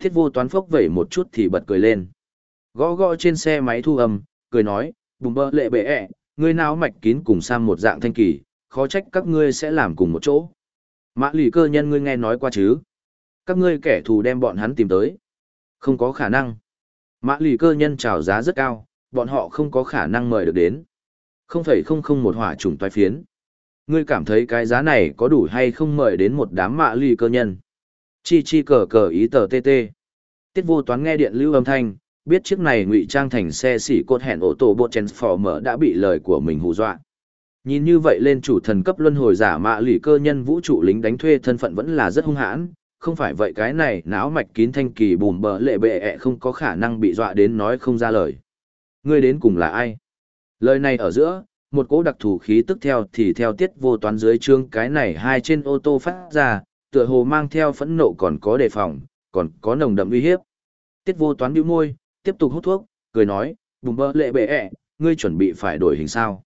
Thiết vô toán phốc vẩy một chút thì bật cười lên. Gõ gõ trên xe máy thu âm, cười nói, bùm bơ lệ bệ ẹ, ngươi nào mạch kín cùng sang một dạng thanh kỳ, khó trách các ngươi sẽ làm cùng một chỗ. Mã lì cơ nhân ngươi nghe nói qua chứ? Các ngươi kẻ thù đem bọn hắn tìm tới. Không có khả năng. Mã lì cơ nhân trào giá rất cao, bọn họ không có khả năng mời được đến. Không phải không không một hỏa trùng toái phiến. Ngươi cảm thấy cái giá này có đủ hay không mời đến một đám mạ lì cơ nhân. Chi chi cờ cờ ý tờ tê tê. Tiết vô toán nghe điện lưu âm thanh, biết chiếc này ngụy trang thành xe xỉ cốt hẹn ô tô bộ Transformer đã bị lời của mình hù dọa. Nhìn như vậy lên chủ thần cấp luân hồi giả mạ lì cơ nhân vũ trụ lính đánh thuê thân phận vẫn là rất hung hãn, không phải vậy cái này não mạch kín thanh kỳ bùm bờ lệ bệ ẹ không có khả năng bị dọa đến nói không ra lời. Ngươi đến cùng là ai? Lời này ở giữa, một cỗ đặc thù khí tức theo thì theo tiết vô toán dưới trương cái này hai trên ô tô phát ra, tựa hồ mang theo phẫn nộ còn có đề phòng, còn có nồng đậm uy hiếp. Tiết vô toán bĩu môi, tiếp tục hút thuốc, cười nói, bùm bơ lệ bệ ẹ, ngươi chuẩn bị phải đổi hình sao.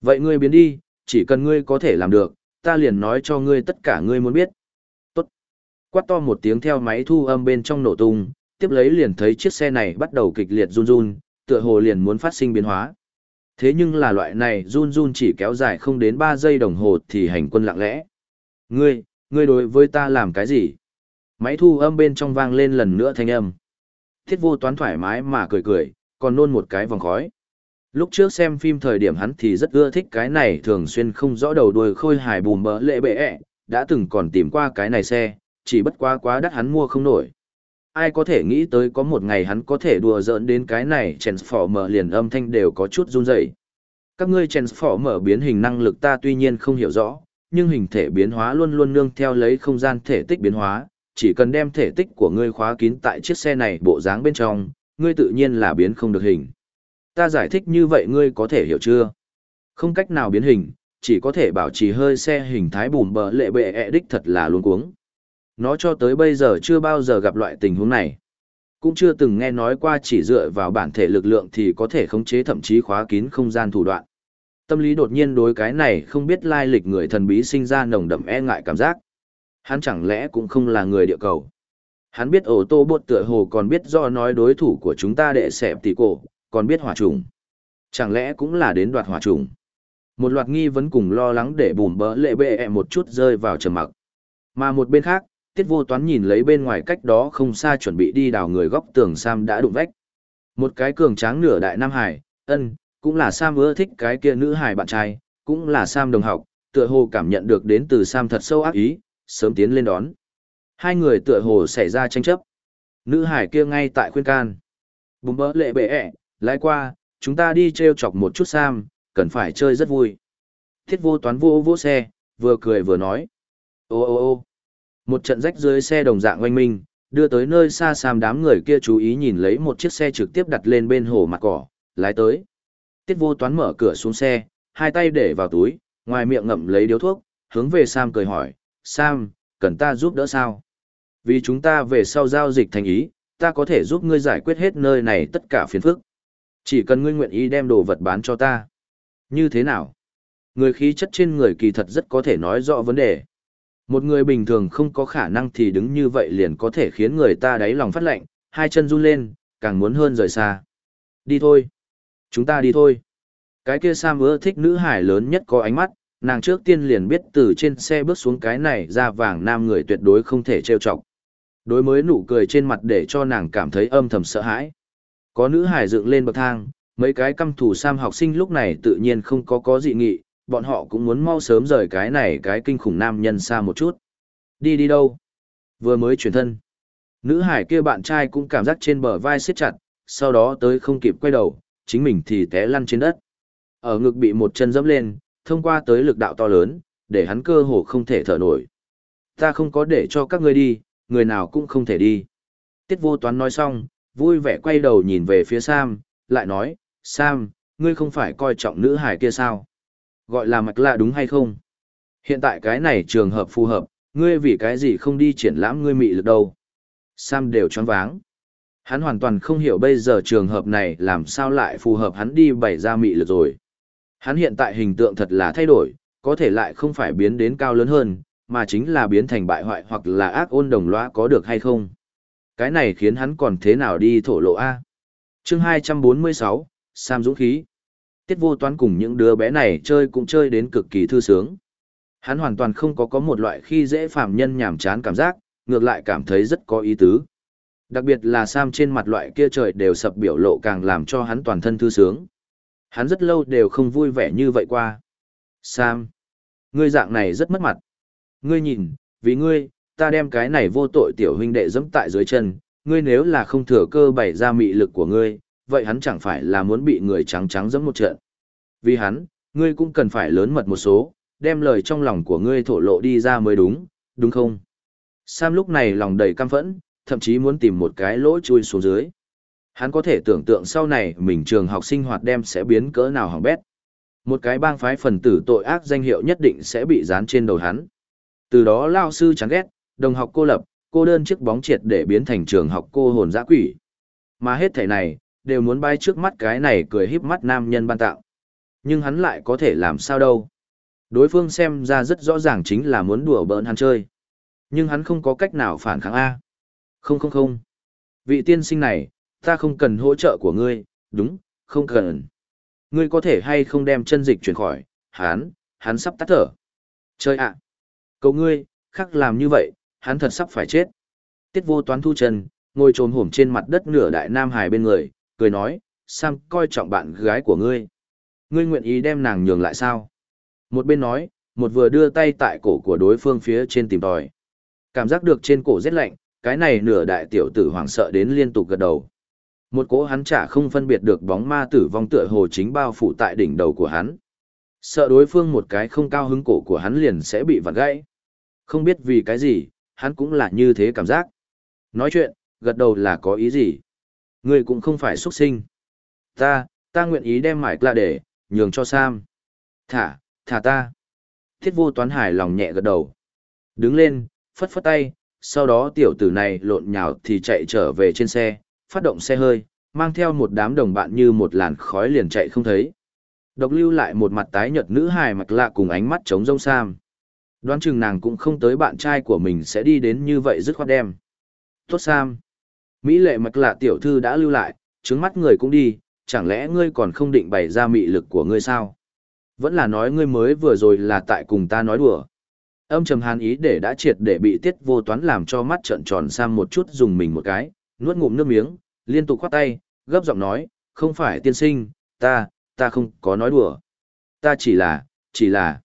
Vậy ngươi biến đi, chỉ cần ngươi có thể làm được, ta liền nói cho ngươi tất cả ngươi muốn biết. Tốt. Quát to một tiếng theo máy thu âm bên trong nổ tung, tiếp lấy liền thấy chiếc xe này bắt đầu kịch liệt run run, tựa hồ liền muốn phát sinh biến hóa. Thế nhưng là loại này run run chỉ kéo dài không đến 3 giây đồng hồ thì hành quân lặng lẽ. Ngươi, ngươi đối với ta làm cái gì? Máy thu âm bên trong vang lên lần nữa thanh âm. Thiết vô toán thoải mái mà cười cười, còn nôn một cái vòng khói. Lúc trước xem phim thời điểm hắn thì rất ưa thích cái này thường xuyên không rõ đầu đuôi khôi hài bùm bỡ lệ bệ ẹ, đã từng còn tìm qua cái này xe, chỉ bất quá quá đắt hắn mua không nổi. Ai có thể nghĩ tới có một ngày hắn có thể đùa giỡn đến cái này Transformer liền âm thanh đều có chút run rẩy. Các ngươi Transformer biến hình năng lực ta tuy nhiên không hiểu rõ, nhưng hình thể biến hóa luôn luôn nương theo lấy không gian thể tích biến hóa, chỉ cần đem thể tích của ngươi khóa kín tại chiếc xe này bộ dáng bên trong, ngươi tự nhiên là biến không được hình. Ta giải thích như vậy ngươi có thể hiểu chưa? Không cách nào biến hình, chỉ có thể bảo trì hơi xe hình thái bùm bờ lệ bệ ẹ đích thật là luôn cuống. Nó cho tới bây giờ chưa bao giờ gặp loại tình huống này. Cũng chưa từng nghe nói qua chỉ dựa vào bản thể lực lượng thì có thể khống chế thậm chí khóa kín không gian thủ đoạn. Tâm lý đột nhiên đối cái này không biết lai lịch người thần bí sinh ra nồng đậm e ngại cảm giác. Hắn chẳng lẽ cũng không là người địa cầu. Hắn biết ổ tô bột tựa hồ còn biết do nói đối thủ của chúng ta đệ xẹp tỷ cổ, còn biết hỏa trùng. Chẳng lẽ cũng là đến đoạt hỏa trùng. Một loạt nghi vấn cùng lo lắng để bùm bỡ lệ bệ e một chút rơi vào trầm mặc. Mà một bên khác, tiết vô toán nhìn lấy bên ngoài cách đó không xa chuẩn bị đi đào người góc tường Sam đã đụng vách. Một cái cường tráng nửa đại Nam Hải, ân, cũng là Sam ưa thích cái kia nữ hải bạn trai, cũng là Sam đồng học, tựa hồ cảm nhận được đến từ Sam thật sâu ác ý, sớm tiến lên đón. Hai người tựa hồ xảy ra tranh chấp. Nữ hải kia ngay tại khuyên can. Bùm bỡ lệ bệ ẹ, lái qua, chúng ta đi treo chọc một chút Sam, cần phải chơi rất vui. Thiết vô toán vô vô xe, vừa cười vừa nói. Ô ô ô một trận rách dưới xe đồng dạng oanh minh, đưa tới nơi xa Sam đám người kia chú ý nhìn lấy một chiếc xe trực tiếp đặt lên bên hồ mặt cỏ, lái tới. Tiết vô toán mở cửa xuống xe, hai tay để vào túi, ngoài miệng ngậm lấy điếu thuốc, hướng về Sam cười hỏi, Sam, cần ta giúp đỡ sao? Vì chúng ta về sau giao dịch thành ý, ta có thể giúp ngươi giải quyết hết nơi này tất cả phiền phức. Chỉ cần ngươi nguyện ý đem đồ vật bán cho ta. Như thế nào? Người khí chất trên người kỳ thật rất có thể nói rõ vấn đề. Một người bình thường không có khả năng thì đứng như vậy liền có thể khiến người ta đáy lòng phát lạnh, hai chân run lên, càng muốn hơn rời xa. Đi thôi. Chúng ta đi thôi. Cái kia Sam ưa thích nữ hải lớn nhất có ánh mắt, nàng trước tiên liền biết từ trên xe bước xuống cái này ra vàng nam người tuyệt đối không thể trêu chọc. Đối mới nụ cười trên mặt để cho nàng cảm thấy âm thầm sợ hãi. Có nữ hải dựng lên bậc thang, mấy cái căm thủ Sam học sinh lúc này tự nhiên không có có dị nghị, bọn họ cũng muốn mau sớm rời cái này cái kinh khủng nam nhân xa một chút. Đi đi đâu? Vừa mới chuyển thân. Nữ hải kia bạn trai cũng cảm giác trên bờ vai siết chặt, sau đó tới không kịp quay đầu, chính mình thì té lăn trên đất. Ở ngực bị một chân dẫm lên, thông qua tới lực đạo to lớn, để hắn cơ hồ không thể thở nổi. Ta không có để cho các ngươi đi, người nào cũng không thể đi. Tiết vô toán nói xong, vui vẻ quay đầu nhìn về phía Sam, lại nói, Sam, ngươi không phải coi trọng nữ hải kia sao? Gọi là mạch lạ đúng hay không? Hiện tại cái này trường hợp phù hợp, ngươi vì cái gì không đi triển lãm ngươi mị lực đâu? Sam đều choáng váng. Hắn hoàn toàn không hiểu bây giờ trường hợp này làm sao lại phù hợp hắn đi bày ra mị lực rồi. Hắn hiện tại hình tượng thật là thay đổi, có thể lại không phải biến đến cao lớn hơn, mà chính là biến thành bại hoại hoặc là ác ôn đồng loa có được hay không. Cái này khiến hắn còn thế nào đi thổ lộ A. chương 246, Sam Dũng Khí. Tiết vô toán cùng những đứa bé này chơi cũng chơi đến cực kỳ thư sướng. Hắn hoàn toàn không có có một loại khi dễ phạm nhân nhảm chán cảm giác, ngược lại cảm thấy rất có ý tứ. Đặc biệt là Sam trên mặt loại kia trời đều sập biểu lộ càng làm cho hắn toàn thân thư sướng. Hắn rất lâu đều không vui vẻ như vậy qua. Sam, ngươi dạng này rất mất mặt. Ngươi nhìn, vì ngươi, ta đem cái này vô tội tiểu huynh đệ dẫm tại dưới chân, ngươi nếu là không thừa cơ bày ra mị lực của ngươi, vậy hắn chẳng phải là muốn bị người trắng trắng dẫm một trận. Vì hắn, ngươi cũng cần phải lớn mật một số, đem lời trong lòng của ngươi thổ lộ đi ra mới đúng, đúng không? Sam lúc này lòng đầy căm phẫn, thậm chí muốn tìm một cái lỗ chui xuống dưới. Hắn có thể tưởng tượng sau này mình trường học sinh hoạt đem sẽ biến cỡ nào hỏng bét. Một cái bang phái phần tử tội ác danh hiệu nhất định sẽ bị dán trên đầu hắn. Từ đó lao sư chán ghét, đồng học cô lập, cô đơn chiếc bóng triệt để biến thành trường học cô hồn dã quỷ. Mà hết thể này, đều muốn bay trước mắt cái này cười híp mắt nam nhân ban tạo. Nhưng hắn lại có thể làm sao đâu. Đối phương xem ra rất rõ ràng chính là muốn đùa bỡn hắn chơi. Nhưng hắn không có cách nào phản kháng A. Không không không. Vị tiên sinh này, ta không cần hỗ trợ của ngươi, đúng, không cần. Ngươi có thể hay không đem chân dịch chuyển khỏi, hắn, hắn sắp tắt thở. Chơi ạ. À. Cậu ngươi, khắc làm như vậy, hắn thật sắp phải chết. Tiết vô toán thu chân, ngồi trồm hổm trên mặt đất nửa đại nam hải bên người, cười nói, Sam coi trọng bạn gái của ngươi. Ngươi nguyện ý đem nàng nhường lại sao? Một bên nói, một vừa đưa tay tại cổ của đối phương phía trên tìm tòi. Cảm giác được trên cổ rét lạnh, cái này nửa đại tiểu tử hoảng sợ đến liên tục gật đầu. Một cỗ hắn chả không phân biệt được bóng ma tử vong tựa hồ chính bao phủ tại đỉnh đầu của hắn. Sợ đối phương một cái không cao hứng cổ của hắn liền sẽ bị vặn gãy. Không biết vì cái gì, hắn cũng là như thế cảm giác. Nói chuyện, gật đầu là có ý gì? Ngươi cũng không phải xuất sinh. Ta, ta nguyện ý đem mải là để, nhường cho Sam. Thả, thả ta. Thiết vô toán hài lòng nhẹ gật đầu. Đứng lên, phất phất tay, sau đó tiểu tử này lộn nhào thì chạy trở về trên xe, phát động xe hơi, mang theo một đám đồng bạn như một làn khói liền chạy không thấy. Độc lưu lại một mặt tái nhợt nữ hài mặc lạ cùng ánh mắt trống rông sam. Đoán chừng nàng cũng không tới bạn trai của mình sẽ đi đến như vậy dứt khoát đem. Tốt sam. Mỹ lệ mặc lạ tiểu thư đã lưu lại, trứng mắt người cũng đi, chẳng lẽ ngươi còn không định bày ra mị lực của ngươi sao? Vẫn là nói ngươi mới vừa rồi là tại cùng ta nói đùa. Âm trầm hàn ý để đã triệt để bị tiết vô toán làm cho mắt trợn tròn sang một chút dùng mình một cái, nuốt ngụm nước miếng, liên tục khoát tay, gấp giọng nói, không phải tiên sinh, ta, ta không có nói đùa. Ta chỉ là, chỉ là.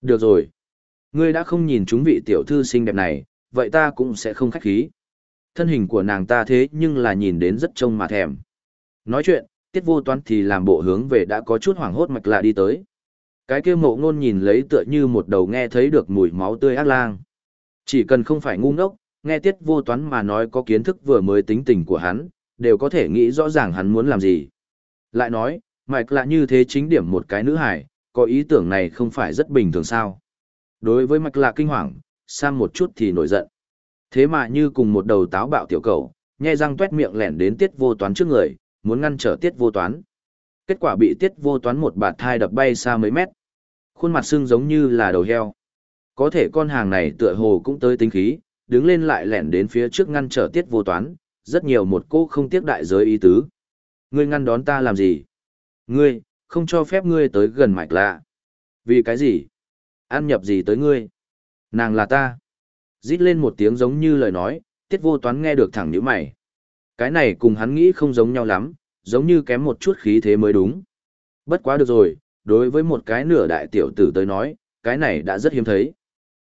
Được rồi. Ngươi đã không nhìn chúng vị tiểu thư xinh đẹp này, vậy ta cũng sẽ không khách khí. Thân hình của nàng ta thế nhưng là nhìn đến rất trông mà thèm. Nói chuyện, tiết vô toán thì làm bộ hướng về đã có chút hoảng hốt mạch lạ đi tới. Cái kia mộ ngôn nhìn lấy tựa như một đầu nghe thấy được mùi máu tươi ác lang. Chỉ cần không phải ngu ngốc, nghe tiết vô toán mà nói có kiến thức vừa mới tính tình của hắn, đều có thể nghĩ rõ ràng hắn muốn làm gì. Lại nói, mạch lạ như thế chính điểm một cái nữ hải, có ý tưởng này không phải rất bình thường sao. Đối với mạch lạ kinh hoàng, sang một chút thì nổi giận. Thế mà như cùng một đầu táo bạo tiểu cầu, nhai răng tuét miệng lẻn đến tiết vô toán trước người, muốn ngăn trở tiết vô toán. Kết quả bị tiết vô toán một bạt thai đập bay xa mấy mét. Khuôn mặt sưng giống như là đầu heo. Có thể con hàng này tựa hồ cũng tới tính khí, đứng lên lại lẻn đến phía trước ngăn trở tiết vô toán, rất nhiều một cô không tiếc đại giới ý tứ. Ngươi ngăn đón ta làm gì? Ngươi, không cho phép ngươi tới gần mạch lạ. Vì cái gì? Ăn nhập gì tới ngươi? Nàng là ta. Rít lên một tiếng giống như lời nói, tiết vô toán nghe được thẳng nhíu mày. Cái này cùng hắn nghĩ không giống nhau lắm, giống như kém một chút khí thế mới đúng. Bất quá được rồi, đối với một cái nửa đại tiểu tử tới nói, cái này đã rất hiếm thấy.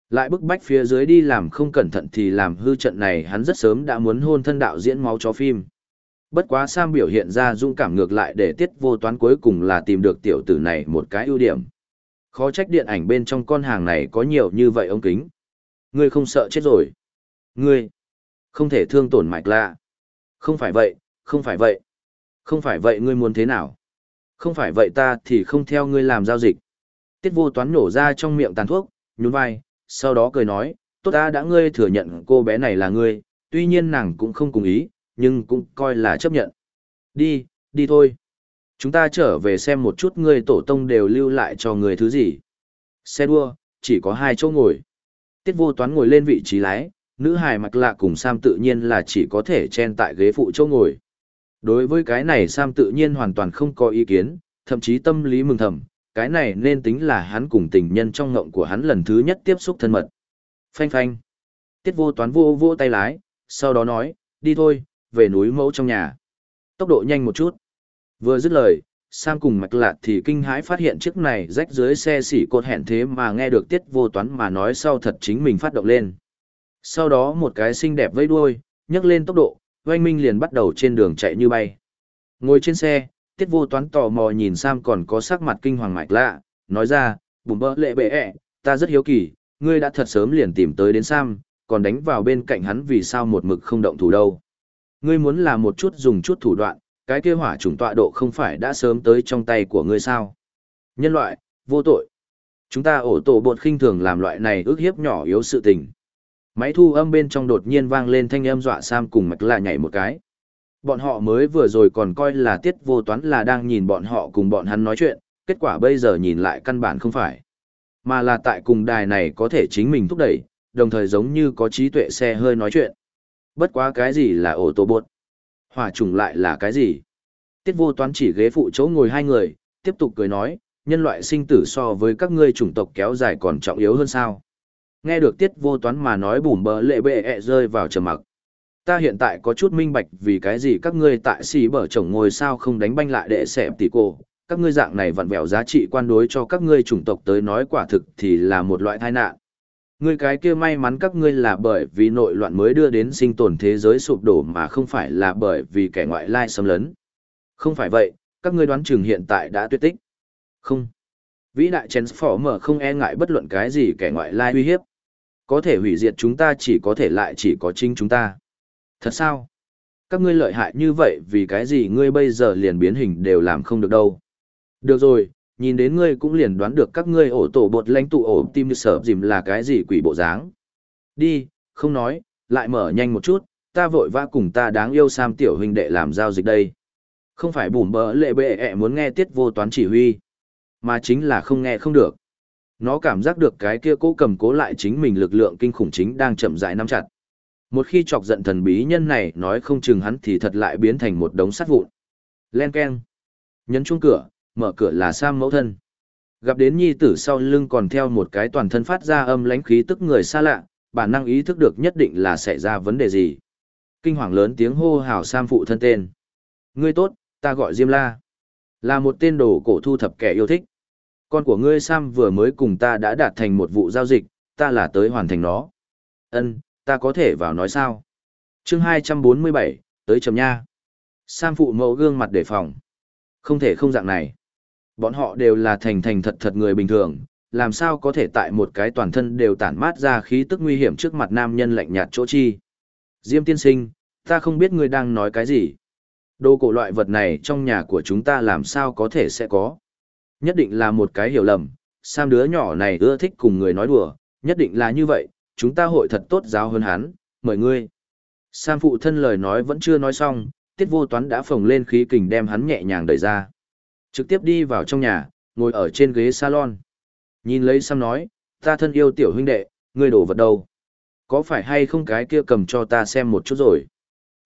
Lại bức bách phía dưới đi làm không cẩn thận thì làm hư trận này hắn rất sớm đã muốn hôn thân đạo diễn máu cho phim. Bất quá Sam biểu hiện ra dung cảm ngược lại để tiết vô toán cuối cùng là tìm được tiểu tử này một cái ưu điểm. Khó trách điện ảnh bên trong con hàng này có nhiều như vậy ông kính. Ngươi không sợ chết rồi. Ngươi không thể thương tổn mạch lạ. Không phải vậy, không phải vậy. Không phải vậy ngươi muốn thế nào? Không phải vậy ta thì không theo ngươi làm giao dịch. Tiết vô toán nổ ra trong miệng tàn thuốc, nhún vai, sau đó cười nói, tốt ta đã ngươi thừa nhận cô bé này là ngươi, tuy nhiên nàng cũng không cùng ý, nhưng cũng coi là chấp nhận. Đi, đi thôi. Chúng ta trở về xem một chút ngươi tổ tông đều lưu lại cho người thứ gì. Xe đua, chỉ có hai chỗ ngồi. Tiết vô toán ngồi lên vị trí lái, nữ hài mặc lạ cùng Sam tự nhiên là chỉ có thể chen tại ghế phụ chỗ ngồi. Đối với cái này Sam tự nhiên hoàn toàn không có ý kiến, thậm chí tâm lý mừng thầm, cái này nên tính là hắn cùng tình nhân trong ngộng của hắn lần thứ nhất tiếp xúc thân mật. Phanh phanh. Tiết vô toán vô vô tay lái, sau đó nói, đi thôi, về núi mẫu trong nhà. Tốc độ nhanh một chút. Vừa dứt lời, Sam cùng mạch lạc thì kinh hãi phát hiện chiếc này rách dưới xe xỉ cột hẹn thế mà nghe được tiết vô toán mà nói sau thật chính mình phát động lên. Sau đó một cái xinh đẹp vây đuôi, nhấc lên tốc độ, oanh minh liền bắt đầu trên đường chạy như bay. Ngồi trên xe, tiết vô toán tò mò nhìn Sam còn có sắc mặt kinh hoàng mạch lạ, nói ra, bùm bỡ lệ bệ ẹ, ta rất hiếu kỳ, ngươi đã thật sớm liền tìm tới đến Sam, còn đánh vào bên cạnh hắn vì sao một mực không động thủ đâu. Ngươi muốn làm một chút dùng chút thủ đoạn, cái kia hỏa trùng tọa độ không phải đã sớm tới trong tay của ngươi sao. Nhân loại, vô tội. Chúng ta ổ tổ bột khinh thường làm loại này ước hiếp nhỏ yếu sự tình. Máy thu âm bên trong đột nhiên vang lên thanh âm dọa Sam cùng mạch lạ nhảy một cái. Bọn họ mới vừa rồi còn coi là tiết vô toán là đang nhìn bọn họ cùng bọn hắn nói chuyện, kết quả bây giờ nhìn lại căn bản không phải. Mà là tại cùng đài này có thể chính mình thúc đẩy, đồng thời giống như có trí tuệ xe hơi nói chuyện. Bất quá cái gì là ổ tổ bột? Hỏa trùng lại là cái gì? Tiết vô toán chỉ ghế phụ chỗ ngồi hai người, tiếp tục cười nói, nhân loại sinh tử so với các ngươi chủng tộc kéo dài còn trọng yếu hơn sao? Nghe được tiết vô toán mà nói bùm bờ lệ bệ ẹ rơi vào trầm mặc. Ta hiện tại có chút minh bạch vì cái gì các ngươi tại xì bờ chồng ngồi sao không đánh banh lại để xẹp tỷ cô. Các ngươi dạng này vặn vẹo giá trị quan đối cho các ngươi chủng tộc tới nói quả thực thì là một loại tai nạn. Ngươi cái kia may mắn các ngươi là bởi vì nội loạn mới đưa đến sinh tồn thế giới sụp đổ mà không phải là bởi vì kẻ ngoại lai xâm lấn. Không phải vậy, các ngươi đoán chừng hiện tại đã tuyệt tích. Không. Vĩ đại Transformer không e ngại bất luận cái gì kẻ ngoại lai uy hiếp. Có thể hủy diệt chúng ta chỉ có thể lại chỉ có chính chúng ta. Thật sao? Các ngươi lợi hại như vậy vì cái gì ngươi bây giờ liền biến hình đều làm không được đâu. Được rồi, nhìn đến ngươi cũng liền đoán được các ngươi ổ tổ bột lãnh tụ ổ tim sở dìm là cái gì quỷ bộ dáng. Đi, không nói, lại mở nhanh một chút, ta vội vã cùng ta đáng yêu Sam tiểu huynh đệ làm giao dịch đây. Không phải bùm bỡ lệ bệ ẹ muốn nghe tiết vô toán chỉ huy, mà chính là không nghe không được. Nó cảm giác được cái kia cố cầm cố lại chính mình lực lượng kinh khủng chính đang chậm rãi nắm chặt. Một khi chọc giận thần bí nhân này nói không chừng hắn thì thật lại biến thành một đống sắt vụn. Len keng. Nhấn chuông cửa, mở cửa là Sam mẫu thân. Gặp đến nhi tử sau lưng còn theo một cái toàn thân phát ra âm lãnh khí tức người xa lạ, bản năng ý thức được nhất định là xảy ra vấn đề gì. Kinh hoàng lớn tiếng hô hào Sam phụ thân tên. Ngươi tốt, ta gọi Diêm La. Là một tên đồ cổ thu thập kẻ yêu thích. Con của ngươi Sam vừa mới cùng ta đã đạt thành một vụ giao dịch, ta là tới hoàn thành nó. Ân, ta có thể vào nói sao? chương 247, tới chấm nha. Sam phụ mẫu gương mặt đề phòng. Không thể không dạng này. Bọn họ đều là thành thành thật thật người bình thường, làm sao có thể tại một cái toàn thân đều tản mát ra khí tức nguy hiểm trước mặt nam nhân lạnh nhạt chỗ chi. Diêm tiên sinh, ta không biết ngươi đang nói cái gì. Đồ cổ loại vật này trong nhà của chúng ta làm sao có thể sẽ có. Nhất định là một cái hiểu lầm, Sam đứa nhỏ này ưa thích cùng người nói đùa, nhất định là như vậy, chúng ta hội thật tốt giáo hơn hắn, mời ngươi. Sam phụ thân lời nói vẫn chưa nói xong, tiết vô toán đã phồng lên khí kình đem hắn nhẹ nhàng đẩy ra. Trực tiếp đi vào trong nhà, ngồi ở trên ghế salon. Nhìn lấy Sam nói, ta thân yêu tiểu huynh đệ, ngươi đổ vật đâu? Có phải hay không cái kia cầm cho ta xem một chút rồi?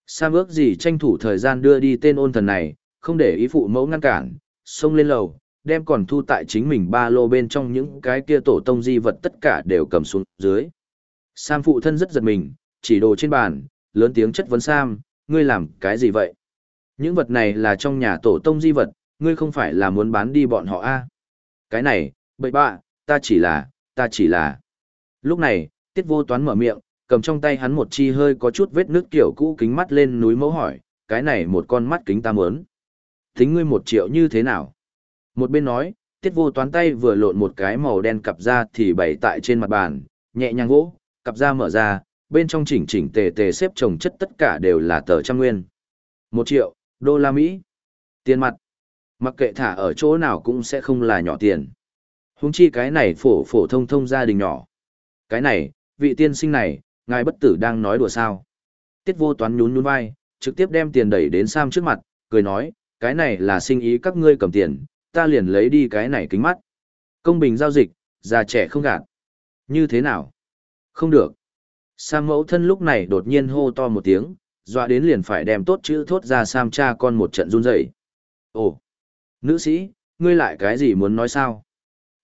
Sam ước gì tranh thủ thời gian đưa đi tên ôn thần này, không để ý phụ mẫu ngăn cản, xông lên lầu, đem còn thu tại chính mình ba lô bên trong những cái kia tổ tông di vật tất cả đều cầm xuống dưới. Sam phụ thân rất giật mình, chỉ đồ trên bàn, lớn tiếng chất vấn Sam, ngươi làm cái gì vậy? Những vật này là trong nhà tổ tông di vật, ngươi không phải là muốn bán đi bọn họ a? À? Cái này, bậy bạ, ta chỉ là, ta chỉ là. Lúc này, tiết vô toán mở miệng, cầm trong tay hắn một chi hơi có chút vết nước kiểu cũ kính mắt lên núi mẫu hỏi, cái này một con mắt kính ta muốn. Tính ngươi một triệu như thế nào? Một bên nói, tiết vô toán tay vừa lộn một cái màu đen cặp ra thì bày tại trên mặt bàn, nhẹ nhàng gỗ, cặp ra mở ra, bên trong chỉnh chỉnh tề tề xếp chồng chất tất cả đều là tờ trăm nguyên. Một triệu, đô la Mỹ. Tiền mặt. Mặc kệ thả ở chỗ nào cũng sẽ không là nhỏ tiền. Húng chi cái này phổ phổ thông thông gia đình nhỏ. Cái này, vị tiên sinh này, ngài bất tử đang nói đùa sao. Tiết vô toán nhún nhún vai, trực tiếp đem tiền đẩy đến Sam trước mặt, cười nói, cái này là sinh ý các ngươi cầm tiền, ta liền lấy đi cái này kính mắt. Công bình giao dịch, già trẻ không gạt. Như thế nào? Không được. Sam mẫu thân lúc này đột nhiên hô to một tiếng, dọa đến liền phải đem tốt chữ thốt ra Sam cha con một trận run rẩy. Ồ, nữ sĩ, ngươi lại cái gì muốn nói sao?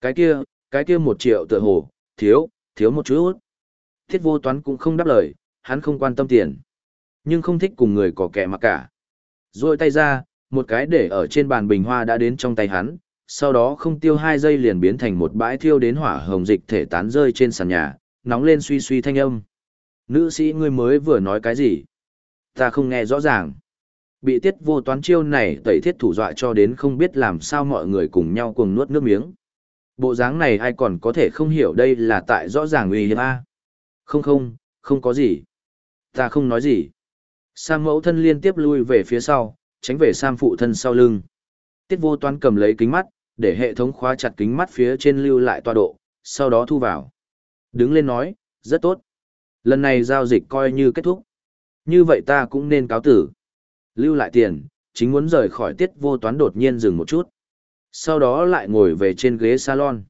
Cái kia, cái kia một triệu tựa hồ, thiếu, thiếu một chút. Thiết vô toán cũng không đáp lời, hắn không quan tâm tiền. Nhưng không thích cùng người có kẻ mà cả. Rồi tay ra, một cái để ở trên bàn bình hoa đã đến trong tay hắn, sau đó không tiêu hai giây liền biến thành một bãi thiêu đến hỏa hồng dịch thể tán rơi trên sàn nhà, nóng lên suy suy thanh âm. Nữ sĩ ngươi mới vừa nói cái gì? Ta không nghe rõ ràng. Bị tiết vô toán chiêu này tẩy thiết thủ dọa cho đến không biết làm sao mọi người cùng nhau cùng nuốt nước miếng. Bộ dáng này ai còn có thể không hiểu đây là tại rõ ràng uy hiếp a Không không, không có gì. Ta không nói gì. Sam mẫu thân liên tiếp lui về phía sau, tránh về Sam phụ thân sau lưng. Tiết vô toán cầm lấy kính mắt, để hệ thống khóa chặt kính mắt phía trên lưu lại toa độ, sau đó thu vào. Đứng lên nói, rất tốt. Lần này giao dịch coi như kết thúc. Như vậy ta cũng nên cáo tử. Lưu lại tiền, chính muốn rời khỏi tiết vô toán đột nhiên dừng một chút. Sau đó lại ngồi về trên ghế salon.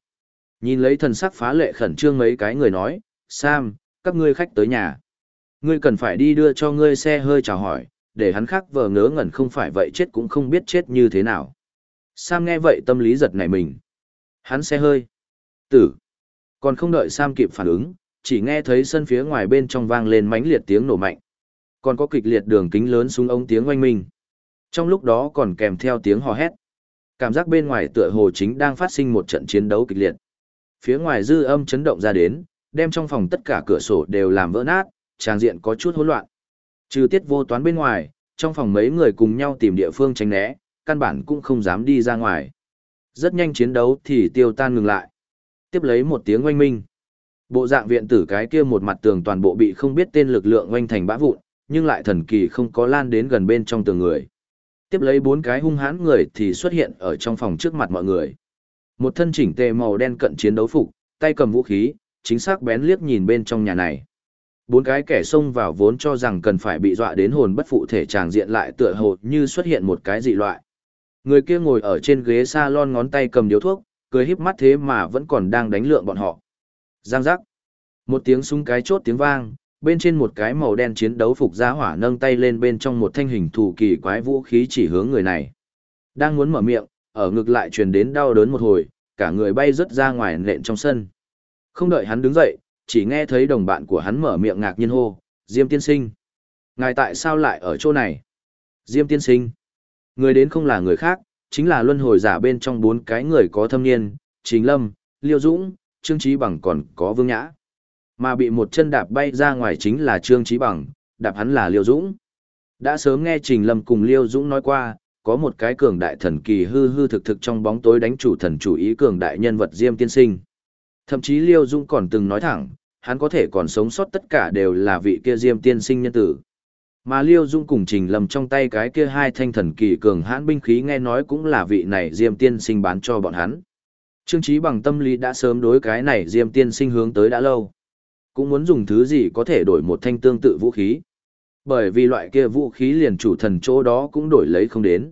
Nhìn lấy thần sắc phá lệ khẩn trương mấy cái người nói, Sam, các ngươi khách tới nhà. Ngươi cần phải đi đưa cho ngươi xe hơi chào hỏi, để hắn khác vờ ngớ ngẩn không phải vậy chết cũng không biết chết như thế nào. Sam nghe vậy tâm lý giật nảy mình. Hắn xe hơi. Tử. Còn không đợi Sam kịp phản ứng, chỉ nghe thấy sân phía ngoài bên trong vang lên mãnh liệt tiếng nổ mạnh. Còn có kịch liệt đường kính lớn xuống ống tiếng oanh minh. Trong lúc đó còn kèm theo tiếng hò hét. Cảm giác bên ngoài tựa hồ chính đang phát sinh một trận chiến đấu kịch liệt. Phía ngoài dư âm chấn động ra đến, đem trong phòng tất cả cửa sổ đều làm vỡ nát, tràng diện có chút hỗn loạn. Trừ tiết vô toán bên ngoài, trong phòng mấy người cùng nhau tìm địa phương tránh né, căn bản cũng không dám đi ra ngoài. Rất nhanh chiến đấu thì tiêu tan ngừng lại. Tiếp lấy một tiếng oanh minh. Bộ dạng viện tử cái kia một mặt tường toàn bộ bị không biết tên lực lượng oanh thành bã vụn, nhưng lại thần kỳ không có lan đến gần bên trong tường người. Tiếp lấy bốn cái hung hãn người thì xuất hiện ở trong phòng trước mặt mọi người. Một thân chỉnh tề màu đen cận chiến đấu phục, tay cầm vũ khí, chính xác bén liếc nhìn bên trong nhà này. Bốn cái kẻ xông vào vốn cho rằng cần phải bị dọa đến hồn bất phụ thể tràng diện lại tựa hồ như xuất hiện một cái dị loại. Người kia ngồi ở trên ghế salon ngón tay cầm điếu thuốc, cười híp mắt thế mà vẫn còn đang đánh lượng bọn họ. Giang giác. Một tiếng súng cái chốt tiếng vang, bên trên một cái màu đen chiến đấu phục giá hỏa nâng tay lên bên trong một thanh hình thủ kỳ quái vũ khí chỉ hướng người này. Đang muốn mở miệng, ở ngực lại truyền đến đau đớn một hồi, cả người bay rớt ra ngoài nện trong sân. Không đợi hắn đứng dậy, chỉ nghe thấy đồng bạn của hắn mở miệng ngạc nhiên hô, Diêm tiên sinh. Ngài tại sao lại ở chỗ này? Diêm tiên sinh. Người đến không là người khác, chính là luân hồi giả bên trong bốn cái người có thâm niên, Chính Lâm, Liêu Dũng, Trương Trí Bằng còn có Vương Nhã. Mà bị một chân đạp bay ra ngoài chính là Trương Trí Bằng, đạp hắn là Liêu Dũng. Đã sớm nghe Trình Lâm cùng Liêu Dũng nói qua, có một cái cường đại thần kỳ hư hư thực thực trong bóng tối đánh chủ thần chủ ý cường đại nhân vật Diêm tiên sinh. Thậm chí Liêu Dũng còn từng nói thẳng, hắn có thể còn sống sót tất cả đều là vị kia Diêm tiên sinh nhân tử. Mà Liêu Dung cùng Trình Lâm trong tay cái kia hai thanh thần kỳ cường hãn binh khí nghe nói cũng là vị này Diêm tiên sinh bán cho bọn hắn. Trương Chí bằng tâm lý đã sớm đối cái này Diêm tiên sinh hướng tới đã lâu. Cũng muốn dùng thứ gì có thể đổi một thanh tương tự vũ khí. Bởi vì loại kia vũ khí liền chủ thần chỗ đó cũng đổi lấy không đến.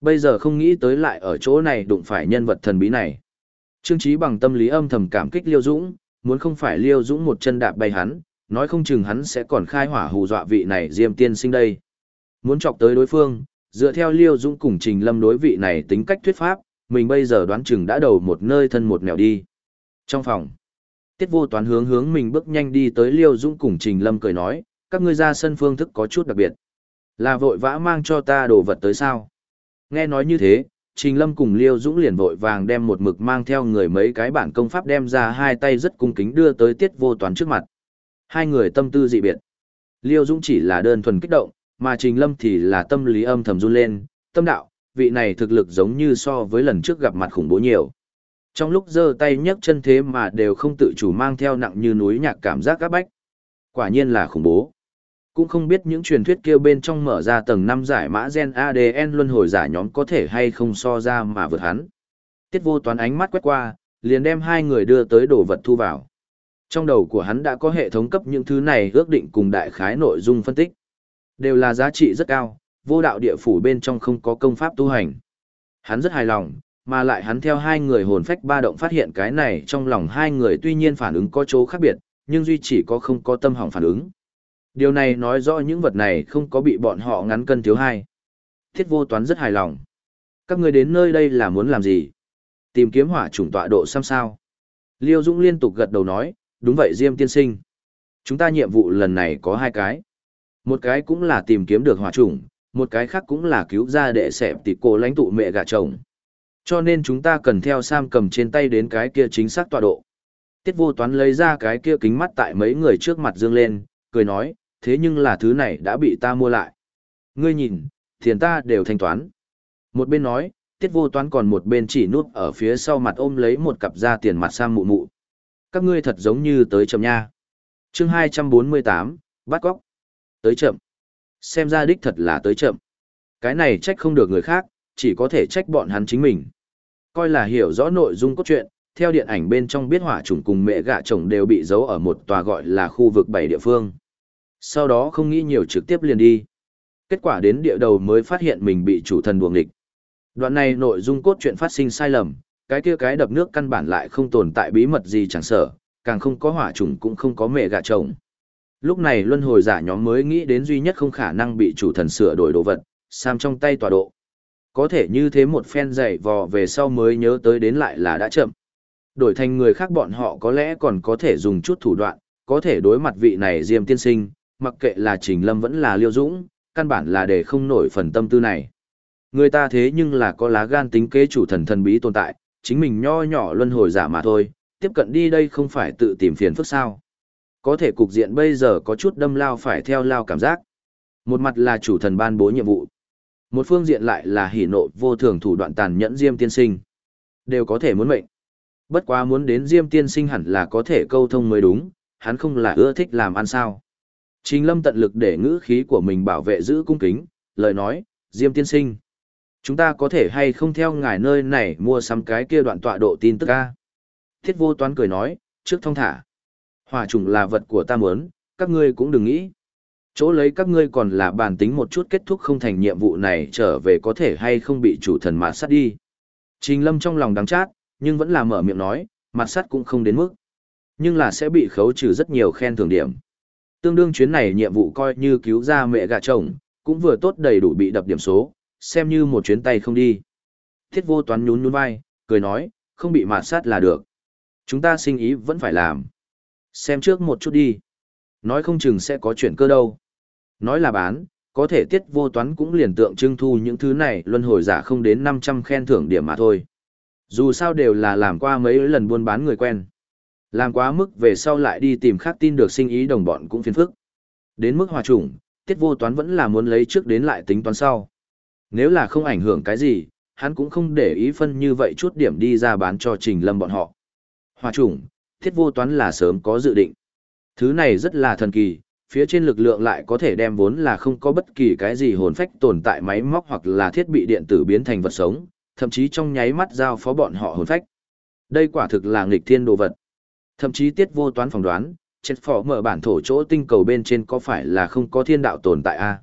Bây giờ không nghĩ tới lại ở chỗ này đụng phải nhân vật thần bí này. Trương Chí bằng tâm lý âm thầm cảm kích Liêu Dũng, muốn không phải Liêu Dũng một chân đạp bay hắn, nói không chừng hắn sẽ còn khai hỏa hù dọa vị này Diêm tiên sinh đây. Muốn chọc tới đối phương, dựa theo Liêu Dũng cùng Trình Lâm đối vị này tính cách thuyết pháp, mình bây giờ đoán chừng đã đầu một nơi thân một nẻo đi. Trong phòng, Tiết Vô Toán hướng hướng mình bước nhanh đi tới Liêu Dũng cùng Trình Lâm cười nói, các ngươi ra sân phương thức có chút đặc biệt. Là vội vã mang cho ta đồ vật tới sao? Nghe nói như thế, Trình Lâm cùng Liêu Dũng liền vội vàng đem một mực mang theo người mấy cái bản công pháp đem ra hai tay rất cung kính đưa tới Tiết Vô Toán trước mặt. Hai người tâm tư dị biệt. Liêu Dũng chỉ là đơn thuần kích động, mà Trình Lâm thì là tâm lý âm thầm run lên, tâm đạo, vị này thực lực giống như so với lần trước gặp mặt khủng bố nhiều. Trong lúc giơ tay nhấc chân thế mà đều không tự chủ mang theo nặng như núi nhạc cảm giác các bách. Quả nhiên là khủng bố. Cũng không biết những truyền thuyết kia bên trong mở ra tầng 5 giải mã gen ADN luân hồi giả nhóm có thể hay không so ra mà vượt hắn. Tiết vô toán ánh mắt quét qua, liền đem hai người đưa tới đồ vật thu vào. Trong đầu của hắn đã có hệ thống cấp những thứ này ước định cùng đại khái nội dung phân tích. Đều là giá trị rất cao, vô đạo địa phủ bên trong không có công pháp tu hành. Hắn rất hài lòng, mà lại hắn theo hai người hồn phách ba động phát hiện cái này trong lòng hai người tuy nhiên phản ứng có chỗ khác biệt, nhưng duy chỉ có không có tâm hỏng phản ứng. Điều này nói rõ những vật này không có bị bọn họ ngắn cân thiếu hai. Thiết vô toán rất hài lòng. Các người đến nơi đây là muốn làm gì? Tìm kiếm hỏa chủng tọa độ xăm sao? Liêu Dũng liên tục gật đầu nói, đúng vậy Diêm tiên sinh. Chúng ta nhiệm vụ lần này có hai cái. Một cái cũng là tìm kiếm được hỏa chủng, một cái khác cũng là cứu ra đệ sẹp tỷ cô lãnh tụ mẹ gà chồng. Cho nên chúng ta cần theo Sam cầm trên tay đến cái kia chính xác tọa độ. Tiết vô toán lấy ra cái kia kính mắt tại mấy người trước mặt dương lên, cười nói, thế nhưng là thứ này đã bị ta mua lại. Ngươi nhìn, tiền ta đều thanh toán. Một bên nói, tiết vô toán còn một bên chỉ nút ở phía sau mặt ôm lấy một cặp da tiền mặt sang mụ mụ. Các ngươi thật giống như tới chậm nha. chương 248, bắt góc. Tới chậm. Xem ra đích thật là tới chậm. Cái này trách không được người khác, chỉ có thể trách bọn hắn chính mình. Coi là hiểu rõ nội dung cốt truyện, theo điện ảnh bên trong biết hỏa chủng cùng mẹ gạ chồng đều bị giấu ở một tòa gọi là khu vực bảy địa phương. Sau đó không nghĩ nhiều trực tiếp liền đi. Kết quả đến địa đầu mới phát hiện mình bị chủ thần đuồng địch. Đoạn này nội dung cốt truyện phát sinh sai lầm, cái kia cái đập nước căn bản lại không tồn tại bí mật gì chẳng sợ, càng không có hỏa trùng cũng không có mẹ gà chồng. Lúc này luân hồi giả nhóm mới nghĩ đến duy nhất không khả năng bị chủ thần sửa đổi đồ vật, Sam trong tay tọa độ. Có thể như thế một phen dày vò về sau mới nhớ tới đến lại là đã chậm. Đổi thành người khác bọn họ có lẽ còn có thể dùng chút thủ đoạn, có thể đối mặt vị này Diêm tiên sinh, mặc kệ là Trình Lâm vẫn là Liêu Dũng, căn bản là để không nổi phần tâm tư này. Người ta thế nhưng là có lá gan tính kế chủ thần thần bí tồn tại, chính mình nho nhỏ luân hồi giả mà thôi, tiếp cận đi đây không phải tự tìm phiền phức sao. Có thể cục diện bây giờ có chút đâm lao phải theo lao cảm giác. Một mặt là chủ thần ban bố nhiệm vụ. Một phương diện lại là hỉ nộ vô thường thủ đoạn tàn nhẫn Diêm tiên sinh. Đều có thể muốn mệnh. Bất quá muốn đến Diêm tiên sinh hẳn là có thể câu thông mới đúng, hắn không là ưa thích làm ăn sao. Trình lâm tận lực để ngữ khí của mình bảo vệ giữ cung kính, lời nói, Diêm tiên sinh. Chúng ta có thể hay không theo ngài nơi này mua sắm cái kia đoạn tọa độ tin tức ca. Thiết vô toán cười nói, trước thông thả. Hỏa trùng là vật của ta muốn, các ngươi cũng đừng nghĩ. Chỗ lấy các ngươi còn là bản tính một chút kết thúc không thành nhiệm vụ này trở về có thể hay không bị chủ thần mạt sát đi. Trình lâm trong lòng đắng chát, nhưng vẫn là mở miệng nói, mặt sắt cũng không đến mức. Nhưng là sẽ bị khấu trừ rất nhiều khen thưởng điểm. Tương đương chuyến này nhiệm vụ coi như cứu ra mẹ gà chồng, cũng vừa tốt đầy đủ bị đập điểm số, xem như một chuyến tay không đi. Thiết vô toán nhún nhún vai, cười nói, không bị mạt sát là được. Chúng ta sinh ý vẫn phải làm. Xem trước một chút đi. Nói không chừng sẽ có chuyện cơ đâu. Nói là bán, có thể tiết vô toán cũng liền tượng trưng thu những thứ này luân hồi giả không đến 500 khen thưởng điểm mà thôi. Dù sao đều là làm qua mấy lần buôn bán người quen. Làm quá mức về sau lại đi tìm khác tin được sinh ý đồng bọn cũng phiền phức. Đến mức hòa chủng, tiết vô toán vẫn là muốn lấy trước đến lại tính toán sau. Nếu là không ảnh hưởng cái gì, hắn cũng không để ý phân như vậy chút điểm đi ra bán cho trình lâm bọn họ. Hòa chủng, tiết vô toán là sớm có dự định. Thứ này rất là thần kỳ, phía trên lực lượng lại có thể đem vốn là không có bất kỳ cái gì hồn phách tồn tại máy móc hoặc là thiết bị điện tử biến thành vật sống, thậm chí trong nháy mắt giao phó bọn họ hồn phách. Đây quả thực là nghịch thiên đồ vật. Thậm chí tiết vô toán phỏng đoán, chết phỏ mở bản thổ chỗ tinh cầu bên trên có phải là không có thiên đạo tồn tại a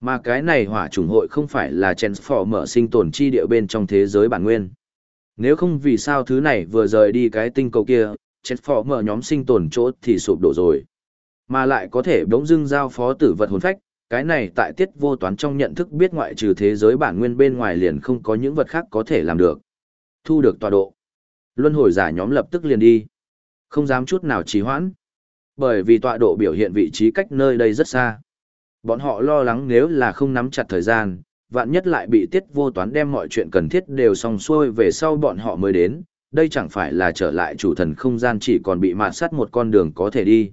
Mà cái này hỏa chủng hội không phải là chết phỏ mở sinh tồn chi địa bên trong thế giới bản nguyên. Nếu không vì sao thứ này vừa rời đi cái tinh cầu kia, chết phỏ mở nhóm sinh tồn chỗ thì sụp đổ rồi. Mà lại có thể bỗng dưng giao phó tử vật hồn phách, cái này tại tiết vô toán trong nhận thức biết ngoại trừ thế giới bản nguyên bên ngoài liền không có những vật khác có thể làm được. Thu được tọa độ. Luân hồi giả nhóm lập tức liền đi. Không dám chút nào trì hoãn. Bởi vì tọa độ biểu hiện vị trí cách nơi đây rất xa. Bọn họ lo lắng nếu là không nắm chặt thời gian, vạn nhất lại bị tiết vô toán đem mọi chuyện cần thiết đều xong xuôi về sau bọn họ mới đến. Đây chẳng phải là trở lại chủ thần không gian chỉ còn bị mạt sắt một con đường có thể đi.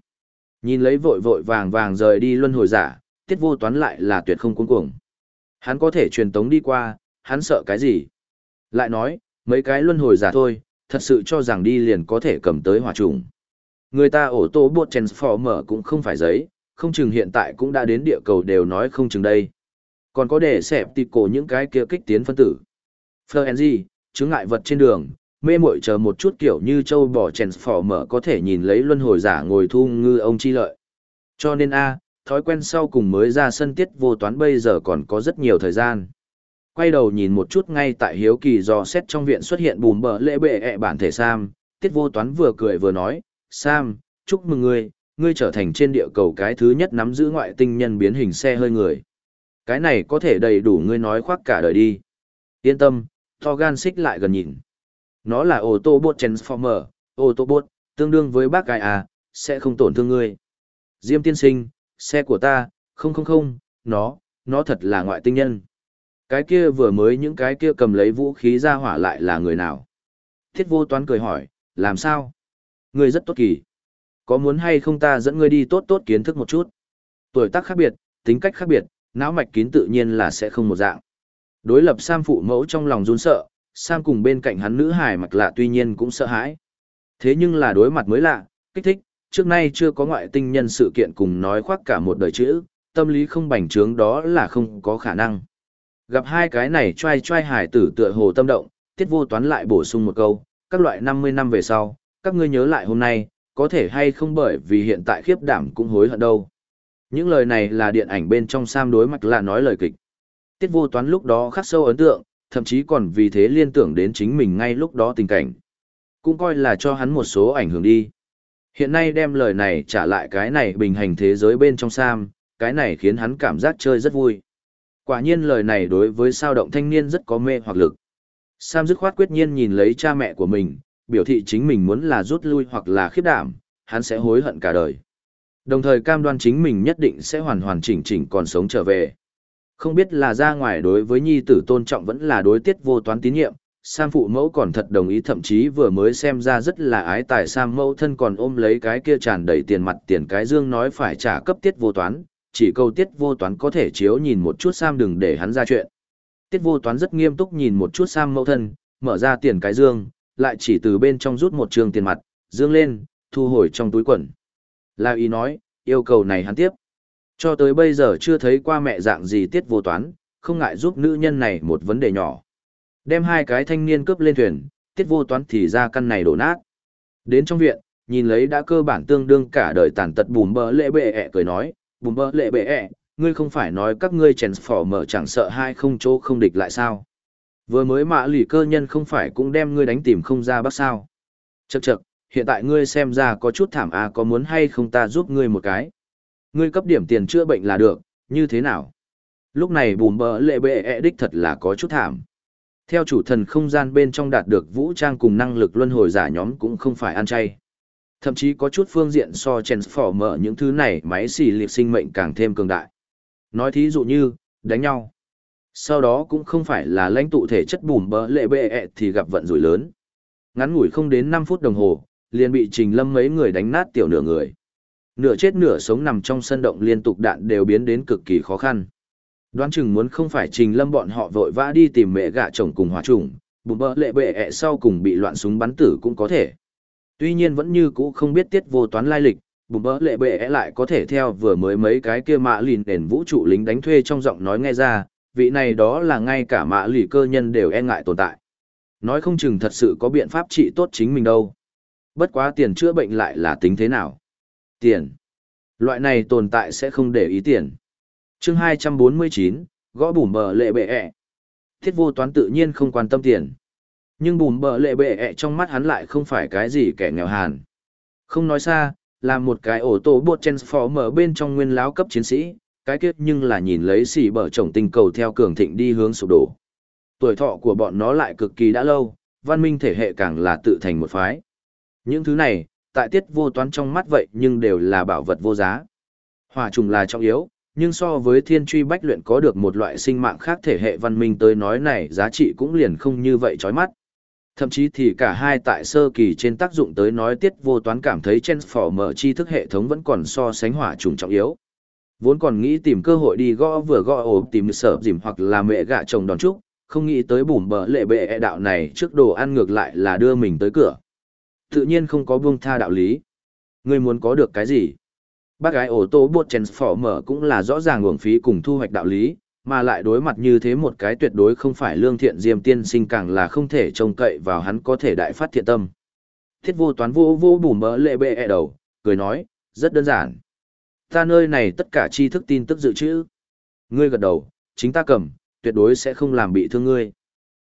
Nhìn lấy vội vội vàng vàng rời đi luân hồi giả, tiết vô toán lại là tuyệt không cuống cuồng. Hắn có thể truyền tống đi qua, hắn sợ cái gì? Lại nói, mấy cái luân hồi giả thôi, thật sự cho rằng đi liền có thể cầm tới hỏa trùng. Người ta ổ tô bột Transformer cũng không phải giấy, không chừng hiện tại cũng đã đến địa cầu đều nói không chừng đây. Còn có để xẹp tịp cổ những cái kia kích tiến phân tử. Fluenzy, chứng ngại vật trên đường, mê muội chờ một chút kiểu như châu bò Transformer có thể nhìn lấy luân hồi giả ngồi thu ngư ông chi lợi. Cho nên A, thói quen sau cùng mới ra sân tiết vô toán bây giờ còn có rất nhiều thời gian. Quay đầu nhìn một chút ngay tại hiếu kỳ dò xét trong viện xuất hiện bùm bờ lễ bệ ẹ bản thể Sam, tiết vô toán vừa cười vừa nói, Sam, chúc mừng ngươi, ngươi trở thành trên địa cầu cái thứ nhất nắm giữ ngoại tinh nhân biến hình xe hơi người. Cái này có thể đầy đủ ngươi nói khoác cả đời đi. Yên tâm, Thogan xích lại gần nhìn. Nó là ô tô bốt Transformer, ô tô bốt tương đương với bác gai à, sẽ không tổn thương ngươi. Diêm tiên sinh, xe của ta, không không không, nó, nó thật là ngoại tinh nhân. Cái kia vừa mới những cái kia cầm lấy vũ khí ra hỏa lại là người nào? Thiết vô toán cười hỏi, làm sao? Ngươi rất tốt kỳ. Có muốn hay không ta dẫn ngươi đi tốt tốt kiến thức một chút? Tuổi tác khác biệt, tính cách khác biệt, não mạch kín tự nhiên là sẽ không một dạng. Đối lập Sam phụ mẫu trong lòng run sợ, Sam cùng bên cạnh hắn nữ hài mặc lạ tuy nhiên cũng sợ hãi. Thế nhưng là đối mặt mới lạ, kích thích, trước nay chưa có ngoại tinh nhân sự kiện cùng nói khoác cả một đời chữ, tâm lý không bành trướng đó là không có khả năng. Gặp hai cái này trai trai hải tử tựa hồ tâm động, tiết vô toán lại bổ sung một câu, các loại 50 năm về sau, các ngươi nhớ lại hôm nay, có thể hay không bởi vì hiện tại khiếp đảm cũng hối hận đâu. Những lời này là điện ảnh bên trong Sam đối mặt là nói lời kịch. Tiết vô toán lúc đó khắc sâu ấn tượng, thậm chí còn vì thế liên tưởng đến chính mình ngay lúc đó tình cảnh. Cũng coi là cho hắn một số ảnh hưởng đi. Hiện nay đem lời này trả lại cái này bình hành thế giới bên trong Sam, cái này khiến hắn cảm giác chơi rất vui. Quả nhiên lời này đối với sao động thanh niên rất có mê hoặc lực. Sam dứt khoát quyết nhiên nhìn lấy cha mẹ của mình, biểu thị chính mình muốn là rút lui hoặc là khiếp đảm, hắn sẽ hối hận cả đời. Đồng thời cam đoan chính mình nhất định sẽ hoàn hoàn chỉnh chỉnh còn sống trở về. Không biết là ra ngoài đối với nhi tử tôn trọng vẫn là đối tiết vô toán tín nhiệm, Sam phụ mẫu còn thật đồng ý thậm chí vừa mới xem ra rất là ái tài Sam mẫu thân còn ôm lấy cái kia tràn đầy tiền mặt tiền cái dương nói phải trả cấp tiết vô toán, chỉ câu tiết vô toán có thể chiếu nhìn một chút Sam đừng để hắn ra chuyện. Tiết vô toán rất nghiêm túc nhìn một chút Sam mẫu thân, mở ra tiền cái dương, lại chỉ từ bên trong rút một trường tiền mặt, dương lên, thu hồi trong túi quần. La ý nói, yêu cầu này hắn tiếp. Cho tới bây giờ chưa thấy qua mẹ dạng gì tiết vô toán, không ngại giúp nữ nhân này một vấn đề nhỏ. Đem hai cái thanh niên cướp lên thuyền, tiết vô toán thì ra căn này đổ nát. Đến trong viện, nhìn lấy đã cơ bản tương đương cả đời tàn tật bùm bỡ lễ bệ ẹ cười nói, bùm bơ lệ bệ ẹ, ngươi không phải nói các ngươi chèn phỏ mở chẳng sợ hai không chỗ không địch lại sao. Vừa mới mạ lì cơ nhân không phải cũng đem ngươi đánh tìm không ra bác sao. Chậc chậc, hiện tại ngươi xem ra có chút thảm à có muốn hay không ta giúp ngươi một cái. Ngươi cấp điểm tiền chữa bệnh là được, như thế nào? Lúc này bùm bơ lệ bệ ẹ đích thật là có chút thảm. Theo chủ thần không gian bên trong đạt được vũ trang cùng năng lực luân hồi giả nhóm cũng không phải ăn chay. Thậm chí có chút phương diện so mở những thứ này máy xì liệt sinh mệnh càng thêm cường đại. Nói thí dụ như, đánh nhau. Sau đó cũng không phải là lãnh tụ thể chất bùm bỡ lệ bệ ẹ thì gặp vận rủi lớn. Ngắn ngủi không đến 5 phút đồng hồ, liền bị trình lâm mấy người đánh nát tiểu nửa người. Nửa chết nửa sống nằm trong sân động liên tục đạn đều biến đến cực kỳ khó khăn. Đoán chừng muốn không phải trình lâm bọn họ vội vã đi tìm mẹ gạ chồng cùng hòa trùng, bùm bỡ lệ bệ ẹ sau cùng bị loạn súng bắn tử cũng có thể. Tuy nhiên vẫn như cũ không biết tiết vô toán lai lịch, bùm bỡ lệ bệ lại có thể theo vừa mới mấy cái kia mạ lìn nền vũ trụ lính đánh thuê trong giọng nói nghe ra, vị này đó là ngay cả mạ lì cơ nhân đều e ngại tồn tại. Nói không chừng thật sự có biện pháp trị tốt chính mình đâu. Bất quá tiền chữa bệnh lại là tính thế nào? Tiền. Loại này tồn tại sẽ không để ý tiền chương 249, gõ bùm bờ lệ bệ ẹ. Thiết vô toán tự nhiên không quan tâm tiền. Nhưng bùm bờ lệ bệ ẹ trong mắt hắn lại không phải cái gì kẻ nghèo hàn. Không nói xa, là một cái ổ tổ bột transformer bên trong nguyên láo cấp chiến sĩ, cái kết nhưng là nhìn lấy xỉ bờ chồng tình cầu theo cường thịnh đi hướng sụp đổ. Tuổi thọ của bọn nó lại cực kỳ đã lâu, văn minh thể hệ càng là tự thành một phái. Những thứ này, tại tiết vô toán trong mắt vậy nhưng đều là bảo vật vô giá. Hỏa trùng là trọng yếu, nhưng so với thiên truy bách luyện có được một loại sinh mạng khác thể hệ văn minh tới nói này giá trị cũng liền không như vậy chói mắt. Thậm chí thì cả hai tại sơ kỳ trên tác dụng tới nói tiết vô toán cảm thấy mở tri thức hệ thống vẫn còn so sánh hỏa trùng trọng yếu. Vốn còn nghĩ tìm cơ hội đi gõ vừa gõ ổ tìm sở dìm hoặc là mẹ gạ chồng đòn trúc, không nghĩ tới bùm bợ lệ bệ e đạo này trước đồ ăn ngược lại là đưa mình tới cửa. Tự nhiên không có buông tha đạo lý. Ngươi muốn có được cái gì? Bác gái ổ tô bột Transformer cũng là rõ ràng uổng phí cùng thu hoạch đạo lý, mà lại đối mặt như thế một cái tuyệt đối không phải lương thiện diêm tiên sinh càng là không thể trông cậy vào hắn có thể đại phát thiện tâm. Thiết vô toán vô vô bùm bỡ lệ bệ e đầu, cười nói, rất đơn giản. Ta nơi này tất cả tri thức tin tức dự trữ. Ngươi gật đầu, chính ta cầm, tuyệt đối sẽ không làm bị thương ngươi.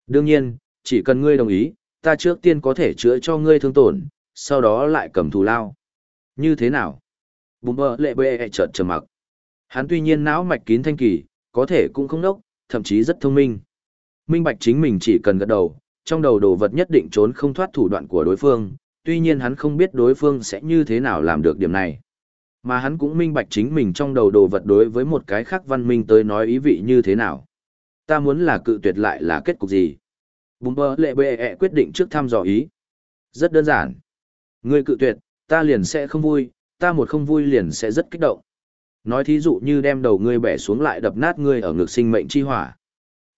Đương nhiên, chỉ cần ngươi đồng ý, ta trước tiên có thể chữa cho ngươi thương tổn, sau đó lại cầm thù lao. Như thế nào? Bùm bơ lệ bệ chợt trầm mặc. Hắn tuy nhiên não mạch kín thanh kỳ, có thể cũng không nốc thậm chí rất thông minh. Minh bạch chính mình chỉ cần gật đầu, trong đầu đồ vật nhất định trốn không thoát thủ đoạn của đối phương, tuy nhiên hắn không biết đối phương sẽ như thế nào làm được điểm này. Mà hắn cũng minh bạch chính mình trong đầu đồ vật đối với một cái khác văn minh tới nói ý vị như thế nào. Ta muốn là cự tuyệt lại là kết cục gì? Bùm bơ lệ bệ ẹ quyết định trước thăm dò ý. Rất đơn giản. Ngươi cự tuyệt, ta liền sẽ không vui, ta một không vui liền sẽ rất kích động. Nói thí dụ như đem đầu ngươi bẻ xuống lại đập nát ngươi ở ngực sinh mệnh chi hỏa.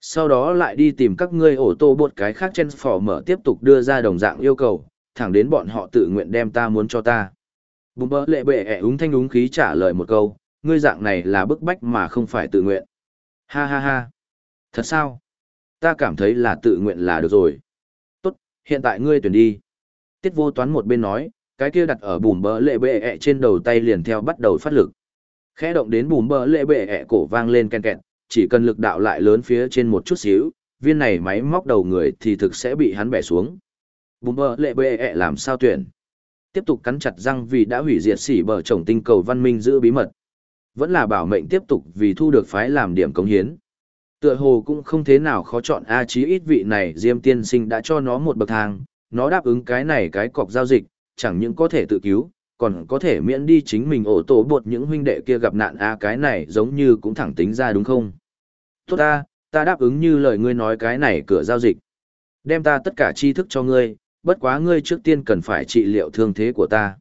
Sau đó lại đi tìm các ngươi ổ tô bột cái khác trên phỏ mở tiếp tục đưa ra đồng dạng yêu cầu, thẳng đến bọn họ tự nguyện đem ta muốn cho ta. Bùm bỡ lệ bệ ẻ úng thanh úng khí trả lời một câu, ngươi dạng này là bức bách mà không phải tự nguyện. Ha ha ha. Thật sao? Ta cảm thấy là tự nguyện là được rồi. Tốt, hiện tại ngươi tuyển đi. Tiết vô toán một bên nói, cái kia đặt ở bùm bỡ lệ bệ ẹ trên đầu tay liền theo bắt đầu phát lực. Khẽ động đến bùm bơ lệ bệ ẹ cổ vang lên ken kẹt, chỉ cần lực đạo lại lớn phía trên một chút xíu, viên này máy móc đầu người thì thực sẽ bị hắn bẻ xuống. Bùm bơ lệ bệ ẹ làm sao tuyển? Tiếp tục cắn chặt răng vì đã hủy diệt xỉ bờ chồng tinh cầu văn minh giữ bí mật. Vẫn là bảo mệnh tiếp tục vì thu được phái làm điểm cống hiến. Tựa hồ cũng không thế nào khó chọn A chí ít vị này Diêm tiên sinh đã cho nó một bậc thang, nó đáp ứng cái này cái cọc giao dịch, chẳng những có thể tự cứu, còn có thể miễn đi chính mình ổ tổ bột những huynh đệ kia gặp nạn A cái này giống như cũng thẳng tính ra đúng không? Tốt ta, ta đáp ứng như lời ngươi nói cái này cửa giao dịch. Đem ta tất cả tri thức cho ngươi, bất quá ngươi trước tiên cần phải trị liệu thương thế của ta.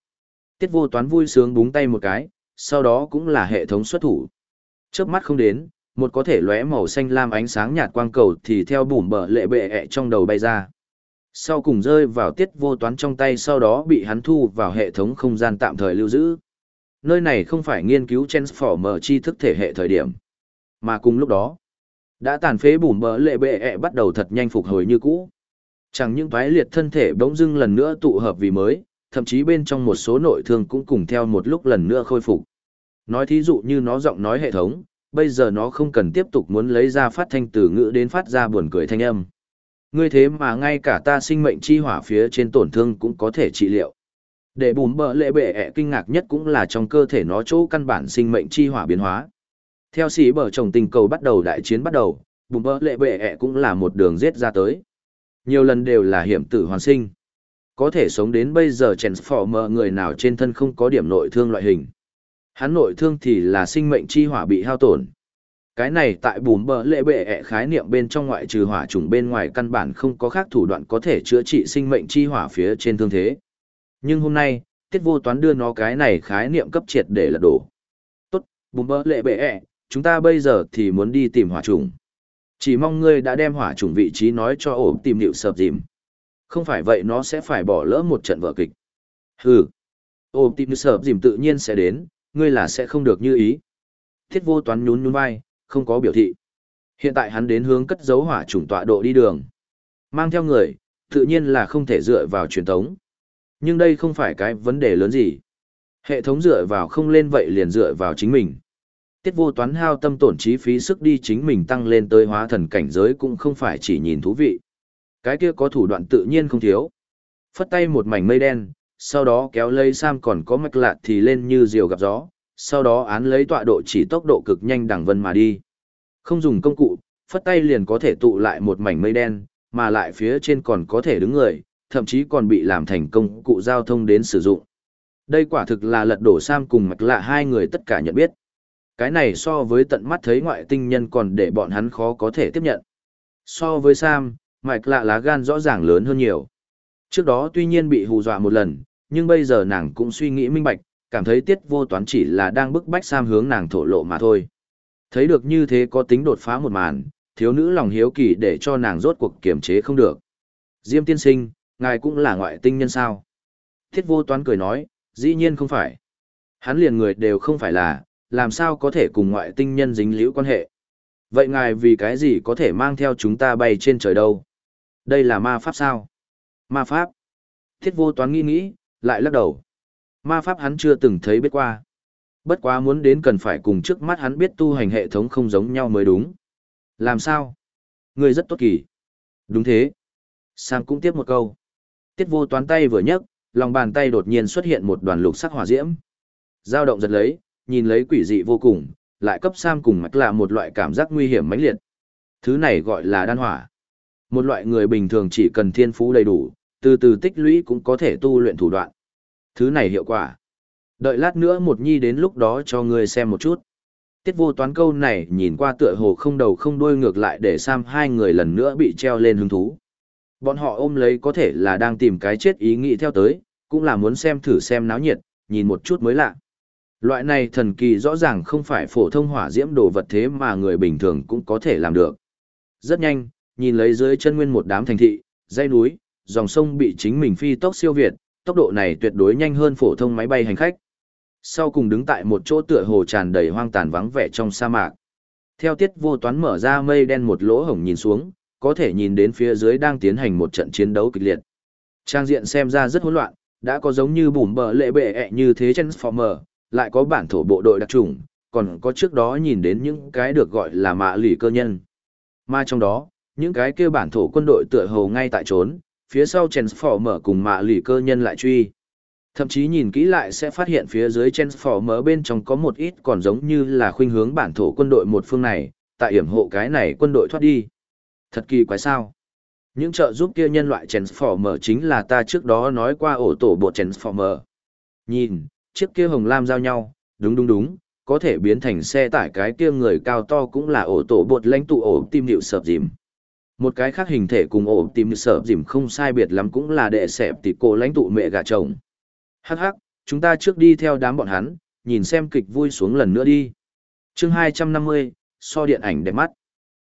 Tiết vô toán vui sướng búng tay một cái, sau đó cũng là hệ thống xuất thủ. Trước mắt không đến, một có thể lóe màu xanh lam ánh sáng nhạt quang cầu thì theo bùm bờ lệ bệ ẹ trong đầu bay ra. Sau cùng rơi vào tiết vô toán trong tay sau đó bị hắn thu vào hệ thống không gian tạm thời lưu giữ. Nơi này không phải nghiên cứu Transformer tri thức thể hệ thời điểm. Mà cùng lúc đó, đã tàn phế bùm bỡ lệ bệ ẹ bắt đầu thật nhanh phục hồi như cũ. Chẳng những thoái liệt thân thể bỗng dưng lần nữa tụ hợp vì mới, thậm chí bên trong một số nội thương cũng cùng theo một lúc lần nữa khôi phục. Nói thí dụ như nó giọng nói hệ thống, bây giờ nó không cần tiếp tục muốn lấy ra phát thanh từ ngữ đến phát ra buồn cười thanh âm. Ngươi thế mà ngay cả ta sinh mệnh chi hỏa phía trên tổn thương cũng có thể trị liệu. Để bùm bờ lệ bệ ẹ kinh ngạc nhất cũng là trong cơ thể nó chỗ căn bản sinh mệnh chi hỏa biến hóa. Theo sĩ bờ chồng tình cầu bắt đầu đại chiến bắt đầu, bùm bờ lệ bệ ẹ cũng là một đường giết ra tới. Nhiều lần đều là hiểm tử hoàn sinh. Có thể sống đến bây giờ Transformer người nào trên thân không có điểm nội thương loại hình. Hắn nội thương thì là sinh mệnh chi hỏa bị hao tổn. Cái này tại bùm bờ lệ bệ ẹ khái niệm bên trong ngoại trừ hỏa trùng bên ngoài căn bản không có khác thủ đoạn có thể chữa trị sinh mệnh chi hỏa phía trên thương thế. Nhưng hôm nay, tiết vô toán đưa nó cái này khái niệm cấp triệt để lật đổ. Tốt, bùm bờ lệ bệ ẹ, chúng ta bây giờ thì muốn đi tìm hỏa trùng. Chỉ mong ngươi đã đem hỏa trùng vị trí nói cho ổ tìm liệu sập dìm. Không phải vậy nó sẽ phải bỏ lỡ một trận vở kịch. Hừ. Ổ tìm sập dìm tự nhiên sẽ đến, ngươi là sẽ không được như ý. Thiết vô toán nhún nhún vai, không có biểu thị. Hiện tại hắn đến hướng cất dấu hỏa trùng tọa độ đi đường. Mang theo người, tự nhiên là không thể dựa vào truyền thống. Nhưng đây không phải cái vấn đề lớn gì. Hệ thống dựa vào không lên vậy liền dựa vào chính mình. Tiết vô toán hao tâm tổn trí phí sức đi chính mình tăng lên tới hóa thần cảnh giới cũng không phải chỉ nhìn thú vị. Cái kia có thủ đoạn tự nhiên không thiếu. Phất tay một mảnh mây đen, sau đó kéo lấy Sam còn có mạch lạ thì lên như diều gặp gió, sau đó án lấy tọa độ chỉ tốc độ cực nhanh đằng vân mà đi. Không dùng công cụ, phất tay liền có thể tụ lại một mảnh mây đen, mà lại phía trên còn có thể đứng người, thậm chí còn bị làm thành công cụ giao thông đến sử dụng. Đây quả thực là lật đổ Sam cùng mạch lạ hai người tất cả nhận biết. Cái này so với tận mắt thấy ngoại tinh nhân còn để bọn hắn khó có thể tiếp nhận. So với Sam, mạch lạ lá gan rõ ràng lớn hơn nhiều. Trước đó tuy nhiên bị hù dọa một lần, nhưng bây giờ nàng cũng suy nghĩ minh bạch, cảm thấy tiết vô toán chỉ là đang bức bách Sam hướng nàng thổ lộ mà thôi. Thấy được như thế có tính đột phá một màn, thiếu nữ lòng hiếu kỳ để cho nàng rốt cuộc kiềm chế không được. Diêm tiên sinh, ngài cũng là ngoại tinh nhân sao? Thiết vô toán cười nói, dĩ nhiên không phải. Hắn liền người đều không phải là, làm sao có thể cùng ngoại tinh nhân dính liễu quan hệ. Vậy ngài vì cái gì có thể mang theo chúng ta bay trên trời đâu? Đây là ma pháp sao? Ma pháp. Thiết vô toán nghĩ nghĩ, lại lắc đầu. Ma pháp hắn chưa từng thấy biết qua. Bất quá muốn đến cần phải cùng trước mắt hắn biết tu hành hệ thống không giống nhau mới đúng. Làm sao? Người rất tốt kỳ. Đúng thế. Sang cũng tiếp một câu. Tiết vô toán tay vừa nhấc, lòng bàn tay đột nhiên xuất hiện một đoàn lục sắc hỏa diễm. Dao động giật lấy, nhìn lấy quỷ dị vô cùng, lại cấp Sam cùng mạch là một loại cảm giác nguy hiểm mãnh liệt. Thứ này gọi là đan hỏa. Một loại người bình thường chỉ cần thiên phú đầy đủ, từ từ tích lũy cũng có thể tu luyện thủ đoạn. Thứ này hiệu quả. Đợi lát nữa một nhi đến lúc đó cho ngươi xem một chút. Tiết vô toán câu này nhìn qua tựa hồ không đầu không đuôi ngược lại để Sam hai người lần nữa bị treo lên hứng thú. Bọn họ ôm lấy có thể là đang tìm cái chết ý nghĩ theo tới, cũng là muốn xem thử xem náo nhiệt, nhìn một chút mới lạ. Loại này thần kỳ rõ ràng không phải phổ thông hỏa diễm đồ vật thế mà người bình thường cũng có thể làm được. Rất nhanh, nhìn lấy dưới chân nguyên một đám thành thị, dãy núi, dòng sông bị chính mình phi tốc siêu việt, tốc độ này tuyệt đối nhanh hơn phổ thông máy bay hành khách. Sau cùng đứng tại một chỗ tựa hồ tràn đầy hoang tàn vắng vẻ trong sa mạc. Theo tiết vô toán mở ra mây đen một lỗ hổng nhìn xuống, có thể nhìn đến phía dưới đang tiến hành một trận chiến đấu kịch liệt. Trang diện xem ra rất hỗn loạn, đã có giống như bùm bờ lệ bệ ẹ như thế Transformer, lại có bản thổ bộ đội đặc trùng, còn có trước đó nhìn đến những cái được gọi là mạ lì cơ nhân. Mà trong đó, những cái kêu bản thổ quân đội tựa hồ ngay tại trốn, phía sau Transformer cùng mạ lì cơ nhân lại truy. Thậm chí nhìn kỹ lại sẽ phát hiện phía dưới Transformer bên trong có một ít còn giống như là khuynh hướng bản thổ quân đội một phương này, tại hiểm hộ cái này quân đội thoát đi. Thật kỳ quái sao. Những trợ giúp kia nhân loại Transformer chính là ta trước đó nói qua ổ tổ bộ Transformer. Nhìn, chiếc kia hồng lam giao nhau, đúng đúng đúng, có thể biến thành xe tải cái kia người cao to cũng là ổ tổ bột lãnh tụ ổ tim điệu sợp dìm. Một cái khác hình thể cùng ổ tìm sợp dìm không sai biệt lắm cũng là đệ sẹp tịt cổ lãnh tụ mẹ gà chồng. Hắc hắc, chúng ta trước đi theo đám bọn hắn, nhìn xem kịch vui xuống lần nữa đi. chương 250, so điện ảnh đẹp mắt.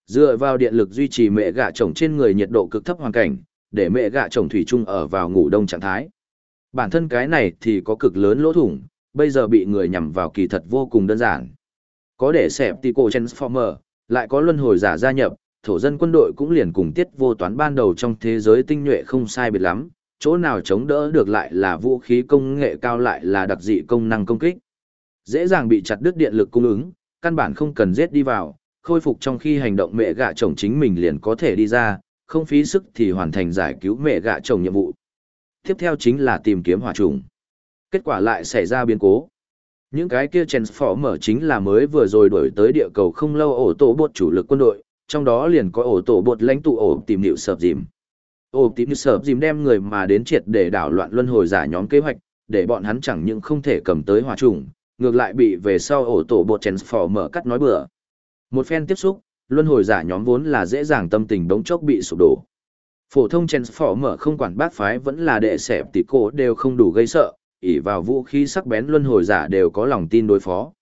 Dựa vào điện lực duy trì mẹ gà chồng trên người nhiệt độ cực thấp hoàn cảnh, để mẹ gà chồng thủy chung ở vào ngủ đông trạng thái. Bản thân cái này thì có cực lớn lỗ thủng, bây giờ bị người nhằm vào kỳ thật vô cùng đơn giản. Có để xẹp cổ Transformer, lại có luân hồi giả gia nhập, thổ dân quân đội cũng liền cùng tiết vô toán ban đầu trong thế giới tinh nhuệ không sai biệt lắm, chỗ nào chống đỡ được lại là vũ khí công nghệ cao lại là đặc dị công năng công kích. Dễ dàng bị chặt đứt điện lực cung ứng, căn bản không cần giết đi vào, khôi phục trong khi hành động mẹ gạ chồng chính mình liền có thể đi ra, không phí sức thì hoàn thành giải cứu mẹ gạ chồng nhiệm vụ. Tiếp theo chính là tìm kiếm hỏa trùng. Kết quả lại xảy ra biến cố. Những cái kia Transformer chính là mới vừa rồi đổi tới địa cầu không lâu ổ tổ bột chủ lực quân đội, trong đó liền có ổ tổ bột lãnh tụ ổ tìm nịu sợp dìm. Ổ tìm nịu sợp dìm đem người mà đến triệt để đảo loạn luân hồi giả nhóm kế hoạch, để bọn hắn chẳng những không thể cầm tới hòa trùng, ngược lại bị về sau ổ tổ bột mở cắt nói bừa. Một phen tiếp xúc, luân hồi giả nhóm vốn là dễ dàng tâm tình bỗng chốc bị sụp đổ. Phổ thông Transformer không quản bác phái vẫn là đệ sẹp tỷ cổ đều không đủ gây sợ, ỷ vào vũ khí sắc bén luân hồi giả đều có lòng tin đối phó.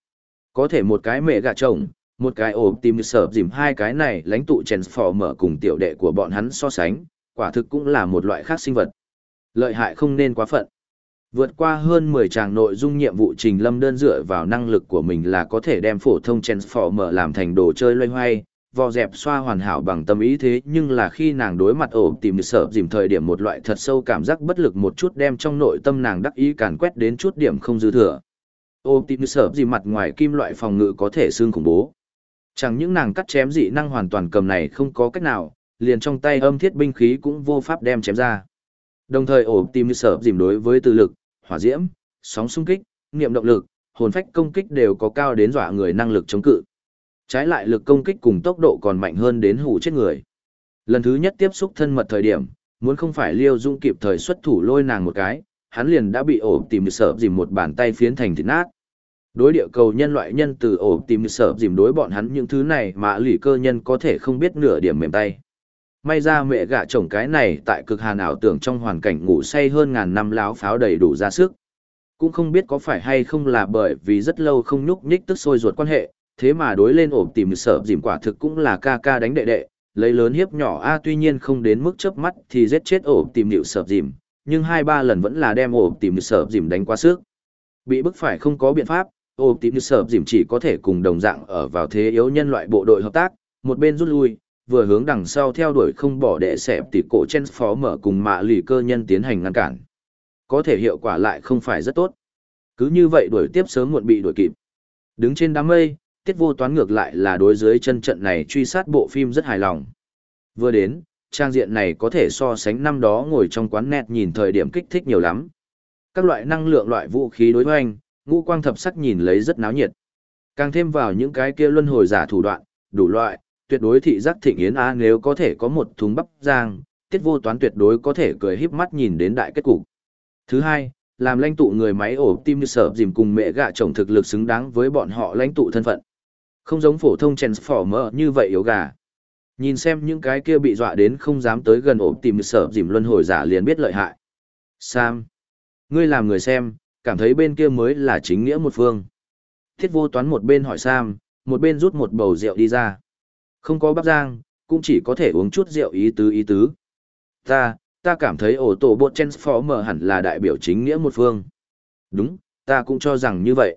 Có thể một cái mẹ gà chồng, một cái ổ tìm sợp dìm hai cái này lãnh tụ Transformer cùng tiểu đệ của bọn hắn so sánh, quả thực cũng là một loại khác sinh vật. Lợi hại không nên quá phận. Vượt qua hơn 10 tràng nội dung nhiệm vụ Trình Lâm đơn dựa vào năng lực của mình là có thể đem phổ thông Transformer làm thành đồ chơi loay hoay, vò dẹp xoa hoàn hảo bằng tâm ý thế nhưng là khi nàng đối mặt ổ tìm sợ dìm thời điểm một loại thật sâu cảm giác bất lực một chút đem trong nội tâm nàng đắc ý càn quét đến chút điểm không dư thừa. Ổ tìm sợ dìm mặt ngoài kim loại phòng ngự có thể xương khủng bố. Chẳng những nàng cắt chém dị năng hoàn toàn cầm này không có cách nào, liền trong tay âm thiết binh khí cũng vô pháp đem chém ra. Đồng thời ổ tìm sợ dìm đối với từ lực, hỏa diễm, sóng xung kích, niệm động lực, hồn phách công kích đều có cao đến dọa người năng lực chống cự. Trái lại lực công kích cùng tốc độ còn mạnh hơn đến hủ chết người. Lần thứ nhất tiếp xúc thân mật thời điểm, muốn không phải Liêu Dung kịp thời xuất thủ lôi nàng một cái, hắn liền đã bị ổ tìm sợ dìm một bàn tay phiến thành thịt nát. Đối địa cầu nhân loại nhân từ ổ tìm sợ dìm đối bọn hắn những thứ này mà lì cơ nhân có thể không biết nửa điểm mềm tay. May ra mẹ gạ chồng cái này tại cực hàn ảo tưởng trong hoàn cảnh ngủ say hơn ngàn năm láo pháo đầy đủ ra sức. Cũng không biết có phải hay không là bởi vì rất lâu không nhúc nhích tức sôi ruột quan hệ, thế mà đối lên ổ tìm sợ dìm quả thực cũng là ca ca đánh đệ đệ, lấy lớn hiếp nhỏ a tuy nhiên không đến mức chớp mắt thì giết chết ổ tìm nịu sợ dìm, nhưng hai ba lần vẫn là đem ổ tìm sợ dìm đánh quá sức. Bị bức phải không có biện pháp, ổ như sợ dìm chỉ có thể cùng đồng dạng ở vào thế yếu nhân loại bộ đội hợp tác, một bên rút lui, vừa hướng đằng sau theo đuổi không bỏ đệ xẹp tỷ cổ chen phó mở cùng mạ lì cơ nhân tiến hành ngăn cản. Có thể hiệu quả lại không phải rất tốt. Cứ như vậy đuổi tiếp sớm muộn bị đuổi kịp. Đứng trên đám mây, tiết vô toán ngược lại là đối dưới chân trận này truy sát bộ phim rất hài lòng. Vừa đến, trang diện này có thể so sánh năm đó ngồi trong quán net nhìn thời điểm kích thích nhiều lắm. Các loại năng lượng loại vũ khí đối hoành, ngũ quang thập sắc nhìn lấy rất náo nhiệt. Càng thêm vào những cái kia luân hồi giả thủ đoạn, đủ loại, tuyệt đối thị giác thịnh yến a nếu có thể có một thùng bắp giang, tiết vô toán tuyệt đối có thể cười híp mắt nhìn đến đại kết cục. Thứ hai, làm lãnh tụ người máy ổ tim như sở dìm cùng mẹ gạ chồng thực lực xứng đáng với bọn họ lãnh tụ thân phận. Không giống phổ thông Transformer như vậy yếu gà. Nhìn xem những cái kia bị dọa đến không dám tới gần ổ tim sở dìm luân hồi giả liền biết lợi hại. Sam. Ngươi làm người xem, cảm thấy bên kia mới là chính nghĩa một phương. Thiết vô toán một bên hỏi Sam, một bên rút một bầu rượu đi ra. Không có bắp giang, cũng chỉ có thể uống chút rượu ý tứ ý tứ. Ta, ta cảm thấy ổ tổ bột Transformer hẳn là đại biểu chính nghĩa một phương. Đúng, ta cũng cho rằng như vậy.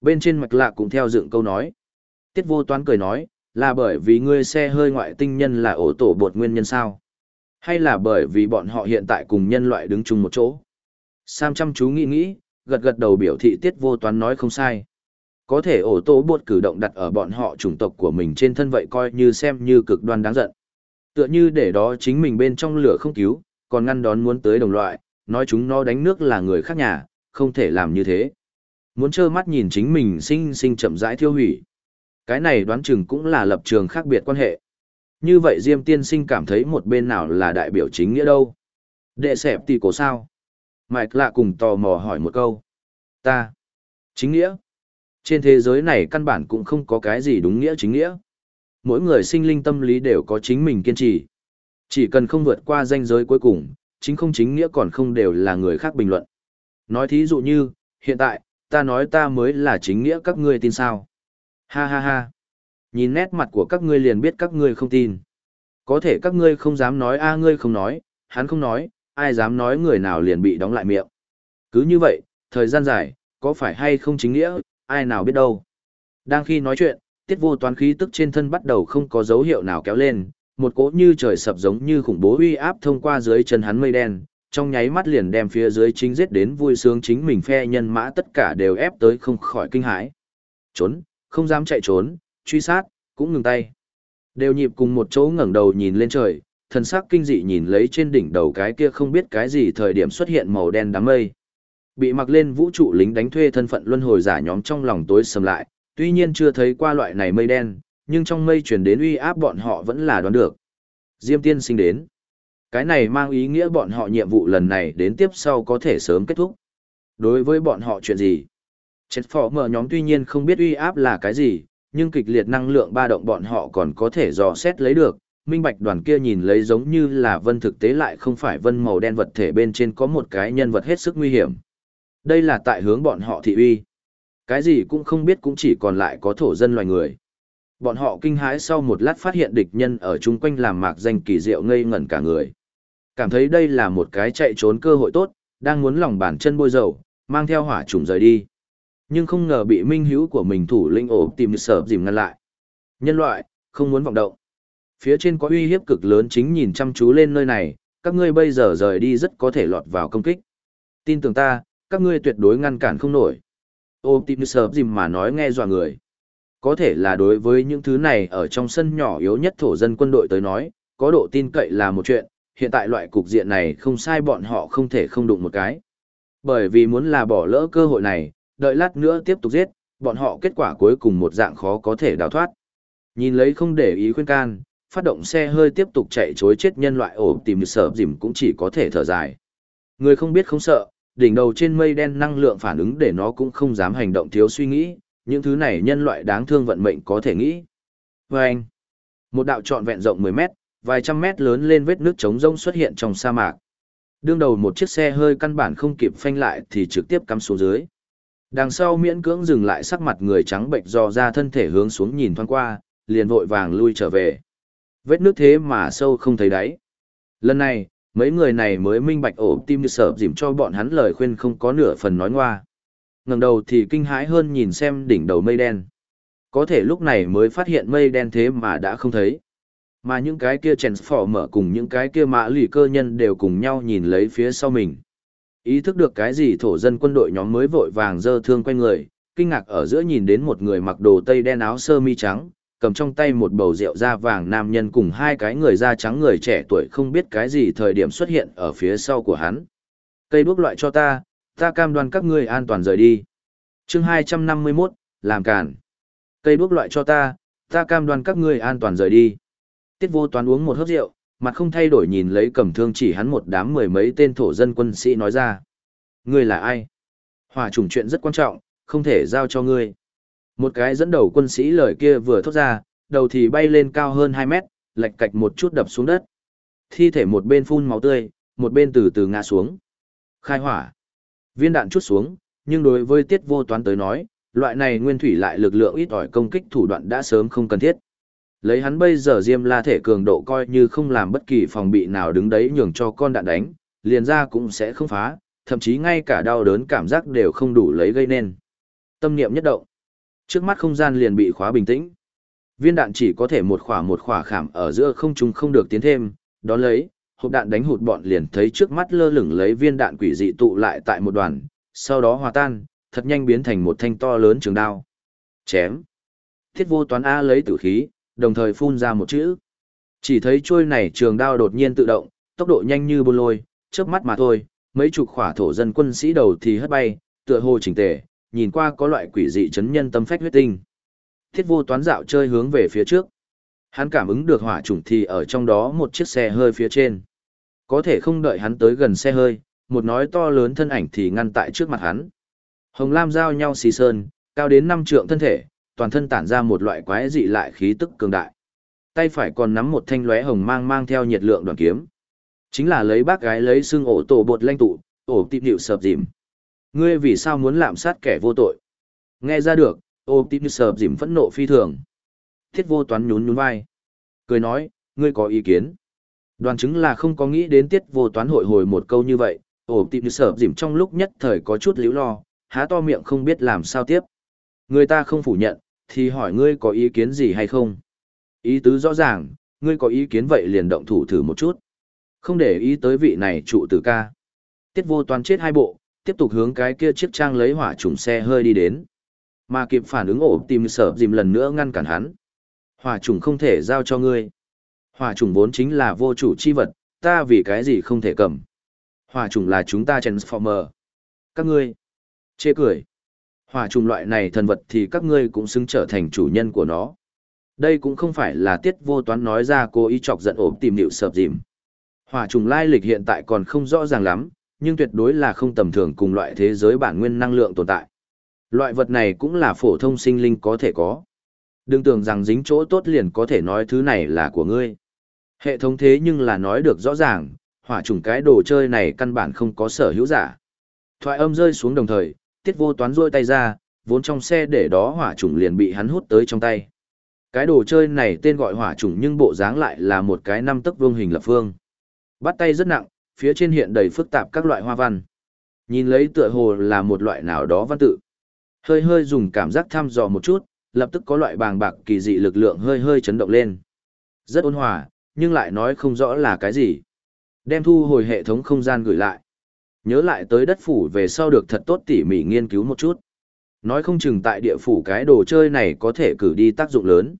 Bên trên mạch lạ cũng theo dựng câu nói. Tiết vô toán cười nói, là bởi vì ngươi xe hơi ngoại tinh nhân là ổ tổ bột nguyên nhân sao? Hay là bởi vì bọn họ hiện tại cùng nhân loại đứng chung một chỗ? Sam chăm chú nghĩ nghĩ, gật gật đầu biểu thị tiết vô toán nói không sai. Có thể ổ tổ bột cử động đặt ở bọn họ chủng tộc của mình trên thân vậy coi như xem như cực đoan đáng giận. Tựa như để đó chính mình bên trong lửa không cứu, còn ngăn đón muốn tới đồng loại, nói chúng nó đánh nước là người khác nhà, không thể làm như thế. Muốn trơ mắt nhìn chính mình sinh sinh chậm rãi thiêu hủy. Cái này đoán chừng cũng là lập trường khác biệt quan hệ. Như vậy Diêm tiên sinh cảm thấy một bên nào là đại biểu chính nghĩa đâu? Đệ sẹp tỷ cổ sao? Mike lạ cùng tò mò hỏi một câu. Ta. Chính nghĩa. Trên thế giới này căn bản cũng không có cái gì đúng nghĩa chính nghĩa. Mỗi người sinh linh tâm lý đều có chính mình kiên trì. Chỉ cần không vượt qua danh giới cuối cùng, chính không chính nghĩa còn không đều là người khác bình luận. Nói thí dụ như, hiện tại, ta nói ta mới là chính nghĩa các ngươi tin sao. Ha ha ha. Nhìn nét mặt của các ngươi liền biết các ngươi không tin. Có thể các ngươi không dám nói a ngươi không nói, hắn không nói, ai dám nói người nào liền bị đóng lại miệng. Cứ như vậy, thời gian dài, có phải hay không chính nghĩa, ai nào biết đâu. Đang khi nói chuyện, tiết vô toán khí tức trên thân bắt đầu không có dấu hiệu nào kéo lên, một cỗ như trời sập giống như khủng bố uy áp thông qua dưới chân hắn mây đen, trong nháy mắt liền đem phía dưới chính giết đến vui sướng chính mình phe nhân mã tất cả đều ép tới không khỏi kinh hãi. Trốn, không dám chạy trốn, truy sát, cũng ngừng tay. Đều nhịp cùng một chỗ ngẩng đầu nhìn lên trời, thần sắc kinh dị nhìn lấy trên đỉnh đầu cái kia không biết cái gì thời điểm xuất hiện màu đen đám mây. Bị mặc lên vũ trụ lính đánh thuê thân phận luân hồi giả nhóm trong lòng tối sầm lại, tuy nhiên chưa thấy qua loại này mây đen, nhưng trong mây truyền đến uy áp bọn họ vẫn là đoán được. Diêm tiên sinh đến. Cái này mang ý nghĩa bọn họ nhiệm vụ lần này đến tiếp sau có thể sớm kết thúc. Đối với bọn họ chuyện gì? Chết phỏ mở nhóm tuy nhiên không biết uy áp là cái gì, nhưng kịch liệt năng lượng ba động bọn họ còn có thể dò xét lấy được. Minh bạch đoàn kia nhìn lấy giống như là vân thực tế lại không phải vân màu đen vật thể bên trên có một cái nhân vật hết sức nguy hiểm. Đây là tại hướng bọn họ thị uy. Cái gì cũng không biết cũng chỉ còn lại có thổ dân loài người. Bọn họ kinh hãi sau một lát phát hiện địch nhân ở chung quanh làm mạc danh kỳ diệu ngây ngẩn cả người. Cảm thấy đây là một cái chạy trốn cơ hội tốt, đang muốn lòng bàn chân bôi dầu, mang theo hỏa trùng rời đi. Nhưng không ngờ bị minh hữu của mình thủ linh ổ tìm sở dìm ngăn lại. Nhân loại, không muốn vọng động. Phía trên có uy hiếp cực lớn chính nhìn chăm chú lên nơi này, các ngươi bây giờ rời đi rất có thể lọt vào công kích. Tin tưởng ta, các ngươi tuyệt đối ngăn cản không nổi. Optimus tìm dìm mà nói nghe dọa người. Có thể là đối với những thứ này ở trong sân nhỏ yếu nhất thổ dân quân đội tới nói, có độ tin cậy là một chuyện, hiện tại loại cục diện này không sai bọn họ không thể không đụng một cái. Bởi vì muốn là bỏ lỡ cơ hội này, đợi lát nữa tiếp tục giết, bọn họ kết quả cuối cùng một dạng khó có thể đào thoát. Nhìn lấy không để ý khuyên can, phát động xe hơi tiếp tục chạy chối chết nhân loại ổ tìm sợ dìm cũng chỉ có thể thở dài. Người không biết không sợ, đỉnh đầu trên mây đen năng lượng phản ứng để nó cũng không dám hành động thiếu suy nghĩ, những thứ này nhân loại đáng thương vận mệnh có thể nghĩ. Và anh, một đạo trọn vẹn rộng 10 mét, vài trăm mét lớn lên vết nước trống rông xuất hiện trong sa mạc. Đương đầu một chiếc xe hơi căn bản không kịp phanh lại thì trực tiếp cắm xuống dưới. Đằng sau miễn cưỡng dừng lại sắc mặt người trắng bệnh do ra thân thể hướng xuống nhìn thoáng qua, liền vội vàng lui trở về. Vết nước thế mà sâu không thấy đáy. Lần này, mấy người này mới minh bạch ổ tim như sợ dìm cho bọn hắn lời khuyên không có nửa phần nói ngoa. ngẩng đầu thì kinh hãi hơn nhìn xem đỉnh đầu mây đen. Có thể lúc này mới phát hiện mây đen thế mà đã không thấy. Mà những cái kia chèn mở cùng những cái kia mã lì cơ nhân đều cùng nhau nhìn lấy phía sau mình. Ý thức được cái gì thổ dân quân đội nhóm mới vội vàng dơ thương quanh người, kinh ngạc ở giữa nhìn đến một người mặc đồ tây đen áo sơ mi trắng, cầm trong tay một bầu rượu da vàng nam nhân cùng hai cái người da trắng người trẻ tuổi không biết cái gì thời điểm xuất hiện ở phía sau của hắn. Cây đuốc loại cho ta, Ta cam đoan các ngươi an toàn rời đi. chương 251, làm cản. Cây đuốc loại cho ta, ta cam đoan các ngươi an toàn rời đi. Tiết vô toán uống một hớp rượu, mặt không thay đổi nhìn lấy cầm thương chỉ hắn một đám mười mấy tên thổ dân quân sĩ nói ra. Ngươi là ai? hòa trùng chuyện rất quan trọng, không thể giao cho ngươi. Một cái dẫn đầu quân sĩ lời kia vừa thốt ra, đầu thì bay lên cao hơn 2 mét, lệch cạch một chút đập xuống đất. Thi thể một bên phun máu tươi, một bên từ từ ngã xuống. Khai hỏa. Viên đạn chút xuống, nhưng đối với tiết vô toán tới nói, loại này nguyên thủy lại lực lượng ít ỏi công kích thủ đoạn đã sớm không cần thiết. Lấy hắn bây giờ diêm la thể cường độ coi như không làm bất kỳ phòng bị nào đứng đấy nhường cho con đạn đánh, liền ra cũng sẽ không phá, thậm chí ngay cả đau đớn cảm giác đều không đủ lấy gây nên. Tâm niệm nhất động. Trước mắt không gian liền bị khóa bình tĩnh. Viên đạn chỉ có thể một khỏa một khỏa khảm ở giữa không trung không được tiến thêm, Đón lấy, hộp đạn đánh hụt bọn liền thấy trước mắt lơ lửng lấy viên đạn quỷ dị tụ lại tại một đoàn, sau đó hòa tan, thật nhanh biến thành một thanh to lớn trường đao. Chém. Thiết vô toán A lấy tử khí, đồng thời phun ra một chữ. Chỉ thấy trôi này trường đao đột nhiên tự động, tốc độ nhanh như bôn lôi, chớp mắt mà thôi, mấy chục khỏa thổ dân quân sĩ đầu thì hất bay, tựa hồ chỉnh tề, nhìn qua có loại quỷ dị chấn nhân tâm phách huyết tinh. Thiết vô toán dạo chơi hướng về phía trước. Hắn cảm ứng được hỏa chủng thì ở trong đó một chiếc xe hơi phía trên. Có thể không đợi hắn tới gần xe hơi, một nói to lớn thân ảnh thì ngăn tại trước mặt hắn. Hồng Lam giao nhau xì sơn, cao đến năm trượng thân thể, toàn thân tản ra một loại quái dị lại khí tức cường đại. Tay phải còn nắm một thanh lóe hồng mang mang theo nhiệt lượng đoàn kiếm. Chính là lấy bác gái lấy xương ổ tổ bột lanh tụ, ổ tịp điệu sợp dìm. Ngươi vì sao muốn lạm sát kẻ vô tội? Nghe ra được, ổ dìm phẫn nộ phi thường. Thiết vô toán nhún nhún vai. Cười nói, ngươi có ý kiến. Đoàn chứng là không có nghĩ đến tiết vô toán hội hồi một câu như vậy, ổ dìm trong lúc nhất thời có chút liễu lo, há to miệng không biết làm sao tiếp. Người ta không phủ nhận, thì hỏi ngươi có ý kiến gì hay không? Ý tứ rõ ràng, ngươi có ý kiến vậy liền động thủ thử một chút. Không để ý tới vị này trụ tử ca. Tiết vô toán chết hai bộ, tiếp tục hướng cái kia chiếc trang lấy hỏa trùng xe hơi đi đến. Mà kịp phản ứng ổ tìm sợ dìm lần nữa ngăn cản hắn. Hỏa trùng không thể giao cho ngươi. Hỏa trùng vốn chính là vô chủ chi vật, ta vì cái gì không thể cầm. Hỏa trùng là chúng ta Transformer. Các ngươi. Chê cười. Hỏa trùng loại này thần vật thì các ngươi cũng xứng trở thành chủ nhân của nó. Đây cũng không phải là tiết vô toán nói ra cố ý chọc giận ổ tìm điệu sợp dìm. Hỏa trùng lai lịch hiện tại còn không rõ ràng lắm, nhưng tuyệt đối là không tầm thường cùng loại thế giới bản nguyên năng lượng tồn tại. Loại vật này cũng là phổ thông sinh linh có thể có. Đừng tưởng rằng dính chỗ tốt liền có thể nói thứ này là của ngươi. Hệ thống thế nhưng là nói được rõ ràng, hỏa trùng cái đồ chơi này căn bản không có sở hữu giả. Thoại âm rơi xuống đồng thời, tiết vô toán rôi tay ra, vốn trong xe để đó hỏa trùng liền bị hắn hút tới trong tay. Cái đồ chơi này tên gọi hỏa trùng nhưng bộ dáng lại là một cái năm tấc vương hình lập phương. Bắt tay rất nặng, phía trên hiện đầy phức tạp các loại hoa văn. Nhìn lấy tựa hồ là một loại nào đó văn tự. Hơi hơi dùng cảm giác thăm dò một chút, lập tức có loại bàng bạc kỳ dị lực lượng hơi hơi chấn động lên. Rất ôn hòa, nhưng lại nói không rõ là cái gì. Đem thu hồi hệ thống không gian gửi lại. Nhớ lại tới đất phủ về sau được thật tốt tỉ mỉ nghiên cứu một chút. Nói không chừng tại địa phủ cái đồ chơi này có thể cử đi tác dụng lớn.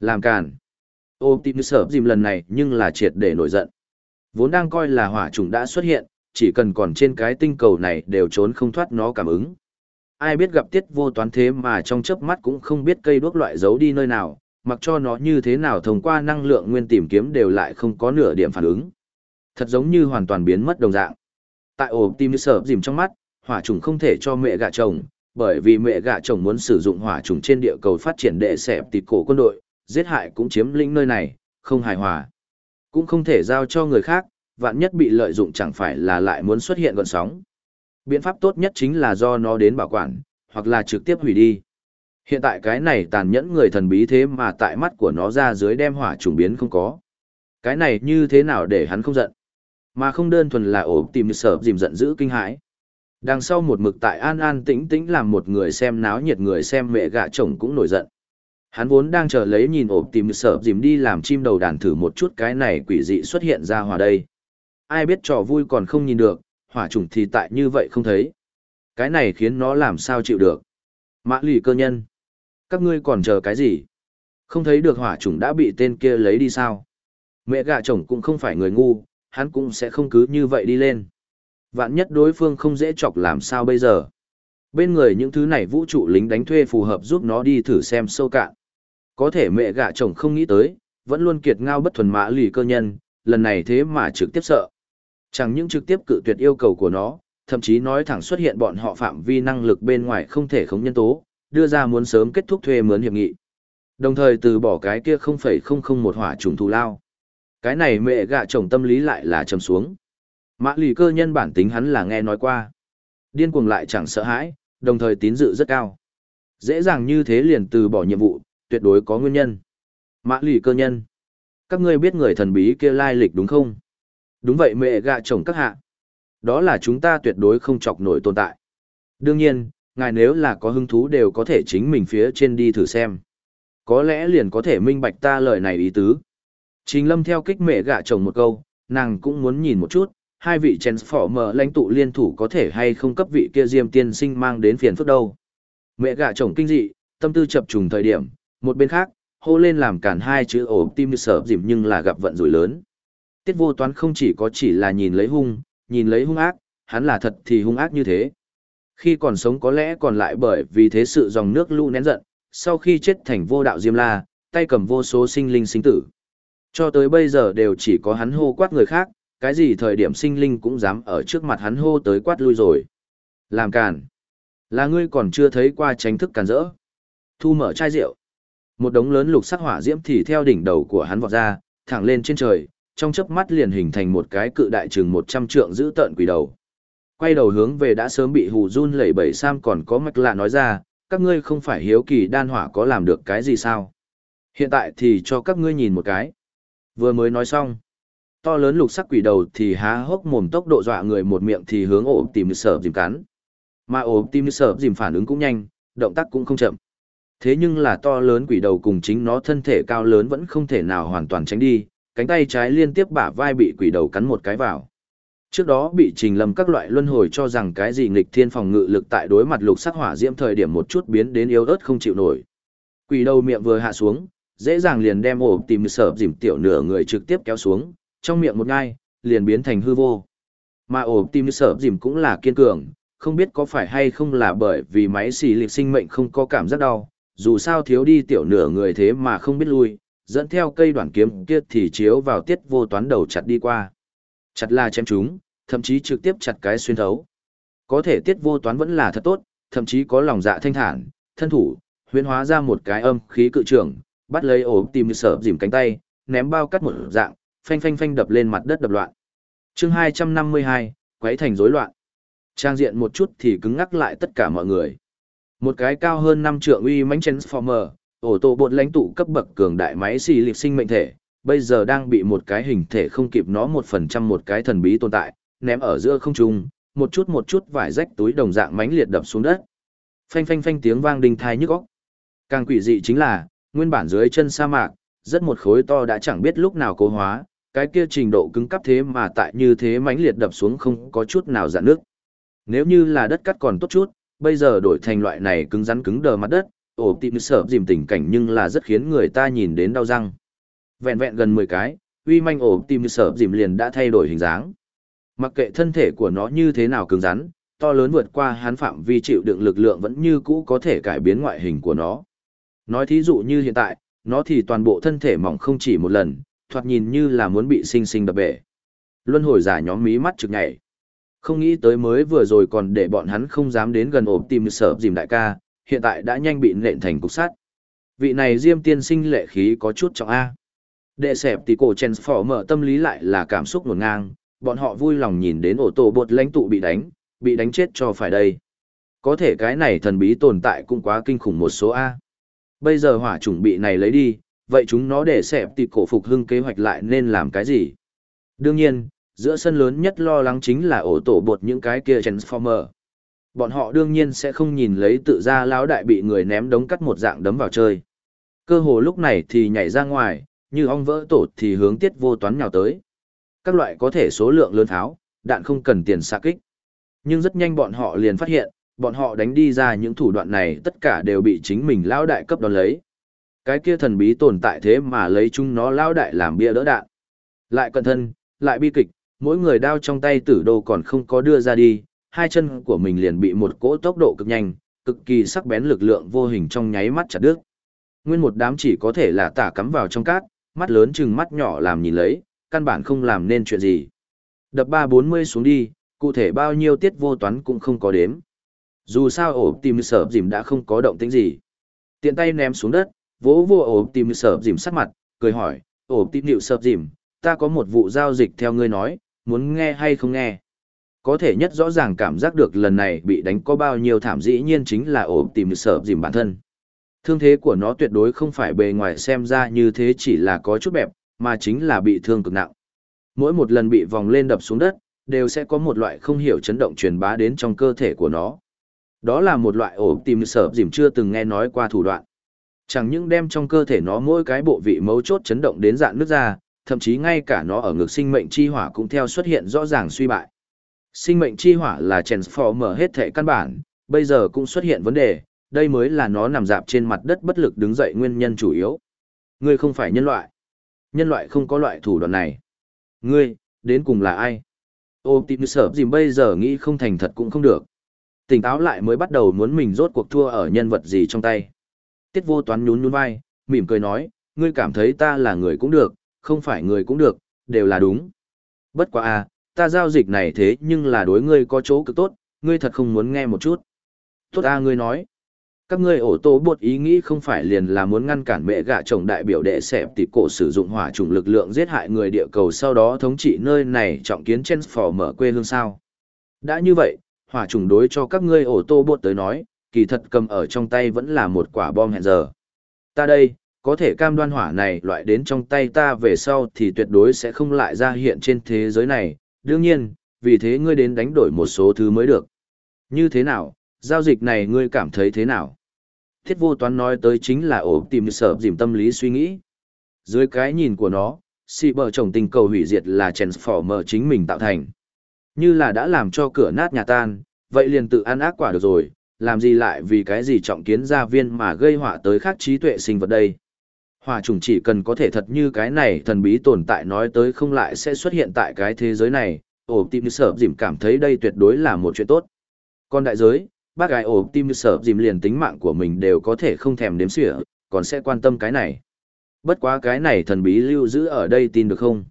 Làm càn. Ôm tìm sở dìm lần này nhưng là triệt để nổi giận. Vốn đang coi là hỏa trùng đã xuất hiện, chỉ cần còn trên cái tinh cầu này đều trốn không thoát nó cảm ứng ai biết gặp tiết vô toán thế mà trong chớp mắt cũng không biết cây đuốc loại giấu đi nơi nào, mặc cho nó như thế nào thông qua năng lượng nguyên tìm kiếm đều lại không có nửa điểm phản ứng. Thật giống như hoàn toàn biến mất đồng dạng. Tại ổ tim sợ dìm trong mắt, hỏa trùng không thể cho mẹ gạ chồng, bởi vì mẹ gạ chồng muốn sử dụng hỏa trùng trên địa cầu phát triển đệ xẹp tịt cổ quân đội, giết hại cũng chiếm lĩnh nơi này, không hài hòa. Cũng không thể giao cho người khác, vạn nhất bị lợi dụng chẳng phải là lại muốn xuất hiện gọn sóng. Biện pháp tốt nhất chính là do nó đến bảo quản, hoặc là trực tiếp hủy đi. Hiện tại cái này tàn nhẫn người thần bí thế mà tại mắt của nó ra dưới đem hỏa trùng biến không có. Cái này như thế nào để hắn không giận? Mà không đơn thuần là ổ tìm sở dìm giận dữ kinh hãi. Đằng sau một mực tại an an tĩnh tĩnh làm một người xem náo nhiệt người xem mẹ gạ chồng cũng nổi giận. Hắn vốn đang chờ lấy nhìn ổ tìm sở dìm đi làm chim đầu đàn thử một chút cái này quỷ dị xuất hiện ra hòa đây. Ai biết trò vui còn không nhìn được, hỏa trùng thì tại như vậy không thấy. Cái này khiến nó làm sao chịu được. Mã lì cơ nhân. Các ngươi còn chờ cái gì? Không thấy được hỏa trùng đã bị tên kia lấy đi sao? Mẹ gạ chồng cũng không phải người ngu, hắn cũng sẽ không cứ như vậy đi lên. Vạn nhất đối phương không dễ chọc làm sao bây giờ. Bên người những thứ này vũ trụ lính đánh thuê phù hợp giúp nó đi thử xem sâu cạn. Có thể mẹ gạ chồng không nghĩ tới, vẫn luôn kiệt ngao bất thuần mã lì cơ nhân, lần này thế mà trực tiếp sợ. Chẳng những trực tiếp cự tuyệt yêu cầu của nó, thậm chí nói thẳng xuất hiện bọn họ phạm vi năng lực bên ngoài không thể không nhân tố, đưa ra muốn sớm kết thúc thuê mướn hiệp nghị. Đồng thời từ bỏ cái kia 0,001 hỏa trùng thù lao. Cái này mẹ gạ chồng tâm lý lại là trầm xuống. Mã lì cơ nhân bản tính hắn là nghe nói qua. Điên cuồng lại chẳng sợ hãi, đồng thời tín dự rất cao. Dễ dàng như thế liền từ bỏ nhiệm vụ, tuyệt đối có nguyên nhân. Mã lì cơ nhân. Các ngươi biết người thần bí kia lai lịch đúng không? Đúng vậy mẹ gạ chồng các hạ. Đó là chúng ta tuyệt đối không chọc nổi tồn tại. Đương nhiên, ngài nếu là có hứng thú đều có thể chính mình phía trên đi thử xem. Có lẽ liền có thể minh bạch ta lời này ý tứ. Trình lâm theo kích mẹ gạ chồng một câu, nàng cũng muốn nhìn một chút, hai vị Transformer lãnh tụ liên thủ có thể hay không cấp vị kia diêm tiên sinh mang đến phiền phức đâu. Mẹ gạ chồng kinh dị, tâm tư chập trùng thời điểm, một bên khác, hô lên làm cản hai chữ ổ tim sợ dìm nhưng là gặp vận rủi lớn. Tiết vô toán không chỉ có chỉ là nhìn lấy hung, nhìn lấy hung ác, hắn là thật thì hung ác như thế. Khi còn sống có lẽ còn lại bởi vì thế sự dòng nước lũ nén giận, sau khi chết thành vô đạo diêm la, tay cầm vô số sinh linh sinh tử. Cho tới bây giờ đều chỉ có hắn hô quát người khác, cái gì thời điểm sinh linh cũng dám ở trước mặt hắn hô tới quát lui rồi. Làm càn. Là ngươi còn chưa thấy qua tránh thức càn rỡ. Thu mở chai rượu. Một đống lớn lục sắc hỏa diễm thì theo đỉnh đầu của hắn vọt ra, thẳng lên trên trời, trong chớp mắt liền hình thành một cái cự đại chừng 100 trượng giữ tợn quỷ đầu. Quay đầu hướng về đã sớm bị hù run lẩy bẩy Sam còn có mạch lạ nói ra, các ngươi không phải hiếu kỳ đan hỏa có làm được cái gì sao? Hiện tại thì cho các ngươi nhìn một cái. Vừa mới nói xong, to lớn lục sắc quỷ đầu thì há hốc mồm tốc độ dọa người một miệng thì hướng ổ tìm sở dìm cắn. Mà ổ tìm sở dìm phản ứng cũng nhanh, động tác cũng không chậm. Thế nhưng là to lớn quỷ đầu cùng chính nó thân thể cao lớn vẫn không thể nào hoàn toàn tránh đi, cánh tay trái liên tiếp bả vai bị quỷ đầu cắn một cái vào. Trước đó bị trình lầm các loại luân hồi cho rằng cái gì nghịch thiên phòng ngự lực tại đối mặt lục sắc hỏa diễm thời điểm một chút biến đến yếu ớt không chịu nổi. Quỷ đầu miệng vừa hạ xuống, dễ dàng liền đem ổ tìm sở dìm tiểu nửa người trực tiếp kéo xuống, trong miệng một ngai, liền biến thành hư vô. Mà ổ tim sở dìm cũng là kiên cường, không biết có phải hay không là bởi vì máy xì liệt sinh mệnh không có cảm giác đau, dù sao thiếu đi tiểu nửa người thế mà không biết lui, dẫn theo cây đoạn kiếm kia thì chiếu vào tiết vô toán đầu chặt đi qua. Chặt là chém chúng, thậm chí trực tiếp chặt cái xuyên thấu. Có thể tiết vô toán vẫn là thật tốt, thậm chí có lòng dạ thanh thản, thân thủ, huyễn hóa ra một cái âm khí cự trưởng, bắt lấy ổ tim sở dìm cánh tay, ném bao cắt một dạng, phanh phanh phanh đập lên mặt đất đập loạn. chương 252, quấy thành rối loạn. Trang diện một chút thì cứng ngắc lại tất cả mọi người. Một cái cao hơn 5 trượng uy mãnh Transformer, ổ tổ bột lãnh tụ cấp bậc cường đại máy xì liệt sinh mệnh thể, bây giờ đang bị một cái hình thể không kịp nó một phần trăm một cái thần bí tồn tại, ném ở giữa không trung, một chút một chút vải rách túi đồng dạng mãnh liệt đập xuống đất. Phanh phanh phanh tiếng vang đinh thai nhức óc. Càng quỷ dị chính là, nguyên bản dưới chân sa mạc, rất một khối to đã chẳng biết lúc nào cố hóa, cái kia trình độ cứng cắp thế mà tại như thế mãnh liệt đập xuống không có chút nào dạn nước. Nếu như là đất cắt còn tốt chút, bây giờ đổi thành loại này cứng rắn cứng đờ mặt đất, ổ tìm sợ dìm tình cảnh nhưng là rất khiến người ta nhìn đến đau răng. Vẹn vẹn gần 10 cái, uy manh ổ tìm sợ dìm liền đã thay đổi hình dáng. Mặc kệ thân thể của nó như thế nào cứng rắn, to lớn vượt qua hắn phạm vi chịu đựng lực lượng vẫn như cũ có thể cải biến ngoại hình của nó. Nói thí dụ như hiện tại, nó thì toàn bộ thân thể mỏng không chỉ một lần, thoạt nhìn như là muốn bị sinh sinh đập bể. Luân hồi giả nhóm mí mắt trực nhảy. Không nghĩ tới mới vừa rồi còn để bọn hắn không dám đến gần ổ tìm sở dìm đại ca, hiện tại đã nhanh bị nện thành cục sắt. Vị này diêm tiên sinh lệ khí có chút trọng A. Đệ sẹp thì cổ chèn phỏ mở tâm lý lại là cảm xúc nguồn ngang, bọn họ vui lòng nhìn đến ổ tổ bột lãnh tụ bị đánh, bị đánh chết cho phải đây. Có thể cái này thần bí tồn tại cũng quá kinh khủng một số A. Bây giờ hỏa chủng bị này lấy đi, vậy chúng nó để xẹp tịp cổ phục hưng kế hoạch lại nên làm cái gì? Đương nhiên, giữa sân lớn nhất lo lắng chính là ổ tổ bột những cái kia Transformer. Bọn họ đương nhiên sẽ không nhìn lấy tự ra lão đại bị người ném đống cắt một dạng đấm vào chơi. Cơ hồ lúc này thì nhảy ra ngoài, như ong vỡ tổ thì hướng tiết vô toán nhào tới. Các loại có thể số lượng lớn tháo, đạn không cần tiền xa kích. Nhưng rất nhanh bọn họ liền phát hiện, bọn họ đánh đi ra những thủ đoạn này tất cả đều bị chính mình lão đại cấp đón lấy. Cái kia thần bí tồn tại thế mà lấy chúng nó lão đại làm bia đỡ đạn. Lại cẩn thân, lại bi kịch, mỗi người đao trong tay tử đô còn không có đưa ra đi, hai chân của mình liền bị một cỗ tốc độ cực nhanh, cực kỳ sắc bén lực lượng vô hình trong nháy mắt chặt đứt. Nguyên một đám chỉ có thể là tả cắm vào trong cát, mắt lớn chừng mắt nhỏ làm nhìn lấy, căn bản không làm nên chuyện gì. Đập ba bốn mươi xuống đi, cụ thể bao nhiêu tiết vô toán cũng không có đếm. Dù sao ổ tìm sở dìm đã không có động tĩnh gì. Tiện tay ném xuống đất, vỗ vô ổ tìm sợ dìm sắc mặt, cười hỏi, ổ tìm nịu sợ dìm, ta có một vụ giao dịch theo ngươi nói, muốn nghe hay không nghe. Có thể nhất rõ ràng cảm giác được lần này bị đánh có bao nhiêu thảm dĩ nhiên chính là ổ tìm sợ dìm bản thân. Thương thế của nó tuyệt đối không phải bề ngoài xem ra như thế chỉ là có chút bẹp, mà chính là bị thương cực nặng. Mỗi một lần bị vòng lên đập xuống đất, đều sẽ có một loại không hiểu chấn động truyền bá đến trong cơ thể của nó. Đó là một loại ổ tìm sở dìm chưa từng nghe nói qua thủ đoạn. Chẳng những đem trong cơ thể nó mỗi cái bộ vị mấu chốt chấn động đến dạng nước ra, thậm chí ngay cả nó ở ngực sinh mệnh chi hỏa cũng theo xuất hiện rõ ràng suy bại. Sinh mệnh chi hỏa là transformer hết thể căn bản, bây giờ cũng xuất hiện vấn đề, đây mới là nó nằm dạp trên mặt đất bất lực đứng dậy nguyên nhân chủ yếu. Ngươi không phải nhân loại. Nhân loại không có loại thủ đoạn này. Ngươi, đến cùng là ai? Ô tìm sở dìm bây giờ nghĩ không thành thật cũng không được. Tỉnh táo lại mới bắt đầu muốn mình rốt cuộc thua ở nhân vật gì trong tay. Tiết vô toán nhún nhún vai, mỉm cười nói, ngươi cảm thấy ta là người cũng được, không phải người cũng được, đều là đúng. Bất quá à, ta giao dịch này thế nhưng là đối ngươi có chỗ cực tốt, ngươi thật không muốn nghe một chút. Tốt à ngươi nói. Các ngươi ổ tô bột ý nghĩ không phải liền là muốn ngăn cản mẹ gạ chồng đại biểu đệ xẹp tỷ cổ sử dụng hỏa chủng lực lượng giết hại người địa cầu sau đó thống trị nơi này trọng kiến trên phò mở quê hương sao. Đã như vậy, hỏa chủng đối cho các ngươi ổ tô bột tới nói, kỳ thật cầm ở trong tay vẫn là một quả bom hẹn giờ. Ta đây, có thể cam đoan hỏa này loại đến trong tay ta về sau thì tuyệt đối sẽ không lại ra hiện trên thế giới này. Đương nhiên, vì thế ngươi đến đánh đổi một số thứ mới được. Như thế nào, giao dịch này ngươi cảm thấy thế nào? Thiết vô toán nói tới chính là ổ tìm sở dìm tâm lý suy nghĩ. Dưới cái nhìn của nó, xì bờ chồng tình cầu hủy diệt là Transformer chính mình tạo thành. Như là đã làm cho cửa nát nhà tan, vậy liền tự ăn ác quả được rồi, làm gì lại vì cái gì trọng kiến gia viên mà gây họa tới khác trí tuệ sinh vật đây. Hỏa trùng chỉ cần có thể thật như cái này thần bí tồn tại nói tới không lại sẽ xuất hiện tại cái thế giới này, ổ tim sở dìm cảm thấy đây tuyệt đối là một chuyện tốt. Còn đại giới, bác gái ổ tim sợ dìm liền tính mạng của mình đều có thể không thèm đếm xỉa, còn sẽ quan tâm cái này. Bất quá cái này thần bí lưu giữ ở đây tin được không?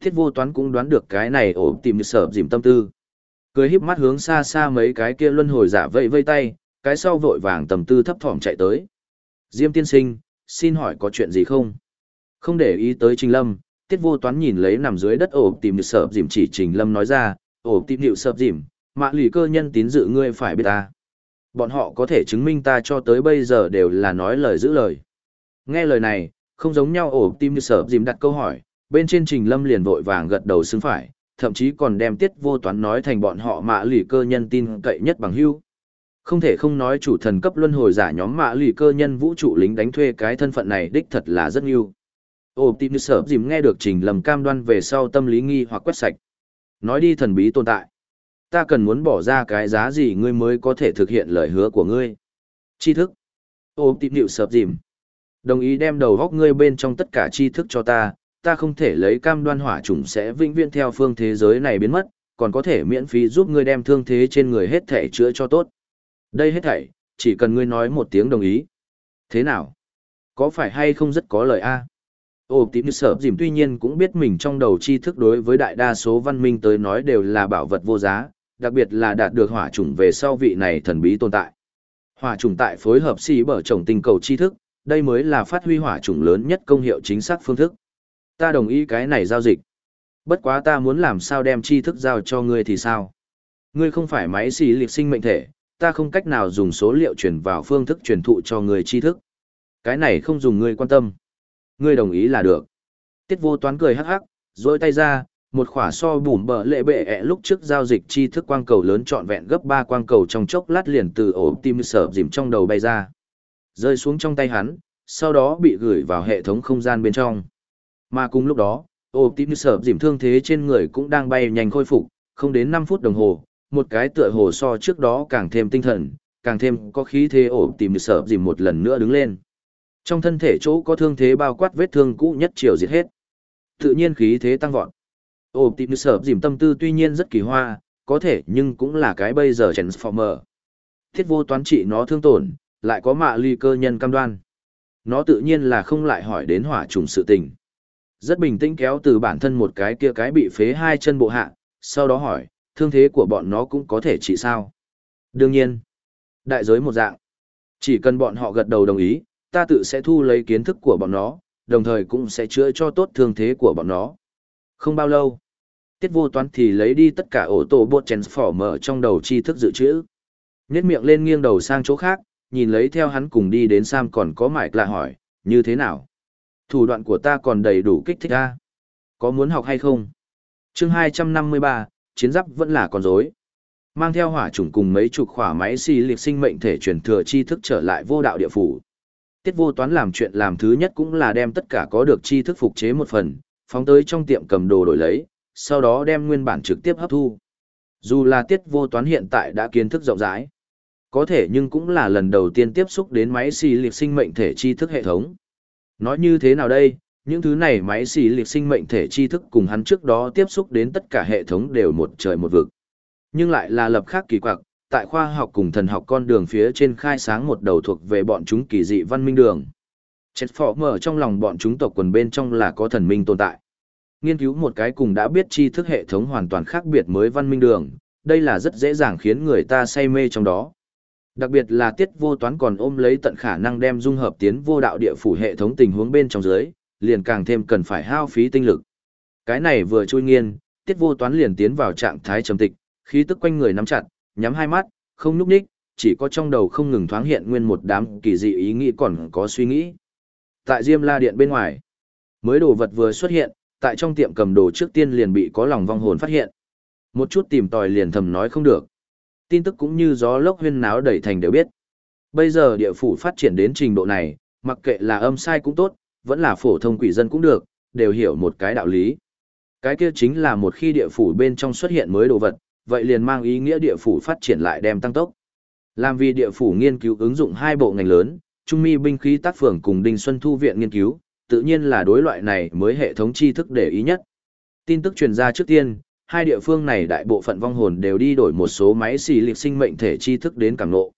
Thiết vô toán cũng đoán được cái này ổ tim sợ dìm tâm tư. Cười híp mắt hướng xa xa mấy cái kia luân hồi giả vây vây tay, cái sau vội vàng tầm tư thấp thỏm chạy tới. Diêm tiên sinh, xin hỏi có chuyện gì không? Không để ý tới Trình Lâm, Tiết Vô Toán nhìn lấy nằm dưới đất ổ tìm sợ dìm chỉ Trình Lâm nói ra, ổ tìm nhự sợ dìm, Mạ lì cơ nhân tín dự ngươi phải biết ta. Bọn họ có thể chứng minh ta cho tới bây giờ đều là nói lời giữ lời. Nghe lời này, không giống nhau ổ tim như sở dìm đặt câu hỏi, bên trên trình lâm liền vội vàng gật đầu xứng phải, thậm chí còn đem tiết vô toán nói thành bọn họ mạ lì cơ nhân tin cậy nhất bằng hưu. Không thể không nói chủ thần cấp luân hồi giả nhóm mạ lì cơ nhân vũ trụ lính đánh thuê cái thân phận này đích thật là rất hưu. Ổ tim sở dìm nghe được trình lầm cam đoan về sau tâm lý nghi hoặc quét sạch. Nói đi thần bí tồn tại. Ta cần muốn bỏ ra cái giá gì ngươi mới có thể thực hiện lời hứa của ngươi. Tri thức. Ô tìm điệu dìm. Đồng ý đem đầu góc ngươi bên trong tất cả tri thức cho ta, ta không thể lấy cam đoan hỏa chủng sẽ vĩnh viễn theo phương thế giới này biến mất, còn có thể miễn phí giúp ngươi đem thương thế trên người hết thể chữa cho tốt. Đây hết thảy, chỉ cần ngươi nói một tiếng đồng ý. Thế nào? Có phải hay không rất có lời a? Ô tím sở dìm tuy nhiên cũng biết mình trong đầu tri thức đối với đại đa số văn minh tới nói đều là bảo vật vô giá, đặc biệt là đạt được hỏa chủng về sau vị này thần bí tồn tại. Hỏa chủng tại phối hợp xì bở trồng tinh cầu tri thức, đây mới là phát huy hỏa chủng lớn nhất công hiệu chính xác phương thức. Ta đồng ý cái này giao dịch. Bất quá ta muốn làm sao đem tri thức giao cho ngươi thì sao? Ngươi không phải máy xì liệt sinh mệnh thể, ta không cách nào dùng số liệu truyền vào phương thức truyền thụ cho người tri thức. Cái này không dùng ngươi quan tâm. Ngươi đồng ý là được. Tiết vô toán cười hắc hắc, rồi tay ra, một khỏa so bùm bờ lệ bệ ẹ lúc trước giao dịch tri thức quang cầu lớn trọn vẹn gấp ba quang cầu trong chốc lát liền từ ổ tim sở dìm trong đầu bay ra rơi xuống trong tay hắn sau đó bị gửi vào hệ thống không gian bên trong mà cùng lúc đó Optimus tim dìm thương thế trên người cũng đang bay nhanh khôi phục không đến năm phút đồng hồ một cái tựa hồ so trước đó càng thêm tinh thần càng thêm có khí thế Optimus tìm dìm một lần nữa đứng lên trong thân thể chỗ có thương thế bao quát vết thương cũ nhất chiều diệt hết tự nhiên khí thế tăng vọt Optimus Sở dìm tâm tư tuy nhiên rất kỳ hoa, có thể nhưng cũng là cái bây giờ Transformer. Thiết vô toán trị nó thương tổn, lại có mạ ly cơ nhân cam đoan. Nó tự nhiên là không lại hỏi đến hỏa trùng sự tình. Rất bình tĩnh kéo từ bản thân một cái kia cái bị phế hai chân bộ hạ, sau đó hỏi, thương thế của bọn nó cũng có thể trị sao? Đương nhiên, đại giới một dạng. Chỉ cần bọn họ gật đầu đồng ý, ta tự sẽ thu lấy kiến thức của bọn nó, đồng thời cũng sẽ chữa cho tốt thương thế của bọn nó. Không bao lâu, tiết vô toán thì lấy đi tất cả ổ tổ bột mở trong đầu tri thức dự trữ. Nhét miệng lên nghiêng đầu sang chỗ khác, nhìn lấy theo hắn cùng đi đến Sam còn có mải lạ hỏi, như thế nào? Thủ đoạn của ta còn đầy đủ kích thích ta. Có muốn học hay không? chương 253, chiến giáp vẫn là con rối mang theo hỏa chủng cùng mấy chục khỏa máy xì liệt sinh mệnh thể truyền thừa tri thức trở lại vô đạo địa phủ. Tiết vô toán làm chuyện làm thứ nhất cũng là đem tất cả có được tri thức phục chế một phần, phóng tới trong tiệm cầm đồ đổi lấy, sau đó đem nguyên bản trực tiếp hấp thu. Dù là tiết vô toán hiện tại đã kiến thức rộng rãi, có thể nhưng cũng là lần đầu tiên tiếp xúc đến máy xì liệt sinh mệnh thể tri thức hệ thống. Nói như thế nào đây, những thứ này máy xì liệt sinh mệnh thể tri thức cùng hắn trước đó tiếp xúc đến tất cả hệ thống đều một trời một vực. Nhưng lại là lập khác kỳ quặc, tại khoa học cùng thần học con đường phía trên khai sáng một đầu thuộc về bọn chúng kỳ dị văn minh đường. Chết phỏ mở trong lòng bọn chúng tộc quần bên trong là có thần minh tồn tại. Nghiên cứu một cái cùng đã biết tri thức hệ thống hoàn toàn khác biệt mới văn minh đường, đây là rất dễ dàng khiến người ta say mê trong đó. Đặc biệt là tiết vô toán còn ôm lấy tận khả năng đem dung hợp tiến vô đạo địa phủ hệ thống tình huống bên trong dưới, liền càng thêm cần phải hao phí tinh lực. Cái này vừa chui nghiên, tiết vô toán liền tiến vào trạng thái trầm tịch, khí tức quanh người nắm chặt, nhắm hai mắt, không núp ních, chỉ có trong đầu không ngừng thoáng hiện nguyên một đám kỳ dị ý nghĩ còn có suy nghĩ. Tại Diêm La Điện bên ngoài, mới đồ vật vừa xuất hiện, tại trong tiệm cầm đồ trước tiên liền bị có lòng vong hồn phát hiện. Một chút tìm tòi liền thầm nói không được. Tin tức cũng như gió lốc huyên náo đẩy thành đều biết. Bây giờ địa phủ phát triển đến trình độ này, mặc kệ là âm sai cũng tốt, vẫn là phổ thông quỷ dân cũng được, đều hiểu một cái đạo lý. Cái kia chính là một khi địa phủ bên trong xuất hiện mới đồ vật, vậy liền mang ý nghĩa địa phủ phát triển lại đem tăng tốc. Làm vì địa phủ nghiên cứu ứng dụng hai bộ ngành lớn, Trung mi binh khí tác phường cùng Đinh Xuân Thu viện nghiên cứu, tự nhiên là đối loại này mới hệ thống tri thức để ý nhất. Tin tức truyền ra trước tiên, hai địa phương này đại bộ phận vong hồn đều đi đổi một số máy xì lịch sinh mệnh thể tri thức đến càng nộ.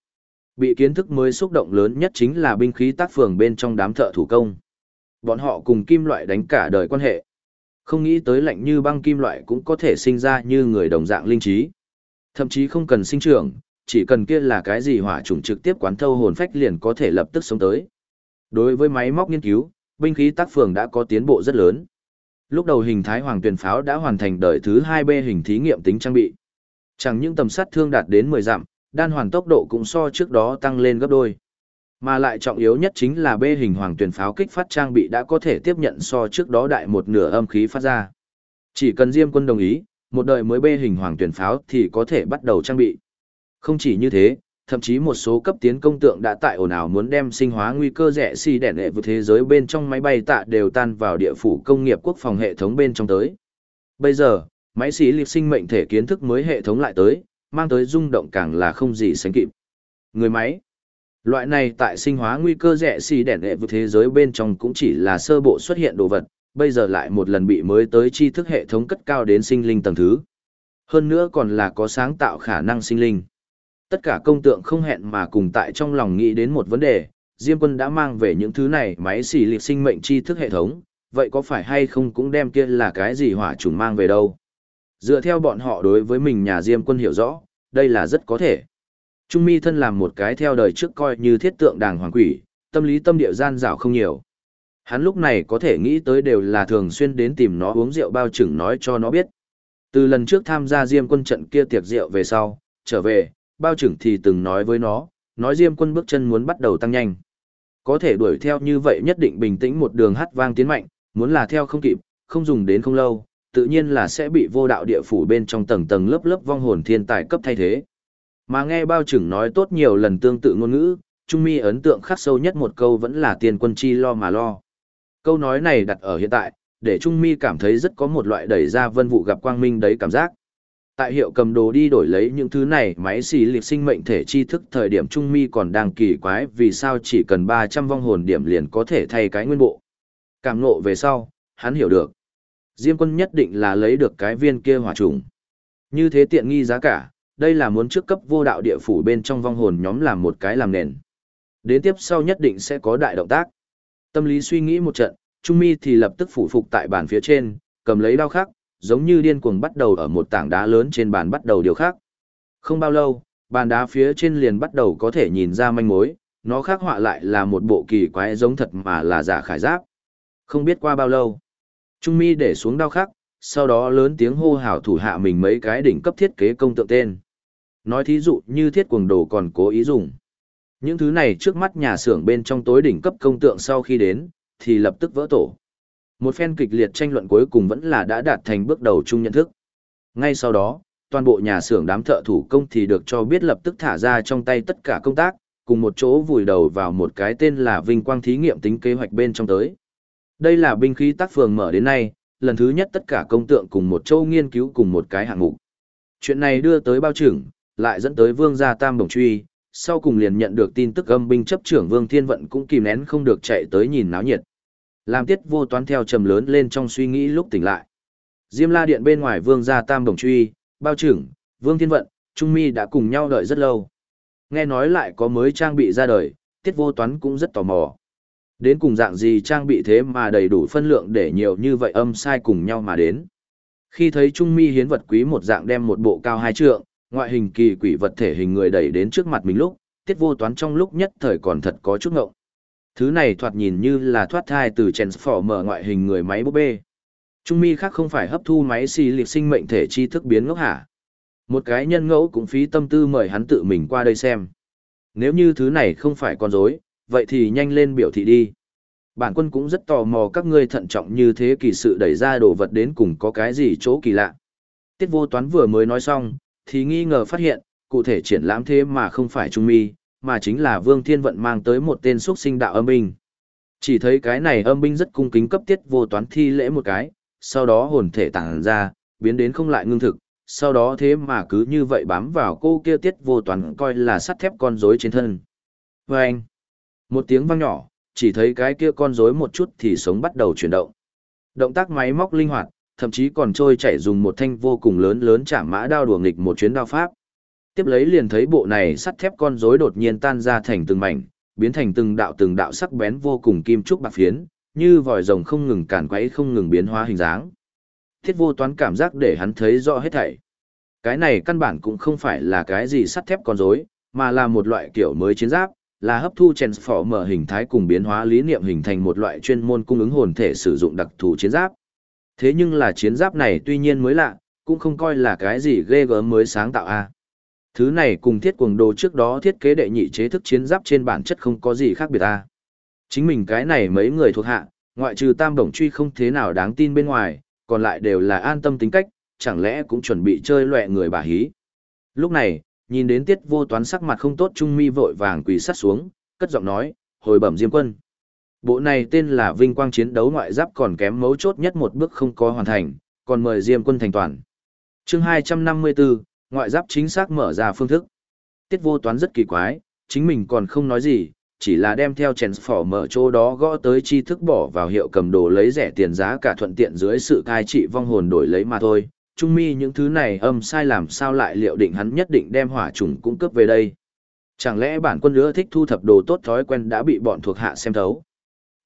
Bị kiến thức mới xúc động lớn nhất chính là binh khí tác phường bên trong đám thợ thủ công. Bọn họ cùng kim loại đánh cả đời quan hệ. Không nghĩ tới lạnh như băng kim loại cũng có thể sinh ra như người đồng dạng linh trí. Thậm chí không cần sinh trưởng, chỉ cần kia là cái gì hỏa trùng trực tiếp quán thâu hồn phách liền có thể lập tức sống tới. Đối với máy móc nghiên cứu, binh khí tác phường đã có tiến bộ rất lớn. Lúc đầu hình thái hoàng tuyển pháo đã hoàn thành đời thứ 2B hình thí nghiệm tính trang bị. Chẳng những tầm sát thương đạt đến 10 dặm, đan hoàn tốc độ cũng so trước đó tăng lên gấp đôi. Mà lại trọng yếu nhất chính là b hình hoàng tuyển pháo kích phát trang bị đã có thể tiếp nhận so trước đó đại một nửa âm khí phát ra. Chỉ cần Diêm quân đồng ý, một đời mới b hình hoàng tuyển pháo thì có thể bắt đầu trang bị. Không chỉ như thế, thậm chí một số cấp tiến công tượng đã tại ồn ào muốn đem sinh hóa nguy cơ rẻ xì đẻ nệ vượt thế giới bên trong máy bay tạ đều tan vào địa phủ công nghiệp quốc phòng hệ thống bên trong tới. Bây giờ, máy xí liệt sinh mệnh thể kiến thức mới hệ thống lại tới, mang tới rung động càng là không gì sánh kịp. Người máy Loại này tại sinh hóa nguy cơ rẻ xì đẻn nệ vượt thế giới bên trong cũng chỉ là sơ bộ xuất hiện đồ vật, bây giờ lại một lần bị mới tới tri thức hệ thống cất cao đến sinh linh tầng thứ. Hơn nữa còn là có sáng tạo khả năng sinh linh. Tất cả công tượng không hẹn mà cùng tại trong lòng nghĩ đến một vấn đề, Diêm quân đã mang về những thứ này máy xỉ liệt sinh mệnh tri thức hệ thống, vậy có phải hay không cũng đem kia là cái gì hỏa trùng mang về đâu? Dựa theo bọn họ đối với mình nhà Diêm quân hiểu rõ, đây là rất có thể. Trung mi thân làm một cái theo đời trước coi như thiết tượng đàng hoàng quỷ, tâm lý tâm địa gian dảo không nhiều. Hắn lúc này có thể nghĩ tới đều là thường xuyên đến tìm nó uống rượu bao chừng nói cho nó biết. Từ lần trước tham gia Diêm quân trận kia tiệc rượu về sau, trở về, bao trưởng thì từng nói với nó, nói Diêm quân bước chân muốn bắt đầu tăng nhanh. Có thể đuổi theo như vậy nhất định bình tĩnh một đường hát vang tiến mạnh, muốn là theo không kịp, không dùng đến không lâu, tự nhiên là sẽ bị vô đạo địa phủ bên trong tầng tầng lớp lớp vong hồn thiên tài cấp thay thế. Mà nghe bao trưởng nói tốt nhiều lần tương tự ngôn ngữ, Trung Mi ấn tượng khắc sâu nhất một câu vẫn là tiền quân chi lo mà lo. Câu nói này đặt ở hiện tại, để Trung Mi cảm thấy rất có một loại đẩy ra vân vụ gặp quang minh đấy cảm giác. Tại hiệu cầm đồ đi đổi lấy những thứ này máy xì liệt sinh mệnh thể tri thức thời điểm Trung Mi còn đang kỳ quái vì sao chỉ cần 300 vong hồn điểm liền có thể thay cái nguyên bộ. Cảm ngộ về sau, hắn hiểu được. Diêm quân nhất định là lấy được cái viên kia hỏa trùng. Như thế tiện nghi giá cả, đây là muốn trước cấp vô đạo địa phủ bên trong vong hồn nhóm làm một cái làm nền. Đến tiếp sau nhất định sẽ có đại động tác. Tâm lý suy nghĩ một trận, Trung Mi thì lập tức phủ phục tại bàn phía trên, cầm lấy đao khắc, giống như điên cuồng bắt đầu ở một tảng đá lớn trên bàn bắt đầu điều khác. Không bao lâu, bàn đá phía trên liền bắt đầu có thể nhìn ra manh mối, nó khắc họa lại là một bộ kỳ quái giống thật mà là giả khải giáp. Không biết qua bao lâu, Trung Mi để xuống đao khắc, sau đó lớn tiếng hô hào thủ hạ mình mấy cái đỉnh cấp thiết kế công tượng tên. Nói thí dụ như thiết quần đồ còn cố ý dùng. Những thứ này trước mắt nhà xưởng bên trong tối đỉnh cấp công tượng sau khi đến, thì lập tức vỡ tổ. Một phen kịch liệt tranh luận cuối cùng vẫn là đã đạt thành bước đầu chung nhận thức. Ngay sau đó, toàn bộ nhà xưởng đám thợ thủ công thì được cho biết lập tức thả ra trong tay tất cả công tác, cùng một chỗ vùi đầu vào một cái tên là Vinh Quang thí nghiệm tính kế hoạch bên trong tới. Đây là binh khí tác phường mở đến nay, lần thứ nhất tất cả công tượng cùng một châu nghiên cứu cùng một cái hạng mục. Chuyện này đưa tới bao trưởng, lại dẫn tới vương gia tam đồng truy, sau cùng liền nhận được tin tức âm binh chấp trưởng vương thiên vận cũng kìm nén không được chạy tới nhìn náo nhiệt. Làm tiết vô toán theo trầm lớn lên trong suy nghĩ lúc tỉnh lại. Diêm la điện bên ngoài vương gia tam đồng truy, bao trưởng, vương thiên vận, trung mi đã cùng nhau đợi rất lâu. Nghe nói lại có mới trang bị ra đời, tiết vô toán cũng rất tò mò. Đến cùng dạng gì trang bị thế mà đầy đủ phân lượng để nhiều như vậy âm sai cùng nhau mà đến. Khi thấy Trung Mi hiến vật quý một dạng đem một bộ cao hai trượng, ngoại hình kỳ quỷ vật thể hình người đẩy đến trước mặt mình lúc, tiết vô toán trong lúc nhất thời còn thật có chút ngộng. Thứ này thoạt nhìn như là thoát thai từ Transformer ngoại hình người máy búp bê. Trung mi khác không phải hấp thu máy xì liệt sinh mệnh thể chi thức biến ngốc hả. Một cái nhân ngẫu cũng phí tâm tư mời hắn tự mình qua đây xem. Nếu như thứ này không phải con rối, vậy thì nhanh lên biểu thị đi. Bản quân cũng rất tò mò các ngươi thận trọng như thế kỳ sự đẩy ra đồ vật đến cùng có cái gì chỗ kỳ lạ. Tiết vô toán vừa mới nói xong, thì nghi ngờ phát hiện, cụ thể triển lãm thế mà không phải Trung Mi, mà chính là Vương Thiên Vận mang tới một tên xuất sinh đạo âm binh. Chỉ thấy cái này âm binh rất cung kính cấp tiết vô toán thi lễ một cái, sau đó hồn thể tàng ra, biến đến không lại ngưng thực, sau đó thế mà cứ như vậy bám vào cô kia tiết vô toán coi là sắt thép con rối trên thân. Và anh, một tiếng vang nhỏ, chỉ thấy cái kia con rối một chút thì sống bắt đầu chuyển động. Động tác máy móc linh hoạt, thậm chí còn trôi chảy dùng một thanh vô cùng lớn lớn chạm mã đao đùa nghịch một chuyến đao pháp. Tiếp lấy liền thấy bộ này sắt thép con rối đột nhiên tan ra thành từng mảnh, biến thành từng đạo từng đạo sắc bén vô cùng kim trúc bạc phiến, như vòi rồng không ngừng càn quấy không ngừng biến hóa hình dáng. Thiết vô toán cảm giác để hắn thấy rõ hết thảy. Cái này căn bản cũng không phải là cái gì sắt thép con rối, mà là một loại kiểu mới chiến giáp, là hấp thu mở hình thái cùng biến hóa lý niệm hình thành một loại chuyên môn cung ứng hồn thể sử dụng đặc thù chiến giáp. Thế nhưng là chiến giáp này tuy nhiên mới lạ, cũng không coi là cái gì ghê gớm mới sáng tạo a. Thứ này cùng thiết cuồng đồ trước đó thiết kế đệ nhị chế thức chiến giáp trên bản chất không có gì khác biệt ta. Chính mình cái này mấy người thuộc hạ, ngoại trừ tam đồng truy không thế nào đáng tin bên ngoài, còn lại đều là an tâm tính cách, chẳng lẽ cũng chuẩn bị chơi loẹ người bà hí. Lúc này, nhìn đến tiết vô toán sắc mặt không tốt trung mi vội vàng quỳ sắt xuống, cất giọng nói, hồi bẩm diêm quân. Bộ này tên là Vinh Quang chiến đấu ngoại giáp còn kém mấu chốt nhất một bước không có hoàn thành, còn mời Diêm quân thành toàn. chương 254, ngoại giáp chính xác mở ra phương thức. Tiết vô toán rất kỳ quái, chính mình còn không nói gì, chỉ là đem theo chèn phỏ mở chỗ đó gõ tới chi thức bỏ vào hiệu cầm đồ lấy rẻ tiền giá cả thuận tiện dưới sự cai trị vong hồn đổi lấy mà thôi. Trung mi những thứ này âm sai làm sao lại liệu định hắn nhất định đem hỏa trùng cung cấp về đây. Chẳng lẽ bản quân nữa thích thu thập đồ tốt thói quen đã bị bọn thuộc hạ xem thấu.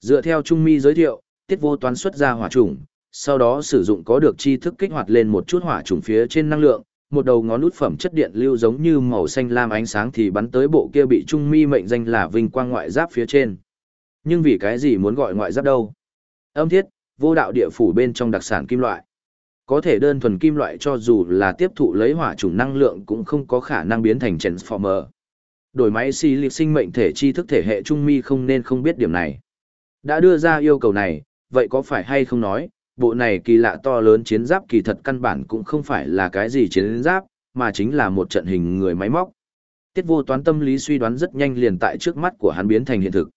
Dựa theo Trung Mi giới thiệu, tiết vô toán xuất ra hỏa trùng, sau đó sử dụng có được chi thức kích hoạt lên một chút hỏa trùng phía trên năng lượng, một đầu ngón nút phẩm chất điện lưu giống như màu xanh lam ánh sáng thì bắn tới bộ kia bị Trung Mi mệnh danh là vinh quang ngoại giáp phía trên. Nhưng vì cái gì muốn gọi ngoại giáp đâu? Âm thiết, vô đạo địa phủ bên trong đặc sản kim loại. Có thể đơn thuần kim loại cho dù là tiếp thụ lấy hỏa trùng năng lượng cũng không có khả năng biến thành transformer. Đổi máy xì liệt sinh mệnh thể chi thức thể hệ Trung Mi không nên không biết điểm này. Đã đưa ra yêu cầu này, vậy có phải hay không nói, bộ này kỳ lạ to lớn chiến giáp kỳ thật căn bản cũng không phải là cái gì chiến giáp, mà chính là một trận hình người máy móc. Tiết vô toán tâm lý suy đoán rất nhanh liền tại trước mắt của hắn biến thành hiện thực.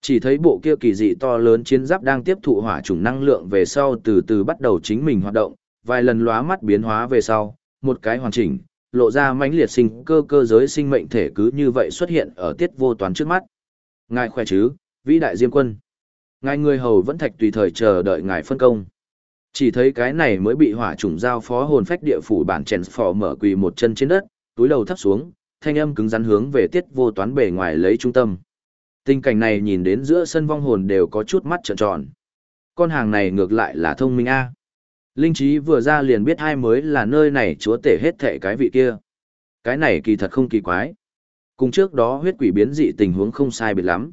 Chỉ thấy bộ kia kỳ dị to lớn chiến giáp đang tiếp thụ hỏa chủng năng lượng về sau từ từ bắt đầu chính mình hoạt động, vài lần lóa mắt biến hóa về sau, một cái hoàn chỉnh, lộ ra mãnh liệt sinh cơ cơ giới sinh mệnh thể cứ như vậy xuất hiện ở tiết vô toán trước mắt. Ngài khỏe chứ, vĩ đại diêm quân. Ngài người hầu vẫn thạch tùy thời chờ đợi ngài phân công. Chỉ thấy cái này mới bị hỏa trùng giao phó hồn phách địa phủ bản chèn phò mở quỳ một chân trên đất, túi đầu thấp xuống, thanh âm cứng rắn hướng về tiết vô toán bề ngoài lấy trung tâm. Tình cảnh này nhìn đến giữa sân vong hồn đều có chút mắt trợn tròn. Con hàng này ngược lại là thông minh a. Linh trí vừa ra liền biết hai mới là nơi này chúa tể hết thệ cái vị kia. Cái này kỳ thật không kỳ quái. Cùng trước đó huyết quỷ biến dị tình huống không sai biệt lắm.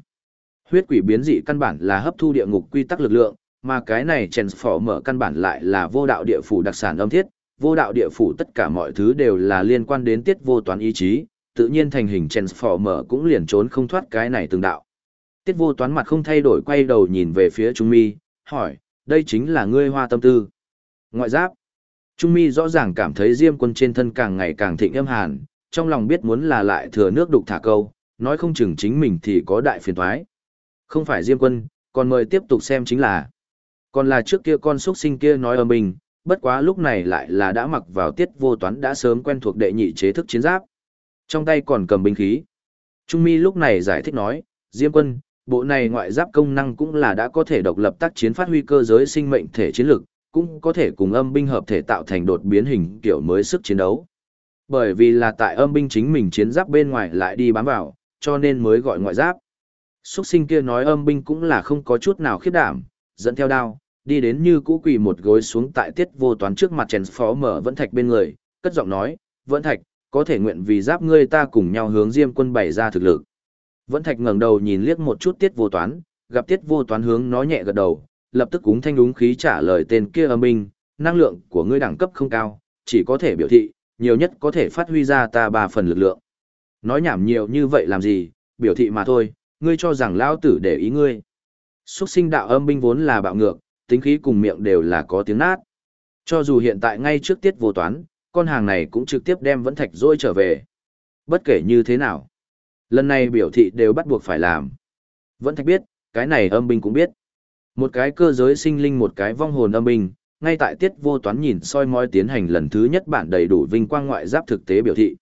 Huyết quỷ biến dị căn bản là hấp thu địa ngục quy tắc lực lượng, mà cái này chèn phỏ mở căn bản lại là vô đạo địa phủ đặc sản âm thiết, vô đạo địa phủ tất cả mọi thứ đều là liên quan đến tiết vô toán ý chí, tự nhiên thành hình chèn phỏ mở cũng liền trốn không thoát cái này từng đạo. Tiết vô toán mặt không thay đổi quay đầu nhìn về phía Trung Mi, hỏi, đây chính là ngươi hoa tâm tư. Ngoại giáp. Trung Mi rõ ràng cảm thấy Diêm quân trên thân càng ngày càng thịnh âm hàn, trong lòng biết muốn là lại thừa nước đục thả câu, nói không chừng chính mình thì có đại phiền toái. Không phải Diêm quân, còn mời tiếp tục xem chính là. Còn là trước kia con xuất sinh kia nói ở mình, bất quá lúc này lại là đã mặc vào tiết vô toán đã sớm quen thuộc đệ nhị chế thức chiến giáp. Trong tay còn cầm binh khí. Trung Mi lúc này giải thích nói, Diêm quân, bộ này ngoại giáp công năng cũng là đã có thể độc lập tác chiến phát huy cơ giới sinh mệnh thể chiến lực, cũng có thể cùng âm binh hợp thể tạo thành đột biến hình kiểu mới sức chiến đấu. Bởi vì là tại âm binh chính mình chiến giáp bên ngoài lại đi bám vào, cho nên mới gọi ngoại giáp. Xuất sinh kia nói âm binh cũng là không có chút nào khiếp đảm, dẫn theo đao, đi đến như cũ quỳ một gối xuống tại tiết vô toán trước mặt chèn phó mở vẫn thạch bên người, cất giọng nói, vẫn thạch, có thể nguyện vì giáp ngươi ta cùng nhau hướng diêm quân bày ra thực lực. Vẫn thạch ngẩng đầu nhìn liếc một chút tiết vô toán, gặp tiết vô toán hướng nó nhẹ gật đầu, lập tức cúng thanh đúng khí trả lời tên kia âm binh, năng lượng của ngươi đẳng cấp không cao, chỉ có thể biểu thị, nhiều nhất có thể phát huy ra ta ba phần lực lượng. Nói nhảm nhiều như vậy làm gì, biểu thị mà thôi, ngươi cho rằng lão tử để ý ngươi. Xuất sinh đạo âm binh vốn là bạo ngược, tính khí cùng miệng đều là có tiếng nát. Cho dù hiện tại ngay trước tiết vô toán, con hàng này cũng trực tiếp đem vẫn thạch rôi trở về. Bất kể như thế nào. Lần này biểu thị đều bắt buộc phải làm. Vẫn thạch biết, cái này âm binh cũng biết. Một cái cơ giới sinh linh một cái vong hồn âm binh, ngay tại tiết vô toán nhìn soi mói tiến hành lần thứ nhất bản đầy đủ vinh quang ngoại giáp thực tế biểu thị.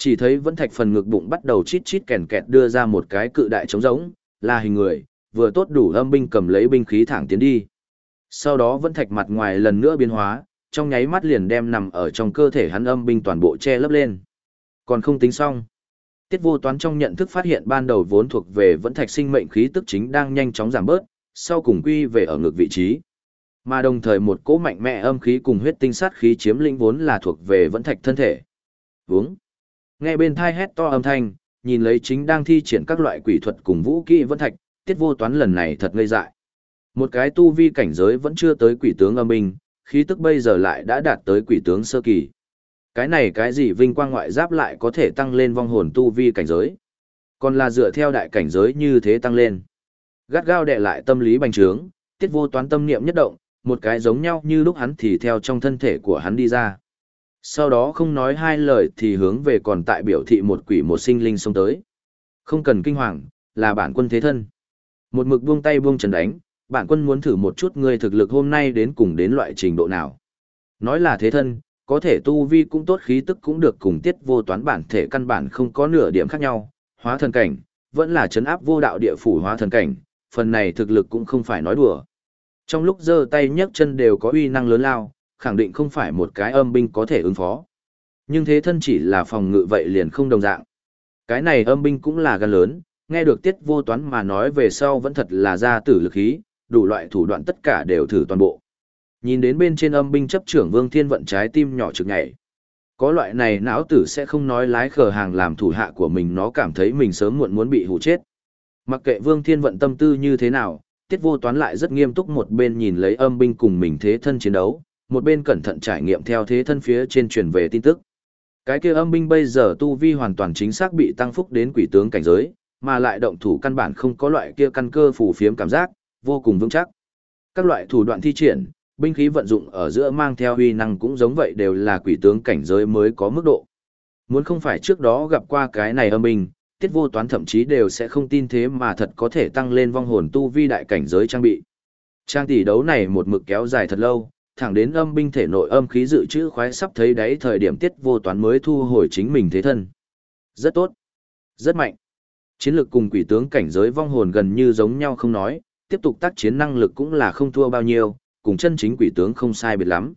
Chỉ thấy vẫn thạch phần ngực bụng bắt đầu chít chít kèn kẹt đưa ra một cái cự đại trống rỗng, là hình người, vừa tốt đủ âm binh cầm lấy binh khí thẳng tiến đi. Sau đó vẫn thạch mặt ngoài lần nữa biến hóa, trong nháy mắt liền đem nằm ở trong cơ thể hắn âm binh toàn bộ che lấp lên. Còn không tính xong. Tiết vô toán trong nhận thức phát hiện ban đầu vốn thuộc về vẫn thạch sinh mệnh khí tức chính đang nhanh chóng giảm bớt, sau cùng quy về ở ngược vị trí. Mà đồng thời một cỗ mạnh mẽ âm khí cùng huyết tinh sát khí chiếm lĩnh vốn là thuộc về vẫn thạch thân thể. Vướng. Nghe bên thai hét to âm thanh, nhìn lấy chính đang thi triển các loại quỷ thuật cùng vũ kỹ vân thạch, tiết vô toán lần này thật ngây dại. Một cái tu vi cảnh giới vẫn chưa tới quỷ tướng âm minh, khí tức bây giờ lại đã đạt tới quỷ tướng sơ kỳ. Cái này cái gì vinh quang ngoại giáp lại có thể tăng lên vong hồn tu vi cảnh giới. Còn là dựa theo đại cảnh giới như thế tăng lên. Gắt gao đè lại tâm lý bành trướng, tiết vô toán tâm niệm nhất động, một cái giống nhau như lúc hắn thì theo trong thân thể của hắn đi ra. Sau đó không nói hai lời thì hướng về còn tại biểu thị một quỷ một sinh linh xông tới. Không cần kinh hoàng, là bản quân thế thân. Một mực buông tay buông trần đánh, bản quân muốn thử một chút ngươi thực lực hôm nay đến cùng đến loại trình độ nào. Nói là thế thân, có thể tu vi cũng tốt khí tức cũng được cùng tiết vô toán bản thể căn bản không có nửa điểm khác nhau, hóa thần cảnh, vẫn là chấn áp vô đạo địa phủ hóa thần cảnh, phần này thực lực cũng không phải nói đùa. Trong lúc giơ tay nhấc chân đều có uy năng lớn lao, khẳng định không phải một cái âm binh có thể ứng phó. Nhưng thế thân chỉ là phòng ngự vậy liền không đồng dạng. Cái này âm binh cũng là gan lớn, nghe được tiết vô toán mà nói về sau vẫn thật là ra tử lực khí, đủ loại thủ đoạn tất cả đều thử toàn bộ. Nhìn đến bên trên âm binh chấp trưởng Vương Thiên vận trái tim nhỏ trực nhảy. Có loại này não tử sẽ không nói lái khờ hàng làm thủ hạ của mình nó cảm thấy mình sớm muộn muốn bị hủ chết. Mặc kệ Vương Thiên vận tâm tư như thế nào, Tiết Vô Toán lại rất nghiêm túc một bên nhìn lấy âm binh cùng mình thế thân chiến đấu, một bên cẩn thận trải nghiệm theo thế thân phía trên truyền về tin tức. Cái kia âm binh bây giờ tu vi hoàn toàn chính xác bị tăng phúc đến quỷ tướng cảnh giới, mà lại động thủ căn bản không có loại kia căn cơ phù phiếm cảm giác, vô cùng vững chắc. Các loại thủ đoạn thi triển, binh khí vận dụng ở giữa mang theo uy năng cũng giống vậy đều là quỷ tướng cảnh giới mới có mức độ. Muốn không phải trước đó gặp qua cái này âm binh, tiết vô toán thậm chí đều sẽ không tin thế mà thật có thể tăng lên vong hồn tu vi đại cảnh giới trang bị. Trang tỷ đấu này một mực kéo dài thật lâu, thẳng đến âm binh thể nội âm khí dự trữ khoái sắp thấy đáy thời điểm tiết vô toán mới thu hồi chính mình thế thân. Rất tốt. Rất mạnh. Chiến lược cùng quỷ tướng cảnh giới vong hồn gần như giống nhau không nói, tiếp tục tác chiến năng lực cũng là không thua bao nhiêu, cùng chân chính quỷ tướng không sai biệt lắm.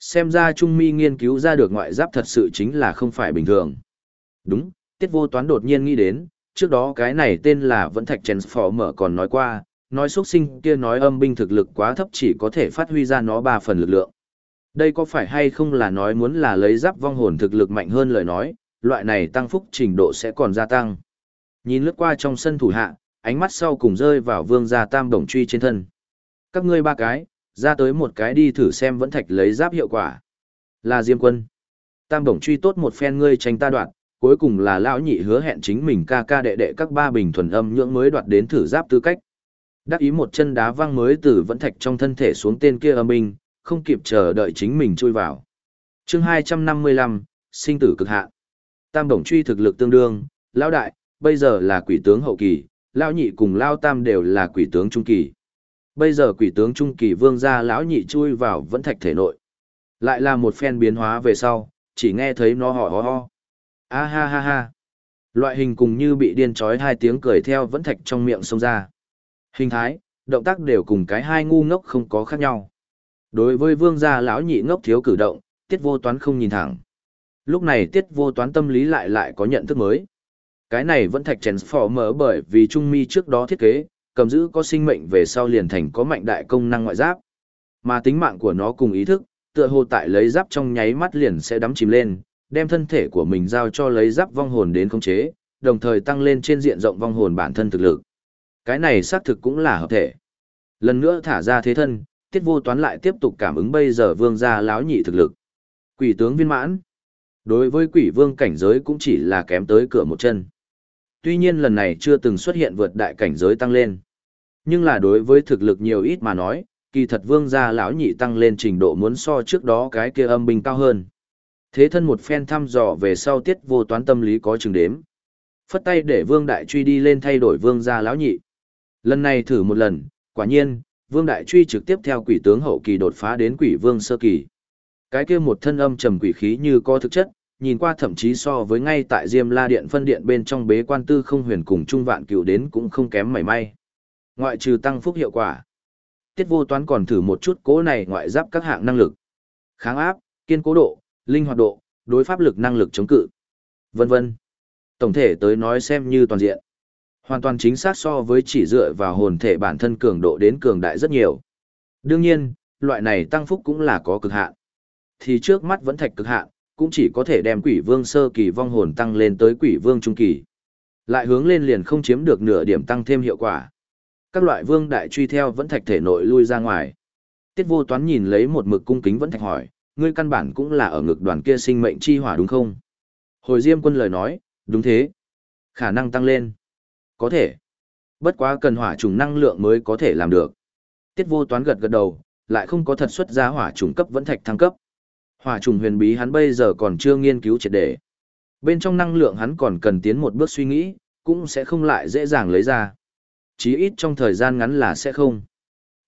Xem ra Trung Mi nghiên cứu ra được ngoại giáp thật sự chính là không phải bình thường. Đúng, tiết vô toán đột nhiên nghĩ đến, trước đó cái này tên là vẫn thạch Transformer còn nói qua, nói xuất sinh kia nói âm binh thực lực quá thấp chỉ có thể phát huy ra nó ba phần lực lượng. Đây có phải hay không là nói muốn là lấy giáp vong hồn thực lực mạnh hơn lời nói, loại này tăng phúc trình độ sẽ còn gia tăng. Nhìn lướt qua trong sân thủ hạ, ánh mắt sau cùng rơi vào vương gia tam đồng truy trên thân. Các ngươi ba cái, ra tới một cái đi thử xem vẫn thạch lấy giáp hiệu quả. Là Diêm quân. Tam đồng truy tốt một phen ngươi tranh ta đoạt cuối cùng là lão nhị hứa hẹn chính mình ca ca đệ đệ các ba bình thuần âm nhưỡng mới đoạt đến thử giáp tư cách. Đắc ý một chân đá văng mới từ vẫn thạch trong thân thể xuống tên kia âm binh, không kịp chờ đợi chính mình chui vào. chương 255, sinh tử cực hạ Tam đồng truy thực lực tương đương, lão đại, bây giờ là quỷ tướng hậu kỳ, lão nhị cùng lão tam đều là quỷ tướng trung kỳ. Bây giờ quỷ tướng trung kỳ vương gia lão nhị chui vào vẫn thạch thể nội. Lại là một phen biến hóa về sau, chỉ nghe thấy nó hò hò ho. A ha ha ha. Loại hình cùng như bị điên trói hai tiếng cười theo vẫn thạch trong miệng xông ra. Hình thái, động tác đều cùng cái hai ngu ngốc không có khác nhau. Đối với vương gia lão nhị ngốc thiếu cử động, tiết vô toán không nhìn thẳng. Lúc này tiết vô toán tâm lý lại lại có nhận thức mới. Cái này vẫn thạch mở bởi vì Trung Mi trước đó thiết kế, cầm giữ có sinh mệnh về sau liền thành có mạnh đại công năng ngoại giáp. Mà tính mạng của nó cùng ý thức, tựa hồ tại lấy giáp trong nháy mắt liền sẽ đắm chìm lên, đem thân thể của mình giao cho lấy giáp vong hồn đến khống chế, đồng thời tăng lên trên diện rộng vong hồn bản thân thực lực. Cái này xác thực cũng là hợp thể. Lần nữa thả ra thế thân, tiết vô toán lại tiếp tục cảm ứng bây giờ vương gia láo nhị thực lực. Quỷ tướng viên mãn. Đối với quỷ vương cảnh giới cũng chỉ là kém tới cửa một chân. Tuy nhiên lần này chưa từng xuất hiện vượt đại cảnh giới tăng lên. Nhưng là đối với thực lực nhiều ít mà nói, kỳ thật vương gia lão nhị tăng lên trình độ muốn so trước đó cái kia âm binh cao hơn. Thế thân một phen thăm dò về sau tiết vô toán tâm lý có chừng đếm. Phất tay để vương đại truy đi lên thay đổi vương gia lão nhị. Lần này thử một lần, quả nhiên, vương đại truy trực tiếp theo quỷ tướng hậu kỳ đột phá đến quỷ vương sơ kỳ. Cái kia một thân âm trầm quỷ khí như có thực chất, nhìn qua thậm chí so với ngay tại Diêm La Điện phân điện bên trong bế quan tư không huyền cùng trung vạn Cửu đến cũng không kém mảy may. Ngoại trừ tăng phúc hiệu quả. Tiết vô toán còn thử một chút cố này ngoại giáp các hạng năng lực. Kháng áp, kiên cố độ, linh hoạt độ, đối pháp lực năng lực chống cự, vân vân. Tổng thể tới nói xem như toàn diện. Hoàn toàn chính xác so với chỉ dựa vào hồn thể bản thân cường độ đến cường đại rất nhiều. Đương nhiên, loại này tăng phúc cũng là có cực hạn. Thì trước mắt vẫn thạch cực hạn, cũng chỉ có thể đem quỷ vương sơ kỳ vong hồn tăng lên tới quỷ vương trung kỳ. Lại hướng lên liền không chiếm được nửa điểm tăng thêm hiệu quả. Các loại vương đại truy theo vẫn thạch thể nội lui ra ngoài. Tiết vô toán nhìn lấy một mực cung kính vẫn thạch hỏi, ngươi căn bản cũng là ở ngực đoàn kia sinh mệnh chi hỏa đúng không? Hồi Diêm quân lời nói, đúng thế. Khả năng tăng lên. Có thể. Bất quá cần hỏa trùng năng lượng mới có thể làm được. Tiết vô toán gật gật đầu, lại không có thật xuất ra hỏa trùng cấp vẫn thạch thăng cấp. Hỏa trùng huyền bí hắn bây giờ còn chưa nghiên cứu triệt để. Bên trong năng lượng hắn còn cần tiến một bước suy nghĩ, cũng sẽ không lại dễ dàng lấy ra. Chí ít trong thời gian ngắn là sẽ không.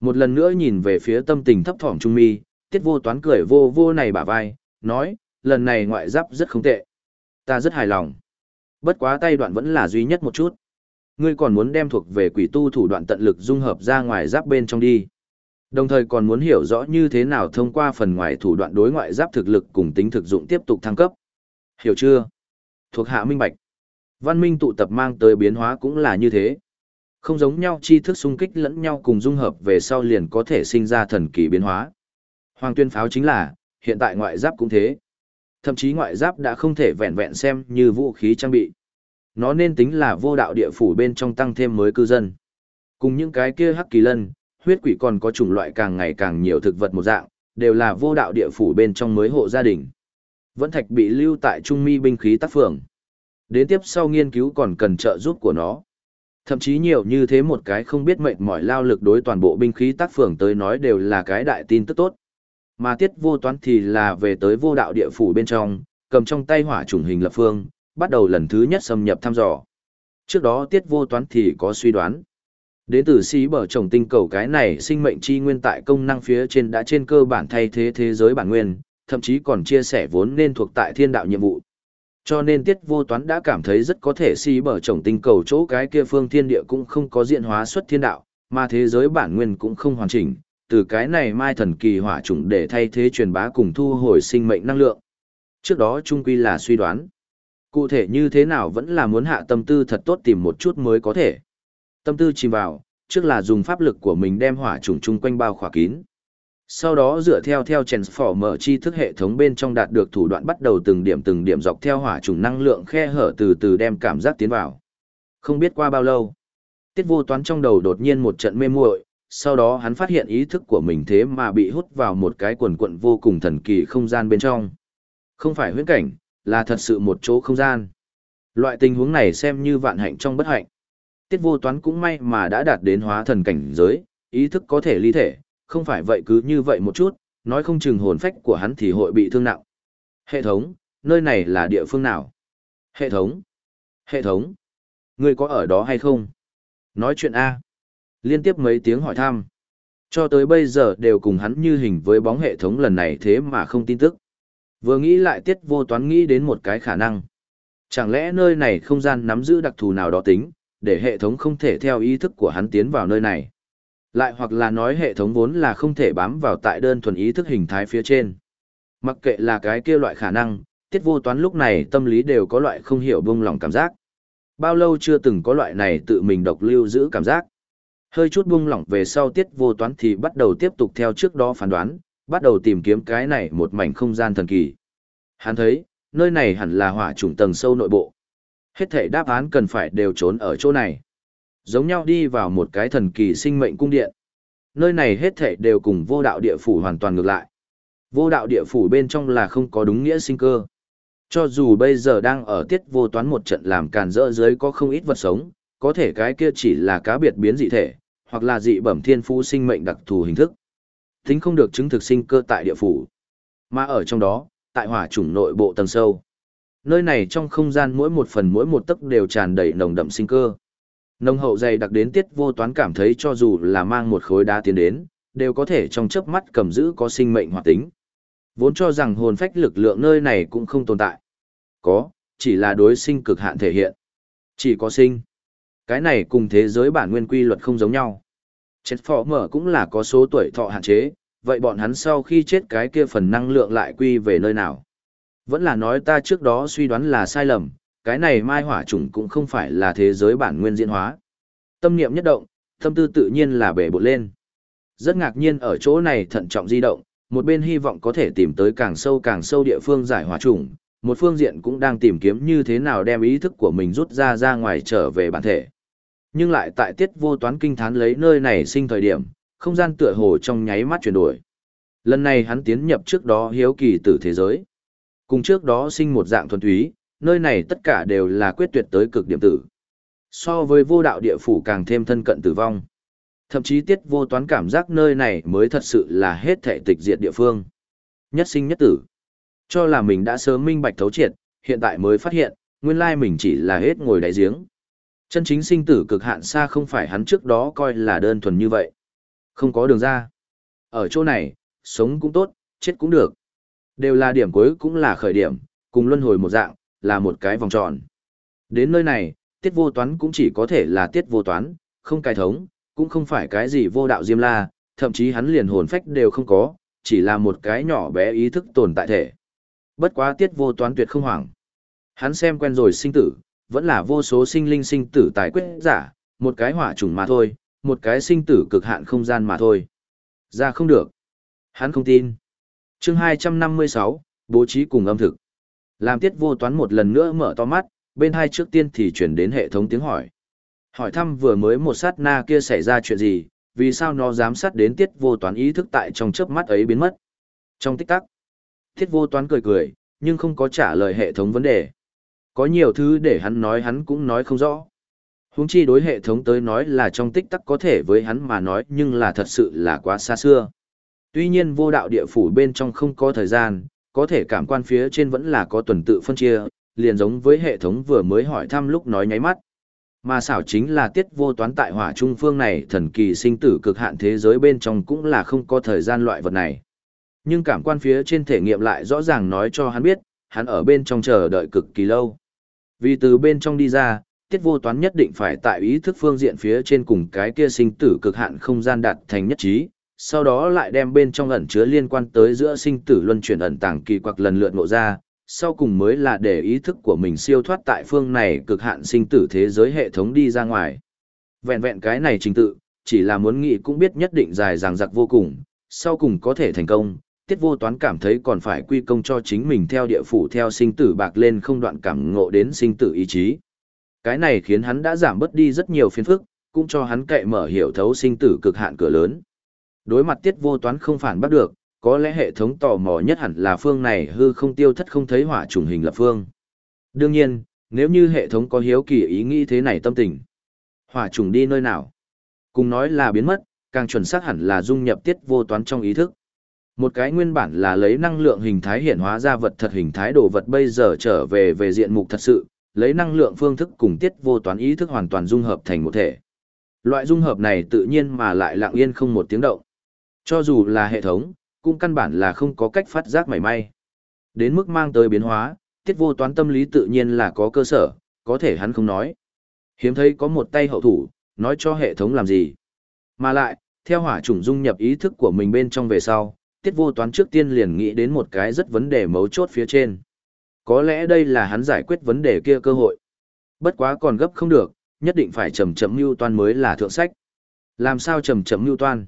Một lần nữa nhìn về phía tâm tình thấp thỏm Trung Mi, tiết vô toán cười vô vô này bả vai, nói, lần này ngoại giáp rất không tệ. Ta rất hài lòng. Bất quá tay đoạn vẫn là duy nhất một chút. Ngươi còn muốn đem thuộc về quỷ tu thủ đoạn tận lực dung hợp ra ngoài giáp bên trong đi. Đồng thời còn muốn hiểu rõ như thế nào thông qua phần ngoài thủ đoạn đối ngoại giáp thực lực cùng tính thực dụng tiếp tục thăng cấp. Hiểu chưa? Thuộc hạ minh bạch. Văn minh tụ tập mang tới biến hóa cũng là như thế. Không giống nhau chi thức xung kích lẫn nhau cùng dung hợp về sau liền có thể sinh ra thần kỳ biến hóa. Hoàng tuyên pháo chính là, hiện tại ngoại giáp cũng thế. Thậm chí ngoại giáp đã không thể vẹn vẹn xem như vũ khí trang bị. Nó nên tính là vô đạo địa phủ bên trong tăng thêm mới cư dân. Cùng những cái kia hắc kỳ lân, huyết quỷ còn có chủng loại càng ngày càng nhiều thực vật một dạng, đều là vô đạo địa phủ bên trong mới hộ gia đình. Vẫn thạch bị lưu tại trung mi binh khí tác phường. Đến tiếp sau nghiên cứu còn cần trợ giúp của nó. Thậm chí nhiều như thế một cái không biết mệnh mỏi lao lực đối toàn bộ binh khí tác phường tới nói đều là cái đại tin tức tốt. Mà tiết vô toán thì là về tới vô đạo địa phủ bên trong, cầm trong tay hỏa chủng hình lập phương, bắt đầu lần thứ nhất xâm nhập thăm dò. Trước đó tiết vô toán thì có suy đoán. Đến từ sĩ bờ trồng tinh cầu cái này sinh mệnh chi nguyên tại công năng phía trên đã trên cơ bản thay thế thế giới bản nguyên, thậm chí còn chia sẻ vốn nên thuộc tại thiên đạo nhiệm vụ. Cho nên tiết vô toán đã cảm thấy rất có thể sĩ bờ trồng tinh cầu chỗ cái kia phương thiên địa cũng không có diện hóa xuất thiên đạo, mà thế giới bản nguyên cũng không hoàn chỉnh, từ cái này mai thần kỳ hỏa chủng để thay thế truyền bá cùng thu hồi sinh mệnh năng lượng. Trước đó trung quy là suy đoán. Cụ thể như thế nào vẫn là muốn hạ tâm tư thật tốt tìm một chút mới có thể. Tâm tư chìm vào, trước là dùng pháp lực của mình đem hỏa trùng chung quanh bao khỏa kín. Sau đó dựa theo theo Transformer chi thức hệ thống bên trong đạt được thủ đoạn bắt đầu từng điểm từng điểm dọc theo hỏa trùng năng lượng khe hở từ từ đem cảm giác tiến vào. Không biết qua bao lâu, tiết vô toán trong đầu đột nhiên một trận mê muội, sau đó hắn phát hiện ý thức của mình thế mà bị hút vào một cái quần quận vô cùng thần kỳ không gian bên trong. Không phải huyễn cảnh, là thật sự một chỗ không gian. Loại tình huống này xem như vạn hạnh trong bất hạnh. Tiết vô toán cũng may mà đã đạt đến hóa thần cảnh giới, ý thức có thể ly thể, không phải vậy cứ như vậy một chút, nói không chừng hồn phách của hắn thì hội bị thương nặng. Hệ thống, nơi này là địa phương nào? Hệ thống, hệ thống, ngươi có ở đó hay không? Nói chuyện A. Liên tiếp mấy tiếng hỏi thăm. Cho tới bây giờ đều cùng hắn như hình với bóng hệ thống lần này thế mà không tin tức. Vừa nghĩ lại tiết vô toán nghĩ đến một cái khả năng. Chẳng lẽ nơi này không gian nắm giữ đặc thù nào đó tính, để hệ thống không thể theo ý thức của hắn tiến vào nơi này. Lại hoặc là nói hệ thống vốn là không thể bám vào tại đơn thuần ý thức hình thái phía trên. Mặc kệ là cái kia loại khả năng, tiết vô toán lúc này tâm lý đều có loại không hiểu buông lòng cảm giác. Bao lâu chưa từng có loại này tự mình độc lưu giữ cảm giác. Hơi chút buông lỏng về sau tiết vô toán thì bắt đầu tiếp tục theo trước đó phán đoán, bắt đầu tìm kiếm cái này một mảnh không gian thần kỳ. Hắn thấy, nơi này hẳn là hỏa chủng tầng sâu nội bộ. Hết thể đáp án cần phải đều trốn ở chỗ này. Giống nhau đi vào một cái thần kỳ sinh mệnh cung điện. Nơi này hết thể đều cùng vô đạo địa phủ hoàn toàn ngược lại. Vô đạo địa phủ bên trong là không có đúng nghĩa sinh cơ. Cho dù bây giờ đang ở tiết vô toán một trận làm càn rỡ dưới có không ít vật sống, có thể cái kia chỉ là cá biệt biến dị thể, hoặc là dị bẩm thiên phú sinh mệnh đặc thù hình thức. Tính không được chứng thực sinh cơ tại địa phủ. Mà ở trong đó, tại hỏa chủng nội bộ tầng sâu. Nơi này trong không gian mỗi một phần mỗi một tấc đều tràn đầy nồng đậm sinh cơ. Nồng hậu dày đặc đến tiết vô toán cảm thấy cho dù là mang một khối đá tiến đến, đều có thể trong chớp mắt cầm giữ có sinh mệnh hoạt tính. Vốn cho rằng hồn phách lực lượng nơi này cũng không tồn tại. Có, chỉ là đối sinh cực hạn thể hiện. Chỉ có sinh. Cái này cùng thế giới bản nguyên quy luật không giống nhau. Chết phò mở cũng là có số tuổi thọ hạn chế, vậy bọn hắn sau khi chết cái kia phần năng lượng lại quy về nơi nào? Vẫn là nói ta trước đó suy đoán là sai lầm, cái này mai hỏa chủng cũng không phải là thế giới bản nguyên diễn hóa. Tâm niệm nhất động, tâm tư tự nhiên là bể bột lên. Rất ngạc nhiên ở chỗ này thận trọng di động, một bên hy vọng có thể tìm tới càng sâu càng sâu địa phương giải hỏa chủng, một phương diện cũng đang tìm kiếm như thế nào đem ý thức của mình rút ra ra ngoài trở về bản thể. Nhưng lại tại tiết vô toán kinh thán lấy nơi này sinh thời điểm, không gian tựa hồ trong nháy mắt chuyển đổi. Lần này hắn tiến nhập trước đó hiếu kỳ tử thế giới. Cùng trước đó sinh một dạng thuần túy, nơi này tất cả đều là quyết tuyệt tới cực điểm tử. So với vô đạo địa phủ càng thêm thân cận tử vong. Thậm chí tiết vô toán cảm giác nơi này mới thật sự là hết thể tịch diệt địa phương. Nhất sinh nhất tử. Cho là mình đã sớm minh bạch thấu triệt, hiện tại mới phát hiện, nguyên lai mình chỉ là hết ngồi đáy giếng. Chân chính sinh tử cực hạn xa không phải hắn trước đó coi là đơn thuần như vậy. Không có đường ra. Ở chỗ này, sống cũng tốt, chết cũng được. Đều là điểm cuối cũng là khởi điểm, cùng luân hồi một dạng, là một cái vòng tròn. Đến nơi này, tiết vô toán cũng chỉ có thể là tiết vô toán, không cai thống, cũng không phải cái gì vô đạo diêm la, thậm chí hắn liền hồn phách đều không có, chỉ là một cái nhỏ bé ý thức tồn tại thể. Bất quá tiết vô toán tuyệt không hoảng. Hắn xem quen rồi sinh tử, vẫn là vô số sinh linh sinh tử tài quyết giả, một cái hỏa trùng mà thôi, một cái sinh tử cực hạn không gian mà thôi. Ra không được. Hắn không tin. chương 256, bố trí cùng âm thực. Làm tiết vô toán một lần nữa mở to mắt, bên hai trước tiên thì chuyển đến hệ thống tiếng hỏi. Hỏi thăm vừa mới một sát na kia xảy ra chuyện gì, vì sao nó dám sát đến tiết vô toán ý thức tại trong chớp mắt ấy biến mất. Trong tích tắc, tiết vô toán cười cười, nhưng không có trả lời hệ thống vấn đề. Có nhiều thứ để hắn nói hắn cũng nói không rõ. Huống chi đối hệ thống tới nói là trong tích tắc có thể với hắn mà nói nhưng là thật sự là quá xa xưa. Tuy nhiên vô đạo địa phủ bên trong không có thời gian, có thể cảm quan phía trên vẫn là có tuần tự phân chia, liền giống với hệ thống vừa mới hỏi thăm lúc nói nháy mắt. Mà xảo chính là tiết vô toán tại hỏa trung phương này thần kỳ sinh tử cực hạn thế giới bên trong cũng là không có thời gian loại vật này. Nhưng cảm quan phía trên thể nghiệm lại rõ ràng nói cho hắn biết, hắn ở bên trong chờ đợi cực kỳ lâu. Vì từ bên trong đi ra, tiết vô toán nhất định phải tại ý thức phương diện phía trên cùng cái kia sinh tử cực hạn không gian đạt thành nhất trí, sau đó lại đem bên trong ẩn chứa liên quan tới giữa sinh tử luân chuyển ẩn tàng kỳ quặc lần lượt ngộ ra, sau cùng mới là để ý thức của mình siêu thoát tại phương này cực hạn sinh tử thế giới hệ thống đi ra ngoài. Vẹn vẹn cái này trình tự, chỉ là muốn nghĩ cũng biết nhất định dài dằng dặc vô cùng, sau cùng có thể thành công, tiết vô toán cảm thấy còn phải quy công cho chính mình theo địa phủ theo sinh tử bạc lên không đoạn cảm ngộ đến sinh tử ý chí. Cái này khiến hắn đã giảm bớt đi rất nhiều phiền phức, cũng cho hắn cậy mở hiểu thấu sinh tử cực hạn cửa lớn. Đối mặt tiết vô toán không phản bắt được, có lẽ hệ thống tò mò nhất hẳn là phương này hư không tiêu thất không thấy hỏa trùng hình lập phương. Đương nhiên, nếu như hệ thống có hiếu kỳ ý nghĩ thế này tâm tình. Hỏa trùng đi nơi nào? Cùng nói là biến mất, càng chuẩn xác hẳn là dung nhập tiết vô toán trong ý thức. Một cái nguyên bản là lấy năng lượng hình thái hiện hóa ra vật thật hình thái đồ vật bây giờ trở về về diện mục thật sự, lấy năng lượng phương thức cùng tiết vô toán ý thức hoàn toàn dung hợp thành một thể. Loại dung hợp này tự nhiên mà lại lặng yên không một tiếng động. Cho dù là hệ thống, cũng căn bản là không có cách phát giác mảy may. Đến mức mang tới biến hóa, tiết vô toán tâm lý tự nhiên là có cơ sở, có thể hắn không nói. Hiếm thấy có một tay hậu thủ, nói cho hệ thống làm gì. Mà lại, theo hỏa chủng dung nhập ý thức của mình bên trong về sau, tiết vô toán trước tiên liền nghĩ đến một cái rất vấn đề mấu chốt phía trên. Có lẽ đây là hắn giải quyết vấn đề kia cơ hội. Bất quá còn gấp không được, nhất định phải chậm chậm mưu toan mới là thượng sách. Làm sao chậm chậm mưu toan?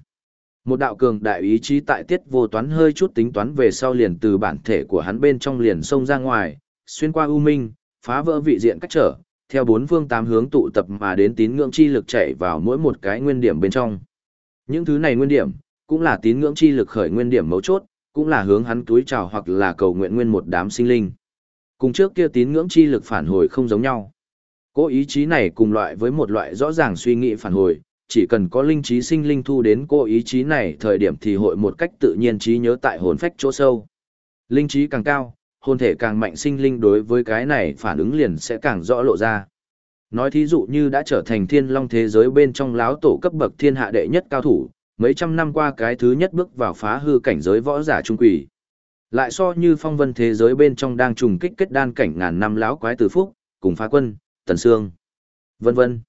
Một đạo cường đại ý chí tại tiết vô toán hơi chút tính toán về sau liền từ bản thể của hắn bên trong liền xông ra ngoài, xuyên qua u minh, phá vỡ vị diện cách trở, theo bốn phương tám hướng tụ tập mà đến tín ngưỡng chi lực chạy vào mỗi một cái nguyên điểm bên trong. Những thứ này nguyên điểm, cũng là tín ngưỡng chi lực khởi nguyên điểm mấu chốt, cũng là hướng hắn túi chào hoặc là cầu nguyện nguyên một đám sinh linh. Cùng trước kia tín ngưỡng chi lực phản hồi không giống nhau. Cố ý chí này cùng loại với một loại rõ ràng suy nghĩ phản hồi, chỉ cần có linh trí sinh linh thu đến cố ý chí này thời điểm thì hội một cách tự nhiên trí nhớ tại hồn phách chỗ sâu. Linh trí càng cao, hồn thể càng mạnh sinh linh đối với cái này phản ứng liền sẽ càng rõ lộ ra. Nói thí dụ như đã trở thành thiên long thế giới bên trong láo tổ cấp bậc thiên hạ đệ nhất cao thủ, mấy trăm năm qua cái thứ nhất bước vào phá hư cảnh giới võ giả trung quỷ. Lại so như phong vân thế giới bên trong đang trùng kích kết đan cảnh ngàn năm láo quái tử phúc, cùng phá quân, tần sương, vân vân.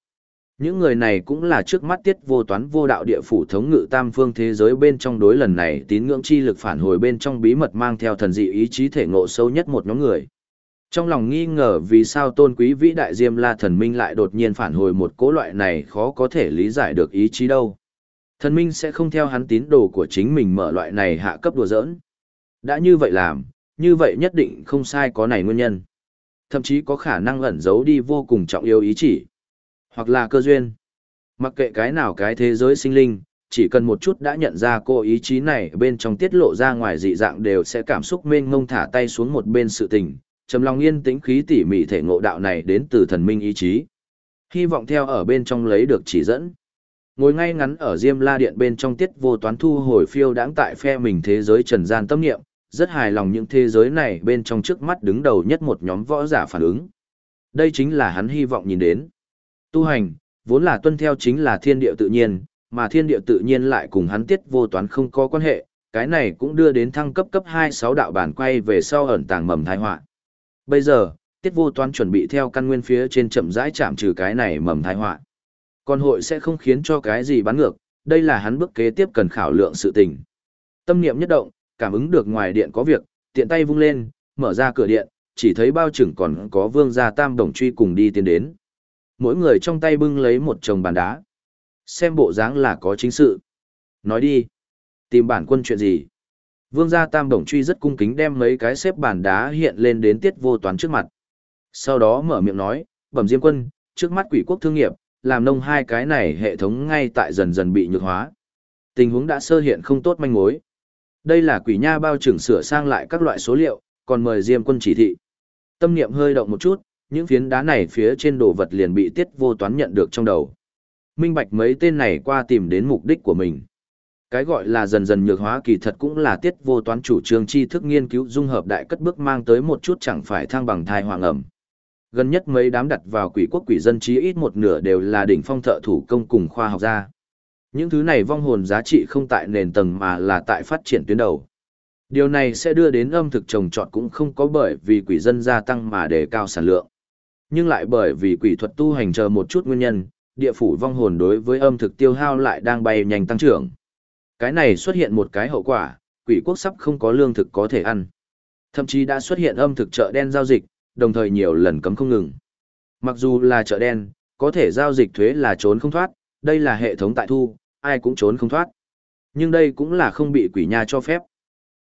Những người này cũng là trước mắt tiết vô toán vô đạo địa phủ thống ngự tam phương thế giới bên trong đối lần này tín ngưỡng chi lực phản hồi bên trong bí mật mang theo thần dị ý chí thể ngộ sâu nhất một nhóm người. Trong lòng nghi ngờ vì sao tôn quý vĩ đại diêm la thần minh lại đột nhiên phản hồi một cố loại này khó có thể lý giải được ý chí đâu. Thần minh sẽ không theo hắn tín đồ của chính mình mở loại này hạ cấp đùa giỡn. Đã như vậy làm, như vậy nhất định không sai có này nguyên nhân. Thậm chí có khả năng ẩn giấu đi vô cùng trọng yếu ý chỉ hoặc là cơ duyên. Mặc kệ cái nào cái thế giới sinh linh, chỉ cần một chút đã nhận ra cô ý chí này bên trong tiết lộ ra ngoài dị dạng đều sẽ cảm xúc mênh ngông thả tay xuống một bên sự tình, trầm lòng yên tĩnh khí tỉ mỉ thể ngộ đạo này đến từ thần minh ý chí. Hy vọng theo ở bên trong lấy được chỉ dẫn. Ngồi ngay ngắn ở Diêm La Điện bên trong tiết vô toán thu hồi phiêu đãng tại phe mình thế giới trần gian tâm niệm, rất hài lòng những thế giới này bên trong trước mắt đứng đầu nhất một nhóm võ giả phản ứng. Đây chính là hắn hy vọng nhìn đến. Tu hành, vốn là tuân theo chính là thiên địa tự nhiên, mà thiên địa tự nhiên lại cùng hắn tiết vô toán không có quan hệ, cái này cũng đưa đến thăng cấp cấp 26 đạo bản quay về sau ẩn tàng mầm thái họa. Bây giờ, tiết vô toán chuẩn bị theo căn nguyên phía trên chậm rãi chạm trừ cái này mầm thái họa. Còn hội sẽ không khiến cho cái gì bắn ngược, đây là hắn bước kế tiếp cần khảo lượng sự tình. Tâm niệm nhất động, cảm ứng được ngoài điện có việc, tiện tay vung lên, mở ra cửa điện, chỉ thấy bao trưởng còn có vương gia tam đồng truy cùng đi tiến đến. Mỗi người trong tay bưng lấy một chồng bàn đá. Xem bộ dáng là có chính sự. Nói đi. Tìm bản quân chuyện gì? Vương gia tam đồng truy rất cung kính đem mấy cái xếp bàn đá hiện lên đến tiết vô toán trước mặt. Sau đó mở miệng nói, bẩm diêm quân, trước mắt quỷ quốc thương nghiệp, làm nông hai cái này hệ thống ngay tại dần dần bị nhược hóa. Tình huống đã sơ hiện không tốt manh mối. Đây là quỷ nha bao trưởng sửa sang lại các loại số liệu, còn mời diêm quân chỉ thị. Tâm niệm hơi động một chút, những phiến đá này phía trên đồ vật liền bị tiết vô toán nhận được trong đầu. Minh bạch mấy tên này qua tìm đến mục đích của mình. Cái gọi là dần dần nhược hóa kỳ thật cũng là tiết vô toán chủ trương tri thức nghiên cứu dung hợp đại cất bước mang tới một chút chẳng phải thang bằng thai hoàng ẩm. Gần nhất mấy đám đặt vào quỷ quốc quỷ dân chí ít một nửa đều là đỉnh phong thợ thủ công cùng khoa học gia. Những thứ này vong hồn giá trị không tại nền tầng mà là tại phát triển tuyến đầu. Điều này sẽ đưa đến âm thực trồng trọt cũng không có bởi vì quỷ dân gia tăng mà đề cao sản lượng nhưng lại bởi vì quỷ thuật tu hành chờ một chút nguyên nhân, địa phủ vong hồn đối với âm thực tiêu hao lại đang bay nhanh tăng trưởng. Cái này xuất hiện một cái hậu quả, quỷ quốc sắp không có lương thực có thể ăn. Thậm chí đã xuất hiện âm thực chợ đen giao dịch, đồng thời nhiều lần cấm không ngừng. Mặc dù là chợ đen, có thể giao dịch thuế là trốn không thoát, đây là hệ thống tại thu, ai cũng trốn không thoát. Nhưng đây cũng là không bị quỷ nha cho phép.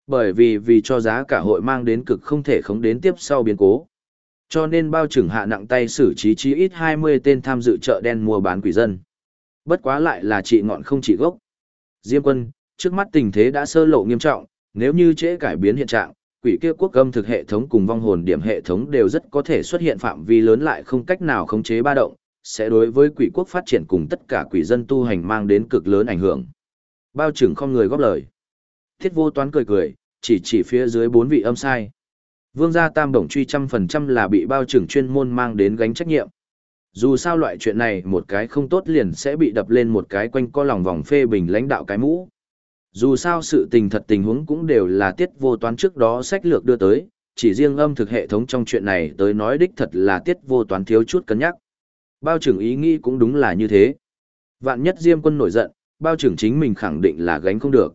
Bởi vì vì cho giá cả hội mang đến cực không thể khống đến tiếp sau biến cố. Cho nên bao trưởng hạ nặng tay xử trí chí ít 20 tên tham dự chợ đen mua bán quỷ dân. Bất quá lại là trị ngọn không trị gốc. Diêm quân, trước mắt tình thế đã sơ lộ nghiêm trọng, nếu như trễ cải biến hiện trạng, quỷ kia quốc âm thực hệ thống cùng vong hồn điểm hệ thống đều rất có thể xuất hiện phạm vi lớn lại không cách nào khống chế ba động, sẽ đối với quỷ quốc phát triển cùng tất cả quỷ dân tu hành mang đến cực lớn ảnh hưởng. Bao trưởng không người góp lời. Thiết vô toán cười cười, chỉ chỉ phía dưới bốn vị âm sai. Vương gia tam đồng truy trăm phần trăm là bị bao trưởng chuyên môn mang đến gánh trách nhiệm. Dù sao loại chuyện này một cái không tốt liền sẽ bị đập lên một cái quanh co lòng vòng phê bình lãnh đạo cái mũ. Dù sao sự tình thật tình huống cũng đều là tiết vô toán trước đó sách lược đưa tới, chỉ riêng âm thực hệ thống trong chuyện này tới nói đích thật là tiết vô toán thiếu chút cân nhắc. Bao trưởng ý nghĩ cũng đúng là như thế. Vạn nhất Diêm quân nổi giận, bao trưởng chính mình khẳng định là gánh không được.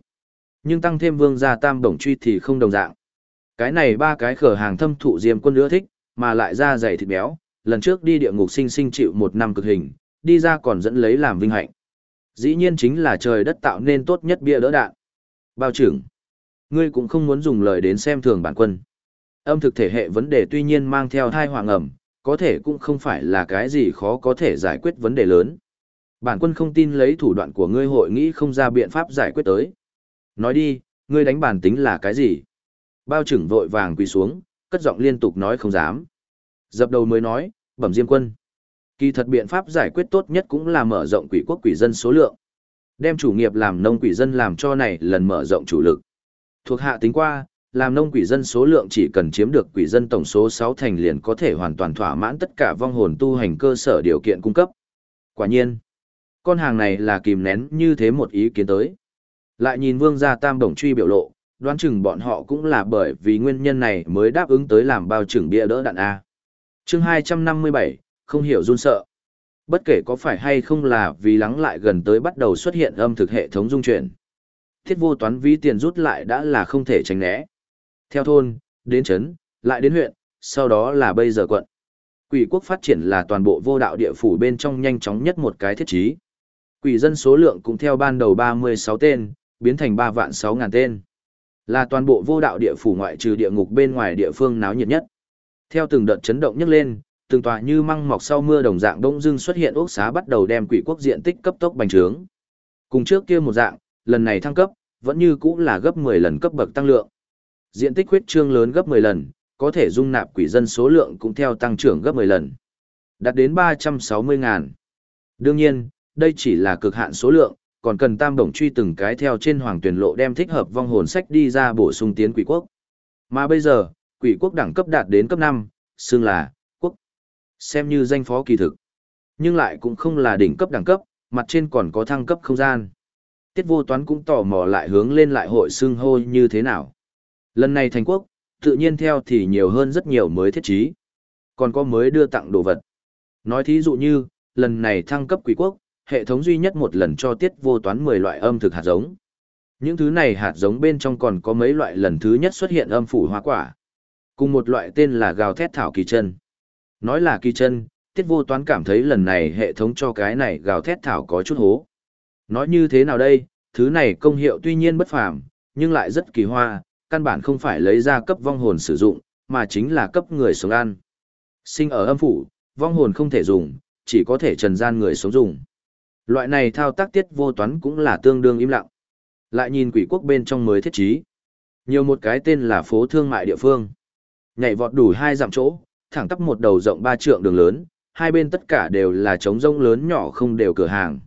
Nhưng tăng thêm vương gia tam bổng truy thì không đồng dạng. Cái này ba cái khở hàng thâm thụ Diêm quân ưa thích, mà lại ra dày thịt béo, lần trước đi địa ngục sinh sinh chịu một năm cực hình, đi ra còn dẫn lấy làm vinh hạnh. Dĩ nhiên chính là trời đất tạo nên tốt nhất bia đỡ đạn. Bao trưởng, ngươi cũng không muốn dùng lời đến xem thường bản quân. Âm thực thể hệ vấn đề tuy nhiên mang theo thai hoàng ẩm, có thể cũng không phải là cái gì khó có thể giải quyết vấn đề lớn. Bản quân không tin lấy thủ đoạn của ngươi hội nghĩ không ra biện pháp giải quyết tới. Nói đi, ngươi đánh bản tính là cái gì? Bao trưởng vội vàng quỳ xuống, cất giọng liên tục nói không dám. Dập đầu mới nói, bẩm diêm quân. Kỳ thật biện pháp giải quyết tốt nhất cũng là mở rộng quỷ quốc quỷ dân số lượng. Đem chủ nghiệp làm nông quỷ dân làm cho này lần mở rộng chủ lực. Thuộc hạ tính qua, làm nông quỷ dân số lượng chỉ cần chiếm được quỷ dân tổng số 6 thành liền có thể hoàn toàn thỏa mãn tất cả vong hồn tu hành cơ sở điều kiện cung cấp. Quả nhiên, con hàng này là kìm nén như thế một ý kiến tới. Lại nhìn vương gia tam đồng truy biểu lộ, đoán chừng bọn họ cũng là bởi vì nguyên nhân này mới đáp ứng tới làm bao trưởng bia đỡ đạn A. chương 257, không hiểu run sợ. Bất kể có phải hay không là vì lắng lại gần tới bắt đầu xuất hiện âm thực hệ thống dung chuyển. Thiết vô toán ví tiền rút lại đã là không thể tránh né. Theo thôn, đến trấn, lại đến huyện, sau đó là bây giờ quận. Quỷ quốc phát triển là toàn bộ vô đạo địa phủ bên trong nhanh chóng nhất một cái thiết trí. Quỷ dân số lượng cũng theo ban đầu 36 tên, biến thành 3 vạn 6 ngàn tên. Là toàn bộ vô đạo địa phủ ngoại trừ địa ngục bên ngoài địa phương náo nhiệt nhất. Theo từng đợt chấn động nhấc lên, từng tòa như măng mọc sau mưa đồng dạng đông dưng xuất hiện ốc xá bắt đầu đem quỷ quốc diện tích cấp tốc bành trướng. Cùng trước kia một dạng, lần này thăng cấp, vẫn như cũ là gấp 10 lần cấp bậc tăng lượng. Diện tích huyết trương lớn gấp 10 lần, có thể dung nạp quỷ dân số lượng cũng theo tăng trưởng gấp 10 lần. Đạt đến 360 ngàn. Đương nhiên, đây chỉ là cực hạn số lượng, còn cần tam đồng truy từng cái theo trên hoàng tuyển lộ đem thích hợp vong hồn sách đi ra bổ sung tiến quỷ quốc. Mà bây giờ, quỷ quốc đẳng cấp đạt đến cấp 5, xương là. Xem như danh phó kỳ thực. Nhưng lại cũng không là đỉnh cấp đẳng cấp, mặt trên còn có thăng cấp không gian. Tiết vô toán cũng tò mò lại hướng lên lại hội xương hô như thế nào. Lần này thành quốc, tự nhiên theo thì nhiều hơn rất nhiều mới thiết trí. Còn có mới đưa tặng đồ vật. Nói thí dụ như, lần này thăng cấp quý quốc, hệ thống duy nhất một lần cho tiết vô toán 10 loại âm thực hạt giống. Những thứ này hạt giống bên trong còn có mấy loại lần thứ nhất xuất hiện âm phủ hoa quả. Cùng một loại tên là gào thét thảo kỳ chân. Nói là kỳ chân, tiết vô toán cảm thấy lần này hệ thống cho cái này gào thét thảo có chút hố. Nói như thế nào đây, thứ này công hiệu tuy nhiên bất phàm, nhưng lại rất kỳ hoa, căn bản không phải lấy ra cấp vong hồn sử dụng, mà chính là cấp người sống ăn. Sinh ở âm phủ, vong hồn không thể dùng, chỉ có thể trần gian người sống dùng. Loại này thao tác tiết vô toán cũng là tương đương im lặng. Lại nhìn quỷ quốc bên trong mới thiết trí. Nhiều một cái tên là phố thương mại địa phương. Nhảy vọt đủ hai dặm chỗ, thẳng tắp một đầu rộng ba trượng đường lớn, hai bên tất cả đều là trống rông lớn nhỏ không đều cửa hàng.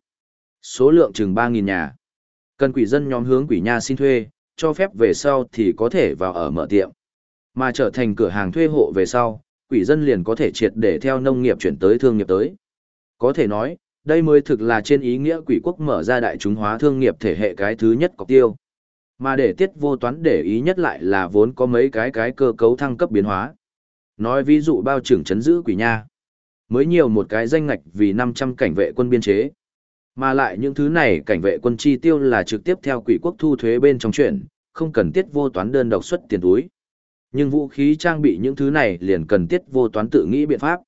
Số lượng chừng 3.000 nhà. Cần quỷ dân nhóm hướng quỷ nha xin thuê, cho phép về sau thì có thể vào ở mở tiệm. Mà trở thành cửa hàng thuê hộ về sau, quỷ dân liền có thể triệt để theo nông nghiệp chuyển tới thương nghiệp tới. Có thể nói, đây mới thực là trên ý nghĩa quỷ quốc mở ra đại chúng hóa thương nghiệp thể hệ cái thứ nhất cọc tiêu. Mà để tiết vô toán để ý nhất lại là vốn có mấy cái cái cơ cấu thăng cấp biến hóa. Nói ví dụ bao trưởng chấn giữ quỷ nha. Mới nhiều một cái danh ngạch vì 500 cảnh vệ quân biên chế. Mà lại những thứ này cảnh vệ quân chi tiêu là trực tiếp theo quỷ quốc thu thuế bên trong chuyện, không cần tiết vô toán đơn độc xuất tiền túi. Nhưng vũ khí trang bị những thứ này liền cần tiết vô toán tự nghĩ biện pháp.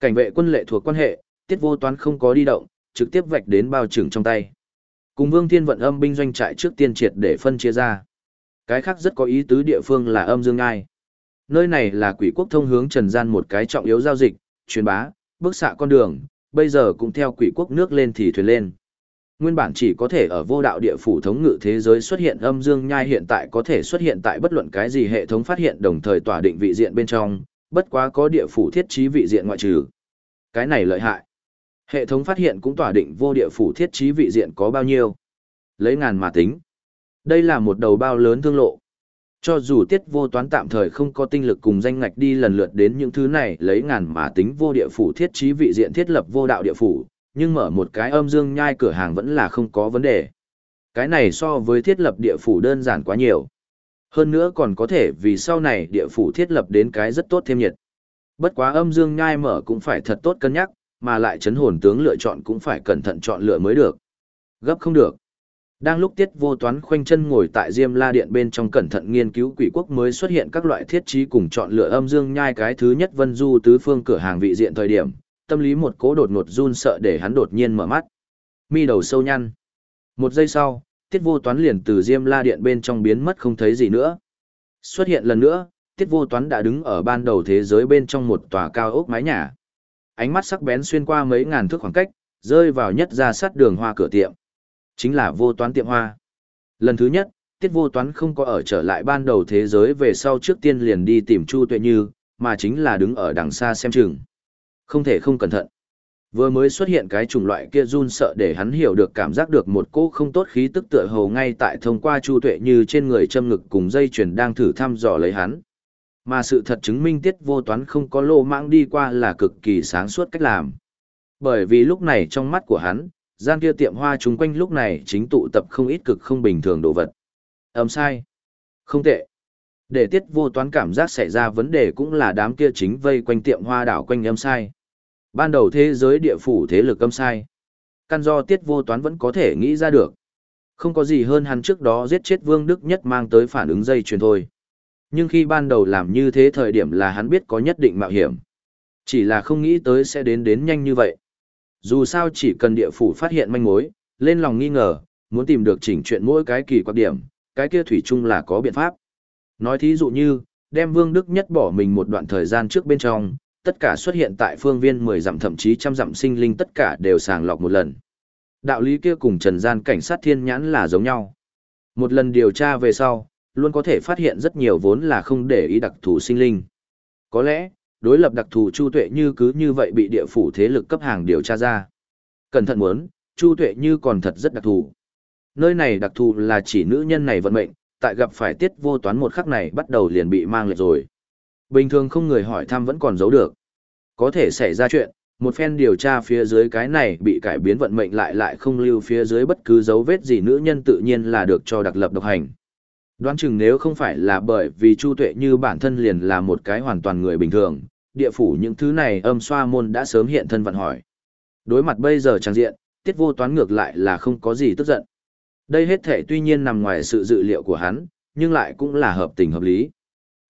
Cảnh vệ quân lệ thuộc quan hệ, tiết vô toán không có đi động, trực tiếp vạch đến bao trưởng trong tay. Cùng Vương Thiên vận âm binh doanh trại trước tiên triệt để phân chia ra. Cái khác rất có ý tứ địa phương là âm dương ngai. Nơi này là quỷ quốc thông hướng trần gian một cái trọng yếu giao dịch, truyền bá, bước xạ con đường, bây giờ cũng theo quỷ quốc nước lên thì thuyền lên. Nguyên bản chỉ có thể ở vô đạo địa phủ thống ngự thế giới xuất hiện âm dương nhai hiện tại có thể xuất hiện tại bất luận cái gì hệ thống phát hiện đồng thời tỏa định vị diện bên trong, bất quá có địa phủ thiết trí vị diện ngoại trừ. Cái này lợi hại. Hệ thống phát hiện cũng tỏa định vô địa phủ thiết trí vị diện có bao nhiêu. Lấy ngàn mà tính. Đây là một đầu bao lớn thương lộ. Cho dù tiết vô toán tạm thời không có tinh lực cùng danh ngạch đi lần lượt đến những thứ này lấy ngàn mà tính vô địa phủ thiết trí vị diện thiết lập vô đạo địa phủ, nhưng mở một cái âm dương nhai cửa hàng vẫn là không có vấn đề. Cái này so với thiết lập địa phủ đơn giản quá nhiều. Hơn nữa còn có thể vì sau này địa phủ thiết lập đến cái rất tốt thêm nhiệt. Bất quá âm dương nhai mở cũng phải thật tốt cân nhắc, mà lại chấn hồn tướng lựa chọn cũng phải cẩn thận chọn lựa mới được. Gấp không được. Đang lúc tiết vô toán khoanh chân ngồi tại Diêm La Điện bên trong cẩn thận nghiên cứu quỷ quốc mới xuất hiện các loại thiết trí cùng chọn lựa âm dương nhai cái thứ nhất vân du tứ phương cửa hàng vị diện thời điểm, tâm lý một cố đột ngột run sợ để hắn đột nhiên mở mắt. Mi đầu sâu nhăn. Một giây sau, tiết vô toán liền từ Diêm La Điện bên trong biến mất không thấy gì nữa. Xuất hiện lần nữa, tiết vô toán đã đứng ở ban đầu thế giới bên trong một tòa cao ốc mái nhà. Ánh mắt sắc bén xuyên qua mấy ngàn thước khoảng cách, rơi vào nhất ra sát đường hoa cửa tiệm. Chính là vô toán tiệm hoa. Lần thứ nhất, tiết vô toán không có ở trở lại ban đầu thế giới về sau trước tiên liền đi tìm Chu Tuệ Như, mà chính là đứng ở đằng xa xem chừng. Không thể không cẩn thận. Vừa mới xuất hiện cái chủng loại kia run sợ để hắn hiểu được cảm giác được một cỗ không tốt khí tức tựa hồ ngay tại thông qua Chu Tuệ Như trên người châm ngực cùng dây chuyền đang thử thăm dò lấy hắn. Mà sự thật chứng minh tiết vô toán không có lô mãng đi qua là cực kỳ sáng suốt cách làm. Bởi vì lúc này trong mắt của hắn, gian kia tiệm hoa chúng quanh lúc này chính tụ tập không ít cực không bình thường đồ vật. Âm sai. Không tệ. Để tiết vô toán cảm giác xảy ra vấn đề cũng là đám kia chính vây quanh tiệm hoa đảo quanh âm sai. Ban đầu thế giới địa phủ thế lực âm sai. Căn do tiết vô toán vẫn có thể nghĩ ra được. Không có gì hơn hắn trước đó giết chết vương đức nhất mang tới phản ứng dây chuyền thôi. Nhưng khi ban đầu làm như thế thời điểm là hắn biết có nhất định mạo hiểm. Chỉ là không nghĩ tới sẽ đến đến nhanh như vậy. Dù sao chỉ cần địa phủ phát hiện manh mối, lên lòng nghi ngờ, muốn tìm được chỉnh chuyện mỗi cái kỳ quan điểm, cái kia thủy chung là có biện pháp. Nói thí dụ như, đem Vương Đức Nhất bỏ mình một đoạn thời gian trước bên trong, tất cả xuất hiện tại phương viên 10 dặm thậm chí trăm dặm sinh linh tất cả đều sàng lọc một lần. Đạo lý kia cùng Trần gian cảnh sát thiên nhãn là giống nhau. Một lần điều tra về sau, luôn có thể phát hiện rất nhiều vốn là không để ý đặc thù sinh linh. Có lẽ, đối lập đặc thù Chu Tuệ Như cứ như vậy bị địa phủ thế lực cấp hàng điều tra ra. Cẩn thận muốn, Chu Tuệ Như còn thật rất đặc thù. Nơi này đặc thù là chỉ nữ nhân này vận mệnh, tại gặp phải tiết vô toán một khắc này bắt đầu liền bị mang lệch rồi. Bình thường không người hỏi thăm vẫn còn giấu được. Có thể xảy ra chuyện, một phen điều tra phía dưới cái này bị cải biến vận mệnh lại lại không lưu phía dưới bất cứ dấu vết gì nữ nhân tự nhiên là được cho đặc lập độc hành. Đoán chừng nếu không phải là bởi vì Chu Tuệ như bản thân liền là một cái hoàn toàn người bình thường, địa phủ những thứ này âm xoa môn đã sớm hiện thân vận hỏi. Đối mặt bây giờ trang diện, tiết vô toán ngược lại là không có gì tức giận. Đây hết thể tuy nhiên nằm ngoài sự dự liệu của hắn, nhưng lại cũng là hợp tình hợp lý.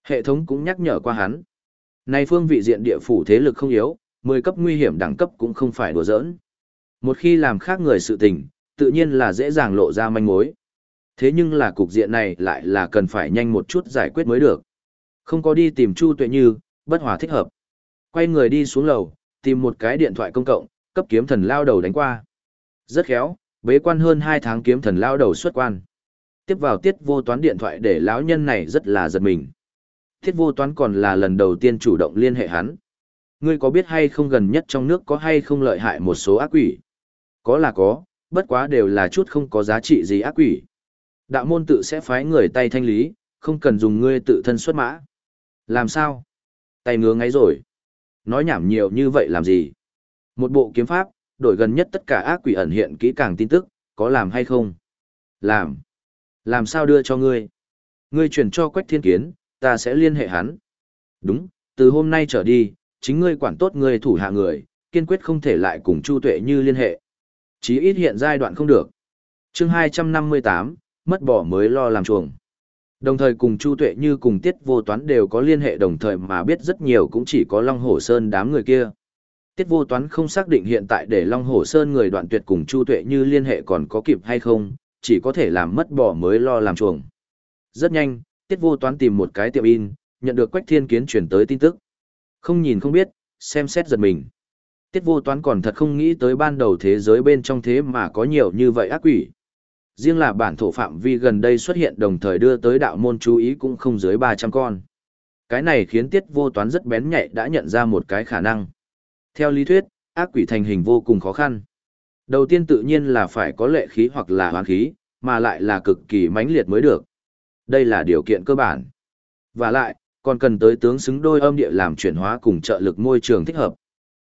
Hệ thống cũng nhắc nhở qua hắn. Này phương vị diện địa phủ thế lực không yếu, 10 cấp nguy hiểm đẳng cấp cũng không phải đùa giỡn. Một khi làm khác người sự tình, tự nhiên là dễ dàng lộ ra manh mối. Thế nhưng là cục diện này lại là cần phải nhanh một chút giải quyết mới được. Không có đi tìm Chu Tuệ Như, bất hòa thích hợp. Quay người đi xuống lầu, tìm một cái điện thoại công cộng, cấp kiếm thần lao đầu đánh qua. Rất khéo, bế quan hơn 2 tháng kiếm thần lao đầu xuất quan. Tiếp vào tiết vô toán điện thoại để lão nhân này rất là giật mình. Tiết vô toán còn là lần đầu tiên chủ động liên hệ hắn. Ngươi có biết hay không gần nhất trong nước có hay không lợi hại một số ác quỷ? Có là có, bất quá đều là chút không có giá trị gì ác quỷ. Đạo môn tự sẽ phái người tay thanh lý, không cần dùng ngươi tự thân xuất mã. Làm sao? Tay ngứa ngáy rồi. Nói nhảm nhiều như vậy làm gì? Một bộ kiếm pháp, đổi gần nhất tất cả ác quỷ ẩn hiện kỹ càng tin tức, có làm hay không? Làm. Làm sao đưa cho ngươi? Ngươi chuyển cho Quách Thiên Kiến, ta sẽ liên hệ hắn. Đúng, từ hôm nay trở đi, chính ngươi quản tốt ngươi thủ hạ người, kiên quyết không thể lại cùng Chu Tuệ Như liên hệ. Chí ít hiện giai đoạn không được. chương 258, mất bỏ mới lo làm chuồng. Đồng thời cùng Chu Tuệ như cùng Tiết Vô Toán đều có liên hệ đồng thời mà biết rất nhiều cũng chỉ có Long Hổ Sơn đám người kia. Tiết Vô Toán không xác định hiện tại để Long Hổ Sơn người đoạn tuyệt cùng Chu Tuệ như liên hệ còn có kịp hay không, chỉ có thể làm mất bỏ mới lo làm chuồng. Rất nhanh, Tiết Vô Toán tìm một cái tiệm in, nhận được Quách Thiên Kiến chuyển tới tin tức. Không nhìn không biết, xem xét giật mình. Tiết Vô Toán còn thật không nghĩ tới ban đầu thế giới bên trong thế mà có nhiều như vậy ác quỷ. Riêng là bản thổ phạm vi gần đây xuất hiện đồng thời đưa tới đạo môn chú ý cũng không dưới 300 con. Cái này khiến Tiết Vô Toán rất bén nhạy đã nhận ra một cái khả năng. Theo lý thuyết, ác quỷ thành hình vô cùng khó khăn. Đầu tiên tự nhiên là phải có lệ khí hoặc là hoán khí, mà lại là cực kỳ mãnh liệt mới được. Đây là điều kiện cơ bản. Và lại, còn cần tới tướng xứng đôi âm địa làm chuyển hóa cùng trợ lực môi trường thích hợp.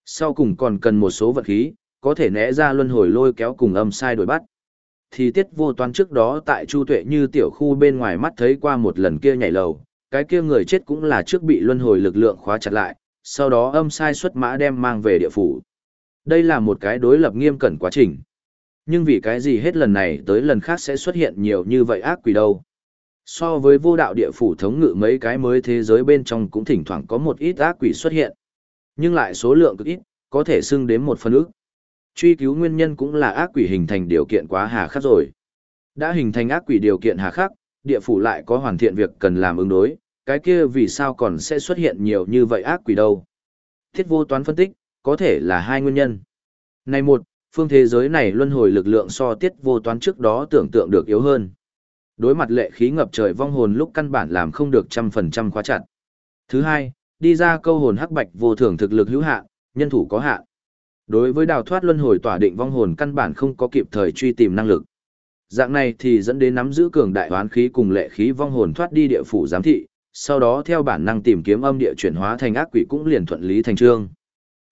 Sau cùng còn cần một số vật khí, có thể né ra luân hồi lôi kéo cùng âm sai đổi bắt. Thì tiết vô toán trước đó tại Chu Tuệ như tiểu khu bên ngoài mắt thấy qua một lần kia nhảy lầu, cái kia người chết cũng là trước bị luân hồi lực lượng khóa chặt lại, sau đó âm sai xuất mã đem mang về địa phủ. Đây là một cái đối lập nghiêm cẩn quá trình. Nhưng vì cái gì hết lần này tới lần khác sẽ xuất hiện nhiều như vậy ác quỷ đâu. So với vô đạo địa phủ thống ngự mấy cái mới thế giới bên trong cũng thỉnh thoảng có một ít ác quỷ xuất hiện. Nhưng lại số lượng cực ít, có thể xưng đến một phần ước Truy cứu nguyên nhân cũng là ác quỷ hình thành điều kiện quá hà khắc rồi. Đã hình thành ác quỷ điều kiện hà khắc, địa phủ lại có hoàn thiện việc cần làm ứng đối, cái kia vì sao còn sẽ xuất hiện nhiều như vậy ác quỷ đâu. Thiết vô toán phân tích, có thể là hai nguyên nhân. Này một, phương thế giới này luân hồi lực lượng so tiết vô toán trước đó tưởng tượng được yếu hơn. Đối mặt lệ khí ngập trời vong hồn lúc căn bản làm không được trăm phần trăm khóa chặt. Thứ hai, đi ra câu hồn hắc bạch vô thường thực lực hữu hạn, nhân thủ có hạn. Đối với đào thoát luân hồi tỏa định vong hồn căn bản không có kịp thời truy tìm năng lực. Dạng này thì dẫn đến nắm giữ cường đại hoán khí cùng lệ khí vong hồn thoát đi địa phủ giám thị, sau đó theo bản năng tìm kiếm âm địa chuyển hóa thành ác quỷ cũng liền thuận lý thành trương.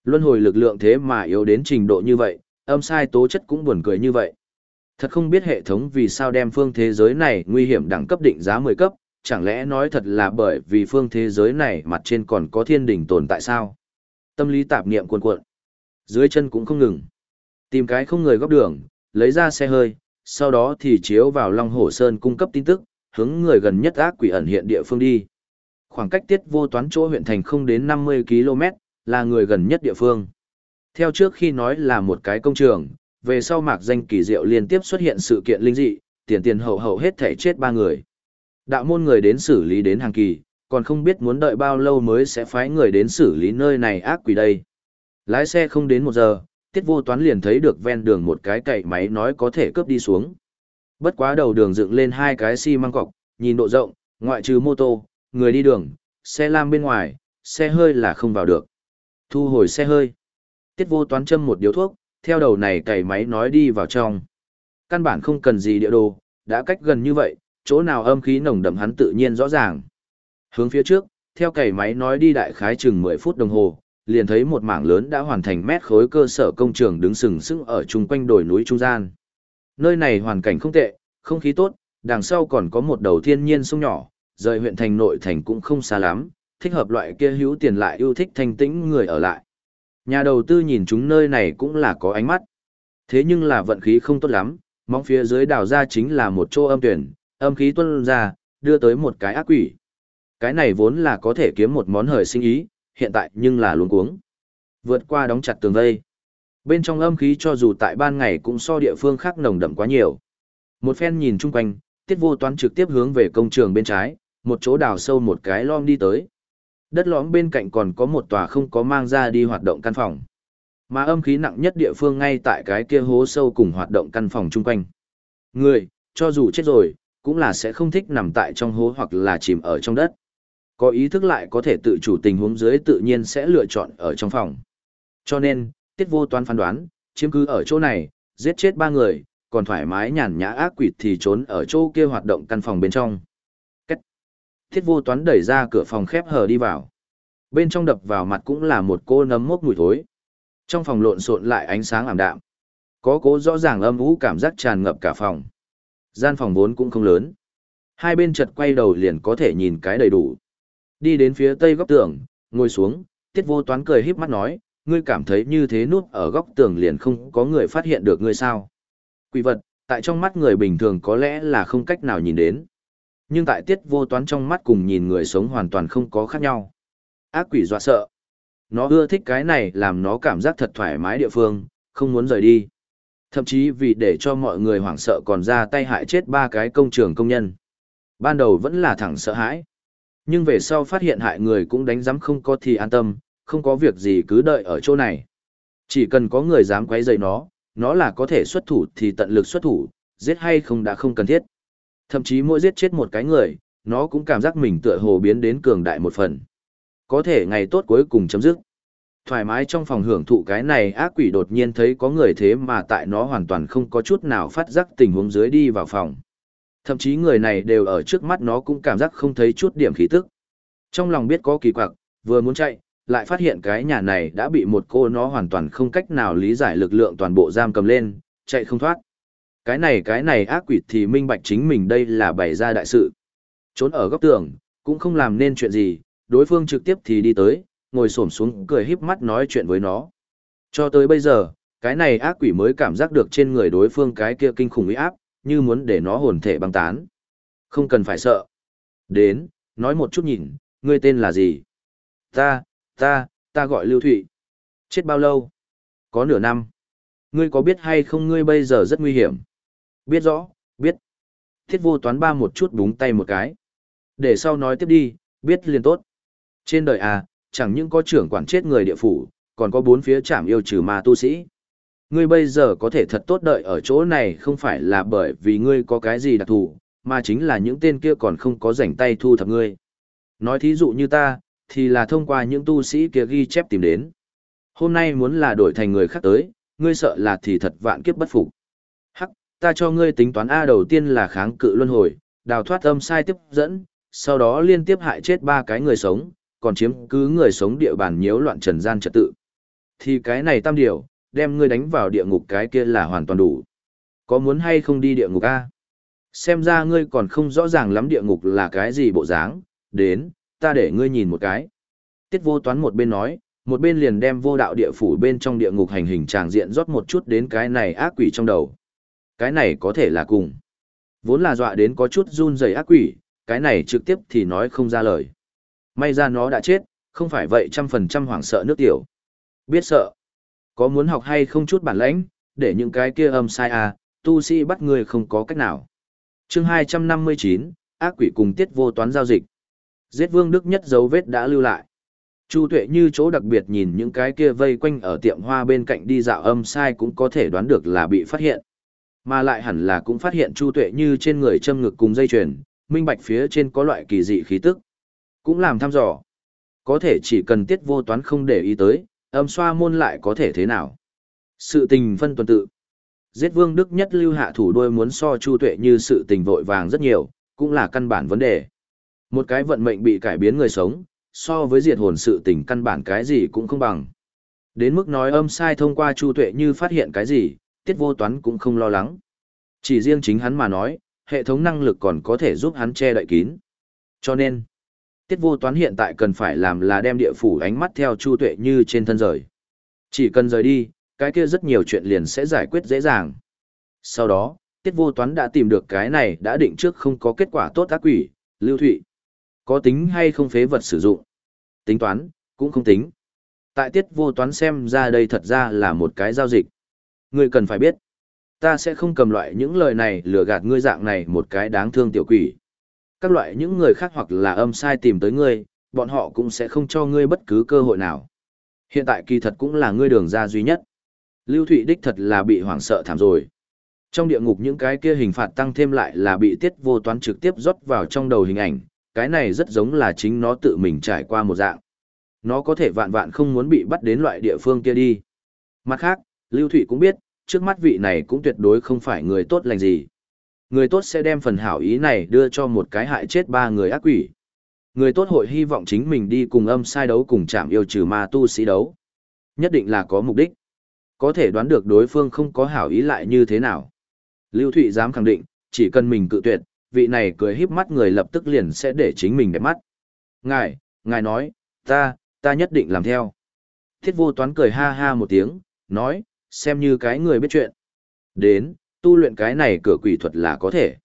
Luân hồi lực lượng thế mà yếu đến trình độ như vậy, âm sai tố chất cũng buồn cười như vậy. Thật không biết hệ thống vì sao đem phương thế giới này nguy hiểm đẳng cấp định giá 10 cấp, chẳng lẽ nói thật là bởi vì phương thế giới này mặt trên còn có thiên đỉnh tồn tại sao? Tâm lý tạp niệm cuồn cuộn. Dưới chân cũng không ngừng. Tìm cái không người góc đường, lấy ra xe hơi, sau đó thì chiếu vào Long Hổ Sơn cung cấp tin tức, hướng người gần nhất ác quỷ ẩn hiện địa phương đi. Khoảng cách tiết vô toán chỗ huyện thành không đến 50 km, là người gần nhất địa phương. Theo trước khi nói là một cái công trường, về sau mạc danh kỳ diệu liên tiếp xuất hiện sự kiện linh dị, tiền tiền hậu hậu hết thể chết ba người. Đạo môn người đến xử lý đến hàng kỳ, còn không biết muốn đợi bao lâu mới sẽ phái người đến xử lý nơi này ác quỷ đây. Lái xe không đến một giờ, tiết vô toán liền thấy được ven đường một cái cậy máy nói có thể cướp đi xuống. Bất quá đầu đường dựng lên hai cái xi măng cọc, nhìn độ rộng, ngoại trừ mô tô, người đi đường, xe lam bên ngoài, xe hơi là không vào được. Thu hồi xe hơi. Tiết vô toán châm một điếu thuốc, theo đầu này cày máy nói đi vào trong. Căn bản không cần gì địa đồ, đã cách gần như vậy, chỗ nào âm khí nồng đậm hắn tự nhiên rõ ràng. Hướng phía trước, theo cày máy nói đi đại khái chừng 10 phút đồng hồ, liền thấy một mảng lớn đã hoàn thành mét khối cơ sở công trường đứng sừng sững ở chung quanh đồi núi trung gian. Nơi này hoàn cảnh không tệ, không khí tốt, đằng sau còn có một đầu thiên nhiên sông nhỏ, rời huyện thành nội thành cũng không xa lắm, thích hợp loại kia hữu tiền lại yêu thích thanh tĩnh người ở lại. Nhà đầu tư nhìn chúng nơi này cũng là có ánh mắt. Thế nhưng là vận khí không tốt lắm, mong phía dưới đào ra chính là một chỗ âm tuyển, âm khí tuân ra, đưa tới một cái ác quỷ. Cái này vốn là có thể kiếm một món hời sinh ý, hiện tại nhưng là luống cuống. Vượt qua đóng chặt tường vây. Bên trong âm khí cho dù tại ban ngày cũng so địa phương khác nồng đậm quá nhiều. Một phen nhìn chung quanh, tiết vô toán trực tiếp hướng về công trường bên trái, một chỗ đào sâu một cái lom đi tới. Đất lõm bên cạnh còn có một tòa không có mang ra đi hoạt động căn phòng. Mà âm khí nặng nhất địa phương ngay tại cái kia hố sâu cùng hoạt động căn phòng chung quanh. Người, cho dù chết rồi, cũng là sẽ không thích nằm tại trong hố hoặc là chìm ở trong đất. Có ý thức lại có thể tự chủ tình huống dưới tự nhiên sẽ lựa chọn ở trong phòng. Cho nên, tiết vô toán phán đoán, chiếm cứ ở chỗ này, giết chết ba người, còn thoải mái nhàn nhã ác quỷ thì trốn ở chỗ kia hoạt động căn phòng bên trong. Cách. Thiết vô toán đẩy ra cửa phòng khép hờ đi vào. Bên trong đập vào mặt cũng là một cô nấm mốc mùi thối. Trong phòng lộn xộn lại ánh sáng ảm đạm. Có cố rõ ràng âm ú cảm giác tràn ngập cả phòng. Gian phòng vốn cũng không lớn. Hai bên chật quay đầu liền có thể nhìn cái đầy đủ. Đi đến phía tây góc tường, ngồi xuống, tiết vô toán cười híp mắt nói, ngươi cảm thấy như thế núp ở góc tường liền không có người phát hiện được ngươi sao. Quỷ vật, tại trong mắt người bình thường có lẽ là không cách nào nhìn đến. Nhưng tại tiết vô toán trong mắt cùng nhìn người sống hoàn toàn không có khác nhau. Ác quỷ dọa sợ. Nó ưa thích cái này làm nó cảm giác thật thoải mái địa phương, không muốn rời đi. Thậm chí vì để cho mọi người hoảng sợ còn ra tay hại chết ba cái công trường công nhân. Ban đầu vẫn là thẳng sợ hãi. Nhưng về sau phát hiện hại người cũng đánh giám không có thì an tâm, không có việc gì cứ đợi ở chỗ này. Chỉ cần có người dám quấy rầy nó, nó là có thể xuất thủ thì tận lực xuất thủ, giết hay không đã không cần thiết. Thậm chí mỗi giết chết một cái người, nó cũng cảm giác mình tựa hồ biến đến cường đại một phần. Có thể ngày tốt cuối cùng chấm dứt. Thoải mái trong phòng hưởng thụ cái này ác quỷ đột nhiên thấy có người thế mà tại nó hoàn toàn không có chút nào phát giác tình huống dưới đi vào phòng. Thậm chí người này đều ở trước mắt nó cũng cảm giác không thấy chút điểm khí tức. Trong lòng biết có kỳ quặc, vừa muốn chạy, lại phát hiện cái nhà này đã bị một cô nó hoàn toàn không cách nào lý giải lực lượng toàn bộ giam cầm lên, chạy không thoát. Cái này cái này ác quỷ thì minh bạch chính mình đây là bày ra đại sự. Trốn ở góc tường, cũng không làm nên chuyện gì, đối phương trực tiếp thì đi tới, ngồi xổm xuống cười híp mắt nói chuyện với nó. Cho tới bây giờ, cái này ác quỷ mới cảm giác được trên người đối phương cái kia kinh khủng uy áp, như muốn để nó hồn thể băng tán. Không cần phải sợ. Đến, nói một chút nhìn, ngươi tên là gì? Ta, ta, ta gọi Lưu Thụy. Chết bao lâu? Có nửa năm. Ngươi có biết hay không ngươi bây giờ rất nguy hiểm? Biết rõ, biết. Thiết vô toán ba một chút búng tay một cái. Để sau nói tiếp đi, biết liền tốt. Trên đời à, chẳng những có trưởng quản chết người địa phủ, còn có bốn phía trảm yêu trừ ma tu sĩ. Ngươi bây giờ có thể thật tốt đợi ở chỗ này không phải là bởi vì ngươi có cái gì đặc thù, mà chính là những tên kia còn không có rảnh tay thu thập ngươi. Nói thí dụ như ta, thì là thông qua những tu sĩ kia ghi chép tìm đến. Hôm nay muốn là đổi thành người khác tới, ngươi sợ là thì thật vạn kiếp bất phục. Hắc, ta cho ngươi tính toán A đầu tiên là kháng cự luân hồi, đào thoát âm sai tiếp dẫn, sau đó liên tiếp hại chết ba cái người sống, còn chiếm cứ người sống địa bàn nhiễu loạn trần gian trật tự. Thì cái này tam điều, đem ngươi đánh vào địa ngục cái kia là hoàn toàn đủ. Có muốn hay không đi địa ngục a? Xem ra ngươi còn không rõ ràng lắm địa ngục là cái gì bộ dáng, đến, ta để ngươi nhìn một cái. Tiết vô toán một bên nói, một bên liền đem vô đạo địa phủ bên trong địa ngục hành hình tràng diện rót một chút đến cái này ác quỷ trong đầu. Cái này có thể là cùng. Vốn là dọa đến có chút run rẩy ác quỷ, cái này trực tiếp thì nói không ra lời. May ra nó đã chết, không phải vậy trăm phần trăm hoảng sợ nước tiểu. Biết sợ. Có muốn học hay không chút bản lãnh, để những cái kia âm sai à, tu sĩ bắt người không có cách nào. chương 259, ác quỷ cùng tiết vô toán giao dịch. Giết vương đức nhất dấu vết đã lưu lại. Chu tuệ như chỗ đặc biệt nhìn những cái kia vây quanh ở tiệm hoa bên cạnh đi dạo âm sai cũng có thể đoán được là bị phát hiện. Mà lại hẳn là cũng phát hiện chu tuệ như trên người châm ngực cùng dây chuyền, minh bạch phía trên có loại kỳ dị khí tức. Cũng làm thăm dò. Có thể chỉ cần tiết vô toán không để ý tới, âm xoa môn lại có thể thế nào. Sự tình phân tuần tự. Giết vương đức nhất lưu hạ thủ đôi muốn so chu tuệ như sự tình vội vàng rất nhiều, cũng là căn bản vấn đề. Một cái vận mệnh bị cải biến người sống, so với diệt hồn sự tình căn bản cái gì cũng không bằng. Đến mức nói âm sai thông qua chu tuệ như phát hiện cái gì, tiết vô toán cũng không lo lắng. Chỉ riêng chính hắn mà nói, hệ thống năng lực còn có thể giúp hắn che đậy kín. Cho nên, tiết vô toán hiện tại cần phải làm là đem địa phủ ánh mắt theo chu tuệ như trên thân rời. Chỉ cần rời đi, cái kia rất nhiều chuyện liền sẽ giải quyết dễ dàng. Sau đó, tiết vô toán đã tìm được cái này đã định trước không có kết quả tốt ác quỷ, lưu thụy. Có tính hay không phế vật sử dụng? Tính toán, cũng không tính. Tại tiết vô toán xem ra đây thật ra là một cái giao dịch. Ngươi cần phải biết. Ta sẽ không cầm loại những lời này lừa gạt ngươi dạng này một cái đáng thương tiểu quỷ. Các loại những người khác hoặc là âm sai tìm tới ngươi, bọn họ cũng sẽ không cho ngươi bất cứ cơ hội nào. Hiện tại kỳ thật cũng là ngươi đường ra duy nhất. Lưu Thụy đích thật là bị hoảng sợ thảm rồi. Trong địa ngục những cái kia hình phạt tăng thêm lại là bị tiết vô toán trực tiếp rót vào trong đầu hình ảnh, cái này rất giống là chính nó tự mình trải qua một dạng. Nó có thể vạn vạn không muốn bị bắt đến loại địa phương kia đi. Mặt khác, Lưu Thụy cũng biết, trước mắt vị này cũng tuyệt đối không phải người tốt lành gì. Người tốt sẽ đem phần hảo ý này đưa cho một cái hại chết ba người ác quỷ. Người tốt hội hy vọng chính mình đi cùng âm sai đấu cùng chạm yêu trừ ma tu sĩ đấu. Nhất định là có mục đích. Có thể đoán được đối phương không có hảo ý lại như thế nào. Lưu Thụy dám khẳng định, chỉ cần mình cự tuyệt, vị này cười híp mắt người lập tức liền sẽ để chính mình đẹp mắt. Ngài, ngài nói, ta, ta nhất định làm theo. Thiết vô toán cười ha ha một tiếng, nói, xem như cái người biết chuyện. Đến, tu luyện cái này cửa quỷ thuật là có thể.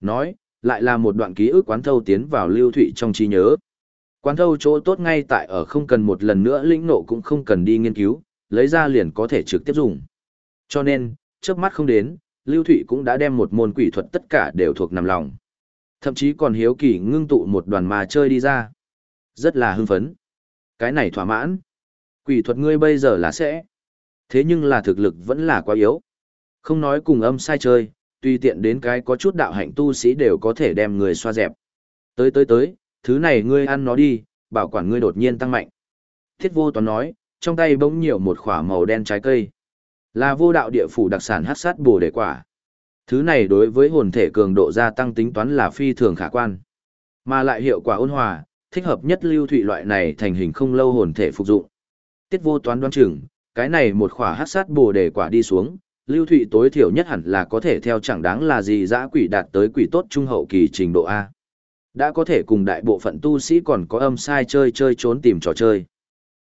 Nói, lại là một đoạn ký ức quán thâu tiến vào lưu thụy trong trí nhớ. Quán thâu chỗ tốt ngay tại ở không cần một lần nữa lĩnh nộ cũng không cần đi nghiên cứu, lấy ra liền có thể trực tiếp dùng. Cho nên, trước mắt không đến, Lưu Thụy cũng đã đem một môn quỷ thuật tất cả đều thuộc nằm lòng. Thậm chí còn hiếu kỳ ngưng tụ một đoàn mà chơi đi ra. Rất là hưng phấn. Cái này thỏa mãn. Quỷ thuật ngươi bây giờ là sẽ. Thế nhưng là thực lực vẫn là quá yếu. Không nói cùng âm sai chơi, tùy tiện đến cái có chút đạo hạnh tu sĩ đều có thể đem người xoa dẹp. Tới tới tới, thứ này ngươi ăn nó đi, bảo quản ngươi đột nhiên tăng mạnh. Thiết vô toán nói, trong tay bỗng nhiều một khỏa màu đen trái cây. Là vô đạo địa phủ đặc sản hát sát bồ đề quả. Thứ này đối với hồn thể cường độ gia tăng tính toán là phi thường khả quan. Mà lại hiệu quả ôn hòa, thích hợp nhất lưu thủy loại này thành hình không lâu hồn thể phục dụng. Tiết vô toán đoán chừng, cái này một khỏa hát sát bồ đề quả đi xuống, lưu thụy tối thiểu nhất hẳn là có thể theo chẳng đáng là gì dã quỷ đạt tới quỷ tốt trung hậu kỳ trình độ A. Đã có thể cùng đại bộ phận tu sĩ còn có âm sai chơi chơi trốn tìm trò chơi.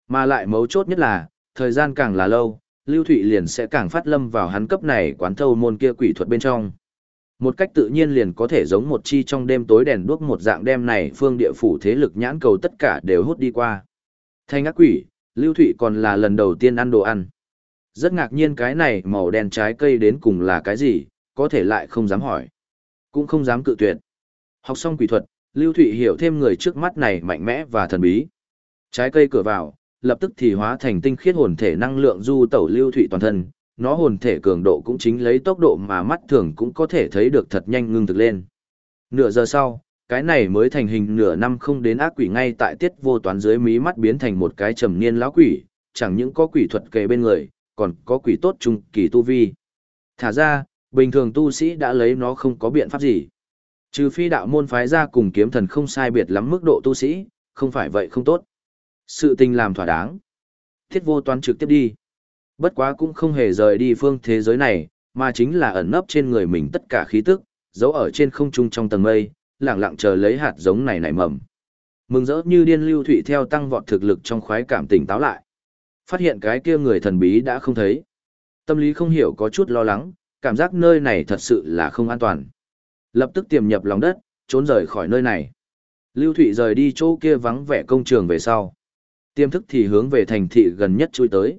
Mà lại mấu chốt nhất là, thời gian càng là lâu, Lưu Thụy liền sẽ càng phát lâm vào hắn cấp này quán thâu môn kia quỷ thuật bên trong. Một cách tự nhiên liền có thể giống một chi trong đêm tối đèn đuốc một dạng đêm này phương địa phủ thế lực nhãn cầu tất cả đều hút đi qua. Thanh ác quỷ, Lưu Thụy còn là lần đầu tiên ăn đồ ăn. Rất ngạc nhiên cái này màu đen trái cây đến cùng là cái gì, có thể lại không dám hỏi. Cũng không dám cự tuyệt. Học xong quỷ thuật, Lưu Thụy hiểu thêm người trước mắt này mạnh mẽ và thần bí. Trái cây cửa vào, lập tức thì hóa thành tinh khiết hồn thể năng lượng du tẩu lưu thụy toàn thân, nó hồn thể cường độ cũng chính lấy tốc độ mà mắt thường cũng có thể thấy được thật nhanh ngưng thực lên. Nửa giờ sau, cái này mới thành hình nửa năm không đến ác quỷ ngay tại tiết vô toán dưới mí mắt biến thành một cái trầm niên lão quỷ, chẳng những có quỷ thuật kề bên người, còn có quỷ tốt trung kỳ tu vi. Thả ra, bình thường tu sĩ đã lấy nó không có biện pháp gì. Trừ phi đạo môn phái ra cùng kiếm thần không sai biệt lắm mức độ tu sĩ, không phải vậy không tốt. Sự tình làm thỏa đáng. Thiết vô toán trực tiếp đi. Bất quá cũng không hề rời đi phương thế giới này, mà chính là ẩn nấp trên người mình tất cả khí tức, giấu ở trên không trung trong tầng mây, lặng lặng chờ lấy hạt giống này nảy mầm. Mừng rỡ như điên lưu thụy theo tăng vọt thực lực trong khoái cảm tỉnh táo lại. Phát hiện cái kia người thần bí đã không thấy. Tâm lý không hiểu có chút lo lắng, cảm giác nơi này thật sự là không an toàn. Lập tức tiềm nhập lòng đất, trốn rời khỏi nơi này. Lưu Thụy rời đi chỗ kia vắng vẻ công trường về sau. Tiềm thức thì hướng về thành thị gần nhất chui tới.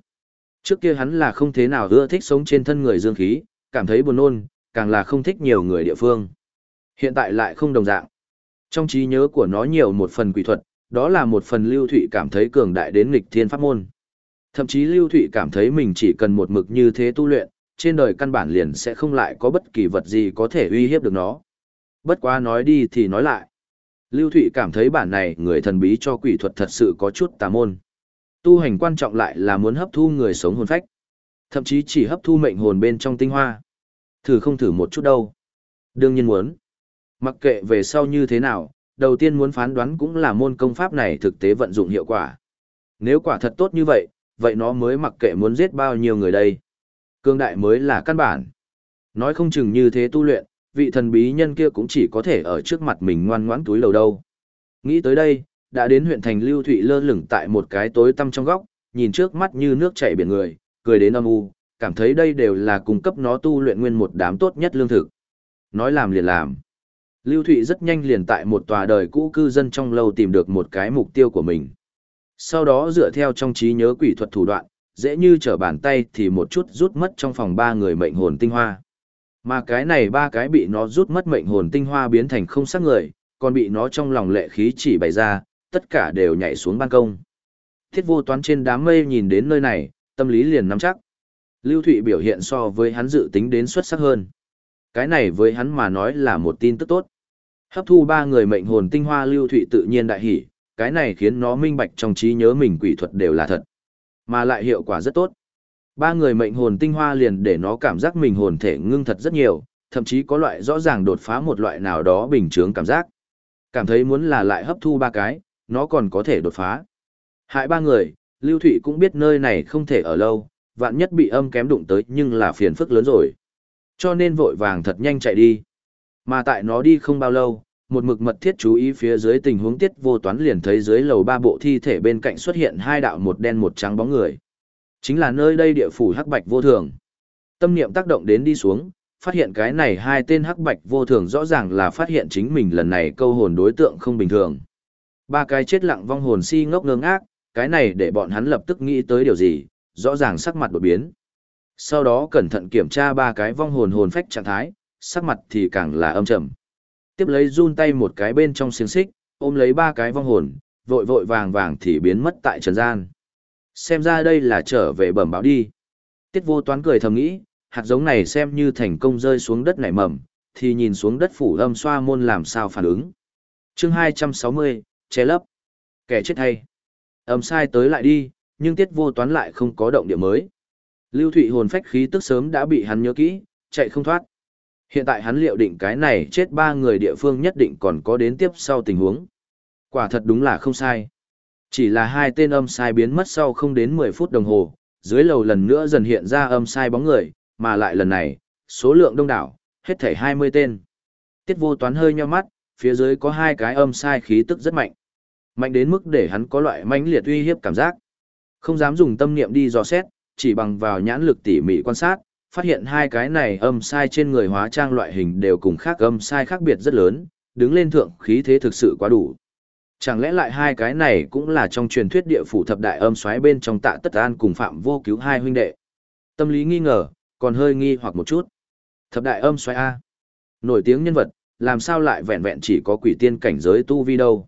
Trước kia hắn là không thế nào ưa thích sống trên thân người dương khí, cảm thấy buồn nôn, càng là không thích nhiều người địa phương. Hiện tại lại không đồng dạng. Trong trí nhớ của nó nhiều một phần quỷ thuật, đó là một phần lưu thụy cảm thấy cường đại đến nghịch thiên pháp môn. Thậm chí lưu thụy cảm thấy mình chỉ cần một mực như thế tu luyện, trên đời căn bản liền sẽ không lại có bất kỳ vật gì có thể uy hiếp được nó. Bất quá nói đi thì nói lại. Lưu Thụy cảm thấy bản này người thần bí cho quỷ thuật thật sự có chút tà môn. Tu hành quan trọng lại là muốn hấp thu người sống hồn phách. Thậm chí chỉ hấp thu mệnh hồn bên trong tinh hoa. Thử không thử một chút đâu. Đương nhiên muốn. Mặc kệ về sau như thế nào, đầu tiên muốn phán đoán cũng là môn công pháp này thực tế vận dụng hiệu quả. Nếu quả thật tốt như vậy, vậy nó mới mặc kệ muốn giết bao nhiêu người đây. Cương đại mới là căn bản. Nói không chừng như thế tu luyện, vị thần bí nhân kia cũng chỉ có thể ở trước mặt mình ngoan ngoãn túi lầu đâu. Nghĩ tới đây, đã đến huyện thành Lưu Thụy lơ lửng tại một cái tối tăm trong góc, nhìn trước mắt như nước chảy biển người, cười đến âm u, cảm thấy đây đều là cung cấp nó tu luyện nguyên một đám tốt nhất lương thực. Nói làm liền làm. Lưu Thụy rất nhanh liền tại một tòa đời cũ cư dân trong lâu tìm được một cái mục tiêu của mình. Sau đó dựa theo trong trí nhớ quỷ thuật thủ đoạn, dễ như trở bàn tay thì một chút rút mất trong phòng ba người mệnh hồn tinh hoa. Mà cái này ba cái bị nó rút mất mệnh hồn tinh hoa biến thành không xác người, còn bị nó trong lòng lệ khí chỉ bày ra, tất cả đều nhảy xuống ban công. Thiết vô toán trên đám mây nhìn đến nơi này, tâm lý liền nắm chắc. Lưu Thụy biểu hiện so với hắn dự tính đến xuất sắc hơn. Cái này với hắn mà nói là một tin tức tốt. Hấp thu ba người mệnh hồn tinh hoa Lưu Thụy tự nhiên đại hỉ, cái này khiến nó minh bạch trong trí nhớ mình quỷ thuật đều là thật. Mà lại hiệu quả rất tốt. Ba người mệnh hồn tinh hoa liền để nó cảm giác mình hồn thể ngưng thật rất nhiều, thậm chí có loại rõ ràng đột phá một loại nào đó bình thường cảm giác. Cảm thấy muốn là lại hấp thu ba cái, nó còn có thể đột phá. Hại ba người, Lưu Thụy cũng biết nơi này không thể ở lâu, vạn nhất bị âm kém đụng tới nhưng là phiền phức lớn rồi. Cho nên vội vàng thật nhanh chạy đi. Mà tại nó đi không bao lâu, một mực mật thiết chú ý phía dưới tình huống tiết vô toán liền thấy dưới lầu ba bộ thi thể bên cạnh xuất hiện hai đạo một đen một trắng bóng người. Chính là nơi đây địa phủ hắc bạch vô thường. Tâm niệm tác động đến đi xuống, phát hiện cái này hai tên hắc bạch vô thường rõ ràng là phát hiện chính mình lần này câu hồn đối tượng không bình thường. Ba cái chết lặng vong hồn si ngốc ngơ ngác, cái này để bọn hắn lập tức nghĩ tới điều gì, rõ ràng sắc mặt đột biến. Sau đó cẩn thận kiểm tra ba cái vong hồn hồn phách trạng thái, sắc mặt thì càng là âm trầm. Tiếp lấy run tay một cái bên trong xiềng xích, ôm lấy ba cái vong hồn, vội vội vàng vàng thì biến mất tại trần gian. Xem ra đây là trở về bẩm báo đi. Tiết vô toán cười thầm nghĩ, hạt giống này xem như thành công rơi xuống đất nảy mầm, thì nhìn xuống đất phủ âm xoa môn làm sao phản ứng. chương 260, che lấp. Kẻ chết hay. Âm sai tới lại đi, nhưng tiết vô toán lại không có động địa mới. Lưu thủy hồn phách khí tức sớm đã bị hắn nhớ kỹ, chạy không thoát. Hiện tại hắn liệu định cái này chết ba người địa phương nhất định còn có đến tiếp sau tình huống. Quả thật đúng là không sai. Chỉ là hai tên âm sai biến mất sau không đến 10 phút đồng hồ, dưới lầu lần nữa dần hiện ra âm sai bóng người, mà lại lần này, số lượng đông đảo, hết thảy 20 tên. Tiết vô toán hơi nheo mắt, phía dưới có hai cái âm sai khí tức rất mạnh. Mạnh đến mức để hắn có loại mãnh liệt uy hiếp cảm giác. Không dám dùng tâm niệm đi dò xét, chỉ bằng vào nhãn lực tỉ mỉ quan sát, phát hiện hai cái này âm sai trên người hóa trang loại hình đều cùng khác âm sai khác biệt rất lớn, đứng lên thượng khí thế thực sự quá đủ. Chẳng lẽ lại hai cái này cũng là trong truyền thuyết địa phủ thập đại âm xoáy bên trong tạ tất an cùng phạm vô cứu hai huynh đệ. Tâm lý nghi ngờ, còn hơi nghi hoặc một chút. Thập đại âm xoáy A. Nổi tiếng nhân vật, làm sao lại vẹn vẹn chỉ có quỷ tiên cảnh giới tu vi đâu.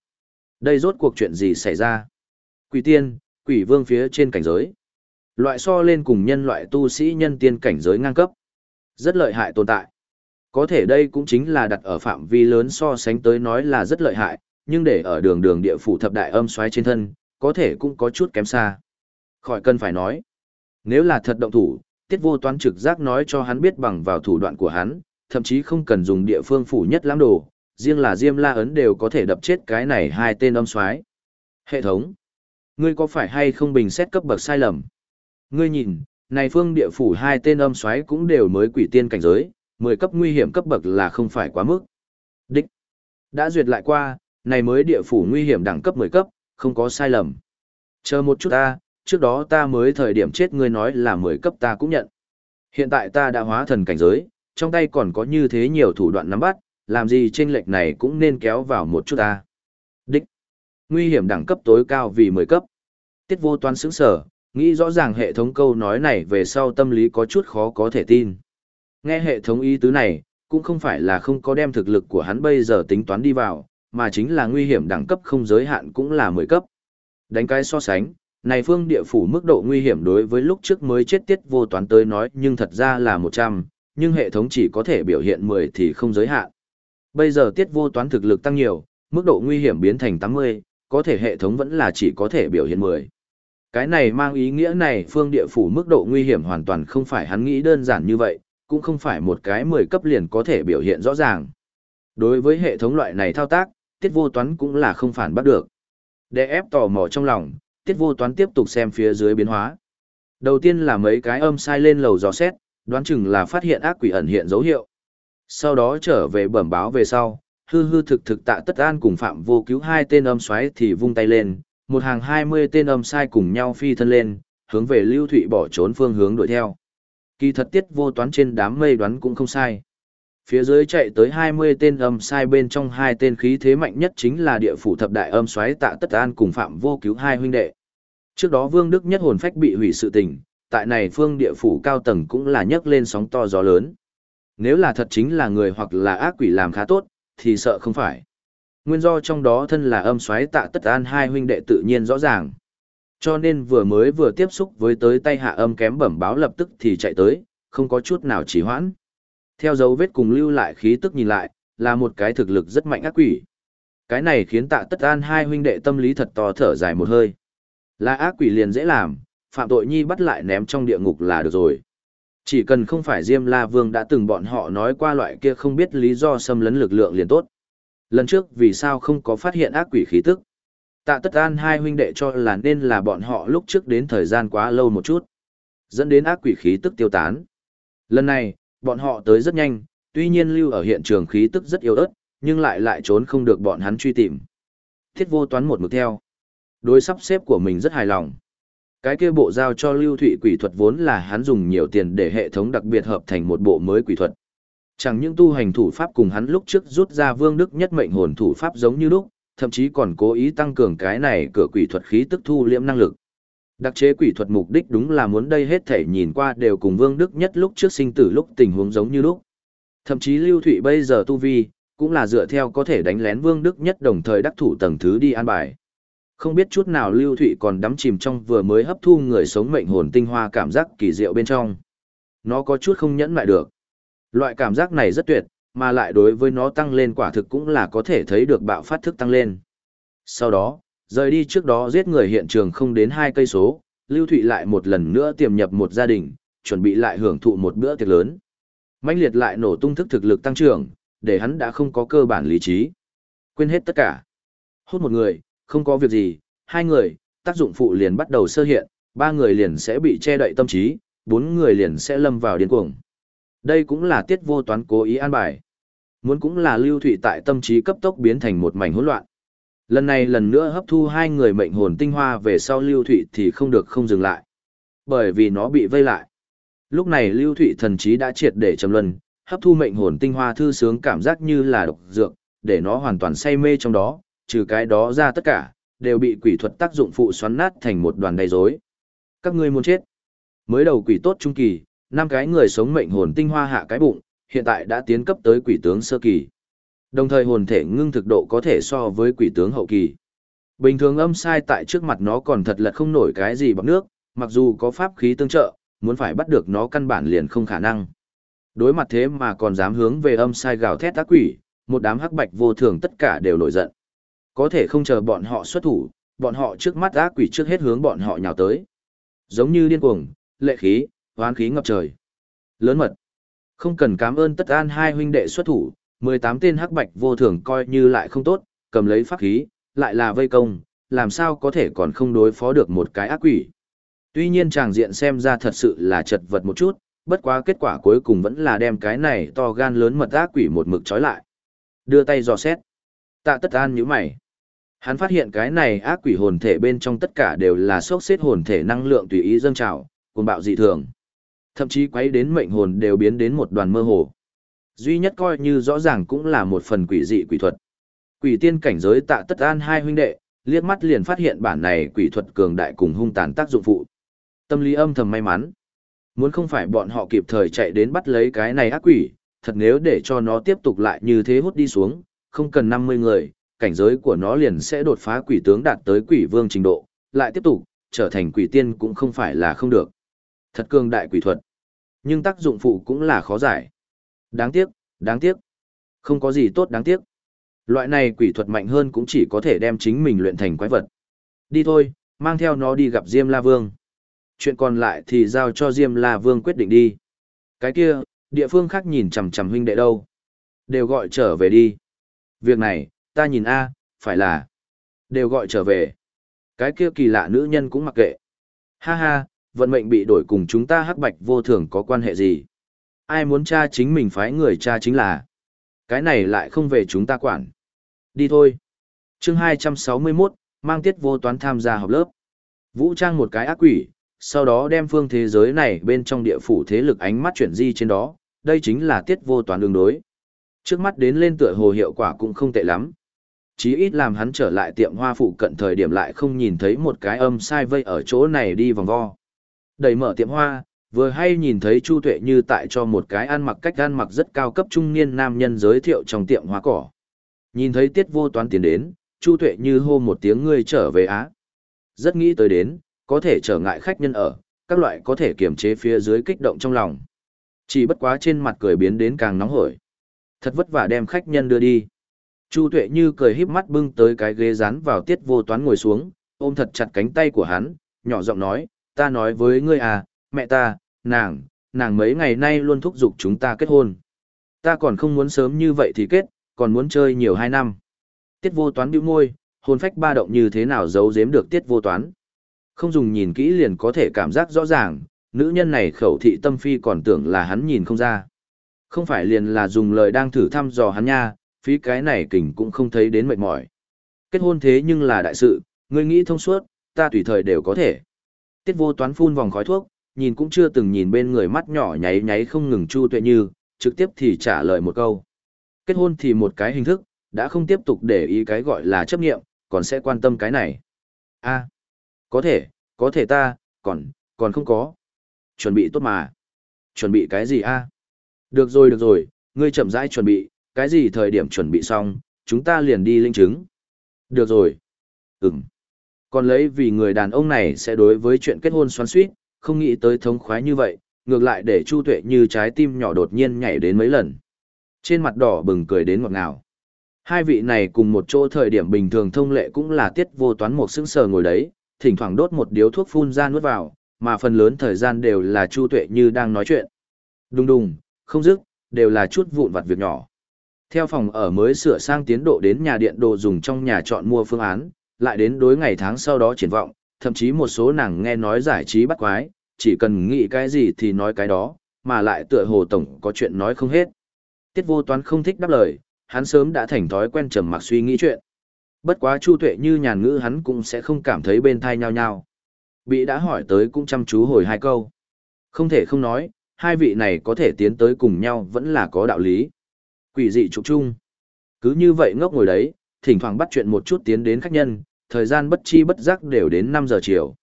Đây rốt cuộc chuyện gì xảy ra? Quỷ tiên, quỷ vương phía trên cảnh giới. Loại so lên cùng nhân loại tu sĩ nhân tiên cảnh giới ngang cấp. Rất lợi hại tồn tại. Có thể đây cũng chính là đặt ở phạm vi lớn so sánh tới nói là rất lợi hại, nhưng để ở đường đường địa phủ thập đại âm xoáy trên thân, có thể cũng có chút kém xa. Khỏi cần phải nói. Nếu là thật động thủ, tiết vô toán trực giác nói cho hắn biết bằng vào thủ đoạn của hắn, thậm chí không cần dùng địa phương phủ nhất lãng đồ, riêng là Diêm La Ấn đều có thể đập chết cái này hai tên âm xoáy. Hệ thống. Ngươi có phải hay không bình xét cấp bậc sai lầm? Ngươi nhìn, này phương địa phủ hai tên âm xoáy cũng đều mới quỷ tiên cảnh giới, 10 cấp nguy hiểm cấp bậc là không phải quá mức. Đích. Đã duyệt lại qua, này mới địa phủ nguy hiểm đẳng cấp 10 cấp, không có sai lầm. Chờ một chút ta, trước đó ta mới thời điểm chết ngươi nói là 10 cấp ta cũng nhận. Hiện tại ta đã hóa thần cảnh giới, trong tay còn có như thế nhiều thủ đoạn nắm bắt, làm gì trên lệch này cũng nên kéo vào một chút ta. Đích. Nguy hiểm đẳng cấp tối cao vì 10 cấp. Tiết vô toán sững sở, nghĩ rõ ràng hệ thống câu nói này về sau tâm lý có chút khó có thể tin. Nghe hệ thống ý tứ này, cũng không phải là không có đem thực lực của hắn bây giờ tính toán đi vào, mà chính là nguy hiểm đẳng cấp không giới hạn cũng là 10 cấp. Đánh cái so sánh, này phương địa phủ mức độ nguy hiểm đối với lúc trước mới chết tiết vô toán tới nói nhưng thật ra là 100, nhưng hệ thống chỉ có thể biểu hiện 10 thì không giới hạn. Bây giờ tiết vô toán thực lực tăng nhiều, mức độ nguy hiểm biến thành 80, có thể hệ thống vẫn là chỉ có thể biểu hiện 10. Cái này mang ý nghĩa này phương địa phủ mức độ nguy hiểm hoàn toàn không phải hắn nghĩ đơn giản như vậy, cũng không phải một cái 10 cấp liền có thể biểu hiện rõ ràng. Đối với hệ thống loại này thao tác, tiết vô toán cũng là không phản bắt được. Để ép tò mò trong lòng, tiết vô toán tiếp tục xem phía dưới biến hóa. Đầu tiên là mấy cái âm sai lên lầu dò xét, đoán chừng là phát hiện ác quỷ ẩn hiện dấu hiệu. Sau đó trở về bẩm báo về sau, hư hư thực thực tạ tất an cùng phạm vô cứu hai tên âm xoáy thì vung tay lên, một hàng hai mươi tên âm sai cùng nhau phi thân lên, hướng về lưu thụy bỏ trốn phương hướng đuổi theo. Kỳ thật tiết vô toán trên đám mây đoán cũng không sai. Phía dưới chạy tới 20 tên âm sai bên trong hai tên khí thế mạnh nhất chính là địa phủ thập đại âm xoáy tạ tất an cùng phạm vô cứu hai huynh đệ. Trước đó Vương Đức nhất hồn phách bị hủy sự tình, tại này phương địa phủ cao tầng cũng là nhấc lên sóng to gió lớn. Nếu là thật chính là người hoặc là ác quỷ làm khá tốt, thì sợ không phải. Nguyên do trong đó thân là âm xoáy tạ tất an hai huynh đệ tự nhiên rõ ràng. Cho nên vừa mới vừa tiếp xúc với tới tay hạ âm kém bẩm báo lập tức thì chạy tới, không có chút nào trì hoãn. Theo dấu vết cùng lưu lại khí tức nhìn lại, là một cái thực lực rất mạnh ác quỷ. Cái này khiến tạ tất an hai huynh đệ tâm lý thật to thở dài một hơi. Là ác quỷ liền dễ làm, phạm tội nhi bắt lại ném trong địa ngục là được rồi. Chỉ cần không phải Diêm La Vương đã từng bọn họ nói qua loại kia không biết lý do xâm lấn lực lượng liền tốt. Lần trước vì sao không có phát hiện ác quỷ khí tức. Tạ tất an hai huynh đệ cho là nên là bọn họ lúc trước đến thời gian quá lâu một chút. Dẫn đến ác quỷ khí tức tiêu tán. Lần này, bọn họ tới rất nhanh, tuy nhiên lưu ở hiện trường khí tức rất yếu ớt, nhưng lại lại trốn không được bọn hắn truy tìm. Thiết vô toán một mực theo. Đối sắp xếp của mình rất hài lòng. Cái kia bộ giao cho lưu thụy quỷ thuật vốn là hắn dùng nhiều tiền để hệ thống đặc biệt hợp thành một bộ mới quỷ thuật. Chẳng những tu hành thủ pháp cùng hắn lúc trước rút ra vương đức nhất mệnh hồn thủ pháp giống như lúc, thậm chí còn cố ý tăng cường cái này cửa quỷ thuật khí tức thu liễm năng lực. Đặc chế quỷ thuật mục đích đúng là muốn đây hết thể nhìn qua đều cùng vương đức nhất lúc trước sinh tử lúc tình huống giống như lúc. Thậm chí lưu thụy bây giờ tu vi, cũng là dựa theo có thể đánh lén vương đức nhất đồng thời đắc thủ tầng thứ đi an bài. Không biết chút nào Lưu Thụy còn đắm chìm trong vừa mới hấp thu người sống mệnh hồn tinh hoa cảm giác kỳ diệu bên trong. Nó có chút không nhẫn lại được. Loại cảm giác này rất tuyệt, mà lại đối với nó tăng lên quả thực cũng là có thể thấy được bạo phát thức tăng lên. Sau đó, rời đi trước đó giết người hiện trường không đến hai cây số, Lưu Thụy lại một lần nữa tiềm nhập một gia đình, chuẩn bị lại hưởng thụ một bữa tiệc lớn. Mạnh liệt lại nổ tung thức thực lực tăng trưởng, để hắn đã không có cơ bản lý trí. Quên hết tất cả. Hút một người, không có việc gì, hai người, tác dụng phụ liền bắt đầu sơ hiện, ba người liền sẽ bị che đậy tâm trí, bốn người liền sẽ lâm vào điên cuồng. Đây cũng là tiết vô toán cố ý an bài. Muốn cũng là lưu thụy tại tâm trí cấp tốc biến thành một mảnh hỗn loạn. Lần này lần nữa hấp thu hai người mệnh hồn tinh hoa về sau lưu thụy thì không được không dừng lại. Bởi vì nó bị vây lại. Lúc này lưu thụy thần trí đã triệt để trầm luân, hấp thu mệnh hồn tinh hoa thư sướng cảm giác như là độc dược, để nó hoàn toàn say mê trong đó, trừ cái đó ra tất cả, đều bị quỷ thuật tác dụng phụ xoắn nát thành một đoàn đầy rối. Các ngươi muốn chết. Mới đầu quỷ tốt trung kỳ, năm cái người sống mệnh hồn tinh hoa hạ cái bụng, hiện tại đã tiến cấp tới quỷ tướng sơ kỳ. Đồng thời hồn thể ngưng thực độ có thể so với quỷ tướng hậu kỳ. Bình thường âm sai tại trước mặt nó còn thật lật không nổi cái gì bằng nước, mặc dù có pháp khí tương trợ, muốn phải bắt được nó căn bản liền không khả năng. Đối mặt thế mà còn dám hướng về âm sai gào thét tác quỷ, một đám hắc bạch vô thường tất cả đều nổi giận. Có thể không chờ bọn họ xuất thủ, bọn họ trước mắt ác quỷ trước hết hướng bọn họ nhào tới. Giống như điên cuồng, lệ khí, hoán khí ngập trời. Lớn mật. Không cần cảm ơn tất an hai huynh đệ xuất thủ, 18 tên hắc bạch vô thường coi như lại không tốt, cầm lấy pháp khí, lại là vây công, làm sao có thể còn không đối phó được một cái ác quỷ. Tuy nhiên chàng diện xem ra thật sự là chật vật một chút, bất quá kết quả cuối cùng vẫn là đem cái này to gan lớn mật ác quỷ một mực trói lại. Đưa tay dò xét. Tạ tất an như mày. Hắn phát hiện cái này ác quỷ hồn thể bên trong tất cả đều là sốc xếp hồn thể năng lượng tùy ý dâng trào, cuồng bạo dị thường. Thậm chí quấy đến mệnh hồn đều biến đến một đoàn mơ hồ. Duy nhất coi như rõ ràng cũng là một phần quỷ dị quỷ thuật. Quỷ tiên cảnh giới tạ tất an hai huynh đệ, liếc mắt liền phát hiện bản này quỷ thuật cường đại cùng hung tàn tác dụng phụ. Tâm lý âm thầm may mắn. Muốn không phải bọn họ kịp thời chạy đến bắt lấy cái này ác quỷ, thật nếu để cho nó tiếp tục lại như thế hút đi xuống, không cần 50 người, cảnh giới của nó liền sẽ đột phá quỷ tướng đạt tới quỷ vương trình độ, lại tiếp tục, trở thành quỷ tiên cũng không phải là không được. Thật cường đại quỷ thuật. Nhưng tác dụng phụ cũng là khó giải. Đáng tiếc, đáng tiếc. Không có gì tốt đáng tiếc. Loại này quỷ thuật mạnh hơn cũng chỉ có thể đem chính mình luyện thành quái vật. Đi thôi, mang theo nó đi gặp Diêm La Vương. Chuyện còn lại thì giao cho Diêm La Vương quyết định đi. Cái kia, địa phương khác nhìn chằm chằm huynh đệ đâu. Đều gọi trở về đi. Việc này, ta nhìn a, phải là đều gọi trở về. Cái kia kỳ lạ nữ nhân cũng mặc kệ. Ha ha, vận mệnh bị đổi cùng chúng ta hắc bạch vô thường có quan hệ gì? Ai muốn cha chính mình phái người cha chính là. Cái này lại không về chúng ta quản. Đi thôi. Chương 261, mang tiết vô toán tham gia học lớp. Vũ trang một cái ác quỷ, sau đó đem phương thế giới này bên trong địa phủ thế lực ánh mắt chuyển di trên đó, đây chính là tiết vô toán đường đối. Trước mắt đến lên tựa hồ hiệu quả cũng không tệ lắm chí ít làm hắn trở lại tiệm hoa phụ cận thời điểm lại không nhìn thấy một cái âm sai vây ở chỗ này đi vòng vo. Đẩy mở tiệm hoa, vừa hay nhìn thấy Chu Tuệ như tại cho một cái ăn mặc cách ăn mặc rất cao cấp trung niên nam nhân giới thiệu trong tiệm hoa cỏ. Nhìn thấy tiết vô toán tiến đến, Chu Tuệ như hô một tiếng ngươi trở về Á. Rất nghĩ tới đến, có thể trở ngại khách nhân ở, các loại có thể kiềm chế phía dưới kích động trong lòng. Chỉ bất quá trên mặt cười biến đến càng nóng hổi. Thật vất vả đem khách nhân đưa đi. Chu Tuệ như cười híp mắt bưng tới cái ghế dán vào tiết vô toán ngồi xuống, ôm thật chặt cánh tay của hắn, nhỏ giọng nói, ta nói với ngươi à, mẹ ta, nàng, nàng mấy ngày nay luôn thúc giục chúng ta kết hôn. Ta còn không muốn sớm như vậy thì kết, còn muốn chơi nhiều hai năm. Tiết vô toán bĩu môi, hồn phách ba động như thế nào giấu giếm được tiết vô toán. Không dùng nhìn kỹ liền có thể cảm giác rõ ràng, nữ nhân này khẩu thị tâm phi còn tưởng là hắn nhìn không ra. Không phải liền là dùng lời đang thử thăm dò hắn nha, phí cái này kình cũng không thấy đến mệt mỏi. Kết hôn thế nhưng là đại sự, ngươi nghĩ thông suốt, ta tùy thời đều có thể. Tiết vô toán phun vòng khói thuốc, nhìn cũng chưa từng nhìn bên người mắt nhỏ nháy nháy không ngừng Chu Tuệ Như, trực tiếp thì trả lời một câu. Kết hôn thì một cái hình thức, đã không tiếp tục để ý cái gọi là chấp nghiệm, còn sẽ quan tâm cái này. a có thể, có thể ta, còn, còn không có. Chuẩn bị tốt mà. Chuẩn bị cái gì a Được rồi được rồi, ngươi chậm rãi chuẩn bị, cái gì thời điểm chuẩn bị xong, chúng ta liền đi linh chứng. Được rồi. Ừm. Còn lấy vì người đàn ông này sẽ đối với chuyện kết hôn xoắn suýt, không nghĩ tới thống khoái như vậy, ngược lại để Chu Tuệ như trái tim nhỏ đột nhiên nhảy đến mấy lần. Trên mặt đỏ bừng cười đến ngọt ngào. Hai vị này cùng một chỗ thời điểm bình thường thông lệ cũng là tiết vô toán một sững sờ ngồi đấy, thỉnh thoảng đốt một điếu thuốc phun ra nuốt vào, mà phần lớn thời gian đều là Chu Tuệ như đang nói chuyện. Đùng đùng, không dứt, đều là chút vụn vặt việc nhỏ. Theo phòng ở mới sửa sang tiến độ đến nhà điện đồ dùng trong nhà chọn mua phương án, lại đến đối ngày tháng sau đó triển vọng, thậm chí một số nàng nghe nói giải trí bắt quái, chỉ cần nghĩ cái gì thì nói cái đó, mà lại tựa hồ tổng có chuyện nói không hết. Tiết vô toán không thích đáp lời, hắn sớm đã thành thói quen trầm mặc suy nghĩ chuyện. Bất quá chu tuệ như nhàn ngữ hắn cũng sẽ không cảm thấy bên thai nhau nhau. Bị đã hỏi tới cũng chăm chú hồi hai câu. Không thể không nói, hai vị này có thể tiến tới cùng nhau vẫn là có đạo lý. Quỷ dị trục chung. Cứ như vậy ngốc ngồi đấy, thỉnh thoảng bắt chuyện một chút tiến đến khách nhân, thời gian bất chi bất giác đều đến 5 giờ chiều.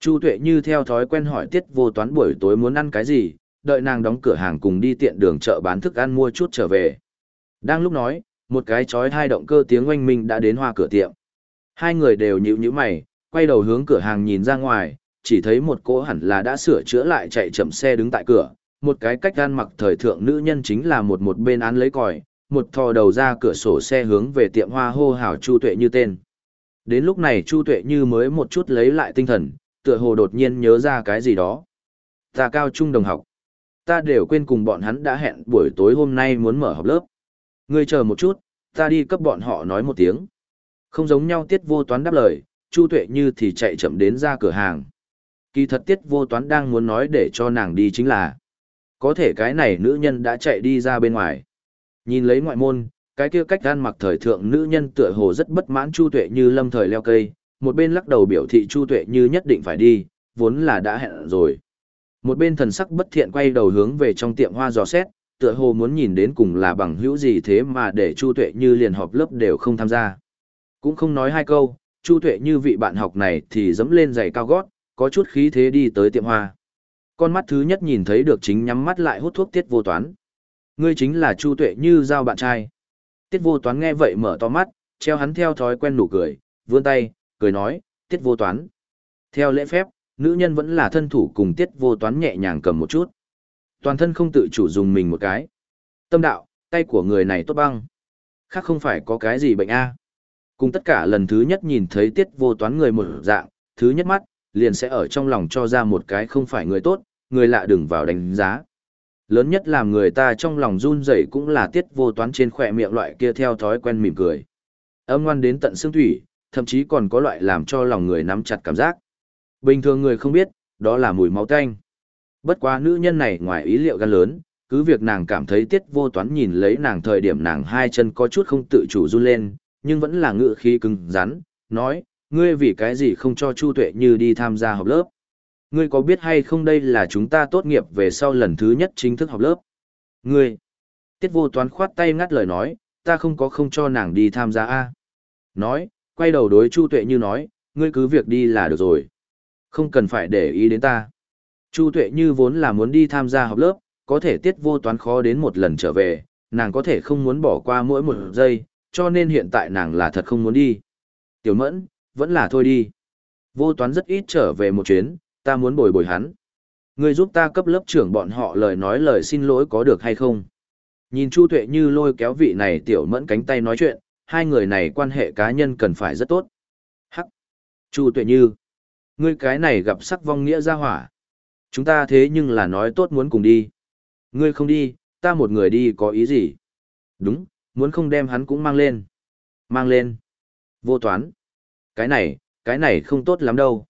Chu Tuệ như theo thói quen hỏi Tiết Vô Toán buổi tối muốn ăn cái gì, đợi nàng đóng cửa hàng cùng đi tiện đường chợ bán thức ăn mua chút trở về. Đang lúc nói, một cái chói hai động cơ tiếng oanh minh đã đến hoa cửa tiệm. Hai người đều nhíu nhíu mày, quay đầu hướng cửa hàng nhìn ra ngoài, chỉ thấy một cỗ hẳn là đã sửa chữa lại chạy chậm xe đứng tại cửa, một cái cách gan mặc thời thượng nữ nhân chính là một một bên án lấy còi, một thò đầu ra cửa sổ xe hướng về tiệm hoa hô hào Chu Tuệ như tên. Đến lúc này Chu Tuệ như mới một chút lấy lại tinh thần, tựa hồ đột nhiên nhớ ra cái gì đó. Ta cao trung đồng học. Ta đều quên cùng bọn hắn đã hẹn buổi tối hôm nay muốn mở học lớp. Ngươi chờ một chút, ta đi cấp bọn họ nói một tiếng. Không giống nhau tiết vô toán đáp lời, Chu Tuệ như thì chạy chậm đến ra cửa hàng. Kỳ thật tiết vô toán đang muốn nói để cho nàng đi chính là. Có thể cái này nữ nhân đã chạy đi ra bên ngoài. Nhìn lấy ngoại môn, cái kia cách gan mặc thời thượng nữ nhân tựa hồ rất bất mãn Chu Tuệ như lâm thời leo cây, một bên lắc đầu biểu thị Chu Tuệ như nhất định phải đi, vốn là đã hẹn rồi. Một bên thần sắc bất thiện quay đầu hướng về trong tiệm hoa dò xét, tựa hồ muốn nhìn đến cùng là bằng hữu gì thế mà để Chu Tuệ như liền họp lớp đều không tham gia. Cũng không nói hai câu, Chu Tuệ như vị bạn học này thì dẫm lên giày cao gót, có chút khí thế đi tới tiệm hoa. Con mắt thứ nhất nhìn thấy được chính nhắm mắt lại hút thuốc tiết vô toán. Ngươi chính là Chu Tuệ như giao bạn trai. Tiết vô toán nghe vậy mở to mắt, treo hắn theo thói quen nụ cười, vươn tay, cười nói, tiết vô toán. Theo lễ phép, nữ nhân vẫn là thân thủ cùng tiết vô toán nhẹ nhàng cầm một chút. Toàn thân không tự chủ dùng mình một cái. Tâm đạo, tay của người này tốt băng. Khác không phải có cái gì bệnh a Cùng tất cả lần thứ nhất nhìn thấy tiết vô toán người một dạng, thứ nhất mắt, liền sẽ ở trong lòng cho ra một cái không phải người tốt, người lạ đừng vào đánh giá. Lớn nhất làm người ta trong lòng run rẩy cũng là tiết vô toán trên khỏe miệng loại kia theo thói quen mỉm cười. Âm ngoan đến tận xương thủy, thậm chí còn có loại làm cho lòng người nắm chặt cảm giác. Bình thường người không biết, đó là mùi máu tanh. Bất quá nữ nhân này ngoài ý liệu gan lớn, cứ việc nàng cảm thấy tiết vô toán nhìn lấy nàng thời điểm nàng hai chân có chút không tự chủ run lên, nhưng vẫn là ngựa khí cứng rắn, nói, ngươi vì cái gì không cho Chu Tuệ Như đi tham gia học lớp. Ngươi có biết hay không đây là chúng ta tốt nghiệp về sau lần thứ nhất chính thức học lớp? Ngươi! Tiết vô toán khoát tay ngắt lời nói, ta không có không cho nàng đi tham gia a Nói, quay đầu đối Chu Tuệ Như nói, ngươi cứ việc đi là được rồi. Không cần phải để ý đến ta. Chu Tuệ Như vốn là muốn đi tham gia học lớp, có thể tiết vô toán khó đến một lần trở về, nàng có thể không muốn bỏ qua mỗi một giây, cho nên hiện tại nàng là thật không muốn đi. Tiểu mẫn, vẫn là thôi đi. Vô toán rất ít trở về một chuyến, ta muốn bồi bồi hắn. Ngươi giúp ta cấp lớp trưởng bọn họ lời nói lời xin lỗi có được hay không? Nhìn Chu Tuệ như lôi kéo vị này tiểu mẫn cánh tay nói chuyện, hai người này quan hệ cá nhân cần phải rất tốt. Hắc! Chu Tuệ như! Ngươi cái này gặp sắc vong nghĩa ra hỏa. Chúng ta thế nhưng là nói tốt muốn cùng đi. Ngươi không đi, ta một người đi có ý gì? Đúng, muốn không đem hắn cũng mang lên. Mang lên. Vô toán. Cái này, cái này không tốt lắm đâu.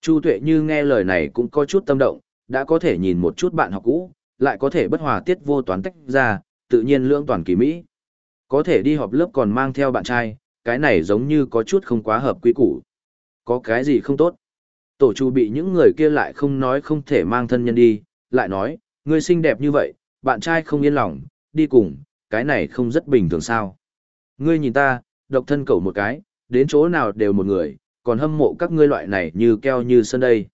Chu Tuệ như nghe lời này cũng có chút tâm động, đã có thể nhìn một chút bạn học cũ, lại có thể bất hòa tiết vô toán tách ra, tự nhiên lưỡng toàn kỳ mỹ. Có thể đi họp lớp còn mang theo bạn trai, cái này giống như có chút không quá hợp quy củ. Có cái gì không tốt? Tổ Chu bị những người kia lại không nói không thể mang thân nhân đi, lại nói, ngươi xinh đẹp như vậy, bạn trai không yên lòng, đi cùng, cái này không rất bình thường sao. Ngươi nhìn ta, độc thân cầu một cái, đến chỗ nào đều một người, còn hâm mộ các ngươi loại này như keo như sân đây.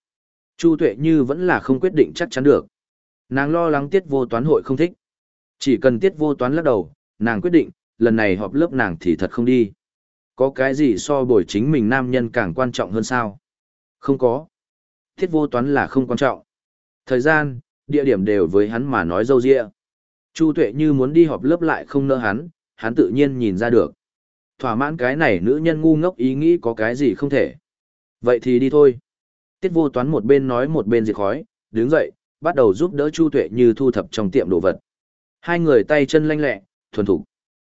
Chu Tuệ Như vẫn là không quyết định chắc chắn được. Nàng lo lắng tiết vô toán hội không thích. Chỉ cần tiết vô toán lắc đầu, nàng quyết định, lần này họp lớp nàng thì thật không đi. Có cái gì so bồi chính mình nam nhân càng quan trọng hơn sao? Không có. Tiết vô toán là không quan trọng. Thời gian, địa điểm đều với hắn mà nói dâu dịa. Chu Tuệ Như muốn đi họp lớp lại không nỡ hắn, hắn tự nhiên nhìn ra được. Thỏa mãn cái này nữ nhân ngu ngốc ý nghĩ có cái gì không thể. Vậy thì đi thôi. Tiết vô toán một bên nói một bên diệt khói, đứng dậy, bắt đầu giúp đỡ Chu Tuệ Như thu thập trong tiệm đồ vật. Hai người tay chân lanh lẹ, thuần thục.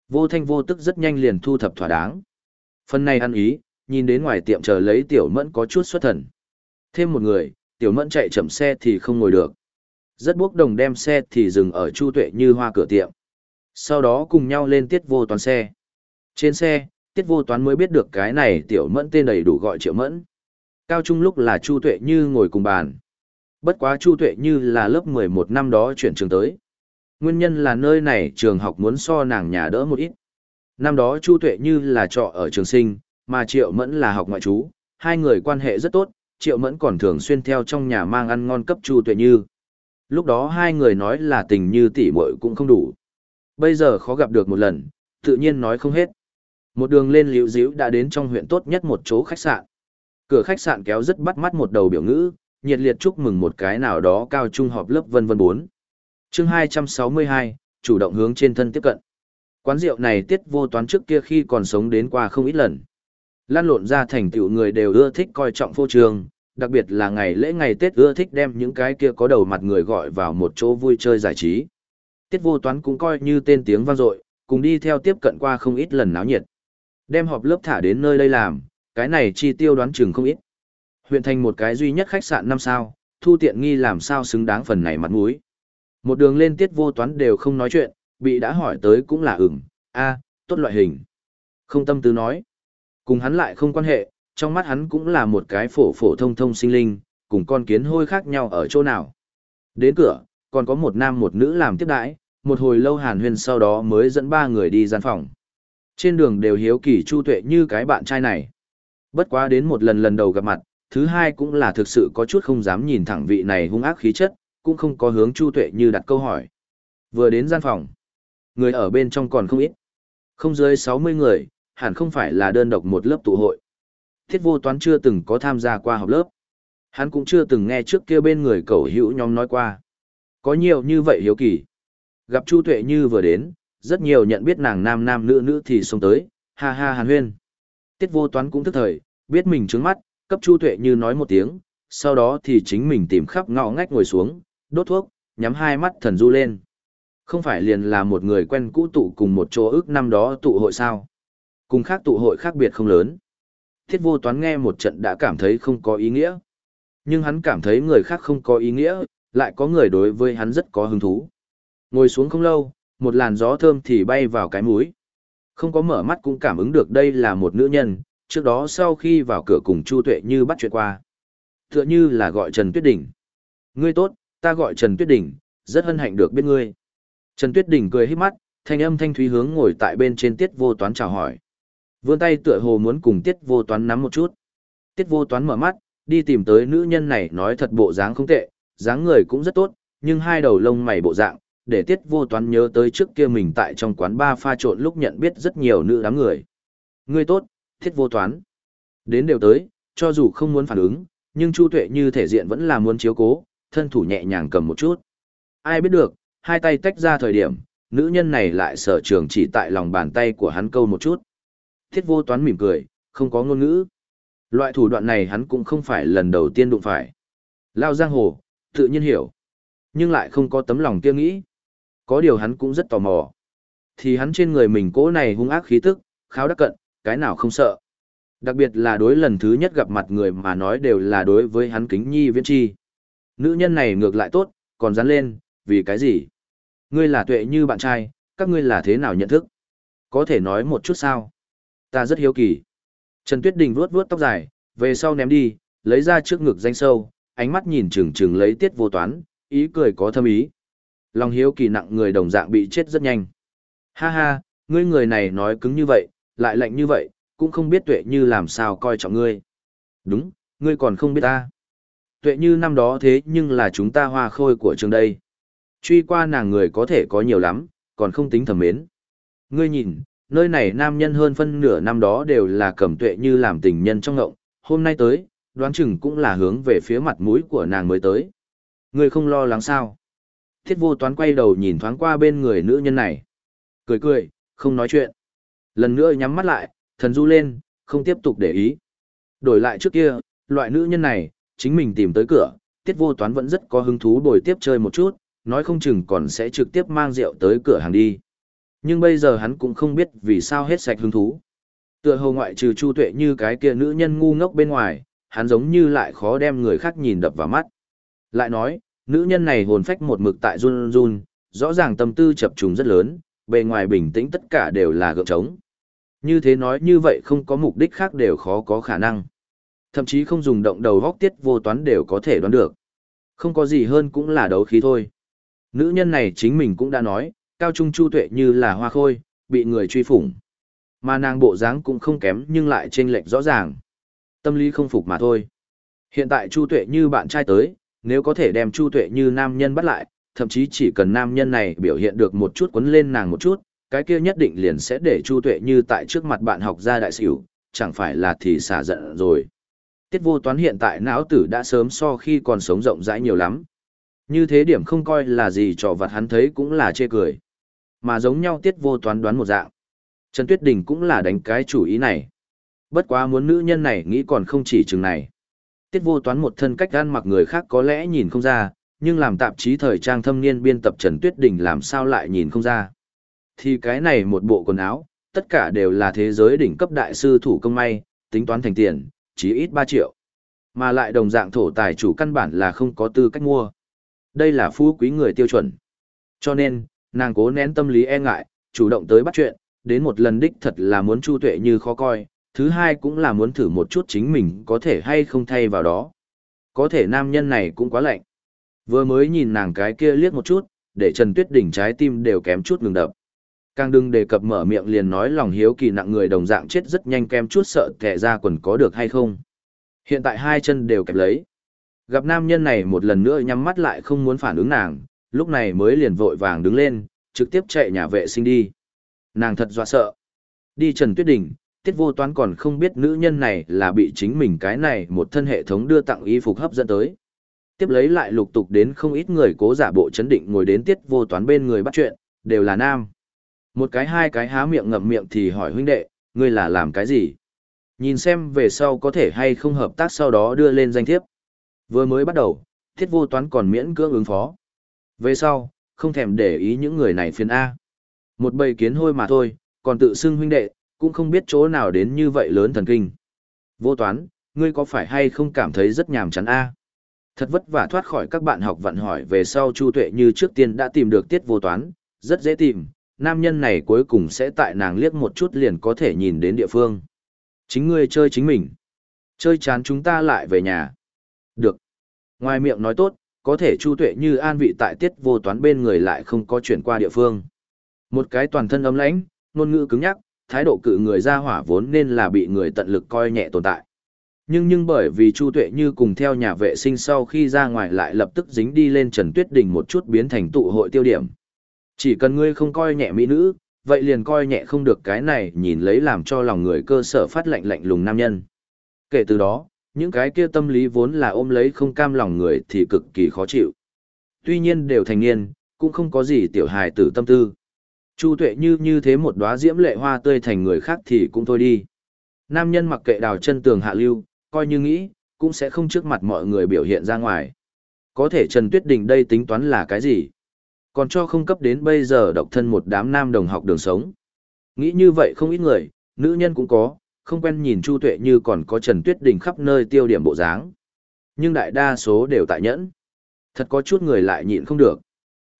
Vô thanh vô tức rất nhanh liền thu thập thỏa đáng. Phần này ăn ý, nhìn đến ngoài tiệm chờ lấy tiểu mẫn có chút xuất thần. Thêm một người, tiểu mẫn chạy chậm xe thì không ngồi được. Rất bốc đồng đem xe thì dừng ở Chu Tuệ Như hoa cửa tiệm. Sau đó cùng nhau lên tiết vô toán xe. Trên xe, tiết vô toán mới biết được cái này tiểu mẫn tên đầy đủ gọi triệu mẫn. Cao trung lúc là Chu Tuệ Như ngồi cùng bàn. Bất quá Chu Tuệ Như là lớp 11 năm đó chuyển trường tới. Nguyên nhân là nơi này trường học muốn so nàng nhà đỡ một ít. Năm đó Chu Tuệ Như là trọ ở trường sinh, mà Triệu Mẫn là học ngoại trú, hai người quan hệ rất tốt, Triệu Mẫn còn thường xuyên theo trong nhà mang ăn ngon cấp Chu Tuệ Như. Lúc đó hai người nói là tình như tỷ muội cũng không đủ. Bây giờ khó gặp được một lần, tự nhiên nói không hết. Một đường lên liễu díu đã đến trong huyện tốt nhất một chỗ khách sạn. Cửa khách sạn kéo rất bắt mắt một đầu biểu ngữ, nhiệt liệt chúc mừng một cái nào đó cao trung họp lớp vân vân bốn. Chương 262, chủ động hướng trên thân tiếp cận. Quán rượu này tiết vô toán trước kia khi còn sống đến qua không ít lần. Lan lộn ra thành tựu người đều ưa thích coi trọng phô trường, đặc biệt là ngày lễ ngày Tết ưa thích đem những cái kia có đầu mặt người gọi vào một chỗ vui chơi giải trí. Tiết vô toán cũng coi như tên tiếng vang dội, cùng đi theo tiếp cận qua không ít lần náo nhiệt. Đem họp lớp thả đến nơi đây làm, cái này chi tiêu đoán chừng không ít. Huyện thành một cái duy nhất khách sạn năm sao, thu tiện nghi làm sao xứng đáng phần này mặt mũi. Một đường lên tiết vô toán đều không nói chuyện, bị đã hỏi tới cũng là ửng, a tốt loại hình. Không tâm tư nói. Cùng hắn lại không quan hệ, trong mắt hắn cũng là một cái phổ phổ thông thông sinh linh, cùng con kiến hôi khác nhau ở chỗ nào. Đến cửa, còn có một nam một nữ làm tiếp đãi, một hồi lâu hàn huyên sau đó mới dẫn ba người đi gian phòng. Trên đường đều hiếu kỳ chu tuệ như cái bạn trai này. Bất quá đến một lần lần đầu gặp mặt, thứ hai cũng là thực sự có chút không dám nhìn thẳng vị này hung ác khí chất, cũng không có hướng chu tuệ như đặt câu hỏi. Vừa đến gian phòng, người ở bên trong còn không ít. Không dưới 60 người, hẳn không phải là đơn độc một lớp tụ hội. Thiết vô toán chưa từng có tham gia qua học lớp. Hắn cũng chưa từng nghe trước kia bên người cầu hữu nhóm nói qua. Có nhiều như vậy hiếu kỳ. Gặp Chu Tuệ Như vừa đến, rất nhiều nhận biết nàng nam nam nữ nữ thì xông tới, ha ha hàn huyên. Tiết vô toán cũng thức thời, biết mình trướng mắt, cấp Chu Tuệ Như nói một tiếng, sau đó thì chính mình tìm khắp ngõ ngách ngồi xuống, đốt thuốc, nhắm hai mắt thần du lên. Không phải liền là một người quen cũ tụ cùng một chỗ ước năm đó tụ hội sao. Cùng khác tụ hội khác biệt không lớn. Thiết vô toán nghe một trận đã cảm thấy không có ý nghĩa. Nhưng hắn cảm thấy người khác không có ý nghĩa, lại có người đối với hắn rất có hứng thú. Ngồi xuống không lâu, một làn gió thơm thì bay vào cái mũi. Không có mở mắt cũng cảm ứng được đây là một nữ nhân, trước đó sau khi vào cửa cùng Chu Tuệ Như bắt chuyện qua. Tựa như là gọi Trần Tuyết Đình. Ngươi tốt, ta gọi Trần Tuyết Đình, rất hân hạnh được biết ngươi. Trần Tuyết Đình cười hít mắt, thanh âm thanh thúy hướng ngồi tại bên trên tiết vô toán chào hỏi. Vươn tay tựa hồ muốn cùng tiết vô toán nắm một chút. Tiết vô toán mở mắt, đi tìm tới nữ nhân này nói thật bộ dáng không tệ, dáng người cũng rất tốt, nhưng hai đầu lông mày bộ dạng, để tiết vô toán nhớ tới trước kia mình tại trong quán ba pha trộn lúc nhận biết rất nhiều nữ đám người. Ngươi tốt, thiết vô toán. Đến đều tới, cho dù không muốn phản ứng, nhưng Chu Tuệ như thể diện vẫn là muốn chiếu cố, thân thủ nhẹ nhàng cầm một chút. Ai biết được, hai tay tách ra thời điểm, nữ nhân này lại sở trường chỉ tại lòng bàn tay của hắn câu một chút. Thiết vô toán mỉm cười, không có ngôn ngữ. Loại thủ đoạn này hắn cũng không phải lần đầu tiên đụng phải. Lao giang hồ, tự nhiên hiểu. Nhưng lại không có tấm lòng kia nghĩ. Có điều hắn cũng rất tò mò. Thì hắn trên người mình cố này hung ác khí tức, kháo đắc cận, cái nào không sợ. Đặc biệt là đối lần thứ nhất gặp mặt người mà nói đều là đối với hắn kính nhi viễn chi. Nữ nhân này ngược lại tốt, còn dán lên, vì cái gì? Ngươi là tuệ như bạn trai, các ngươi là thế nào nhận thức? có thể nói một chút sao? Ta rất hiếu kỳ. Trần Tuyết Đình vuốt vuốt tóc dài, về sau ném đi, lấy ra trước ngực danh sâu, ánh mắt nhìn chừng chừng lấy tiết vô toán, ý cười có thâm ý. Lòng hiếu kỳ nặng người đồng dạng bị chết rất nhanh. Ha ha, ngươi người này nói cứng như vậy, lại lạnh như vậy, cũng không biết tuệ như làm sao coi trọng ngươi. Đúng, ngươi còn không biết ta. Tuệ như năm đó thế nhưng là chúng ta hoa khôi của trường đây. Truy qua nàng người có thể có nhiều lắm, còn không tính thầm mến. Ngươi nhìn, nơi này nam nhân hơn phân nửa năm đó đều là cầm tuệ như làm tình nhân trong ngộng, hôm nay tới, đoán chừng cũng là hướng về phía mặt mũi của nàng mới tới. Ngươi không lo lắng sao? Thiết vô toán quay đầu nhìn thoáng qua bên người nữ nhân này. Cười cười, không nói chuyện. Lần nữa nhắm mắt lại, thần du lên, không tiếp tục để ý. Đổi lại trước kia, loại nữ nhân này, chính mình tìm tới cửa, tiết vô toán vẫn rất có hứng thú bồi tiếp chơi một chút, nói không chừng còn sẽ trực tiếp mang rượu tới cửa hàng đi. Nhưng bây giờ hắn cũng không biết vì sao hết sạch hứng thú. Tựa hồ ngoại trừ Chu Tuệ như cái kia nữ nhân ngu ngốc bên ngoài, hắn giống như lại khó đem người khác nhìn đập vào mắt. Lại nói, nữ nhân này hồn phách một mực tại run run, rõ ràng tâm tư chập trùng rất lớn, bề ngoài bình tĩnh tất cả đều là gượng trống. Như thế nói như vậy không có mục đích khác đều khó có khả năng. Thậm chí không dùng động đầu góc tiết vô toán đều có thể đoán được. Không có gì hơn cũng là đấu khí thôi. Nữ nhân này chính mình cũng đã nói, cao trung chu tuệ như là hoa khôi, bị người truy phủng. Mà nàng bộ dáng cũng không kém nhưng lại chênh lệch rõ ràng. Tâm lý không phục mà thôi. Hiện tại chu tuệ như bạn trai tới, nếu có thể đem chu tuệ như nam nhân bắt lại, thậm chí chỉ cần nam nhân này biểu hiện được một chút quấn lên nàng một chút, cái kia nhất định liền sẽ để chu tuệ như tại trước mặt bạn học ra đại xỉu, chẳng phải là thì xả giận rồi. Tiết vô toán hiện tại não tử đã sớm so khi còn sống rộng rãi nhiều lắm. Như thế điểm không coi là gì trò vặt hắn thấy cũng là chê cười. Mà giống nhau tiết vô toán đoán một dạng. Trần Tuyết Đình cũng là đánh cái chủ ý này. Bất quá muốn nữ nhân này nghĩ còn không chỉ chừng này. Tiết vô toán một thân cách gan mặc người khác có lẽ nhìn không ra, nhưng làm tạp chí thời trang thâm niên biên tập Trần Tuyết Đình làm sao lại nhìn không ra. Thì cái này một bộ quần áo, tất cả đều là thế giới đỉnh cấp đại sư thủ công may, tính toán thành tiền, chỉ ít 3 triệu. Mà lại đồng dạng thổ tài chủ căn bản là không có tư cách mua. Đây là phú quý người tiêu chuẩn. Cho nên, nàng cố nén tâm lý e ngại, chủ động tới bắt chuyện, đến một lần đích thật là muốn chu tuệ như khó coi, thứ hai cũng là muốn thử một chút chính mình có thể hay không thay vào đó. Có thể nam nhân này cũng quá lạnh. Vừa mới nhìn nàng cái kia liếc một chút, để Trần Tuyết Đỉnh trái tim đều kém chút ngừng đập. Càng đừng đề cập mở miệng liền nói lòng hiếu kỳ nặng người đồng dạng chết rất nhanh kém chút sợ kẻ ra quần có được hay không. Hiện tại hai chân đều kẹp lấy. Gặp nam nhân này một lần nữa nhắm mắt lại không muốn phản ứng nàng, lúc này mới liền vội vàng đứng lên, trực tiếp chạy nhà vệ sinh đi. Nàng thật dọa sợ. Đi Trần Tuyết Đình, Tiết Vô Toán còn không biết nữ nhân này là bị chính mình cái này một thân hệ thống đưa tặng y phục hấp dẫn tới. Tiếp lấy lại lục tục đến không ít người cố giả bộ chấn định ngồi đến Tiết Vô Toán bên người bắt chuyện, đều là nam. Một cái hai cái há miệng ngậm miệng thì hỏi huynh đệ, ngươi là làm cái gì? Nhìn xem về sau có thể hay không hợp tác sau đó đưa lên danh thiếp. Vừa mới bắt đầu, thiết vô toán còn miễn cưỡng ứng phó. Về sau, không thèm để ý những người này phiền A. Một bầy kiến hôi mà thôi, còn tự xưng huynh đệ, cũng không biết chỗ nào đến như vậy lớn thần kinh. Vô toán, ngươi có phải hay không cảm thấy rất nhàm chán A? Thật vất vả thoát khỏi các bạn học vận hỏi về sau Chu Tuệ như trước tiên đã tìm được tiết vô toán, rất dễ tìm, nam nhân này cuối cùng sẽ tại nàng liếc một chút liền có thể nhìn đến địa phương. Chính ngươi chơi chính mình. Chơi chán chúng ta lại về nhà. Được. Ngoài miệng nói tốt, có thể chu tuệ như an vị tại tiết vô toán bên người lại không có chuyển qua địa phương. Một cái toàn thân ấm lãnh, ngôn ngữ cứng nhắc, thái độ cự người ra hỏa vốn nên là bị người tận lực coi nhẹ tồn tại. Nhưng nhưng bởi vì Chu Tuệ Như cùng theo nhà vệ sinh sau khi ra ngoài lại lập tức dính đi lên Trần Tuyết Đình một chút biến thành tụ hội tiêu điểm. Chỉ cần ngươi không coi nhẹ mỹ nữ, vậy liền coi nhẹ không được cái này nhìn lấy làm cho lòng người cơ sở phát lạnh lạnh lùng nam nhân. Kể từ đó, những cái kia tâm lý vốn là ôm lấy không cam lòng người thì cực kỳ khó chịu. Tuy nhiên đều thành niên, cũng không có gì tiểu hài tử tâm tư. Chu tuệ như như thế một đóa diễm lệ hoa tươi thành người khác thì cũng thôi đi. Nam nhân mặc kệ đào chân tường hạ lưu, coi như nghĩ, cũng sẽ không trước mặt mọi người biểu hiện ra ngoài. Có thể Trần Tuyết Đình đây tính toán là cái gì? Còn cho không cấp đến bây giờ độc thân một đám nam đồng học đường sống. Nghĩ như vậy không ít người, nữ nhân cũng có, không quen nhìn Chu Tuệ như còn có Trần Tuyết Đình khắp nơi tiêu điểm bộ dáng. Nhưng đại đa số đều tại nhẫn. Thật có chút người lại nhịn không được.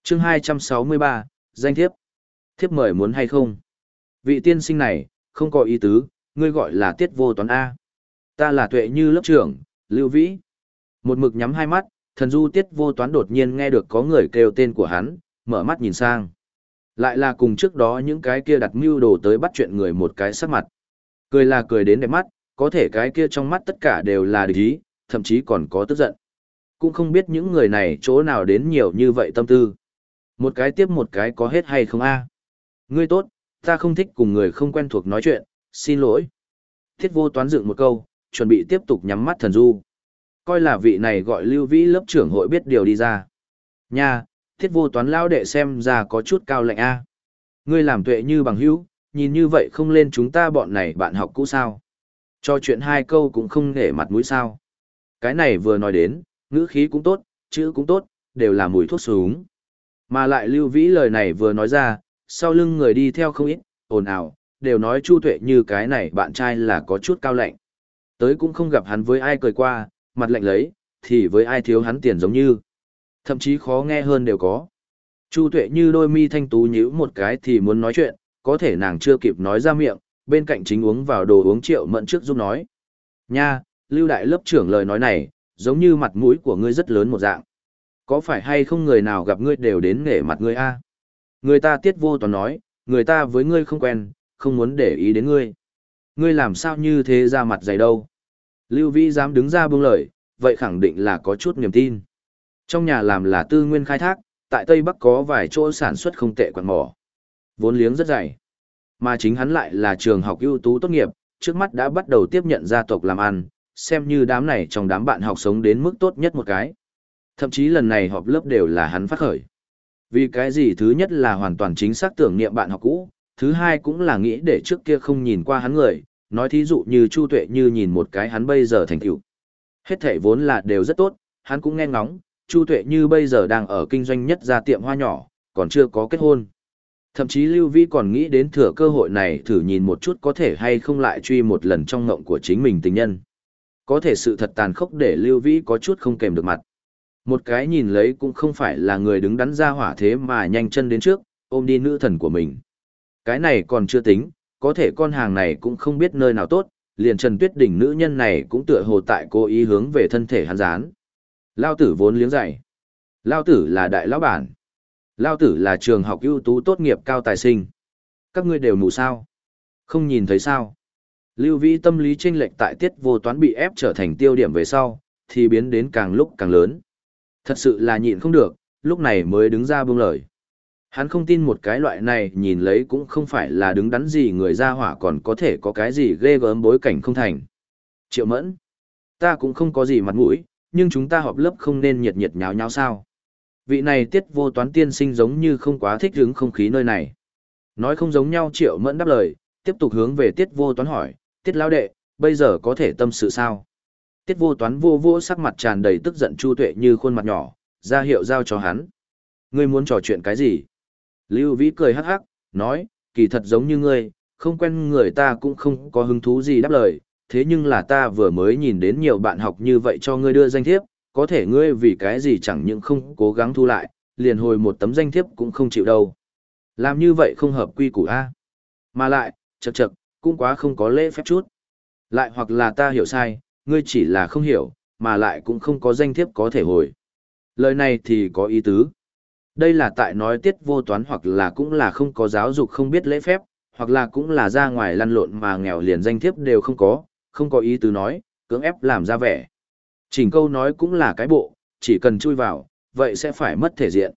chương 263, danh thiếp. Thiếp mời muốn hay không? Vị tiên sinh này, không có ý tứ, ngươi gọi là tiết vô toán A. Ta là tuệ như lớp trưởng, Lưu Vĩ. Một mực nhắm hai mắt, thần du tiết vô toán đột nhiên nghe được có người kêu tên của hắn, mở mắt nhìn sang. Lại là cùng trước đó những cái kia đặt mưu đồ tới bắt chuyện người một cái sắc mặt. Cười là cười đến đẹp mắt, có thể cái kia trong mắt tất cả đều là địch ý, thậm chí còn có tức giận. Cũng không biết những người này chỗ nào đến nhiều như vậy tâm tư. Một cái tiếp một cái có hết hay không a? Ngươi tốt, ta không thích cùng người không quen thuộc nói chuyện, xin lỗi. Thiết vô toán dựng một câu, chuẩn bị tiếp tục nhắm mắt thần du. Coi là vị này gọi lưu vĩ lớp trưởng hội biết điều đi ra. Nha, thiết vô toán lao đệ xem ra có chút cao lạnh a. Ngươi làm tuệ như bằng hữu, nhìn như vậy không lên chúng ta bọn này bạn học cũ sao. Cho chuyện hai câu cũng không để mặt mũi sao. Cái này vừa nói đến, ngữ khí cũng tốt, chữ cũng tốt, đều là mùi thuốc súng. Mà lại lưu vĩ lời này vừa nói ra, sau lưng người đi theo không ít, ồn ào, đều nói Chu Tuệ như cái này bạn trai là có chút cao lạnh. Tới cũng không gặp hắn với ai cười qua, mặt lạnh lấy, thì với ai thiếu hắn tiền giống như. Thậm chí khó nghe hơn đều có. Chu Tuệ như đôi mi thanh tú nhíu một cái thì muốn nói chuyện, có thể nàng chưa kịp nói ra miệng, bên cạnh chính uống vào đồ uống triệu mận trước giúp nói. Nha, lưu đại lớp trưởng lời nói này, giống như mặt mũi của ngươi rất lớn một dạng. Có phải hay không người nào gặp ngươi đều đến nghề mặt ngươi a? Người ta tiết vô toàn nói, người ta với ngươi không quen, không muốn để ý đến ngươi. Ngươi làm sao như thế ra mặt dày đâu? Lưu Vĩ dám đứng ra buông lời, vậy khẳng định là có chút niềm tin. Trong nhà làm là tư nguyên khai thác, tại Tây Bắc có vài chỗ sản xuất không tệ quạt mỏ. Vốn liếng rất dày. Mà chính hắn lại là trường học ưu tú tốt nghiệp, trước mắt đã bắt đầu tiếp nhận gia tộc làm ăn, xem như đám này trong đám bạn học sống đến mức tốt nhất một cái. Thậm chí lần này họp lớp đều là hắn phát khởi. Vì cái gì thứ nhất là hoàn toàn chính xác tưởng niệm bạn học cũ, thứ hai cũng là nghĩ để trước kia không nhìn qua hắn người, nói thí dụ như Chu Tuệ như nhìn một cái hắn bây giờ thành tựu. Hết thảy vốn là đều rất tốt, hắn cũng nghe ngóng, Chu Tuệ như bây giờ đang ở kinh doanh nhất ra tiệm hoa nhỏ, còn chưa có kết hôn. Thậm chí Lưu Vĩ còn nghĩ đến thừa cơ hội này thử nhìn một chút có thể hay không lại truy một lần trong ngộng của chính mình tình nhân. Có thể sự thật tàn khốc để Lưu Vĩ có chút không kèm được mặt. Một cái nhìn lấy cũng không phải là người đứng đắn ra hỏa thế mà nhanh chân đến trước, ôm đi nữ thần của mình. Cái này còn chưa tính, có thể con hàng này cũng không biết nơi nào tốt, liền Trần Tuyết Đỉnh nữ nhân này cũng tựa hồ tại cố ý hướng về thân thể hắn dán. Lao tử vốn liếng dạy. Lao tử là đại lão bản. Lao tử là trường học ưu tú tốt nghiệp cao tài sinh. Các ngươi đều mù sao? Không nhìn thấy sao? Lưu Vĩ tâm lý chênh lệch tại tiết vô toán bị ép trở thành tiêu điểm về sau, thì biến đến càng lúc càng lớn. Thật sự là nhịn không được, lúc này mới đứng ra buông lời. Hắn không tin một cái loại này nhìn lấy cũng không phải là đứng đắn gì người ra hỏa còn có thể có cái gì ghê gớm bối cảnh không thành. Triệu mẫn, ta cũng không có gì mặt mũi, nhưng chúng ta họp lớp không nên nhiệt nhiệt nháo nháo sao. Vị này tiết vô toán tiên sinh giống như không quá thích hứng không khí nơi này. Nói không giống nhau triệu mẫn đáp lời, tiếp tục hướng về tiết vô toán hỏi, tiết lao đệ, bây giờ có thể tâm sự sao? Tiết vô toán vô vô sắc mặt tràn đầy tức giận chu tuệ như khuôn mặt nhỏ, ra hiệu giao cho hắn. Ngươi muốn trò chuyện cái gì? Lưu Vĩ cười hắc hắc, nói, kỳ thật giống như ngươi, không quen người ta cũng không có hứng thú gì đáp lời, thế nhưng là ta vừa mới nhìn đến nhiều bạn học như vậy cho ngươi đưa danh thiếp, có thể ngươi vì cái gì chẳng những không cố gắng thu lại, liền hồi một tấm danh thiếp cũng không chịu đâu. Làm như vậy không hợp quy củ A. Mà lại, chậc chậc, cũng quá không có lễ phép chút. Lại hoặc là ta hiểu sai, ngươi chỉ là không hiểu, mà lại cũng không có danh thiếp có thể hồi. Lời này thì có ý tứ. Đây là tại nói tiết vô toán hoặc là cũng là không có giáo dục không biết lễ phép, hoặc là cũng là ra ngoài lăn lộn mà nghèo liền danh thiếp đều không có, không có ý tứ nói, cưỡng ép làm ra vẻ. Chỉnh câu nói cũng là cái bộ, chỉ cần chui vào, vậy sẽ phải mất thể diện.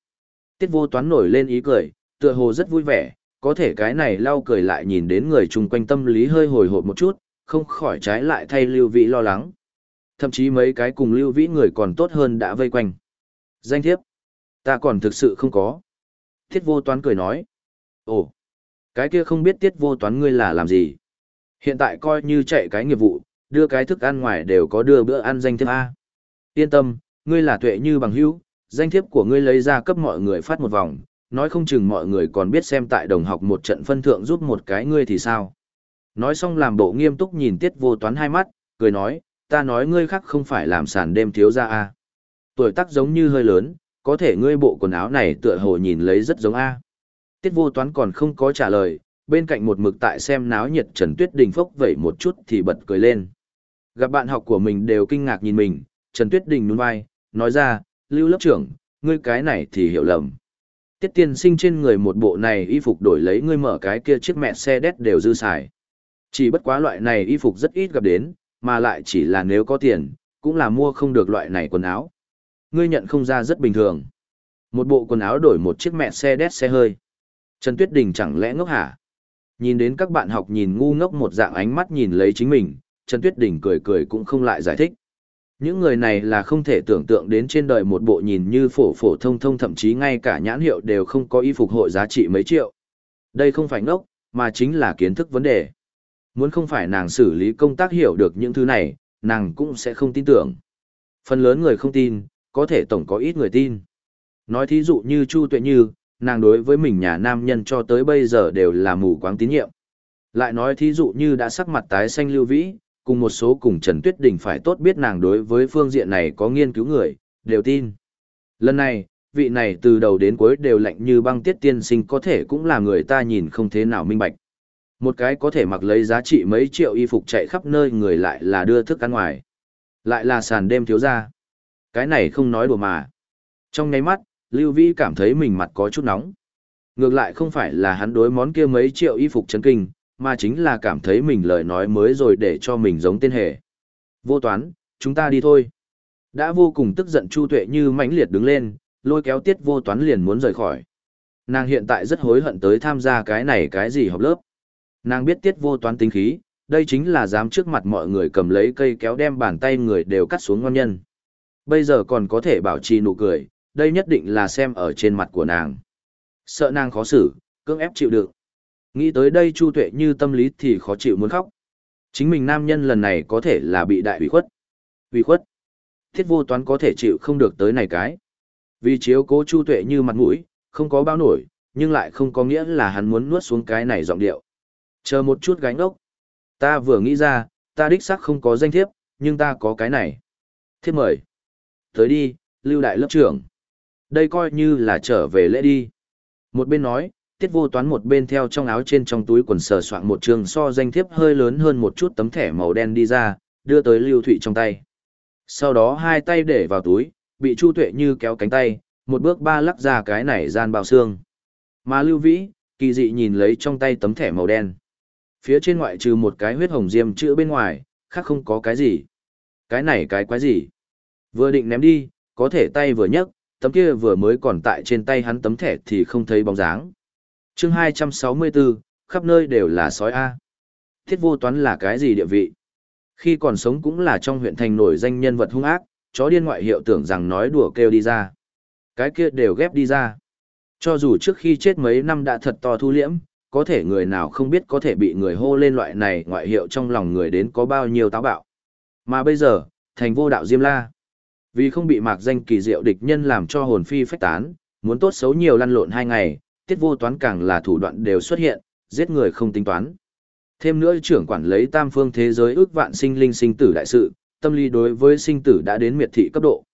Tiết vô toán nổi lên ý cười, tựa hồ rất vui vẻ, có thể cái này lau cười lại nhìn đến người chung quanh tâm lý hơi hồi hộp một chút, không khỏi trái lại thay lưu vĩ lo lắng. Thậm chí mấy cái cùng lưu vĩ người còn tốt hơn đã vây quanh. Danh thiếp. Ta còn thực sự không có. Thiết vô toán cười nói. Ồ, cái kia không biết tiết vô toán ngươi là làm gì. Hiện tại coi như chạy cái nghiệp vụ, đưa cái thức ăn ngoài đều có đưa bữa ăn danh thiếp A. Yên tâm, ngươi là tuệ như bằng hữu, danh thiếp của ngươi lấy ra cấp mọi người phát một vòng, nói không chừng mọi người còn biết xem tại đồng học một trận phân thượng giúp một cái ngươi thì sao. Nói xong làm bộ nghiêm túc nhìn tiết vô toán hai mắt, cười nói, ta nói ngươi khác không phải làm sàn đêm thiếu ra a Tuổi tác giống như hơi lớn, có thể ngươi bộ quần áo này tựa hồ nhìn lấy rất giống A. Tiết vô toán còn không có trả lời, bên cạnh một mực tại xem náo nhiệt Trần Tuyết Đình phốc vẩy một chút thì bật cười lên. Gặp bạn học của mình đều kinh ngạc nhìn mình, Trần Tuyết Đình nhún vai, nói ra, lưu lớp trưởng, ngươi cái này thì hiểu lầm. Tiết tiên sinh trên người một bộ này y phục đổi lấy ngươi mở cái kia chiếc mẹ xe đét đều dư xài. Chỉ bất quá loại này y phục rất ít gặp đến, mà lại chỉ là nếu có tiền, cũng là mua không được loại này quần áo. Ngươi nhận không ra rất bình thường. Một bộ quần áo đổi một chiếc mẹ xe đét xe hơi. Trần Tuyết Đình chẳng lẽ ngốc hả? Nhìn đến các bạn học nhìn ngu ngốc một dạng ánh mắt nhìn lấy chính mình, Trần Tuyết Đình cười cười cũng không lại giải thích. Những người này là không thể tưởng tượng đến trên đời một bộ nhìn như phổ phổ thông thông thậm chí ngay cả nhãn hiệu đều không có y phục hội giá trị mấy triệu. Đây không phải ngốc, mà chính là kiến thức vấn đề. Muốn không phải nàng xử lý công tác hiểu được những thứ này, nàng cũng sẽ không tin tưởng. Phần lớn người không tin, có thể tổng có ít người tin. Nói thí dụ như Chu Tuệ Như, nàng đối với mình nhà nam nhân cho tới bây giờ đều là mù quáng tín nhiệm. Lại nói thí dụ như đã sắc mặt tái xanh lưu vĩ, cùng một số cùng Trần Tuyết Đình phải tốt biết nàng đối với phương diện này có nghiên cứu người, đều tin. Lần này, vị này từ đầu đến cuối đều lạnh như băng tiết tiên sinh có thể cũng là người ta nhìn không thế nào minh bạch. Một cái có thể mặc lấy giá trị mấy triệu y phục chạy khắp nơi người lại là đưa thức ăn ngoài. Lại là sàn đêm thiếu ra. Cái này không nói đùa mà. Trong nháy mắt, Lưu Vĩ cảm thấy mình mặt có chút nóng. Ngược lại không phải là hắn đối món kia mấy triệu y phục chấn kinh, mà chính là cảm thấy mình lời nói mới rồi để cho mình giống tên hề. Vô toán, chúng ta đi thôi. Đã vô cùng tức giận Chu Tuệ như mãnh liệt đứng lên, lôi kéo tiết vô toán liền muốn rời khỏi. Nàng hiện tại rất hối hận tới tham gia cái này cái gì học lớp. Nàng biết tiết vô toán tính khí, đây chính là dám trước mặt mọi người cầm lấy cây kéo đem bàn tay người đều cắt xuống ngon nhân. Bây giờ còn có thể bảo trì nụ cười, đây nhất định là xem ở trên mặt của nàng. Sợ nàng khó xử, cưỡng ép chịu đựng. Nghĩ tới đây Chu Tuệ như tâm lý thì khó chịu muốn khóc. Chính mình nam nhân lần này có thể là bị đại Hủy khuất. Hủy khuất. Thiết vô toán có thể chịu không được tới này cái. Vì chiếu cố Chu Tuệ như mặt mũi, không có bao nổi, nhưng lại không có nghĩa là hắn muốn nuốt xuống cái này giọng điệu. Chờ một chút gánh ốc. Ta vừa nghĩ ra, ta đích xác không có danh thiếp, nhưng ta có cái này. Thiếp mời. Tới đi, lưu đại lớp trưởng. Đây coi như là trở về lễ đi. Một bên nói, tiết vô toán một bên theo trong áo trên trong túi quần sờ soạn một trường so danh thiếp hơi lớn hơn một chút tấm thẻ màu đen đi ra, đưa tới lưu thụy trong tay. Sau đó hai tay để vào túi, bị chu tuệ như kéo cánh tay, một bước ba lắc ra cái này gian bao xương. Mà lưu vĩ, kỳ dị nhìn lấy trong tay tấm thẻ màu đen. Phía trên ngoại trừ một cái huyết hồng diêm chữ bên ngoài, khác không có cái gì. Cái này cái quái gì? Vừa định ném đi, có thể tay vừa nhấc, tấm kia vừa mới còn tại trên tay hắn tấm thẻ thì không thấy bóng dáng. chương 264, khắp nơi đều là sói A. Thiết vô toán là cái gì địa vị? Khi còn sống cũng là trong huyện thành nổi danh nhân vật hung ác, chó điên ngoại hiệu tưởng rằng nói đùa kêu đi ra. Cái kia đều ghép đi ra. Cho dù trước khi chết mấy năm đã thật to thu liễm, có thể người nào không biết có thể bị người hô lên loại này ngoại hiệu trong lòng người đến có bao nhiêu táo bạo. Mà bây giờ, thành vô đạo Diêm La. Vì không bị mạc danh kỳ diệu địch nhân làm cho hồn phi phách tán, muốn tốt xấu nhiều lăn lộn hai ngày, tiết vô toán càng là thủ đoạn đều xuất hiện, giết người không tính toán. Thêm nữa trưởng quản lấy tam phương thế giới ước vạn sinh linh sinh tử đại sự, tâm lý đối với sinh tử đã đến miệt thị cấp độ.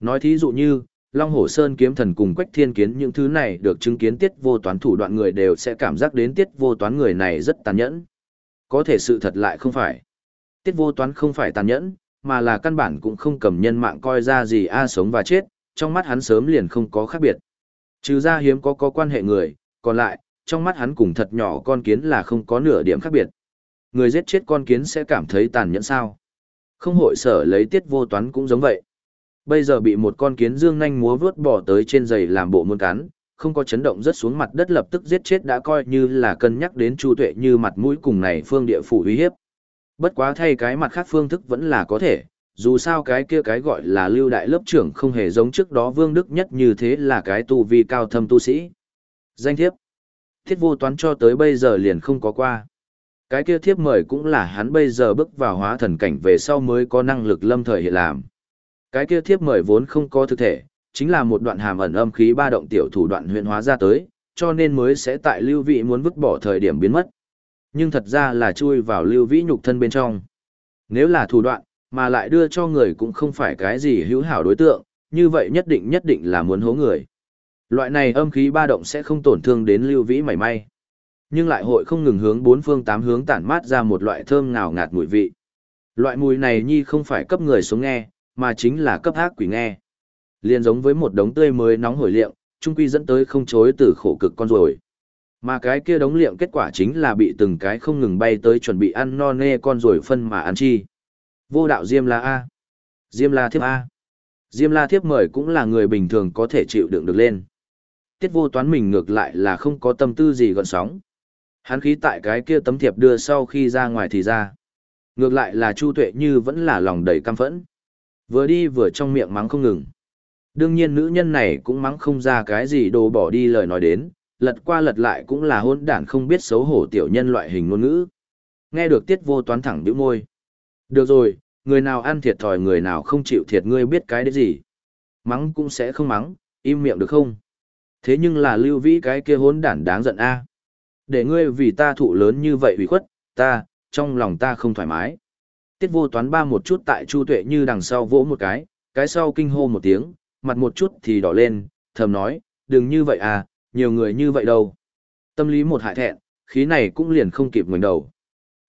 Nói thí dụ như, Long Hổ Sơn kiếm thần cùng Quách Thiên Kiến những thứ này được chứng kiến tiết vô toán thủ đoạn người đều sẽ cảm giác đến tiết vô toán người này rất tàn nhẫn. Có thể sự thật lại không phải. Tiết vô toán không phải tàn nhẫn, mà là căn bản cũng không cầm nhân mạng coi ra gì a à sống và chết, trong mắt hắn sớm liền không có khác biệt. Trừ ra hiếm có có quan hệ người, còn lại, trong mắt hắn cùng thật nhỏ con kiến là không có nửa điểm khác biệt. Người giết chết con kiến sẽ cảm thấy tàn nhẫn sao? Không hội sở lấy tiết vô toán cũng giống vậy. Bây giờ bị một con kiến dương nhanh múa vướt bỏ tới trên giày làm bộ muôn cắn, không có chấn động rất xuống mặt đất lập tức giết chết đã coi như là cân nhắc đến chu tuệ như mặt mũi cùng này phương địa phủ uy hiếp. Bất quá thay cái mặt khác phương thức vẫn là có thể, dù sao cái kia cái gọi là lưu đại lớp trưởng không hề giống trước đó vương đức nhất như thế là cái tu vi cao thâm tu sĩ. Danh thiếp. Thiết vô toán cho tới bây giờ liền không có qua. Cái kia thiếp mời cũng là hắn bây giờ bước vào hóa thần cảnh về sau mới có năng lực lâm thời hiện làm. Cái kia thiếp mời vốn không có thực thể, chính là một đoạn hàm ẩn âm khí ba động tiểu thủ đoạn huyện hóa ra tới, cho nên mới sẽ tại lưu vị muốn vứt bỏ thời điểm biến mất. Nhưng thật ra là chui vào lưu vĩ nhục thân bên trong. Nếu là thủ đoạn, mà lại đưa cho người cũng không phải cái gì hữu hảo đối tượng, như vậy nhất định nhất định là muốn hố người. Loại này âm khí ba động sẽ không tổn thương đến lưu vĩ mảy may. nhưng lại hội không ngừng hướng bốn phương tám hướng tản mát ra một loại thơm ngào ngạt mùi vị. Loại mùi này nhi không phải cấp người xuống nghe, mà chính là cấp ác quỷ nghe. Liên giống với một đống tươi mới nóng hổi liệm, trung quy dẫn tới không chối từ khổ cực con rồi. Mà cái kia đống liệm kết quả chính là bị từng cái không ngừng bay tới chuẩn bị ăn no nê con rồi phân mà ăn chi. Vô đạo Diêm La A. Diêm La Thiếp A. Diêm La Thiếp mời cũng là người bình thường có thể chịu đựng được lên. Tiết vô toán mình ngược lại là không có tâm tư gì gọn sóng. Hắn khí tại cái kia tấm thiệp đưa sau khi ra ngoài thì ra. Ngược lại là Chu Tuệ Như vẫn là lòng đầy căm phẫn. Vừa đi vừa trong miệng mắng không ngừng. Đương nhiên nữ nhân này cũng mắng không ra cái gì đồ bỏ đi lời nói đến, lật qua lật lại cũng là hôn đản không biết xấu hổ tiểu nhân loại hình ngôn ngữ. Nghe được tiết vô toán thẳng bĩu môi. Được rồi, người nào ăn thiệt thòi người nào không chịu thiệt ngươi biết cái đấy gì. Mắng cũng sẽ không mắng, im miệng được không? Thế nhưng là lưu vĩ cái kia hôn đản đáng giận a Để ngươi vì ta thụ lớn như vậy ủy khuất, ta, trong lòng ta không thoải mái. Tiết vô toán ba một chút tại chu tuệ như đằng sau vỗ một cái, cái sau kinh hô một tiếng, mặt một chút thì đỏ lên, thầm nói, đừng như vậy à, nhiều người như vậy đâu. Tâm lý một hại thẹn, khí này cũng liền không kịp ngoảnh đầu.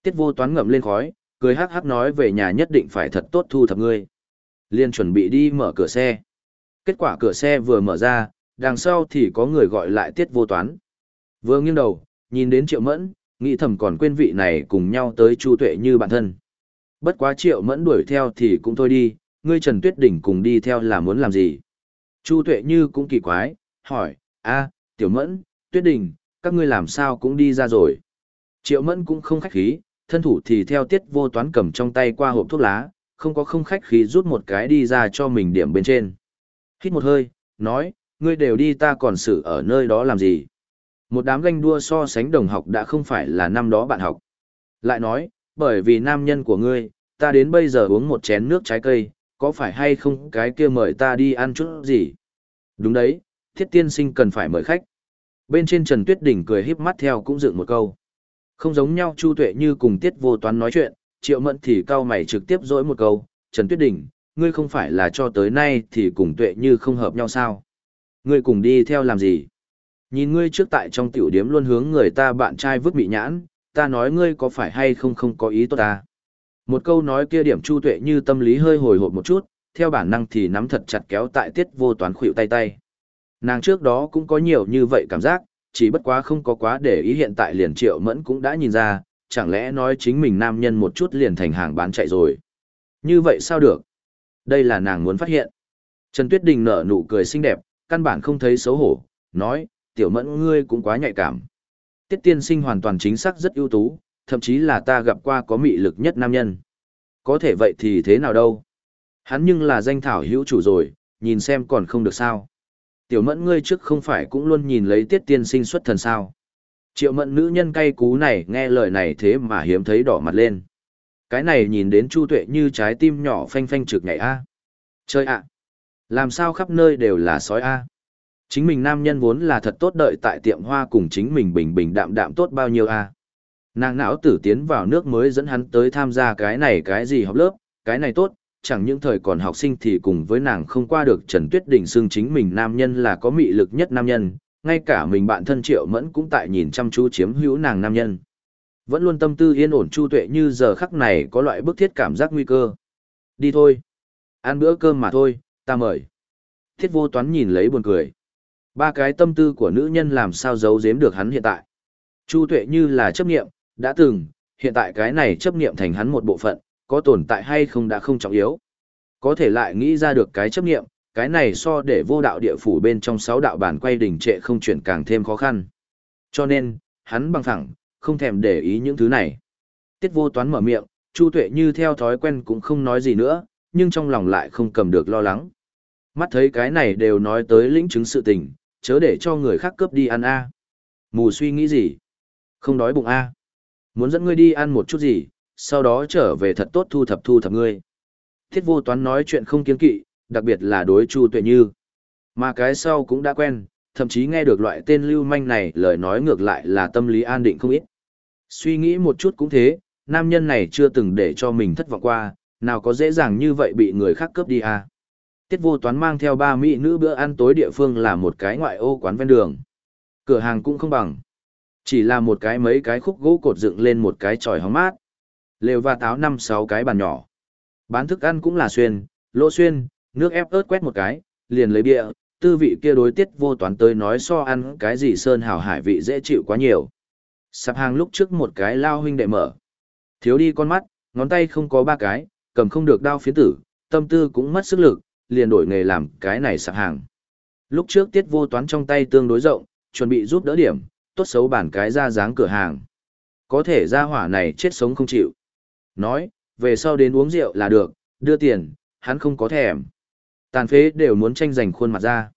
Tiết vô toán ngậm lên khói, cười hắc hắc nói về nhà nhất định phải thật tốt thu thập ngươi. Liên chuẩn bị đi mở cửa xe. Kết quả cửa xe vừa mở ra, đằng sau thì có người gọi lại tiết vô toán. Vừa nghiêng đầu, nhìn đến triệu mẫn, nghĩ thầm còn quên vị này cùng nhau tới chu tuệ như bản thân. Bất quá triệu mẫn đuổi theo thì cũng thôi đi, ngươi Trần Tuyết Đỉnh cùng đi theo là muốn làm gì? Chu tuệ như cũng kỳ quái, hỏi, a tiểu mẫn, Tuyết Đỉnh, các ngươi làm sao cũng đi ra rồi. Triệu mẫn cũng không khách khí, thân thủ thì theo tiết vô toán cầm trong tay qua hộp thuốc lá, không có không khách khí rút một cái đi ra cho mình điểm bên trên. Hít một hơi, nói, ngươi đều đi ta còn xử ở nơi đó làm gì? Một đám ganh đua so sánh đồng học đã không phải là năm đó bạn học. Lại nói, bởi vì nam nhân của ngươi, ta đến bây giờ uống một chén nước trái cây, có phải hay không cái kia mời ta đi ăn chút gì? Đúng đấy, thiết tiên sinh cần phải mời khách. Bên trên Trần Tuyết Đỉnh cười híp mắt theo cũng dựng một câu. Không giống nhau Chu Tuệ như cùng Tiết Vô Toán nói chuyện, Triệu Mẫn thì cao mày trực tiếp dỗi một câu, Trần Tuyết Đỉnh, ngươi không phải là cho tới nay thì cùng Tuệ như không hợp nhau sao? Ngươi cùng đi theo làm gì? Nhìn ngươi trước tại trong tiểu điếm luôn hướng người ta bạn trai vứt bị nhãn, ta nói ngươi có phải hay không không có ý tốt ta. Một câu nói kia điểm chu tuệ như tâm lý hơi hồi hộp một chút, theo bản năng thì nắm thật chặt kéo tại tiết vô toán khuỵu tay tay. Nàng trước đó cũng có nhiều như vậy cảm giác, chỉ bất quá không có quá để ý hiện tại liền triệu mẫn cũng đã nhìn ra, chẳng lẽ nói chính mình nam nhân một chút liền thành hàng bán chạy rồi. Như vậy sao được? Đây là nàng muốn phát hiện. Trần Tuyết Đình nở nụ cười xinh đẹp, căn bản không thấy xấu hổ, nói, tiểu mẫn ngươi cũng quá nhạy cảm. Tiết tiên sinh hoàn toàn chính xác rất ưu tú, thậm chí là ta gặp qua có mị lực nhất nam nhân. Có thể vậy thì thế nào đâu. Hắn nhưng là danh thảo hữu chủ rồi, nhìn xem còn không được sao. Tiểu mẫn ngươi trước không phải cũng luôn nhìn lấy tiết tiên sinh xuất thần sao. Triệu mẫn nữ nhân cay cú này nghe lời này thế mà hiếm thấy đỏ mặt lên. Cái này nhìn đến chu tuệ như trái tim nhỏ phanh phanh trực nhảy a. Chơi ạ. Làm sao khắp nơi đều là sói a. Chính mình nam nhân vốn là thật tốt đợi tại tiệm hoa cùng chính mình bình bình đạm đạm tốt bao nhiêu a. Nàng não tử tiến vào nước mới dẫn hắn tới tham gia cái này cái gì học lớp, cái này tốt, chẳng những thời còn học sinh thì cùng với nàng không qua được Trần Tuyết Đình xưng chính mình nam nhân là có mị lực nhất nam nhân, ngay cả mình bạn thân Triệu Mẫn cũng tại nhìn chăm chú chiếm hữu nàng nam nhân. Vẫn luôn tâm tư yên ổn chu tuệ như giờ khắc này có loại bức thiết cảm giác nguy cơ. Đi thôi. Ăn bữa cơm mà thôi, ta mời. Thiết vô toán nhìn lấy buồn cười. Ba cái tâm tư của nữ nhân làm sao giấu giếm được hắn hiện tại. Chu tuệ như là chấp nghiệm, đã từng, hiện tại cái này chấp nghiệm thành hắn một bộ phận, có tồn tại hay không đã không trọng yếu. Có thể lại nghĩ ra được cái chấp nghiệm, cái này so để vô đạo địa phủ bên trong sáu đạo bản quay đỉnh trệ không chuyển càng thêm khó khăn. Cho nên, hắn bằng thẳng, không thèm để ý những thứ này. Tiết vô toán mở miệng, Chu Tuệ như theo thói quen cũng không nói gì nữa, nhưng trong lòng lại không cầm được lo lắng. Mắt thấy cái này đều nói tới lĩnh chứng sự tình, chớ để cho người khác cướp đi ăn a. Mù suy nghĩ gì? Không đói bụng a. Muốn dẫn ngươi đi ăn một chút gì, sau đó trở về thật tốt thu thập thu thập ngươi. Thiết vô toán nói chuyện không kiên kỵ, đặc biệt là đối Chu Tuệ Như. Mà cái sau cũng đã quen, thậm chí nghe được loại tên lưu manh này lời nói ngược lại là tâm lý an định không ít. Suy nghĩ một chút cũng thế, nam nhân này chưa từng để cho mình thất vọng qua, nào có dễ dàng như vậy bị người khác cướp đi à. Tiết vô toán mang theo ba mỹ nữ bữa ăn tối địa phương là một cái ngoại ô quán ven đường. Cửa hàng cũng không bằng. Chỉ là một cái mấy cái khúc gỗ cột dựng lên một cái tròi hóng mát. Lều và táo năm sáu cái bàn nhỏ. Bán thức ăn cũng là xuyên, lỗ xuyên, nước ép ớt quét một cái, liền lấy bia, tư vị kia đối tiết vô toán tới nói so ăn cái gì sơn hào hải vị dễ chịu quá nhiều. Sạp hàng lúc trước một cái lao huynh đệ mở. Thiếu đi con mắt, ngón tay không có ba cái, cầm không được đao phiến tử, tâm tư cũng mất sức lực, liền đổi nghề làm cái này sạp hàng. Lúc trước tiết vô toán trong tay tương đối rộng, chuẩn bị giúp đỡ điểm, tốt xấu bản cái ra dáng cửa hàng. Có thể ra hỏa này chết sống không chịu. Nói, về sau đến uống rượu là được, đưa tiền, hắn không có thèm. Tàn phế đều muốn tranh giành khuôn mặt ra.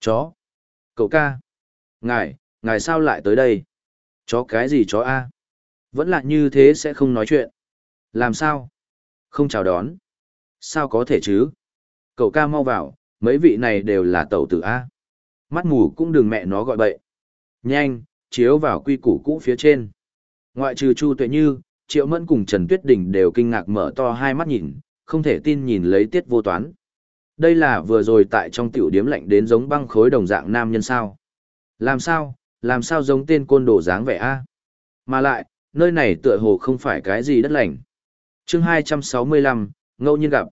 Chó. Cậu ca. Ngài, ngài sao lại tới đây? Chó cái gì chó A? Vẫn là như thế sẽ không nói chuyện. Làm sao? Không chào đón. Sao có thể chứ? Cậu ca mau vào, mấy vị này đều là tẩu tử A. Mắt mù cũng đừng mẹ nó gọi bậy. Nhanh, chiếu vào quy củ cũ phía trên. Ngoại trừ Chu Tuệ Như, Triệu Mẫn cùng Trần Tuyết Đình đều kinh ngạc mở to hai mắt nhìn, không thể tin nhìn lấy tiết vô toán. Đây là vừa rồi tại trong tiểu điếm lạnh đến giống băng khối đồng dạng nam nhân sao. Làm sao, làm sao giống tên côn đồ dáng vẻ a Mà lại, nơi này tựa hồ không phải cái gì đất lành. chương 265, ngẫu nhiên gặp.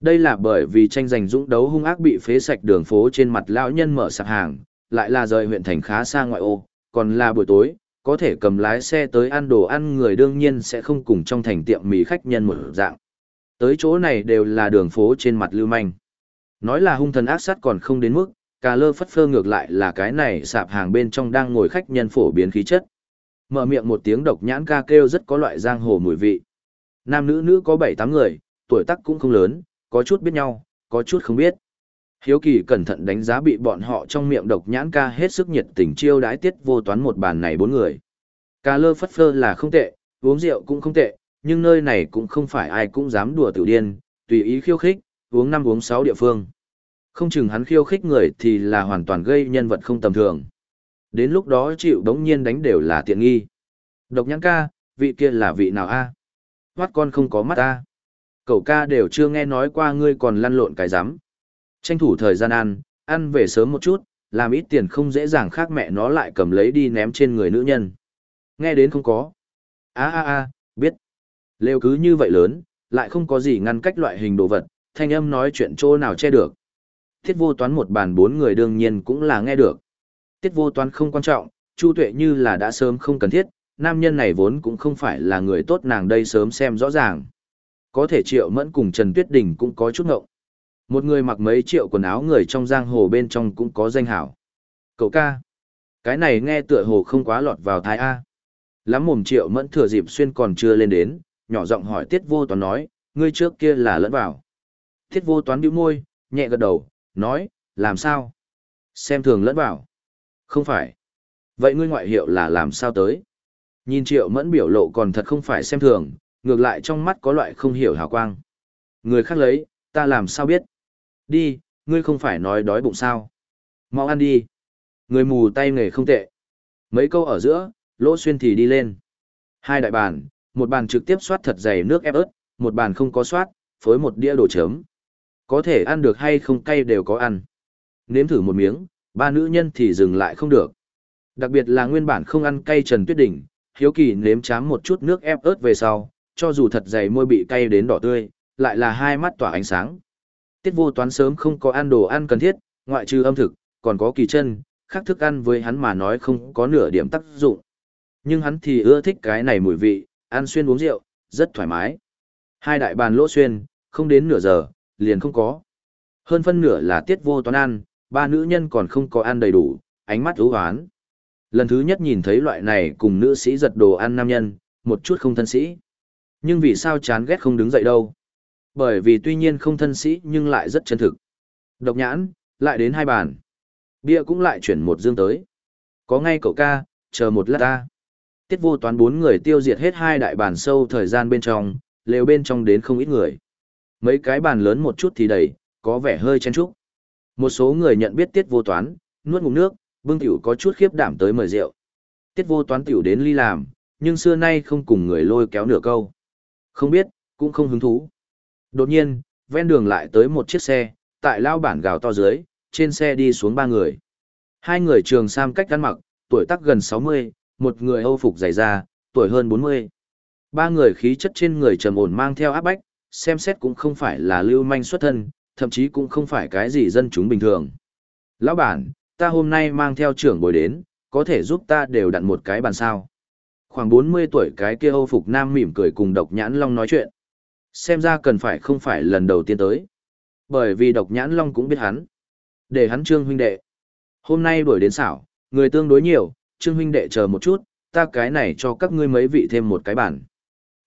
Đây là bởi vì tranh giành dũng đấu hung ác bị phế sạch đường phố trên mặt lão nhân mở sạp hàng, lại là rời huyện thành khá xa ngoại ô, còn là buổi tối, có thể cầm lái xe tới ăn đồ ăn người đương nhiên sẽ không cùng trong thành tiệm mì khách nhân một dạng. Tới chỗ này đều là đường phố trên mặt lưu manh. Nói là hung thần ác sát còn không đến mức, cà lơ phất phơ ngược lại là cái này sạp hàng bên trong đang ngồi khách nhân phổ biến khí chất. Mở miệng một tiếng độc nhãn ca kêu rất có loại giang hồ mùi vị. Nam nữ nữ có bảy tám người, tuổi tác cũng không lớn, có chút biết nhau, có chút không biết. Hiếu kỳ cẩn thận đánh giá bị bọn họ trong miệng độc nhãn ca hết sức nhiệt tình chiêu đái tiết vô toán một bàn này bốn người. Cà lơ phất phơ là không tệ, uống rượu cũng không tệ, nhưng nơi này cũng không phải ai cũng dám đùa tiểu điên, tùy ý khiêu khích, uống năm uống sáu địa phương. Không chừng hắn khiêu khích người thì là hoàn toàn gây nhân vật không tầm thường. Đến lúc đó chịu đống nhiên đánh đều là tiện nghi. Độc nhãn ca, vị kia là vị nào a? À? Hoát con không có mắt a. Cậu ca đều chưa nghe nói qua ngươi còn lăn lộn cái rắm Tranh thủ thời gian ăn, ăn về sớm một chút, làm ít tiền không dễ dàng khác mẹ nó lại cầm lấy đi ném trên người nữ nhân. Nghe đến không có. a a a biết. Lêu cứ như vậy lớn, lại không có gì ngăn cách loại hình đồ vật, thanh âm nói chuyện chỗ nào che được. Tiết vô toán một bàn bốn người đương nhiên cũng là nghe được. Tiết vô toán không quan trọng, Chu tuệ như là đã sớm không cần thiết, nam nhân này vốn cũng không phải là người tốt nàng đây sớm xem rõ ràng. Có thể triệu mẫn cùng Trần Tuyết Đình cũng có chút ngộng. Một người mặc mấy triệu quần áo người trong giang hồ bên trong cũng có danh hảo. Cậu ca. Cái này nghe tựa hồ không quá lọt vào thái A. Lắm mồm triệu mẫn thừa dịp xuyên còn chưa lên đến, nhỏ giọng hỏi tiết vô toán nói, ngươi trước kia là lẫn vào. Tiết vô toán bĩu môi, nhẹ gật đầu, nói, làm sao? Xem thường lẫn vào. Không phải. Vậy ngươi ngoại hiệu là làm sao tới? Nhìn triệu mẫn biểu lộ còn thật không phải xem thường, ngược lại trong mắt có loại không hiểu hào quang. Người khác lấy, ta làm sao biết? Đi, ngươi không phải nói đói bụng sao? Mau ăn đi. Người mù tay nghề không tệ. Mấy câu ở giữa, lỗ xuyên thì đi lên. Hai đại bàn, một bàn trực tiếp soát thật dày nước ép ớt, một bàn không có soát, phối một đĩa đồ chấm. Có thể ăn được hay không cay đều có ăn. Nếm thử một miếng, ba nữ nhân thì dừng lại không được. Đặc biệt là nguyên bản không ăn cay Trần Tuyết Đỉnh, hiếu kỳ nếm chám một chút nước ép ớt về sau, cho dù thật dày môi bị cay đến đỏ tươi, lại là hai mắt tỏa ánh sáng. Tiết vô toán sớm không có ăn đồ ăn cần thiết, ngoại trừ âm thực, còn có kỳ chân, khác thức ăn với hắn mà nói không có nửa điểm tác dụng. Nhưng hắn thì ưa thích cái này mùi vị, ăn xuyên uống rượu, rất thoải mái. Hai đại bàn lỗ xuyên, không đến nửa giờ, liền không có. Hơn phân nửa là tiết vô toán ăn, ba nữ nhân còn không có ăn đầy đủ, ánh mắt ưu hoán. Lần thứ nhất nhìn thấy loại này cùng nữ sĩ giật đồ ăn nam nhân, một chút không thân sĩ. Nhưng vì sao chán ghét không đứng dậy đâu? Bởi vì tuy nhiên không thân sĩ nhưng lại rất chân thực. Độc nhãn, lại đến hai bàn. Bia cũng lại chuyển một dương tới. Có ngay cậu ca, chờ một lát ta. Tiết vô toán bốn người tiêu diệt hết hai đại bàn sâu thời gian bên trong, lều bên trong đến không ít người. Mấy cái bàn lớn một chút thì đầy, có vẻ hơi chen chúc. Một số người nhận biết tiết vô toán, nuốt ngụm nước, bưng tiểu có chút khiếp đảm tới mời rượu. Tiết vô toán tiểu đến ly làm, nhưng xưa nay không cùng người lôi kéo nửa câu. Không biết, cũng không hứng thú. Đột nhiên, ven đường lại tới một chiếc xe, tại lao bản gào to dưới, trên xe đi xuống ba người. Hai người trường sam cách ăn mặc, tuổi tác gần 60, một người Âu phục dày da, tuổi hơn 40. Ba người khí chất trên người trầm ổn mang theo áp bách, xem xét cũng không phải là lưu manh xuất thân, thậm chí cũng không phải cái gì dân chúng bình thường. Lão bản, ta hôm nay mang theo trưởng bồi đến, có thể giúp ta đều đặt một cái bàn sao. Khoảng 40 tuổi cái kia Âu phục nam mỉm cười cùng độc nhãn long nói chuyện. Xem ra cần phải không phải lần đầu tiên tới. Bởi vì độc nhãn long cũng biết hắn. Để hắn trương huynh đệ. Hôm nay đuổi đến xảo, người tương đối nhiều, trương huynh đệ chờ một chút, ta cái này cho các ngươi mấy vị thêm một cái bàn.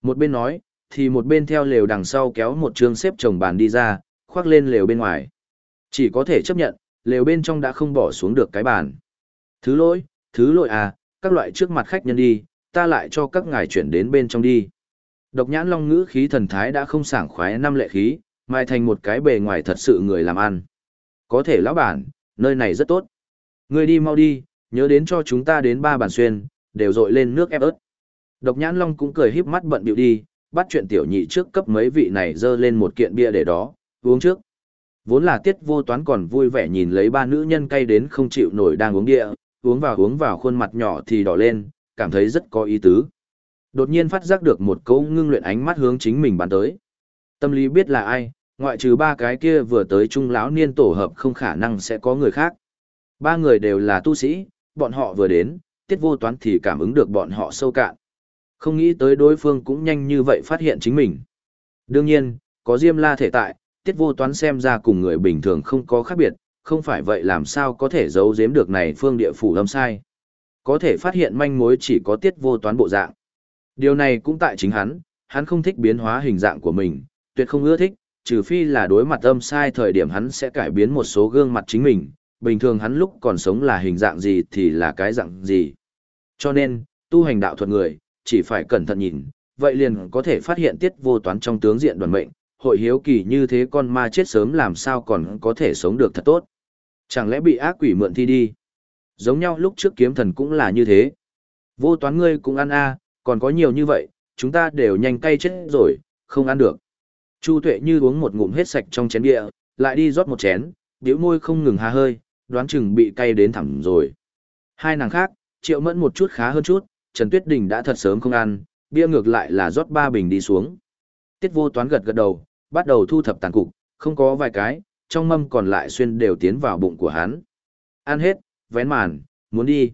Một bên nói, thì một bên theo lều đằng sau kéo một trương xếp chồng bàn đi ra, khoác lên lều bên ngoài. Chỉ có thể chấp nhận, lều bên trong đã không bỏ xuống được cái bàn. Thứ lỗi, thứ lỗi à, các loại trước mặt khách nhân đi, ta lại cho các ngài chuyển đến bên trong đi. Độc nhãn long ngữ khí thần thái đã không sảng khoái năm lệ khí, mai thành một cái bề ngoài thật sự người làm ăn. Có thể lão bản, nơi này rất tốt. Người đi mau đi, nhớ đến cho chúng ta đến ba bàn xuyên, đều dội lên nước ép ớt. Độc nhãn long cũng cười híp mắt bận biểu đi, bắt chuyện tiểu nhị trước cấp mấy vị này dơ lên một kiện bia để đó, uống trước. Vốn là tiết vô toán còn vui vẻ nhìn lấy ba nữ nhân cay đến không chịu nổi đang uống địa, uống vào uống vào khuôn mặt nhỏ thì đỏ lên, cảm thấy rất có ý tứ. Đột nhiên phát giác được một câu ngưng luyện ánh mắt hướng chính mình bắn tới. Tâm lý biết là ai, ngoại trừ ba cái kia vừa tới trung lão niên tổ hợp không khả năng sẽ có người khác. Ba người đều là tu sĩ, bọn họ vừa đến, tiết vô toán thì cảm ứng được bọn họ sâu cạn. Không nghĩ tới đối phương cũng nhanh như vậy phát hiện chính mình. Đương nhiên, có Diêm La thể tại, tiết vô toán xem ra cùng người bình thường không có khác biệt, không phải vậy làm sao có thể giấu giếm được này phương địa phủ lâm sai. Có thể phát hiện manh mối chỉ có tiết vô toán bộ dạng. Điều này cũng tại chính hắn, hắn không thích biến hóa hình dạng của mình, tuyệt không ưa thích, trừ phi là đối mặt âm sai thời điểm hắn sẽ cải biến một số gương mặt chính mình, bình thường hắn lúc còn sống là hình dạng gì thì là cái dạng gì. Cho nên, tu hành đạo thuật người, chỉ phải cẩn thận nhìn, vậy liền có thể phát hiện tiết vô toán trong tướng diện đoàn mệnh, hội hiếu kỳ như thế con ma chết sớm làm sao còn có thể sống được thật tốt. Chẳng lẽ bị ác quỷ mượn thi đi? Giống nhau lúc trước kiếm thần cũng là như thế. Vô toán ngươi cũng ăn a, còn có nhiều như vậy, chúng ta đều nhanh cay chết rồi, không ăn được. Chu tuệ như uống một ngụm hết sạch trong chén địa, lại đi rót một chén, điếu môi không ngừng hà hơi, đoán chừng bị cay đến thẳm rồi. Hai nàng khác, triệu mẫn một chút khá hơn chút, Trần Tuyết Đình đã thật sớm không ăn, bia ngược lại là rót ba bình đi xuống. Tiết vô toán gật gật đầu, bắt đầu thu thập tàn cục, không có vài cái, trong mâm còn lại xuyên đều tiến vào bụng của hắn. Ăn hết, vén màn, muốn đi.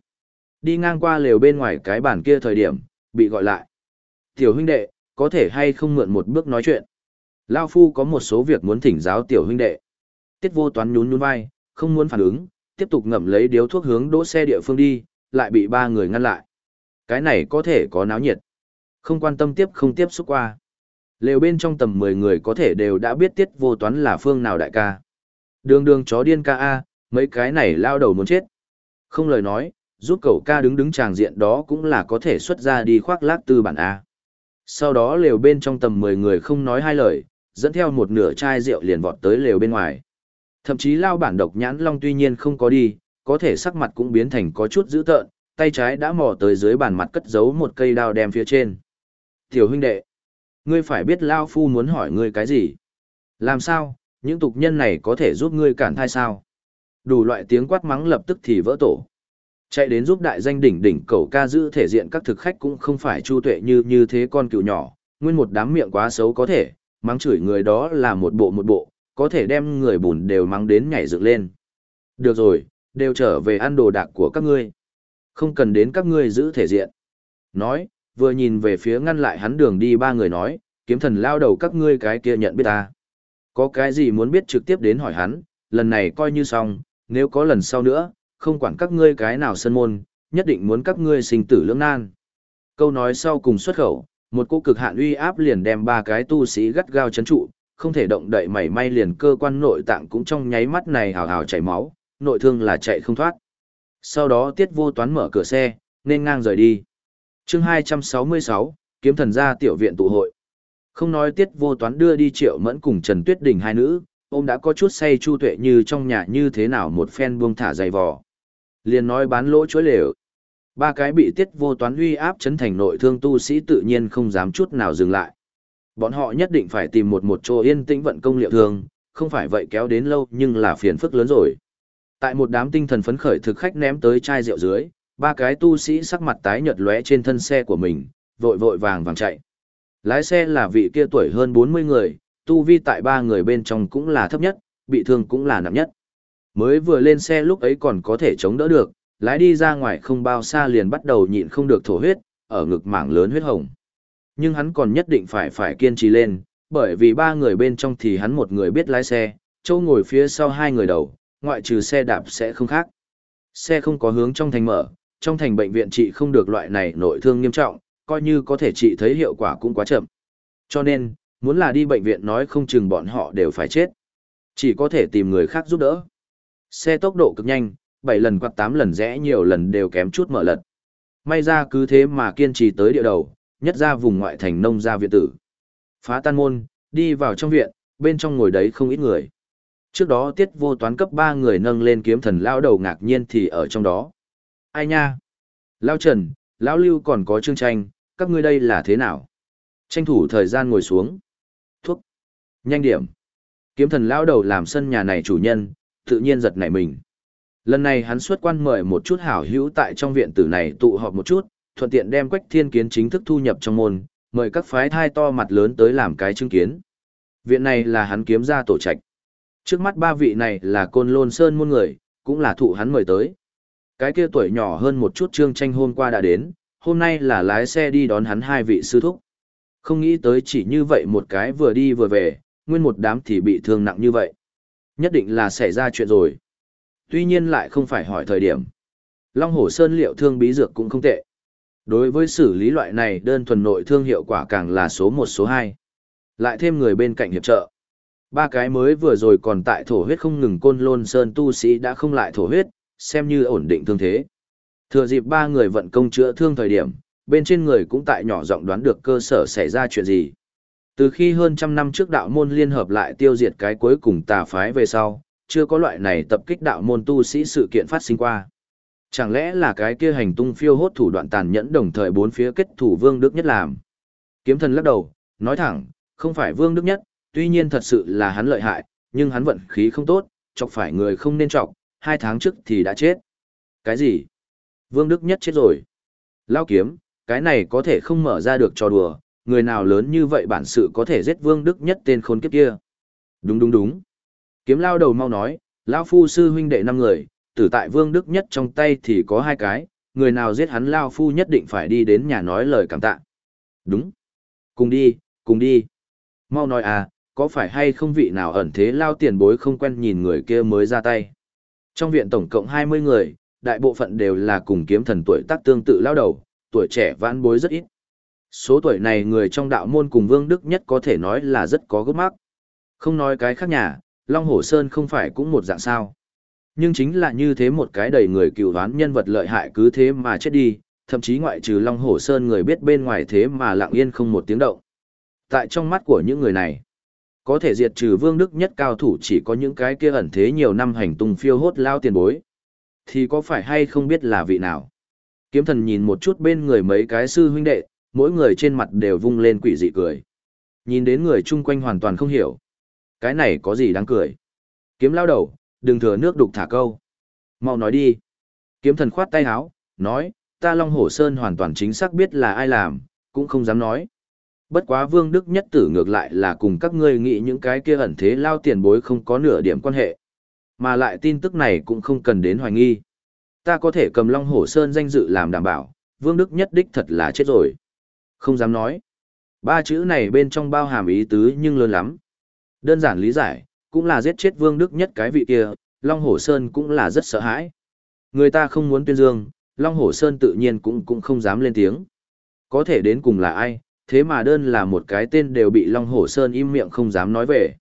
Đi ngang qua lều bên ngoài cái bàn kia thời điểm, bị gọi lại. Tiểu huynh đệ, có thể hay không mượn một bước nói chuyện. Lao Phu có một số việc muốn thỉnh giáo tiểu huynh đệ. Tiết vô toán nhún nhún vai, không muốn phản ứng, tiếp tục ngậm lấy điếu thuốc hướng đỗ xe địa phương đi, lại bị ba người ngăn lại. Cái này có thể có náo nhiệt. Không quan tâm tiếp không tiếp xúc qua. Lều bên trong tầm 10 người có thể đều đã biết tiết vô toán là phương nào đại ca. Đường đường chó điên ca A, mấy cái này lao đầu muốn chết. Không lời nói, giúp cậu ca đứng đứng tràng diện đó cũng là có thể xuất ra đi khoác lác tư bản A. Sau đó lều bên trong tầm 10 người không nói hai lời, dẫn theo một nửa chai rượu liền vọt tới lều bên ngoài. Thậm chí lao bản độc nhãn long tuy nhiên không có đi, có thể sắc mặt cũng biến thành có chút dữ tợn, tay trái đã mò tới dưới bàn mặt cất giấu một cây đao đem phía trên. Tiểu huynh đệ, ngươi phải biết Lao Phu muốn hỏi ngươi cái gì? Làm sao, những tục nhân này có thể giúp ngươi cản thai sao? Đủ loại tiếng quát mắng lập tức thì vỡ tổ. Chạy đến giúp đại danh đỉnh đỉnh cầu ca giữ thể diện các thực khách cũng không phải chu tuệ như như thế con cựu nhỏ, nguyên một đám miệng quá xấu có thể, mắng chửi người đó là một bộ một bộ, có thể đem người bùn đều mắng đến nhảy dựng lên. Được rồi, đều trở về ăn đồ đạc của các ngươi. Không cần đến các ngươi giữ thể diện. Nói, vừa nhìn về phía ngăn lại hắn đường đi ba người nói, kiếm thần lao đầu các ngươi cái kia nhận biết ta. Có cái gì muốn biết trực tiếp đến hỏi hắn, lần này coi như xong, nếu có lần sau nữa, không quản các ngươi cái nào sân môn, nhất định muốn các ngươi sinh tử lưỡng nan. Câu nói sau cùng xuất khẩu, một cô cực hạn uy áp liền đem ba cái tu sĩ gắt gao chấn trụ, không thể động đậy mảy may liền cơ quan nội tạng cũng trong nháy mắt này hào hào chảy máu, nội thương là chạy không thoát. Sau đó tiết vô toán mở cửa xe, nên ngang rời đi. chương 266, kiếm thần gia tiểu viện tụ hội. Không nói tiết vô toán đưa đi triệu mẫn cùng Trần Tuyết Đình hai nữ, ôm đã có chút say chu tuệ như trong nhà như thế nào một phen buông thả dày vò. Liền nói bán lỗ chuối lều. Ba cái bị tiết vô toán uy áp chấn thành nội thương tu sĩ tự nhiên không dám chút nào dừng lại. Bọn họ nhất định phải tìm một một chỗ yên tĩnh vận công liệu thương, không phải vậy kéo đến lâu nhưng là phiền phức lớn rồi. Tại một đám tinh thần phấn khởi thực khách ném tới chai rượu dưới, ba cái tu sĩ sắc mặt tái nhợt lóe trên thân xe của mình, vội vội vàng vàng chạy. Lái xe là vị kia tuổi hơn 40 người, tu vi tại ba người bên trong cũng là thấp nhất, bị thương cũng là nặng nhất. Mới vừa lên xe lúc ấy còn có thể chống đỡ được, lái đi ra ngoài không bao xa liền bắt đầu nhịn không được thổ huyết, ở ngực mảng lớn huyết hồng. Nhưng hắn còn nhất định phải phải kiên trì lên, bởi vì ba người bên trong thì hắn một người biết lái xe, châu ngồi phía sau hai người đầu, ngoại trừ xe đạp sẽ không khác. Xe không có hướng trong thành mở, trong thành bệnh viện trị không được loại này nội thương nghiêm trọng, coi như có thể trị thấy hiệu quả cũng quá chậm. Cho nên, muốn là đi bệnh viện nói không chừng bọn họ đều phải chết. Chỉ có thể tìm người khác giúp đỡ. Xe tốc độ cực nhanh, 7 lần quạt 8 lần rẽ nhiều lần đều kém chút mở lật. May ra cứ thế mà kiên trì tới địa đầu, nhất ra vùng ngoại thành nông gia viện tử. Phá tan môn, đi vào trong viện, bên trong ngồi đấy không ít người. Trước đó tiết vô toán cấp 3 người nâng lên kiếm thần lao đầu ngạc nhiên thì ở trong đó. Ai nha? Lao Trần, Lao Lưu còn có chương tranh, các ngươi đây là thế nào? Tranh thủ thời gian ngồi xuống. Nhanh điểm. Kiếm thần lao đầu làm sân nhà này chủ nhân, tự nhiên giật nảy mình. Lần này hắn xuất quan mời một chút hảo hữu tại trong viện tử này tụ họp một chút, thuận tiện đem quách thiên kiến chính thức thu nhập trong môn, mời các phái thai to mặt lớn tới làm cái chứng kiến. Viện này là hắn kiếm ra tổ trạch. Trước mắt ba vị này là côn lôn sơn môn người, cũng là thụ hắn mời tới. Cái kia tuổi nhỏ hơn một chút trương tranh hôm qua đã đến, hôm nay là lái xe đi đón hắn hai vị sư thúc. Không nghĩ tới chỉ như vậy một cái vừa đi vừa về, nguyên một đám thì bị thương nặng như vậy. Nhất định là xảy ra chuyện rồi. Tuy nhiên lại không phải hỏi thời điểm. Long Hổ Sơn liệu thương bí dược cũng không tệ. Đối với xử lý loại này đơn thuần nội thương hiệu quả càng là số một số hai. Lại thêm người bên cạnh hiệp trợ. Ba cái mới vừa rồi còn tại thổ huyết không ngừng côn lôn sơn tu sĩ đã không lại thổ huyết, xem như ổn định thương thế. Thừa dịp ba người vận công chữa thương thời điểm, bên trên người cũng tại nhỏ giọng đoán được cơ sở xảy ra chuyện gì. Từ khi hơn trăm năm trước đạo môn liên hợp lại tiêu diệt cái cuối cùng tà phái về sau, chưa có loại này tập kích đạo môn tu sĩ sự kiện phát sinh qua. Chẳng lẽ là cái kia hành tung phiêu hốt thủ đoạn tàn nhẫn đồng thời bốn phía kết thủ Vương Đức Nhất làm? Kiếm thần lắc đầu, nói thẳng, không phải Vương Đức Nhất, tuy nhiên thật sự là hắn lợi hại, nhưng hắn vận khí không tốt, chọc phải người không nên chọc, hai tháng trước thì đã chết. Cái gì? Vương Đức Nhất chết rồi. Lao kiếm, cái này có thể không mở ra được trò đùa, người nào lớn như vậy bản sự có thể giết Vương Đức Nhất tên khốn kiếp kia. Đúng đúng đúng. Kiếm lao đầu mau nói, Lao Phu sư huynh đệ năm người, tử tại Vương Đức Nhất trong tay thì có hai cái, người nào giết hắn Lao Phu nhất định phải đi đến nhà nói lời cảm tạ. Đúng. Cùng đi, cùng đi. Mau nói à, có phải hay không vị nào ẩn thế lao tiền bối không quen nhìn người kia mới ra tay. Trong viện tổng cộng 20 người, đại bộ phận đều là cùng kiếm thần tuổi tác tương tự lao đầu, tuổi trẻ vãn bối rất ít. Số tuổi này người trong đạo môn cùng Vương Đức nhất có thể nói là rất có gốc mắc. Không nói cái khác nhà, Long Hổ Sơn không phải cũng một dạng sao. Nhưng chính là như thế một cái đầy người cựu đoán nhân vật lợi hại cứ thế mà chết đi, thậm chí ngoại trừ Long Hổ Sơn người biết bên ngoài thế mà lặng yên không một tiếng động. Tại trong mắt của những người này, có thể diệt trừ vương đức nhất cao thủ chỉ có những cái kia ẩn thế nhiều năm hành tung phiêu hốt lao tiền bối. Thì có phải hay không biết là vị nào? Kiếm thần nhìn một chút bên người mấy cái sư huynh đệ, mỗi người trên mặt đều vung lên quỷ dị cười. Nhìn đến người chung quanh hoàn toàn không hiểu. Cái này có gì đáng cười? Kiếm lao đầu, đừng thừa nước đục thả câu. Mau nói đi. Kiếm thần khoát tay áo, nói, ta Long Hổ Sơn hoàn toàn chính xác biết là ai làm, cũng không dám nói. Bất quá Vương Đức Nhất Tử ngược lại là cùng các ngươi nghĩ những cái kia ẩn thế lao tiền bối không có nửa điểm quan hệ. Mà lại tin tức này cũng không cần đến hoài nghi. Ta có thể cầm Long Hổ Sơn danh dự làm đảm bảo, Vương Đức Nhất đích thật là chết rồi. Không dám nói. Ba chữ này bên trong bao hàm ý tứ nhưng lớn lắm. Đơn giản lý giải, cũng là giết chết Vương Đức Nhất cái vị kia, Long Hổ Sơn cũng là rất sợ hãi. Người ta không muốn tuyên dương, Long Hổ Sơn tự nhiên cũng cũng không dám lên tiếng. Có thể đến cùng là ai, thế mà đơn là một cái tên đều bị Long Hổ Sơn im miệng không dám nói về.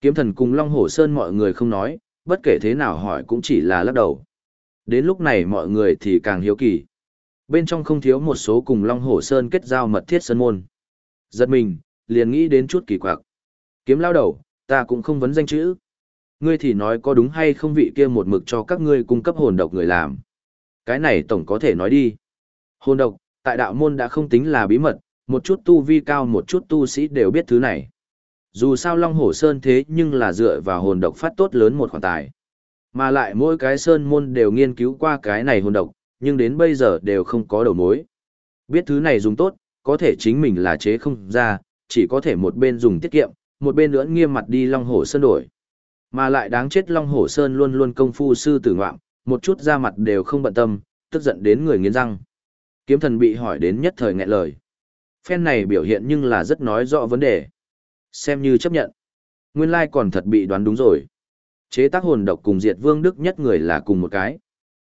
Kiếm thần cùng Long Hổ Sơn mọi người không nói, bất kể thế nào hỏi cũng chỉ là lắc đầu. Đến lúc này mọi người thì càng hiếu kỳ. Bên trong không thiếu một số cùng Long Hổ Sơn kết giao mật thiết sơn môn. Giật mình, liền nghĩ đến chút kỳ quặc. Kiếm lao đầu, ta cũng không vấn danh chữ. Ngươi thì nói có đúng hay không vị kia một mực cho các ngươi cung cấp hồn độc người làm. Cái này tổng có thể nói đi. Hồn độc, tại đạo môn đã không tính là bí mật, một chút tu vi cao một chút tu sĩ đều biết thứ này. Dù sao Long Hổ Sơn thế nhưng là dựa vào hồn độc phát tốt lớn một khoản tài. Mà lại mỗi cái sơn môn đều nghiên cứu qua cái này hồn độc, nhưng đến bây giờ đều không có đầu mối. Biết thứ này dùng tốt, có thể chính mình là chế không ra, chỉ có thể một bên dùng tiết kiệm, một bên nữa nghiêm mặt đi Long Hổ Sơn đổi. Mà lại đáng chết Long Hổ Sơn luôn luôn công phu sư tử ngoạm, một chút ra mặt đều không bận tâm, tức giận đến người nghiến răng. Kiếm thần bị hỏi đến nhất thời nghẹn lời. Phen này biểu hiện nhưng là rất nói rõ vấn đề. Xem như chấp nhận. Nguyên lai còn thật bị đoán đúng rồi. Chế tác hồn độc cùng diệt vương đức nhất người là cùng một cái.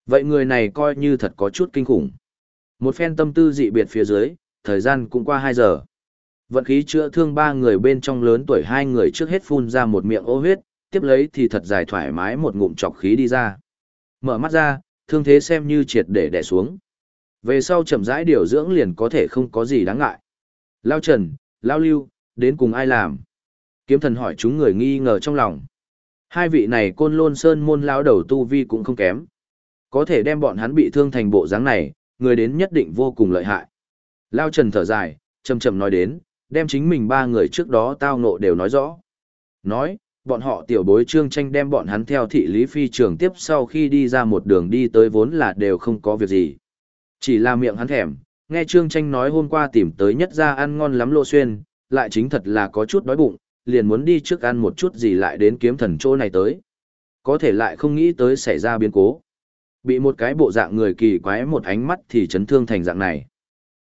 Vậy người này coi như thật có chút kinh khủng. Một phen tâm tư dị biệt phía dưới, thời gian cũng qua 2 giờ. Vận khí chữa thương ba người bên trong lớn tuổi hai người trước hết phun ra một miệng ô huyết, tiếp lấy thì thật dài thoải mái một ngụm chọc khí đi ra. Mở mắt ra, thương thế xem như triệt để đè xuống. Về sau chậm rãi điều dưỡng liền có thể không có gì đáng ngại. Lao Trần, Lao Lưu, đến cùng ai làm? Kiếm thần hỏi chúng người nghi ngờ trong lòng. Hai vị này côn lôn sơn môn lao đầu tu vi cũng không kém. Có thể đem bọn hắn bị thương thành bộ dáng này, người đến nhất định vô cùng lợi hại. Lao Trần thở dài, chầm chầm nói đến, đem chính mình ba người trước đó tao ngộ đều nói rõ. Nói, bọn họ tiểu bối trương tranh đem bọn hắn theo thị lý phi trường tiếp sau khi đi ra một đường đi tới vốn là đều không có việc gì. Chỉ là miệng hắn thèm, nghe trương tranh nói hôm qua tìm tới nhất ra ăn ngon lắm lộ xuyên, lại chính thật là có chút đói bụng, liền muốn đi trước ăn một chút gì lại đến kiếm thần chỗ này tới. Có thể lại không nghĩ tới xảy ra biến cố. Bị một cái bộ dạng người kỳ quái một ánh mắt thì chấn thương thành dạng này.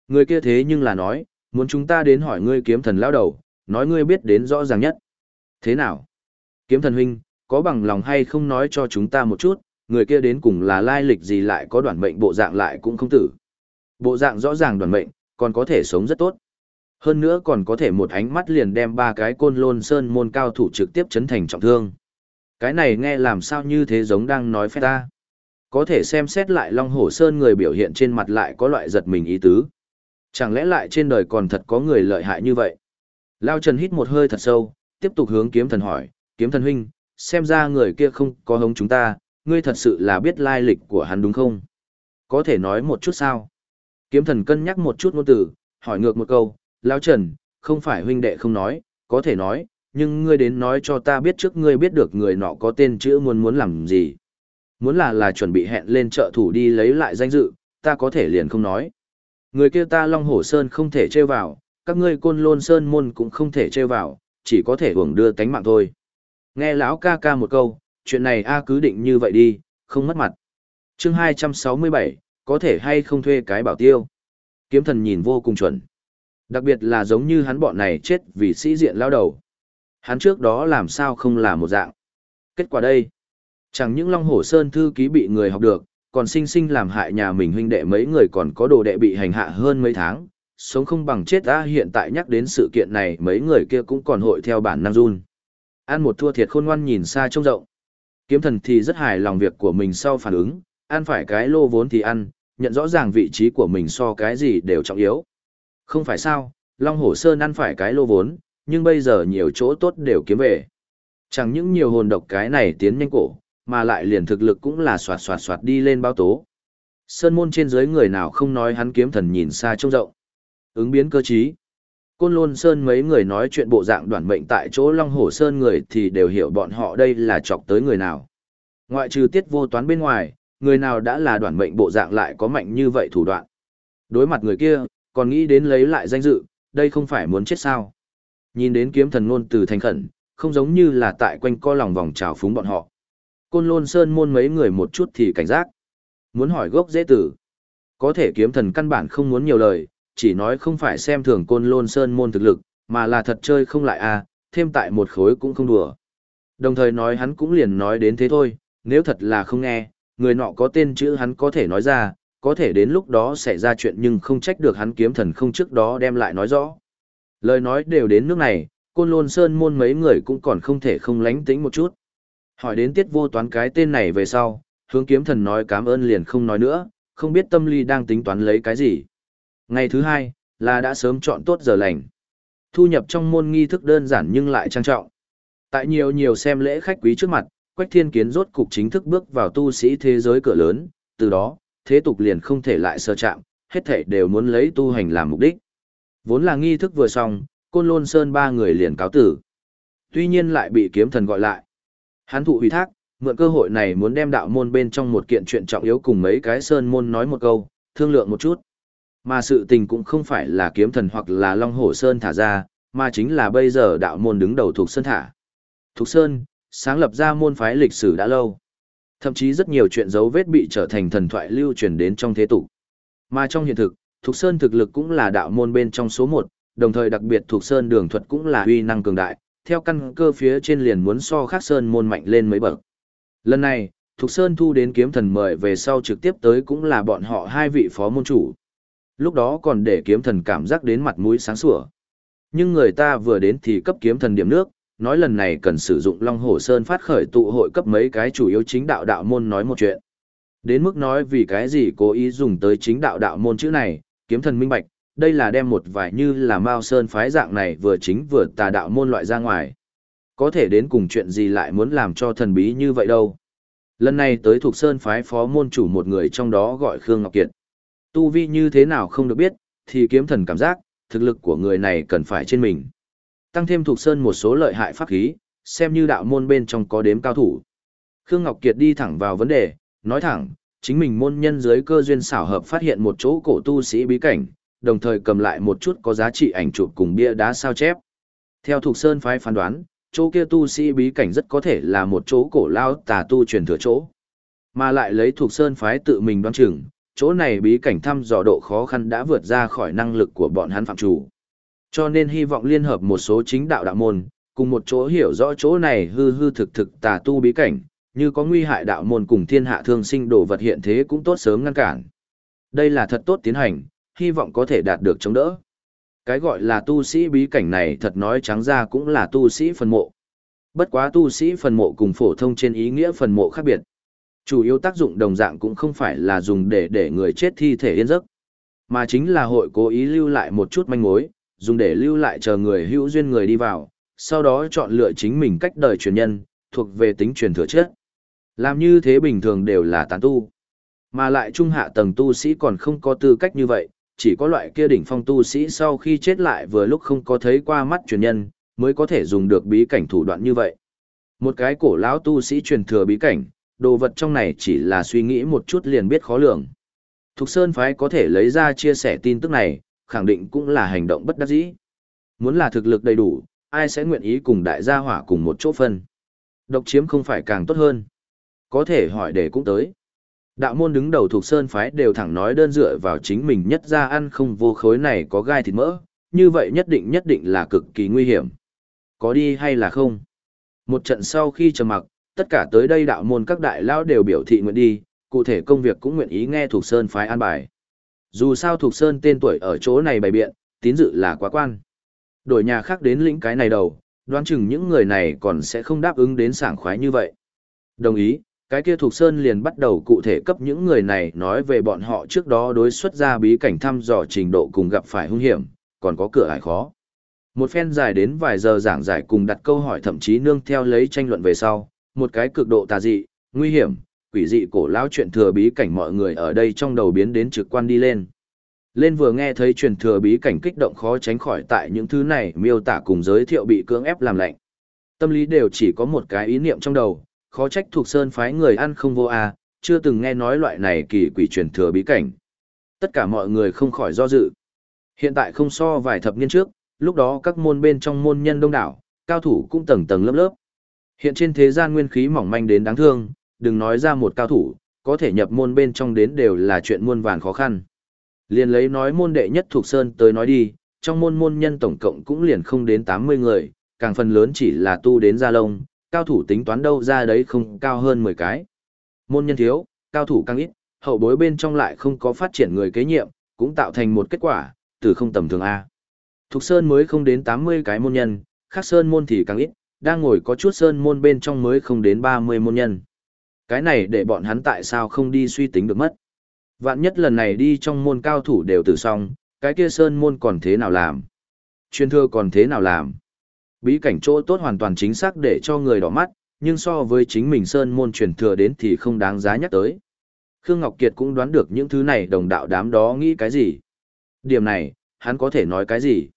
Người kia thế nhưng là nói, muốn chúng ta đến hỏi ngươi kiếm thần lao đầu, nói ngươi biết đến rõ ràng nhất. Thế nào? Kiếm thần huynh, có bằng lòng hay không nói cho chúng ta một chút, người kia đến cùng là lai lịch gì lại có đoạn mệnh bộ dạng lại cũng không tử. Bộ dạng rõ ràng đoạn mệnh, còn có thể sống rất tốt. Hơn nữa còn có thể một ánh mắt liền đem ba cái côn lôn sơn môn cao thủ trực tiếp chấn thành trọng thương. Cái này nghe làm sao như thế giống đang nói phép ta. Có thể xem xét lại Long Hổ Sơn người biểu hiện trên mặt lại có loại giật mình ý tứ. Chẳng lẽ lại trên đời còn thật có người lợi hại như vậy? Lao Trần hít một hơi thật sâu, tiếp tục hướng kiếm thần hỏi, kiếm thần huynh, xem ra người kia không có hống chúng ta, ngươi thật sự là biết lai lịch của hắn đúng không? Có thể nói một chút sao? Kiếm thần cân nhắc một chút ngôn từ, hỏi ngược một câu, Lao Trần, không phải huynh đệ không nói, có thể nói, nhưng ngươi đến nói cho ta biết trước ngươi biết được người nọ có tên chữ muốn muốn làm gì. Muốn là là chuẩn bị hẹn lên trợ thủ đi lấy lại danh dự, ta có thể liền không nói. Người kia ta Long Hổ Sơn không thể trêu vào, các ngươi côn lôn Sơn môn cũng không thể trêu vào, chỉ có thể hưởng đưa tánh mạng thôi. Nghe lão ca ca một câu, chuyện này A cứ định như vậy đi, không mất mặt. chương 267, có thể hay không thuê cái bảo tiêu. Kiếm thần nhìn vô cùng chuẩn. Đặc biệt là giống như hắn bọn này chết vì sĩ diện lao đầu. Hắn trước đó làm sao không là một dạng. Kết quả đây. Chẳng những Long Hổ Sơn thư ký bị người học được, còn sinh sinh làm hại nhà mình huynh đệ mấy người còn có đồ đệ bị hành hạ hơn mấy tháng, sống không bằng chết ta hiện tại nhắc đến sự kiện này mấy người kia cũng còn hội theo bản năng run. An một thua thiệt khôn ngoan nhìn xa trông rộng. Kiếm thần thì rất hài lòng việc của mình sau phản ứng, ăn phải cái lô vốn thì ăn, nhận rõ ràng vị trí của mình so cái gì đều trọng yếu. Không phải sao, Long Hổ Sơn ăn phải cái lô vốn, nhưng bây giờ nhiều chỗ tốt đều kiếm về. Chẳng những nhiều hồn độc cái này tiến nhanh cổ, mà lại liền thực lực cũng là soạt soạt soạt đi lên báo tố. Sơn môn trên dưới người nào không nói hắn kiếm thần nhìn xa trông rộng. Ứng biến cơ trí. Côn Lôn Sơn mấy người nói chuyện bộ dạng đoàn mệnh tại chỗ Long Hổ Sơn người thì đều hiểu bọn họ đây là chọc tới người nào. Ngoại trừ tiết vô toán bên ngoài, người nào đã là đoàn mệnh bộ dạng lại có mạnh như vậy thủ đoạn. Đối mặt người kia, còn nghĩ đến lấy lại danh dự, đây không phải muốn chết sao. Nhìn đến kiếm thần ngôn từ thành khẩn, không giống như là tại quanh co lòng vòng trào phúng bọn họ. Côn lôn sơn môn mấy người một chút thì cảnh giác. Muốn hỏi gốc dễ tử. Có thể kiếm thần căn bản không muốn nhiều lời, chỉ nói không phải xem thường côn lôn sơn môn thực lực, mà là thật chơi không lại à, thêm tại một khối cũng không đùa. Đồng thời nói hắn cũng liền nói đến thế thôi, nếu thật là không nghe, người nọ có tên chữ hắn có thể nói ra, có thể đến lúc đó xảy ra chuyện nhưng không trách được hắn kiếm thần không trước đó đem lại nói rõ. Lời nói đều đến nước này, côn lôn sơn môn mấy người cũng còn không thể không lánh tĩnh một chút. Hỏi đến tiết vô toán cái tên này về sau, hướng kiếm thần nói cảm ơn liền không nói nữa, không biết tâm lý đang tính toán lấy cái gì. Ngày thứ hai, là đã sớm chọn tốt giờ lành. Thu nhập trong môn nghi thức đơn giản nhưng lại trang trọng. Tại nhiều nhiều xem lễ khách quý trước mặt, Quách Thiên Kiến rốt cục chính thức bước vào tu sĩ thế giới cửa lớn, từ đó, thế tục liền không thể lại sơ chạm, hết thảy đều muốn lấy tu hành làm mục đích. Vốn là nghi thức vừa xong, Côn Lôn Sơn ba người liền cáo tử. Tuy nhiên lại bị kiếm thần gọi lại. Hắn thụ ủy thác, Mượn cơ hội này muốn đem đạo môn bên trong một kiện chuyện trọng yếu cùng mấy cái sơn môn nói một câu, thương lượng một chút. Mà sự tình cũng không phải là kiếm thần hoặc là long hổ sơn thả ra, mà chính là bây giờ đạo môn đứng đầu thuộc sơn thả. Thục Sơn, sáng lập ra môn phái lịch sử đã lâu. Thậm chí rất nhiều chuyện dấu vết bị trở thành thần thoại lưu truyền đến trong thế tục. Mà trong hiện thực, Thục Sơn thực lực cũng là đạo môn bên trong số một, đồng thời đặc biệt Thục Sơn đường thuật cũng là uy năng cường đại, theo căn cơ phía trên liền muốn so khác Sơn môn mạnh lên mấy bậc. Lần này, Thục Sơn thu đến kiếm thần mời về sau trực tiếp tới cũng là bọn họ hai vị phó môn chủ. Lúc đó còn để kiếm thần cảm giác đến mặt mũi sáng sủa. Nhưng người ta vừa đến thì cấp kiếm thần điểm nước, nói lần này cần sử dụng Long Hổ Sơn phát khởi tụ hội cấp mấy cái chủ yếu chính đạo đạo môn nói một chuyện. Đến mức nói vì cái gì cố ý dùng tới chính đạo đạo môn chữ này, kiếm thần minh bạch, đây là đem một vài như là Mao Sơn phái dạng này vừa chính vừa tà đạo môn loại ra ngoài. Có thể đến cùng chuyện gì lại muốn làm cho thần bí như vậy đâu. Lần này tới thuộc Sơn phái phó môn chủ một người trong đó gọi Khương Ngọc Kiệt. Tu vi như thế nào không được biết, thì kiếm thần cảm giác, thực lực của người này cần phải trên mình tăng thêm thuộc sơn một số lợi hại pháp khí, xem như đạo môn bên trong có đếm cao thủ. Khương Ngọc Kiệt đi thẳng vào vấn đề, nói thẳng, chính mình môn nhân dưới cơ duyên xảo hợp phát hiện một chỗ cổ tu sĩ bí cảnh, đồng thời cầm lại một chút có giá trị ảnh chụp cùng bia đá sao chép. Theo thuộc sơn phái phán đoán, chỗ kia tu sĩ bí cảnh rất có thể là một chỗ cổ lao tà tu truyền thừa chỗ. Mà lại lấy thuộc sơn phái tự mình đoán chừng, chỗ này bí cảnh thăm dò độ khó khăn đã vượt ra khỏi năng lực của bọn hắn phạm chủ. Cho nên hy vọng liên hợp một số chính đạo đạo môn, cùng một chỗ hiểu rõ chỗ này hư hư thực thực tà tu bí cảnh, như có nguy hại đạo môn cùng thiên hạ thương sinh đồ vật hiện thế cũng tốt sớm ngăn cản. Đây là thật tốt tiến hành, hy vọng có thể đạt được chống đỡ. Cái gọi là tu sĩ bí cảnh này thật nói trắng ra cũng là tu sĩ phần mộ. Bất quá tu sĩ phần mộ cùng phổ thông trên ý nghĩa phần mộ khác biệt. Chủ yếu tác dụng đồng dạng cũng không phải là dùng để để người chết thi thể yên giấc, mà chính là hội cố ý lưu lại một chút manh mối, dùng để lưu lại chờ người hữu duyên người đi vào, sau đó chọn lựa chính mình cách đời truyền nhân, thuộc về tính truyền thừa chết. Làm như thế bình thường đều là tán tu. Mà lại trung hạ tầng tu sĩ còn không có tư cách như vậy, chỉ có loại kia đỉnh phong tu sĩ sau khi chết lại vừa lúc không có thấy qua mắt truyền nhân, mới có thể dùng được bí cảnh thủ đoạn như vậy. Một cái cổ lão tu sĩ truyền thừa bí cảnh, đồ vật trong này chỉ là suy nghĩ một chút liền biết khó lường. Thục Sơn Phái có thể lấy ra chia sẻ tin tức này, khẳng định cũng là hành động bất đắc dĩ. Muốn là thực lực đầy đủ, ai sẽ nguyện ý cùng đại gia hỏa cùng một chỗ phân. Độc chiếm không phải càng tốt hơn. Có thể hỏi để cũng tới. Đạo môn đứng đầu thuộc sơn phái đều thẳng nói đơn dựa vào chính mình nhất ra ăn không vô khối này có gai thịt mỡ, như vậy nhất định nhất định là cực kỳ nguy hiểm. Có đi hay là không? Một trận sau khi trầm mặc, tất cả tới đây đạo môn các đại lao đều biểu thị nguyện đi, cụ thể công việc cũng nguyện ý nghe thuộc sơn phái an bài. Dù sao thuộc sơn tên tuổi ở chỗ này bày biện, tín dự là quá quan. Đổi nhà khác đến lĩnh cái này đầu, đoán chừng những người này còn sẽ không đáp ứng đến sảng khoái như vậy. Đồng ý, cái kia thuộc sơn liền bắt đầu cụ thể cấp những người này nói về bọn họ trước đó đối xuất ra bí cảnh thăm dò trình độ cùng gặp phải hung hiểm, còn có cửa ải khó. Một phen dài đến vài giờ giảng giải cùng đặt câu hỏi thậm chí nương theo lấy tranh luận về sau, một cái cực độ tà dị, nguy hiểm, quỷ dị cổ lão chuyện thừa bí cảnh mọi người ở đây trong đầu biến đến trực quan đi lên. Lên vừa nghe thấy truyền thừa bí cảnh kích động khó tránh khỏi tại những thứ này miêu tả cùng giới thiệu bị cưỡng ép làm lạnh. Tâm lý đều chỉ có một cái ý niệm trong đầu, khó trách thuộc sơn phái người ăn không vô a, chưa từng nghe nói loại này kỳ quỷ truyền thừa bí cảnh. Tất cả mọi người không khỏi do dự. Hiện tại không so vài thập niên trước, lúc đó các môn bên trong môn nhân đông đảo, cao thủ cũng tầng tầng lớp lớp. Hiện trên thế gian nguyên khí mỏng manh đến đáng thương, đừng nói ra một cao thủ, có thể nhập môn bên trong đến đều là chuyện muôn vàn khó khăn. Liền lấy nói môn đệ nhất thuộc sơn tới nói đi, trong môn môn nhân tổng cộng cũng liền không đến 80 người, càng phần lớn chỉ là tu đến gia lông, cao thủ tính toán đâu ra đấy không cao hơn 10 cái. Môn nhân thiếu, cao thủ càng ít, hậu bối bên trong lại không có phát triển người kế nhiệm, cũng tạo thành một kết quả, từ không tầm thường A. Thục Sơn mới không đến 80 cái môn nhân, khác Sơn môn thì càng ít, đang ngồi có chút Sơn môn bên trong mới không đến 30 môn nhân. Cái này để bọn hắn tại sao không đi suy tính được mất. Vạn nhất lần này đi trong môn cao thủ đều tử xong, cái kia sơn môn còn thế nào làm? Chuyên thưa còn thế nào làm? Bí cảnh chỗ tốt hoàn toàn chính xác để cho người đỏ mắt, nhưng so với chính mình sơn môn truyền thừa đến thì không đáng giá nhắc tới. Khương Ngọc Kiệt cũng đoán được những thứ này đồng đạo đám đó nghĩ cái gì. Điểm này, hắn có thể nói cái gì?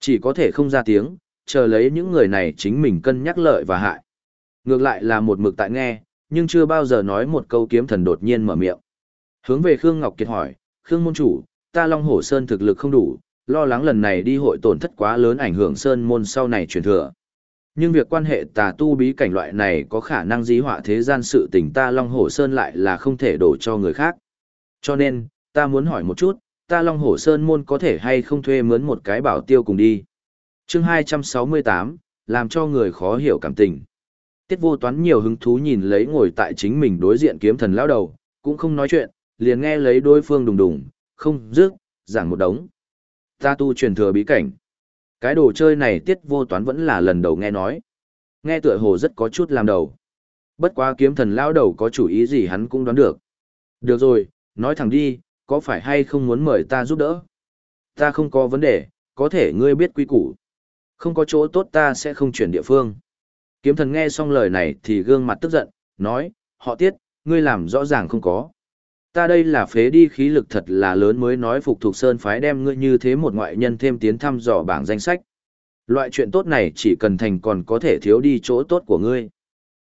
Chỉ có thể không ra tiếng, chờ lấy những người này chính mình cân nhắc lợi và hại. Ngược lại là một mực tại nghe, nhưng chưa bao giờ nói một câu kiếm thần đột nhiên mở miệng. Hướng về Khương Ngọc Kiệt hỏi, Khương môn chủ, ta Long Hổ Sơn thực lực không đủ, lo lắng lần này đi hội tổn thất quá lớn ảnh hưởng Sơn môn sau này truyền thừa. Nhưng việc quan hệ tà tu bí cảnh loại này có khả năng dí họa thế gian sự tình ta Long Hổ Sơn lại là không thể đổ cho người khác. Cho nên, ta muốn hỏi một chút, ta Long Hổ Sơn môn có thể hay không thuê mướn một cái bảo tiêu cùng đi. chương 268, làm cho người khó hiểu cảm tình. Tiết vô toán nhiều hứng thú nhìn lấy ngồi tại chính mình đối diện kiếm thần lão đầu, cũng không nói chuyện, liền nghe lấy đối phương đùng đùng, không dứt, giảng một đống. Ta tu truyền thừa bí cảnh. Cái đồ chơi này tiết vô toán vẫn là lần đầu nghe nói. Nghe tựa hồ rất có chút làm đầu. Bất quá kiếm thần lão đầu có chủ ý gì hắn cũng đoán được. Được rồi, nói thẳng đi, có phải hay không muốn mời ta giúp đỡ? Ta không có vấn đề, có thể ngươi biết quy củ. Không có chỗ tốt ta sẽ không chuyển địa phương. Kiếm thần nghe xong lời này thì gương mặt tức giận, nói, họ tiết, ngươi làm rõ ràng không có. Ta đây là phế đi khí lực thật là lớn mới nói phục thuộc sơn phái đem ngươi như thế một ngoại nhân thêm tiến thăm dò bảng danh sách. Loại chuyện tốt này chỉ cần thành còn có thể thiếu đi chỗ tốt của ngươi.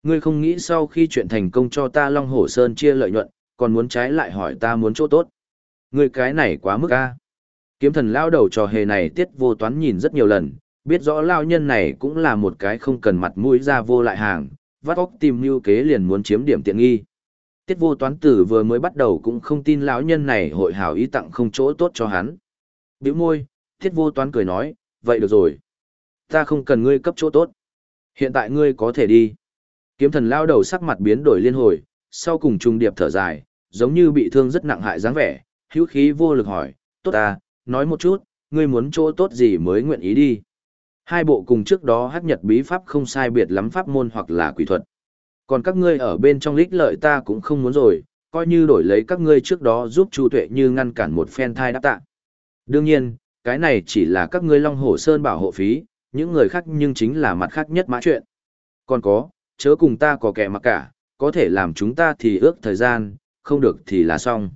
Ngươi không nghĩ sau khi chuyện thành công cho ta Long Hổ Sơn chia lợi nhuận, còn muốn trái lại hỏi ta muốn chỗ tốt. Ngươi cái này quá mức a. Kiếm thần lao đầu trò hề này tiết vô toán nhìn rất nhiều lần, biết rõ lao nhân này cũng là một cái không cần mặt mũi ra vô lại hàng, vắt óc tìm mưu kế liền muốn chiếm điểm tiện nghi. Tiết vô toán tử vừa mới bắt đầu cũng không tin lão nhân này hội hảo ý tặng không chỗ tốt cho hắn. Biểu môi, tiết vô toán cười nói, vậy được rồi. Ta không cần ngươi cấp chỗ tốt. Hiện tại ngươi có thể đi. Kiếm thần lao đầu sắc mặt biến đổi liên hồi, sau cùng trùng điệp thở dài, giống như bị thương rất nặng hại dáng vẻ, hữu khí vô lực hỏi, tốt à, nói một chút, ngươi muốn chỗ tốt gì mới nguyện ý đi. Hai bộ cùng trước đó hắc nhật bí pháp không sai biệt lắm pháp môn hoặc là quỷ thuật. Còn các ngươi ở bên trong lích lợi ta cũng không muốn rồi, coi như đổi lấy các ngươi trước đó giúp Chu Tuệ như ngăn cản một phen thai đáp tạ. Đương nhiên, cái này chỉ là các ngươi Long Hổ Sơn bảo hộ phí, những người khác nhưng chính là mặt khác nhất mã chuyện. Còn có, chớ cùng ta có kẻ mặc cả, có thể làm chúng ta thì ước thời gian, không được thì là xong.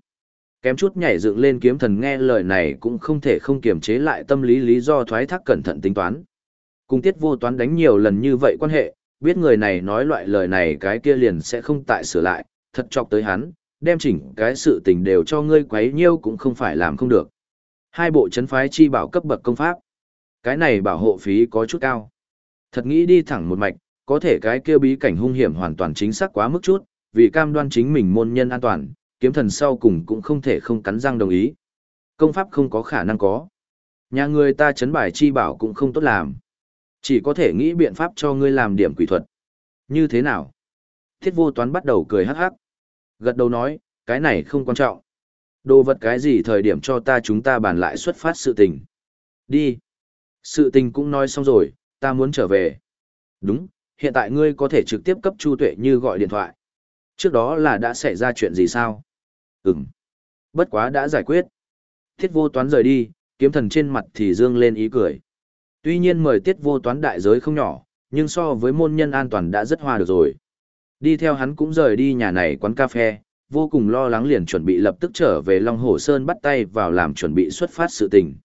Kém chút nhảy dựng lên kiếm thần nghe lời này cũng không thể không kiềm chế lại tâm lý lý do thoái thác cẩn thận tính toán. Cùng tiết vô toán đánh nhiều lần như vậy quan hệ, biết người này nói loại lời này cái kia liền sẽ không tại sửa lại, thật chọc tới hắn, đem chỉnh cái sự tình đều cho ngươi quấy nhiêu cũng không phải làm không được. Hai bộ chấn phái chi bảo cấp bậc công pháp. Cái này bảo hộ phí có chút cao. Thật nghĩ đi thẳng một mạch, có thể cái kia bí cảnh hung hiểm hoàn toàn chính xác quá mức chút, vì cam đoan chính mình môn nhân an toàn, kiếm thần sau cùng cũng không thể không cắn răng đồng ý. Công pháp không có khả năng có. Nhà người ta chấn bài chi bảo cũng không tốt làm. Chỉ có thể nghĩ biện pháp cho ngươi làm điểm quỷ thuật. Như thế nào? Thiết vô toán bắt đầu cười hắc hắc. Gật đầu nói, cái này không quan trọng. Đồ vật cái gì thời điểm cho ta chúng ta bàn lại xuất phát sự tình. Đi. Sự tình cũng nói xong rồi, ta muốn trở về. Đúng, hiện tại ngươi có thể trực tiếp cấp Chu Tuệ như gọi điện thoại. Trước đó là đã xảy ra chuyện gì sao? Ừm. Bất quá đã giải quyết. Thiết vô toán rời đi, kiếm thần trên mặt thì dương lên ý cười. Tuy nhiên mời tiết vô toán đại giới không nhỏ, nhưng so với môn nhân an toàn đã rất hòa được rồi. Đi theo hắn cũng rời đi nhà này quán cà phê, vô cùng lo lắng liền chuẩn bị lập tức trở về Long Hồ Sơn bắt tay vào làm chuẩn bị xuất phát sự tình.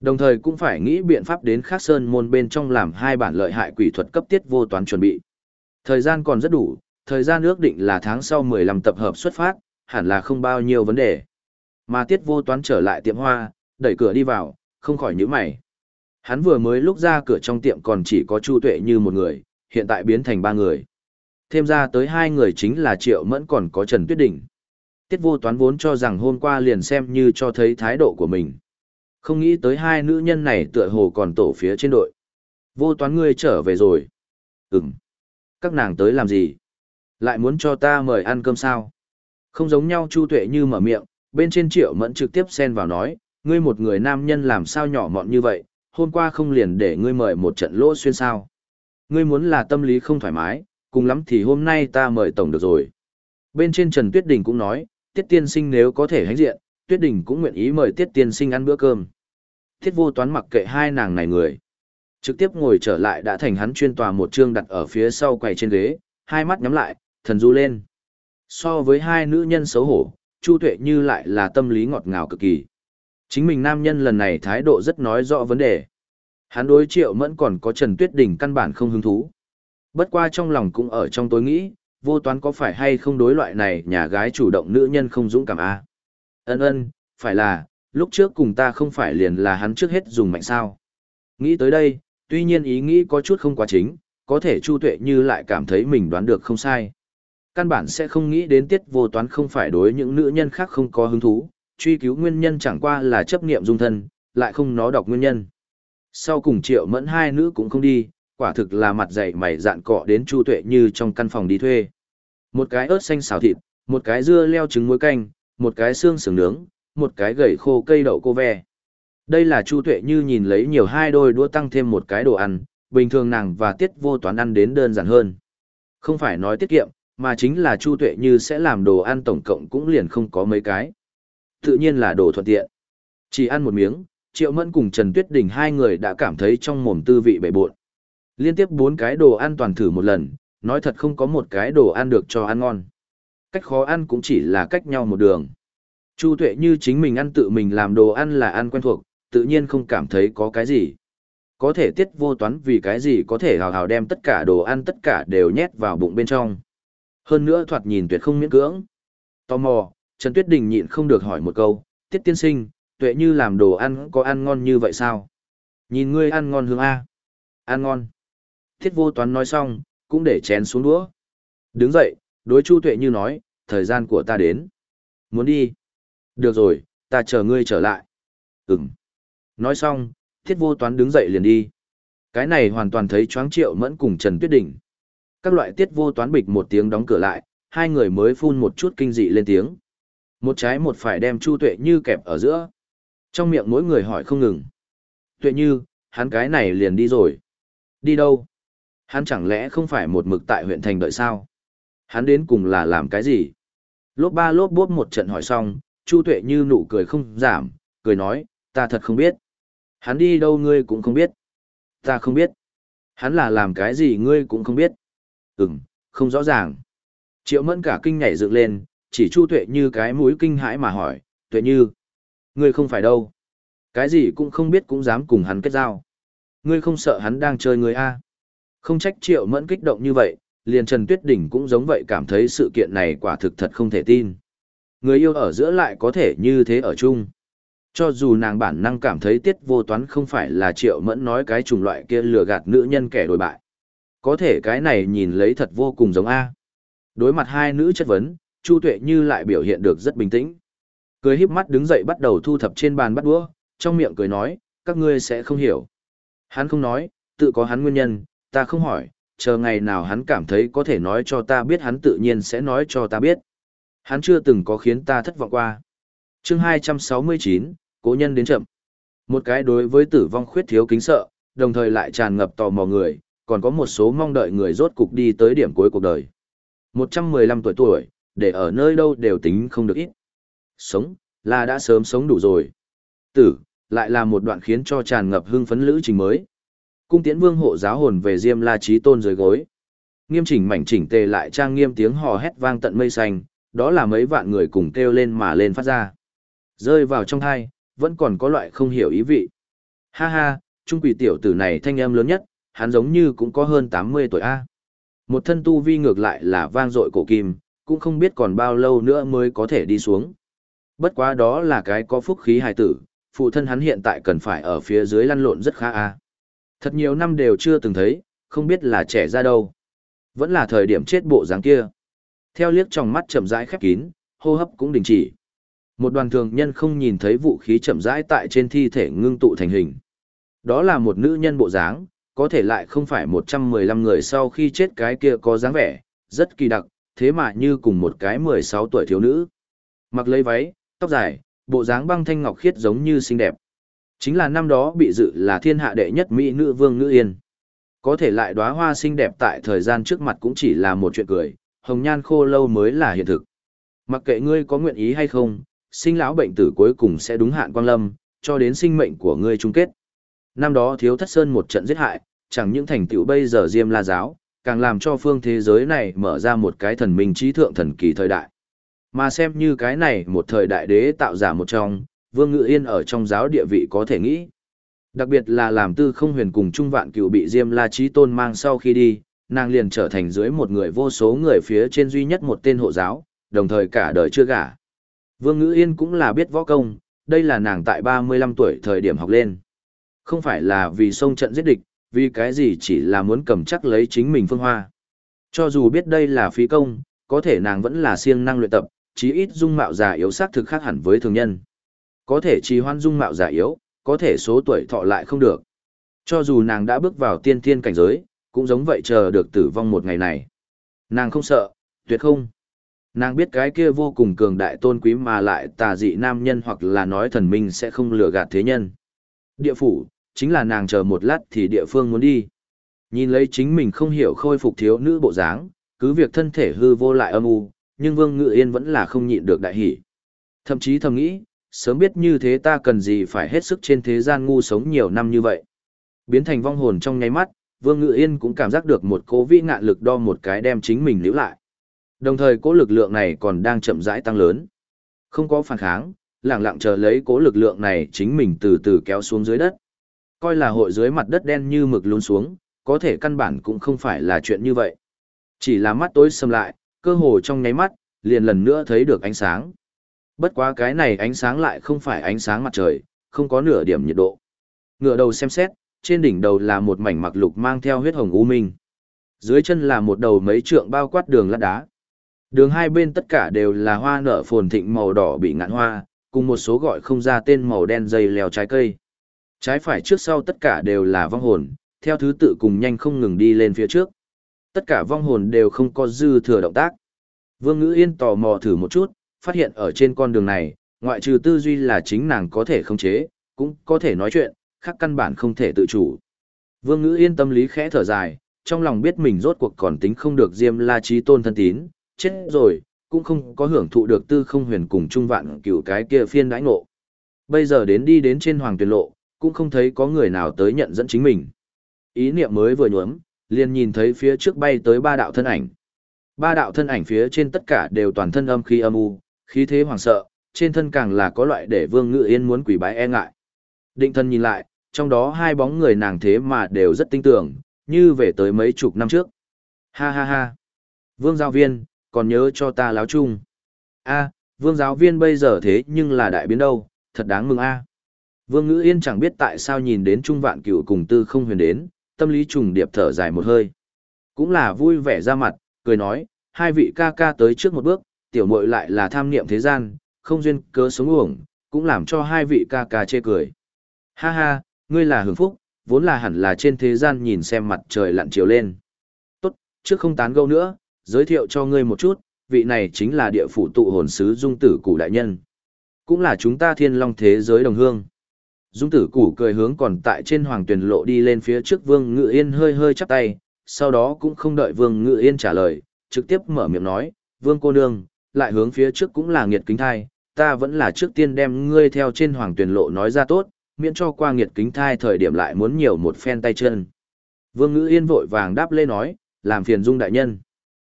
Đồng thời cũng phải nghĩ biện pháp đến khác sơn môn bên trong làm hai bản lợi hại quỷ thuật cấp tiết vô toán chuẩn bị. Thời gian còn rất đủ, thời gian ước định là tháng sau 15 tập hợp xuất phát, hẳn là không bao nhiêu vấn đề. Mà tiết vô toán trở lại tiệm hoa, đẩy cửa đi vào, không khỏi nhíu mày. Hắn vừa mới lúc ra cửa trong tiệm còn chỉ có Chu Tuệ như một người, hiện tại biến thành ba người. Thêm ra tới hai người chính là Triệu Mẫn còn có Trần Tuyết Đình. Tiết vô toán vốn cho rằng hôm qua liền xem như cho thấy thái độ của mình. Không nghĩ tới hai nữ nhân này tựa hồ còn tổ phía trên đội. Vô toán ngươi trở về rồi. Ừm. Các nàng tới làm gì? Lại muốn cho ta mời ăn cơm sao? Không giống nhau Chu Tuệ như mở miệng, bên trên Triệu Mẫn trực tiếp xen vào nói, ngươi một người nam nhân làm sao nhỏ mọn như vậy, hôm qua không liền để ngươi mời một trận lỗ xuyên sao. Ngươi muốn là tâm lý không thoải mái, cùng lắm thì hôm nay ta mời tổng được rồi. Bên trên Trần Tuyết Đình cũng nói, Tiết Tiên Sinh nếu có thể hãnh diện, Tuyết Đình cũng nguyện ý mời Tiết Tiên Sinh ăn bữa cơm. Thiết vô toán mặc kệ hai nàng này người. Trực tiếp ngồi trở lại đã thành hắn chuyên tòa một chương đặt ở phía sau quầy trên ghế, hai mắt nhắm lại, thần du lên. So với hai nữ nhân xấu hổ, Chu Tuệ như lại là tâm lý ngọt ngào cực kỳ. Chính mình nam nhân lần này thái độ rất nói rõ vấn đề. Hắn đối triệu mẫn còn có Trần Tuyết Đình căn bản không hứng thú. Bất qua trong lòng cũng ở trong tối nghĩ, vô toán có phải hay không đối loại này nhà gái chủ động nữ nhân không dũng cảm a à? ân ân phải là lúc trước cùng ta không phải liền là hắn trước hết dùng mạnh sao nghĩ tới đây tuy nhiên ý nghĩ có chút không quá chính có thể chu tuệ như lại cảm thấy mình đoán được không sai căn bản sẽ không nghĩ đến tiết vô toán không phải đối những nữ nhân khác không có hứng thú truy cứu nguyên nhân chẳng qua là chấp niệm dung thân, lại không nó đọc nguyên nhân. Sau cùng triệu mẫn hai nữ cũng không đi, quả thực là mặt dày mày dạn cọ đến chu tuệ như trong căn phòng đi thuê. Một cái ớt xanh xào thịt, một cái dưa leo trứng muối canh, một cái xương sườn nướng, một cái gậy khô cây đậu cô ve. Đây là chu tuệ như nhìn lấy nhiều hai đôi đũa tăng thêm một cái đồ ăn, bình thường nàng và tiết vô toán ăn đến đơn giản hơn. Không phải nói tiết kiệm, mà chính là chu tuệ như sẽ làm đồ ăn tổng cộng cũng liền không có mấy cái tự nhiên là đồ thuận tiện. Chỉ ăn một miếng, triệu mẫn cùng trần tuyết đình hai người đã cảm thấy trong mồm tư vị bể bộn. Liên tiếp bốn cái đồ ăn toàn thử một lần, nói thật không có một cái đồ ăn được cho ăn ngon. Cách khó ăn cũng chỉ là cách nhau một đường. Chu tuệ như chính mình ăn tự mình làm đồ ăn là ăn quen thuộc, tự nhiên không cảm thấy có cái gì. Có thể tiết vô toán vì cái gì có thể hào hào đem tất cả đồ ăn tất cả đều nhét vào bụng bên trong. Hơn nữa thoạt nhìn tuyệt không miễn cưỡng. Tò mò trần tuyết đình nhịn không được hỏi một câu, tiết tiên sinh, tuệ như làm đồ ăn có ăn ngon như vậy sao? Nhìn ngươi ăn ngon hương a. Ăn ngon. Thiết vô toán nói xong, cũng để chén xuống đũa. Đứng dậy, đối chu tuệ như nói, thời gian của ta đến. Muốn đi. Được rồi, ta chờ ngươi trở lại. Ừm. nói xong, thiết vô toán đứng dậy liền đi. Cái này hoàn toàn thấy choáng triệu mẫn cùng trần tuyết đình. Các loại tiết vô toán bịch một tiếng đóng cửa lại, hai người mới phun một chút kinh dị lên tiếng một trái một phải đem chu tuệ như kẹp ở giữa trong miệng mỗi người hỏi không ngừng tuệ như hắn cái này liền đi rồi đi đâu hắn chẳng lẽ không phải một mực tại huyện thành đợi sao hắn đến cùng là làm cái gì lốp ba lốp bốp một trận hỏi xong chu tuệ như nụ cười không giảm cười nói ta thật không biết Hắn đi đâu ngươi cũng không biết. Ta không biết. Hắn là làm cái gì ngươi cũng không biết. Ừm, không rõ ràng. Triệu mẫn cả kinh nhảy dựng lên, chỉ chu tuệ như cái mũi kinh hãi mà hỏi, tuệ như. Ngươi không phải đâu. Cái gì cũng không biết cũng dám cùng hắn kết giao. Ngươi không sợ hắn đang chơi ngươi a? Không trách triệu mẫn kích động như vậy, liền Trần Tuyết Đỉnh cũng giống vậy cảm thấy sự kiện này quả thực thật không thể tin. Người yêu ở giữa lại có thể như thế ở chung. Cho dù nàng bản năng cảm thấy tiết vô toán không phải là triệu mẫn nói cái chủng loại kia lừa gạt nữ nhân kẻ đổi bại. Có thể cái này nhìn lấy thật vô cùng giống A. Đối mặt hai nữ chất vấn, Chu Tuệ Như lại biểu hiện được rất bình tĩnh. Cười híp mắt đứng dậy bắt đầu thu thập trên bàn bắt đũa, trong miệng cười nói, các ngươi sẽ không hiểu. Hắn không nói, tự có hắn nguyên nhân, ta không hỏi, chờ ngày nào hắn cảm thấy có thể nói cho ta biết hắn tự nhiên sẽ nói cho ta biết. Hắn chưa từng có khiến ta thất vọng qua. chương 269, cố nhân đến chậm. Một cái đối với tử vong khuyết thiếu kính sợ, đồng thời lại tràn ngập tò mò người, còn có một số mong đợi người rốt cục đi tới điểm cuối cuộc đời. 115 tuổi tuổi, để ở nơi đâu đều tính không được ít. Sống, là đã sớm sống đủ rồi. Tử, lại là một đoạn khiến cho tràn ngập hưng phấn lữ trình mới. Cung tiễn vương hộ giáo hồn về Diêm La trí Tôn dưới gối. Nghiêm chỉnh mảnh chỉnh tề lại trang nghiêm tiếng hò hét vang tận mây xanh, đó là mấy vạn người cùng kêu lên mà lên phát ra. Rơi vào trong thai, vẫn còn có loại không hiểu ý vị. Ha ha, trung quỷ tiểu tử này thanh âm lớn nhất, hắn giống như cũng có hơn 80 tuổi A. Một thân tu vi ngược lại là vang dội cổ kim, cũng không biết còn bao lâu nữa mới có thể đi xuống. Bất quá đó là cái có phúc khí hài tử, phụ thân hắn hiện tại cần phải ở phía dưới lăn lộn rất khá A. Thật nhiều năm đều chưa từng thấy, không biết là trẻ ra đâu. Vẫn là thời điểm chết bộ dáng kia. Theo liếc trong mắt chậm rãi khép kín, hô hấp cũng đình chỉ. Một đoàn thường nhân không nhìn thấy vũ khí chậm rãi tại trên thi thể ngưng tụ thành hình. Đó là một nữ nhân bộ dáng, có thể lại không phải 115 người sau khi chết cái kia có dáng vẻ, rất kỳ đặc, thế mà như cùng một cái 16 tuổi thiếu nữ. Mặc lấy váy, tóc dài, bộ dáng băng thanh ngọc khiết giống như xinh đẹp. Chính là năm đó bị dự là thiên hạ đệ nhất mỹ nữ vương nữ yên. Có thể lại đóa hoa xinh đẹp tại thời gian trước mặt cũng chỉ là một chuyện cười, hồng nhan khô lâu mới là hiện thực. Mặc kệ ngươi có nguyện ý hay không, sinh lão bệnh tử cuối cùng sẽ đúng hạn quang lâm, cho đến sinh mệnh của ngươi chung kết. Năm đó thiếu thất sơn một trận giết hại, chẳng những thành tựu bây giờ diêm la giáo, càng làm cho phương thế giới này mở ra một cái thần minh trí thượng thần kỳ thời đại. Mà xem như cái này một thời đại đế tạo giả một trong, vương ngự yên ở trong giáo địa vị có thể nghĩ. Đặc biệt là làm tư không huyền cùng trung vạn cựu bị diêm la trí tôn mang sau khi đi, nàng liền trở thành dưới một người vô số người phía trên duy nhất một tên hộ giáo, đồng thời cả đời chưa gả. Vương Ngữ Yên cũng là biết võ công, đây là nàng tại 35 tuổi thời điểm học lên. Không phải là vì sông trận giết địch, vì cái gì chỉ là muốn cầm chắc lấy chính mình phương hoa. Cho dù biết đây là phí công, có thể nàng vẫn là siêng năng luyện tập, chí ít dung mạo già yếu xác thực khác hẳn với thường nhân. Có thể trì hoan dung mạo già yếu, có thể số tuổi thọ lại không được. Cho dù nàng đã bước vào tiên thiên cảnh giới, cũng giống vậy chờ được tử vong một ngày này. Nàng không sợ, tuyệt không. Nàng biết cái kia vô cùng cường đại tôn quý mà lại tà dị nam nhân hoặc là nói thần minh sẽ không lừa gạt thế nhân. Địa phủ, chính là nàng chờ một lát thì địa phương muốn đi. Nhìn lấy chính mình không hiểu khôi phục thiếu nữ bộ dáng, cứ việc thân thể hư vô lại âm u, nhưng Vương Ngự Yên vẫn là không nhịn được đại hỉ. Thậm chí thầm nghĩ, sớm biết như thế ta cần gì phải hết sức trên thế gian ngu sống nhiều năm như vậy. Biến thành vong hồn trong nháy mắt, Vương Ngự Yên cũng cảm giác được một cố vĩ ngạn lực đo một cái đem chính mình níu lại. Đồng thời cố lực lượng này còn đang chậm rãi tăng lớn. Không có phản kháng, lặng lặng chờ lấy cố lực lượng này chính mình từ từ kéo xuống dưới đất. Coi là hội dưới mặt đất đen như mực lún xuống, có thể căn bản cũng không phải là chuyện như vậy. Chỉ là mắt tối sầm lại, cơ hồ trong nháy mắt, liền lần nữa thấy được ánh sáng. Bất quá cái này ánh sáng lại không phải ánh sáng mặt trời, không có nửa điểm nhiệt độ. Ngựa đầu xem xét, trên đỉnh đầu là một mảnh mặc lục mang theo huyết hồng u minh. Dưới chân là một đầu mấy trượng bao quát đường lát đá. Đường hai bên tất cả đều là hoa nở phồn thịnh màu đỏ bị ngạn hoa, cùng một số gọi không ra tên màu đen dây leo trái cây. Trái phải trước sau tất cả đều là vong hồn, theo thứ tự cùng nhanh không ngừng đi lên phía trước. Tất cả vong hồn đều không có dư thừa động tác. Vương Ngữ Yên tò mò thử một chút, phát hiện ở trên con đường này, ngoại trừ tư duy là chính nàng có thể khống chế, cũng có thể nói chuyện, khác căn bản không thể tự chủ. Vương Ngữ Yên tâm lý khẽ thở dài, trong lòng biết mình rốt cuộc còn tính không được Diêm La Chí Tôn thân tín, chết rồi, cũng không có hưởng thụ được tư không huyền cùng trung vạn cửu cái kia phiên đãi ngộ. Bây giờ đến đi đến trên hoàng tuyển lộ, cũng không thấy có người nào tới nhận dẫn chính mình. Ý niệm mới vừa nhuốm, liền nhìn thấy phía trước bay tới ba đạo thân ảnh. Ba đạo thân ảnh phía trên tất cả đều toàn thân âm khí âm u, khí thế hoàng sợ, trên thân càng là có loại để Vương Ngự Yên muốn quỷ bái e ngại. Định thân nhìn lại, trong đó hai bóng người nàng thế mà đều rất tinh tưởng, như về tới mấy chục năm trước. Ha ha ha. Vương giáo viên, còn nhớ cho ta láo chung. A, vương giáo viên bây giờ thế nhưng là đại biến đâu, thật đáng mừng a. Vương Ngữ Yên chẳng biết tại sao nhìn đến Trung Vạn Cửu cùng Tư Không Huyền đến, tâm lý trùng điệp thở dài một hơi. Cũng là vui vẻ ra mặt, cười nói, hai vị ca ca tới trước một bước, tiểu muội lại là tham niệm thế gian, không duyên cớ sống uổng, cũng làm cho hai vị ca ca chê cười. Ha ha, ngươi là hưởng phúc, vốn là hẳn là trên thế gian nhìn xem mặt trời lặn chiều lên. Tốt, trước không tán gẫu nữa, giới thiệu cho ngươi một chút, vị này chính là địa phủ tụ hồn sứ dung tử cụ đại nhân. Cũng là chúng ta thiên long thế giới đồng hương. Dung tử củ cười hướng còn tại trên hoàng tuyển lộ đi lên phía trước vương ngự yên hơi hơi chắp tay, sau đó cũng không đợi vương ngự yên trả lời, trực tiếp mở miệng nói, vương cô nương, lại hướng phía trước cũng là nghiệt kính thai, ta vẫn là trước tiên đem ngươi theo trên hoàng tuyển lộ nói ra tốt, miễn cho qua nghiệt kính thai thời điểm lại muốn nhiều một phen tay chân. Vương ngự yên vội vàng đáp lê nói, làm phiền dung đại nhân.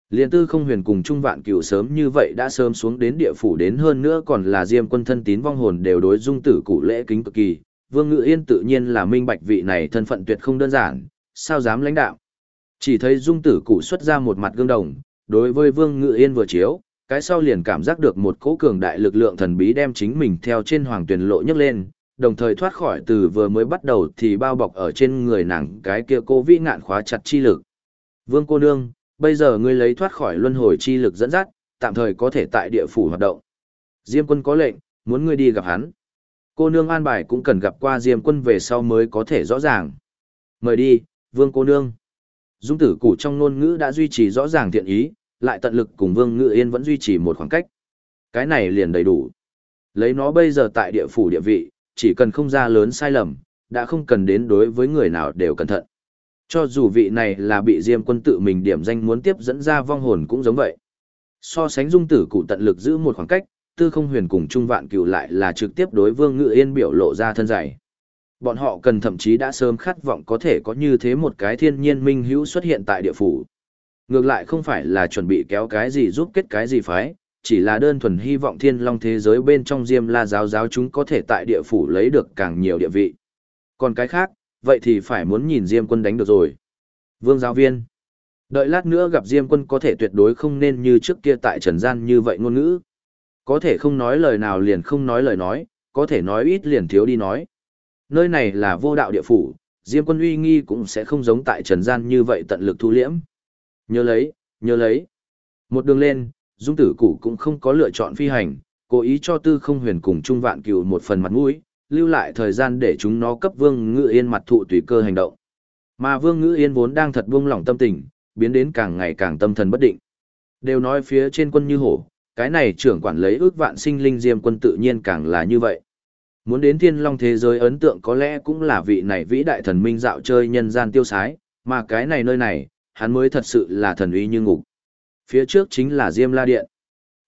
Liên tư không huyền cùng Trung Vạn Cửu sớm như vậy đã sớm xuống đến địa phủ đến hơn nữa còn là diêm quân thân tín vong hồn đều đối dung tử cụ lễ kính cực kỳ. Vương Ngự Yên tự nhiên là minh bạch vị này thân phận tuyệt không đơn giản, sao dám lãnh đạo. Chỉ thấy dung tử cụ xuất ra một mặt gương đồng, đối với Vương Ngự Yên vừa chiếu, cái sau liền cảm giác được một cỗ cường đại lực lượng thần bí đem chính mình theo trên hoàng tuyển lộ nhấc lên, đồng thời thoát khỏi từ vừa mới bắt đầu thì bao bọc ở trên người nàng cái kia cô vĩ ngạn khóa chặt chi lực. Vương cô nương, bây giờ ngươi lấy thoát khỏi luân hồi chi lực dẫn dắt, tạm thời có thể tại địa phủ hoạt động. Diêm quân có lệnh, muốn ngươi đi gặp hắn. Cô nương an bài cũng cần gặp qua Diêm quân về sau mới có thể rõ ràng. Mời đi, vương cô nương. Dung tử củ trong ngôn ngữ đã duy trì rõ ràng thiện ý, lại tận lực cùng vương ngự yên vẫn duy trì một khoảng cách. Cái này liền đầy đủ. Lấy nó bây giờ tại địa phủ địa vị, chỉ cần không ra lớn sai lầm, đã không cần đến đối với người nào đều cẩn thận. Cho dù vị này là bị Diêm quân tự mình điểm danh muốn tiếp dẫn ra vong hồn cũng giống vậy. So sánh dung tử cụ tận lực giữ một khoảng cách, tư không huyền cùng trung vạn cựu lại là trực tiếp đối vương ngự yên biểu lộ ra thân dày. Bọn họ cần thậm chí đã sớm khát vọng có thể có như thế một cái thiên nhiên minh hữu xuất hiện tại địa phủ. Ngược lại không phải là chuẩn bị kéo cái gì giúp kết cái gì phái, chỉ là đơn thuần hy vọng thiên long thế giới bên trong diêm la giáo giáo chúng có thể tại địa phủ lấy được càng nhiều địa vị. Còn cái khác, vậy thì phải muốn nhìn Diêm quân đánh được rồi. Vương giáo viên. Đợi lát nữa gặp Diêm quân có thể tuyệt đối không nên như trước kia tại trần gian như vậy ngôn ngữ. Có thể không nói lời nào liền không nói lời nói, có thể nói ít liền thiếu đi nói. Nơi này là vô đạo địa phủ, Diêm quân uy nghi cũng sẽ không giống tại trần gian như vậy tận lực thu liễm. Nhớ lấy, nhớ lấy. Một đường lên, Dung tử cụ cũng không có lựa chọn phi hành, cố ý cho tư không huyền cùng Trung Vạn Cửu một phần mặt mũi, lưu lại thời gian để chúng nó cấp Vương Ngự Yên mặt thụ tùy cơ hành động. Mà Vương Ngự Yên vốn đang thật buông lỏng tâm tình, biến đến càng ngày càng tâm thần bất định. Đều nói phía trên quân như hổ, cái này trưởng quản lấy ước vạn sinh linh diêm quân tự nhiên càng là như vậy. Muốn đến thiên long thế giới ấn tượng có lẽ cũng là vị này vĩ đại thần minh dạo chơi nhân gian tiêu sái, mà cái này nơi này, hắn mới thật sự là thần uy như ngục. Phía trước chính là Diêm La Điện.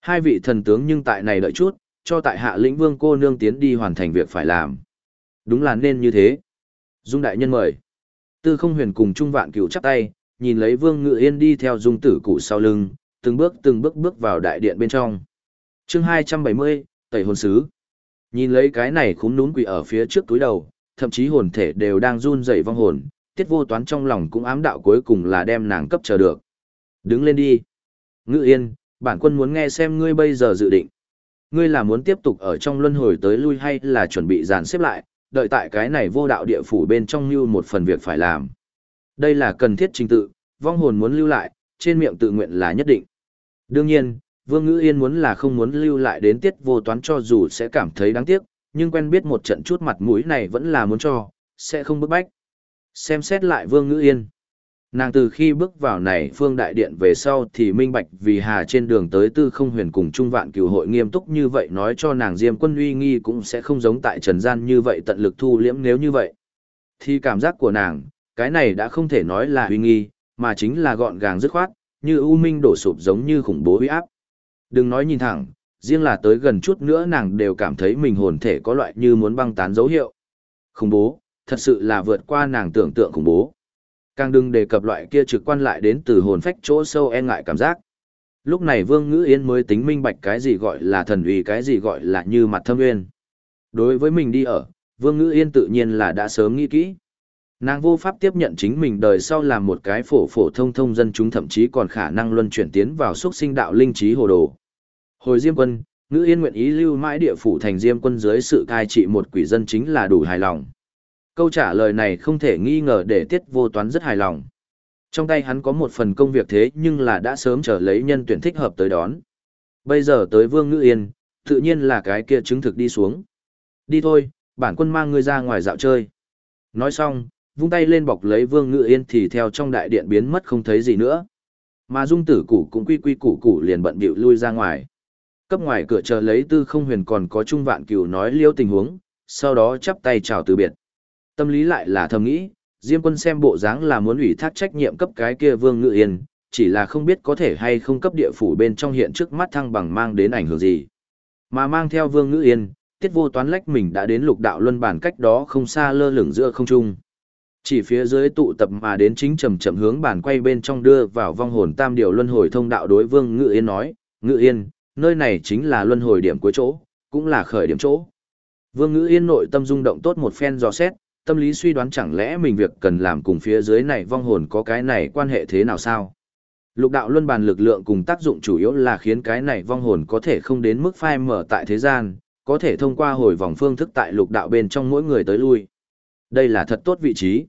Hai vị thần tướng nhưng tại này đợi chút, cho tại hạ lĩnh vương cô nương tiến đi hoàn thành việc phải làm. Đúng là nên như thế. Dung đại nhân mời. Tư không huyền cùng Trung Vạn Cửu chắp tay, nhìn lấy Vương Ngự Yên đi theo dung tử cụ sau lưng, từng bước từng bước bước vào đại điện bên trong. chương 270, Tẩy hồn sứ. Nhìn lấy cái này khúm núm quỷ ở phía trước túi đầu, thậm chí hồn thể đều đang run rẩy vong hồn, tiết vô toán trong lòng cũng ám đạo cuối cùng là đem nàng cấp chờ được. Đứng lên đi. Ngự Yên, bản quân muốn nghe xem ngươi bây giờ dự định. Ngươi là muốn tiếp tục ở trong luân hồi tới lui hay là chuẩn bị dàn xếp lại, đợi tại cái này vô đạo địa phủ bên trong như một phần việc phải làm. Đây là cần thiết trình tự, vong hồn muốn lưu lại, trên miệng tự nguyện là nhất định. Đương nhiên, Vương Ngữ Yên muốn là không muốn lưu lại đến tiết vô toán cho dù sẽ cảm thấy đáng tiếc, nhưng quen biết một trận chút mặt mũi này vẫn là muốn cho, sẽ không bức bách. Xem xét lại Vương Ngữ Yên. Nàng từ khi bước vào này phương đại điện về sau thì minh bạch vì hà trên đường tới tư không huyền cùng trung vạn cửu hội nghiêm túc như vậy nói cho nàng diêm quân uy nghi cũng sẽ không giống tại trần gian như vậy tận lực thu liễm nếu như vậy. Thì cảm giác của nàng, cái này đã không thể nói là uy nghi, mà chính là gọn gàng dứt khoát, như u minh đổ sụp giống như khủng bố uy áp. Đừng nói nhìn thẳng, riêng là tới gần chút nữa nàng đều cảm thấy mình hồn thể có loại như muốn băng tán dấu hiệu. Khủng bố, thật sự là vượt qua nàng tưởng tượng khủng bố. Càng đừng đề cập loại kia trực quan lại đến từ hồn phách chỗ sâu e ngại cảm giác. Lúc này Vương Ngữ Yên mới tính minh bạch cái gì gọi là thần uy cái gì gọi là như mặt thâm uyên. Đối với mình đi ở, Vương Ngữ Yên tự nhiên là đã sớm nghĩ kỹ. Nàng vô pháp tiếp nhận chính mình đời sau làm một cái phổ phổ thông thông dân chúng thậm chí còn khả năng luân chuyển tiến vào xuất sinh đạo linh trí hồ đồ. Hồi Diêm quân, Ngữ Yên nguyện ý lưu mãi địa phủ thành Diêm quân dưới sự cai trị một quỷ dân chính là đủ hài lòng. Câu trả lời này không thể nghi ngờ để tiết vô toán rất hài lòng. Trong tay hắn có một phần công việc thế nhưng là đã sớm chờ lấy nhân tuyển thích hợp tới đón. Bây giờ tới Vương Ngữ Yên, tự nhiên là cái kia chứng thực đi xuống. Đi thôi, bản quân mang ngươi ra ngoài dạo chơi. Nói xong, vung tay lên bọc lấy Vương Ngữ Yên thì theo trong đại điện biến mất không thấy gì nữa. Mà dung tử củ cũng quy quy củ củ liền bận bịu lui ra ngoài. Cấp ngoài cửa chờ lấy tư không huyền còn có trung vạn cửu nói liêu tình huống, sau đó chắp tay chào từ biệt. Tâm lý lại là thầm nghĩ, Diêm quân xem bộ dáng là muốn ủy thác trách nhiệm cấp cái kia Vương Ngự Yên, chỉ là không biết có thể hay không cấp địa phủ bên trong hiện trước mắt thăng bằng mang đến ảnh hưởng gì. Mà mang theo Vương Ngự Yên, tiết vô toán lách mình đã đến lục đạo luân bản cách đó không xa lơ lửng giữa không trung. Chỉ phía dưới tụ tập mà đến chính chậm chậm hướng bản quay bên trong đưa vào vong hồn tam điều luân hồi thông đạo đối Vương Ngự Yên nói, Ngự Yên, nơi này chính là luân hồi điểm cuối chỗ, cũng là khởi điểm chỗ. Vương Ngữ Yên nội tâm rung động tốt một phen dò xét, tâm lý suy đoán chẳng lẽ mình việc cần làm cùng phía dưới này vong hồn có cái này quan hệ thế nào sao? Lục đạo luân bàn lực lượng cùng tác dụng chủ yếu là khiến cái này vong hồn có thể không đến mức phai mở tại thế gian, có thể thông qua hồi vòng phương thức tại lục đạo bên trong mỗi người tới lui. Đây là thật tốt vị trí.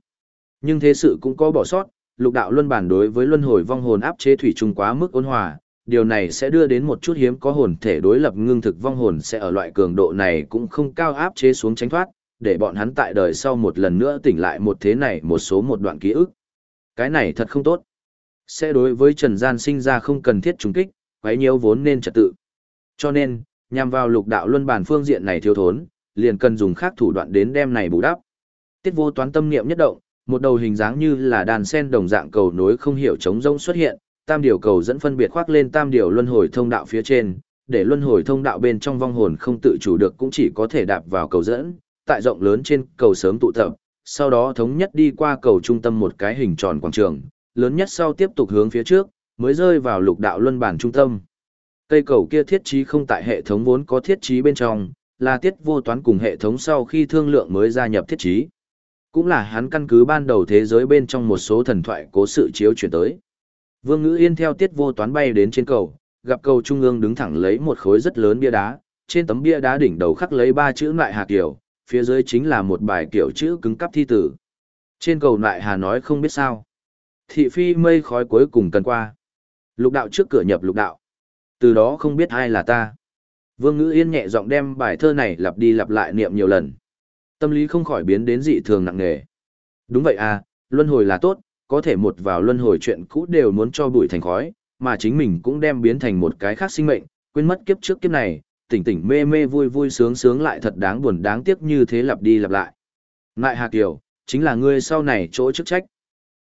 Nhưng thế sự cũng có bỏ sót, lục đạo luân bàn đối với luân hồi vong hồn áp chế thủy chung quá mức ôn hòa, điều này sẽ đưa đến một chút hiếm có hồn thể đối lập ngưng thực vong hồn sẽ ở loại cường độ này cũng không cao áp chế xuống tránh thoát, để bọn hắn tại đời sau một lần nữa tỉnh lại một thế này một số một đoạn ký ức. Cái này thật không tốt. Sẽ đối với Trần Gian sinh ra không cần thiết trùng kích, quấy nhiễu vốn nên trật tự. Cho nên, nhằm vào lục đạo luân bản phương diện này thiếu thốn, liền cần dùng khác thủ đoạn đến đem này bù đắp. Tiết vô toán tâm niệm nhất động, một đầu hình dáng như là đàn sen đồng dạng cầu nối không hiểu chống rông xuất hiện, tam điều cầu dẫn phân biệt khoác lên tam điều luân hồi thông đạo phía trên, để luân hồi thông đạo bên trong vong hồn không tự chủ được cũng chỉ có thể đạp vào cầu dẫn, tại rộng lớn trên cầu sớm tụ tập, sau đó thống nhất đi qua cầu trung tâm một cái hình tròn quảng trường, lớn nhất sau tiếp tục hướng phía trước, mới rơi vào lục đạo luân bản trung tâm. Cây cầu kia thiết trí không tại hệ thống vốn có thiết trí bên trong, là tiết vô toán cùng hệ thống sau khi thương lượng mới gia nhập thiết trí. Cũng là hắn căn cứ ban đầu thế giới bên trong một số thần thoại cố sự chiếu chuyển tới. Vương Ngữ Yên theo tiết vô toán bay đến trên cầu, gặp cầu trung ương đứng thẳng lấy một khối rất lớn bia đá, trên tấm bia đá đỉnh đầu khắc lấy ba chữ lại hà kiểu, phía dưới chính là một bài kiểu chữ cứng cắp thi tử. Trên cầu lại hà nói không biết sao. Thị phi mây khói cuối cùng cần qua. Lục đạo trước cửa nhập lục đạo. Từ đó không biết ai là ta. Vương Ngữ Yên nhẹ giọng đem bài thơ này lặp đi lặp lại niệm nhiều lần. Tâm lý không khỏi biến đến dị thường nặng nề. Đúng vậy à, luân hồi là tốt, có thể một vào luân hồi chuyện cũ đều muốn cho bụi thành khói, mà chính mình cũng đem biến thành một cái khác sinh mệnh, quên mất kiếp trước kiếp này, tỉnh tỉnh mê mê vui vui sướng sướng lại thật đáng buồn đáng tiếc như thế lặp đi lặp lại. Ngại Hà Kiều, chính là ngươi sau này chỗ chức trách.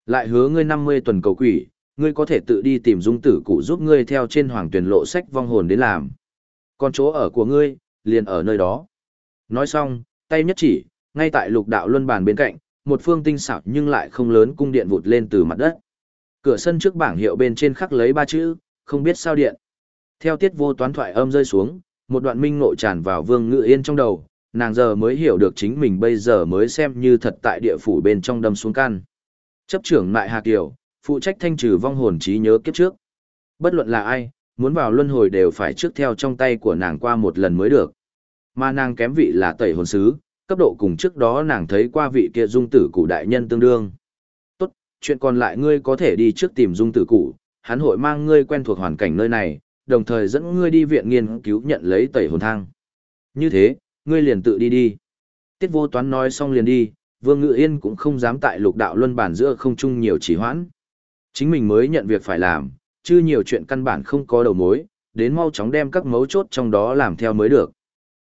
Lại hứa ngươi 50 tuần cầu quỷ, ngươi có thể tự đi tìm dung tử cụ giúp ngươi theo trên hoàng tuyển lộ sách vong hồn đến làm. Còn chỗ ở của ngươi, liền ở nơi đó. Nói xong, tay nhất chỉ, ngay tại lục đạo luân bàn bên cạnh, một phương tinh xảo nhưng lại không lớn cung điện vụt lên từ mặt đất. Cửa sân trước bảng hiệu bên trên khắc lấy ba chữ, không biết sao điện. Theo tiết vô toán thoại âm rơi xuống, một đoạn minh ngộ tràn vào vương ngự yên trong đầu, nàng giờ mới hiểu được chính mình bây giờ mới xem như thật tại địa phủ bên trong đâm xuống căn. Chấp trưởng Mại Hà Kiều, phụ trách thanh trừ vong hồn trí nhớ kiếp trước. Bất luận là ai, muốn vào luân hồi đều phải trước theo trong tay của nàng qua một lần mới được. Mà nàng kém vị là tẩy hồn sứ, cấp độ cùng trước đó nàng thấy qua vị kia dung tử cụ đại nhân tương đương. Tốt, chuyện còn lại ngươi có thể đi trước tìm dung tử cụ, hắn hội mang ngươi quen thuộc hoàn cảnh nơi này, đồng thời dẫn ngươi đi viện nghiên cứu nhận lấy tẩy hồn thang. Như thế, ngươi liền tự đi đi. Tiết vô toán nói xong liền đi, Vương Ngự Yên cũng không dám tại lục đạo luân bản giữa không chung nhiều chỉ hoãn. Chính mình mới nhận việc phải làm, chứ nhiều chuyện căn bản không có đầu mối, đến mau chóng đem các mấu chốt trong đó làm theo mới được.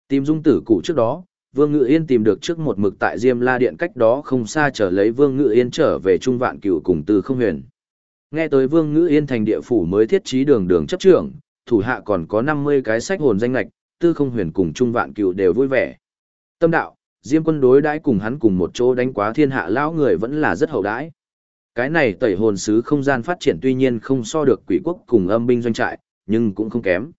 Tìm dung tử cụ trước đó, Vương Ngự Yên tìm được trước một mực tại Diêm La Điện cách đó không xa trở lấy Vương Ngự Yên trở về Trung Vạn Cửu cùng Từ Không Huyền. Nghe tới Vương Ngự Yên thành địa phủ mới thiết trí đường đường chấp trưởng, thủ hạ còn có 50 cái sách hồn danh lạch, Tư Không Huyền cùng Trung Vạn Cửu đều vui vẻ. Tâm đạo, Diêm quân đối đãi cùng hắn cùng một chỗ đánh quá thiên hạ lão người vẫn là rất hậu đãi. Cái này tẩy hồn sứ không gian phát triển tuy nhiên không so được quỷ quốc cùng âm binh doanh trại, nhưng cũng không kém.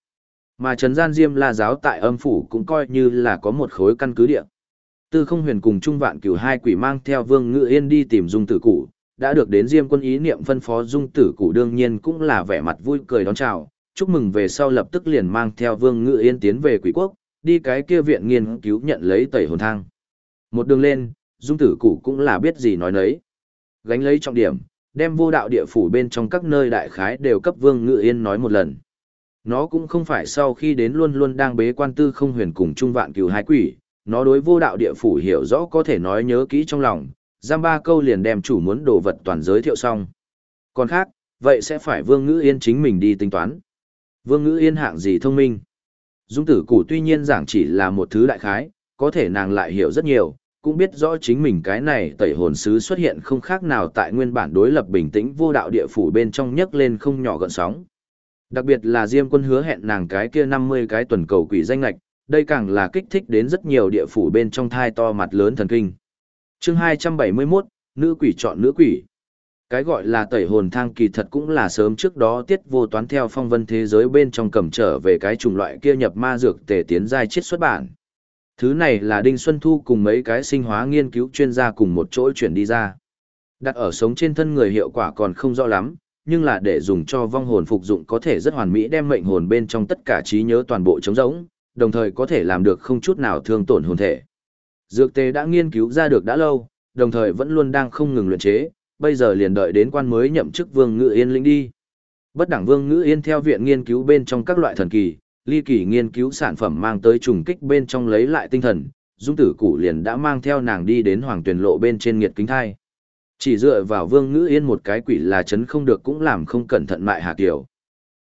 Mà Trấn Gian Diêm La giáo tại âm phủ cũng coi như là có một khối căn cứ địa. Tư không huyền cùng Trung Vạn cửu hai quỷ mang theo Vương Ngự Yên đi tìm Dung Tử Cụ, đã được đến Diêm quân ý niệm phân phó Dung Tử Cụ đương nhiên cũng là vẻ mặt vui cười đón chào, chúc mừng về sau lập tức liền mang theo Vương Ngự Yên tiến về quỷ quốc, đi cái kia viện nghiên cứu nhận lấy tẩy hồn thang. Một đường lên, Dung Tử Cụ cũng là biết gì nói nấy. Gánh lấy trọng điểm, đem vô đạo địa phủ bên trong các nơi đại khái đều cấp Vương Ngự Yên nói một lần. Nó cũng không phải sau khi đến luôn luôn đang bế quan tư không huyền cùng trung vạn cửu hai quỷ, nó đối vô đạo địa phủ hiểu rõ có thể nói nhớ kỹ trong lòng, giam ba câu liền đem chủ muốn đồ vật toàn giới thiệu xong. Còn khác, vậy sẽ phải Vương Ngữ Yên chính mình đi tính toán. Vương Ngữ Yên hạng gì thông minh? Dung tử củ tuy nhiên giảng chỉ là một thứ đại khái, có thể nàng lại hiểu rất nhiều, cũng biết rõ chính mình cái này tẩy hồn sứ xuất hiện không khác nào tại nguyên bản đối lập bình tĩnh vô đạo địa phủ bên trong nhấc lên không nhỏ gợn sóng. Đặc biệt là Diêm quân hứa hẹn nàng cái kia 50 cái tuần cầu quỷ danh lạch, đây càng là kích thích đến rất nhiều địa phủ bên trong thai to mặt lớn thần kinh. chương 271, nữ quỷ chọn nữ quỷ. Cái gọi là tẩy hồn thang kỳ thật cũng là sớm trước đó tiết vô toán theo phong vân thế giới bên trong cầm trở về cái chủng loại kia nhập ma dược tề tiến giai chiết xuất bản. Thứ này là Đinh Xuân Thu cùng mấy cái sinh hóa nghiên cứu chuyên gia cùng một chỗ chuyển đi ra. Đặt ở sống trên thân người hiệu quả còn không rõ lắm, nhưng là để dùng cho vong hồn phục dụng có thể rất hoàn mỹ đem mệnh hồn bên trong tất cả trí nhớ toàn bộ trống rỗng, đồng thời có thể làm được không chút nào thương tổn hồn thể. Dược tế đã nghiên cứu ra được đã lâu, đồng thời vẫn luôn đang không ngừng luyện chế, bây giờ liền đợi đến quan mới nhậm chức Vương Ngự Yên lĩnh đi. Bất đẳng Vương Ngự Yên theo viện nghiên cứu bên trong các loại thần kỳ, ly kỳ nghiên cứu sản phẩm mang tới trùng kích bên trong lấy lại tinh thần, Dung Tử Cụ liền đã mang theo nàng đi đến Hoàng Tuyền Lộ bên trên nghiệt kính thai. Chỉ dựa vào Vương Ngự Yên một cái quỷ là chấn không được cũng làm không cẩn thận mại hạ tiểu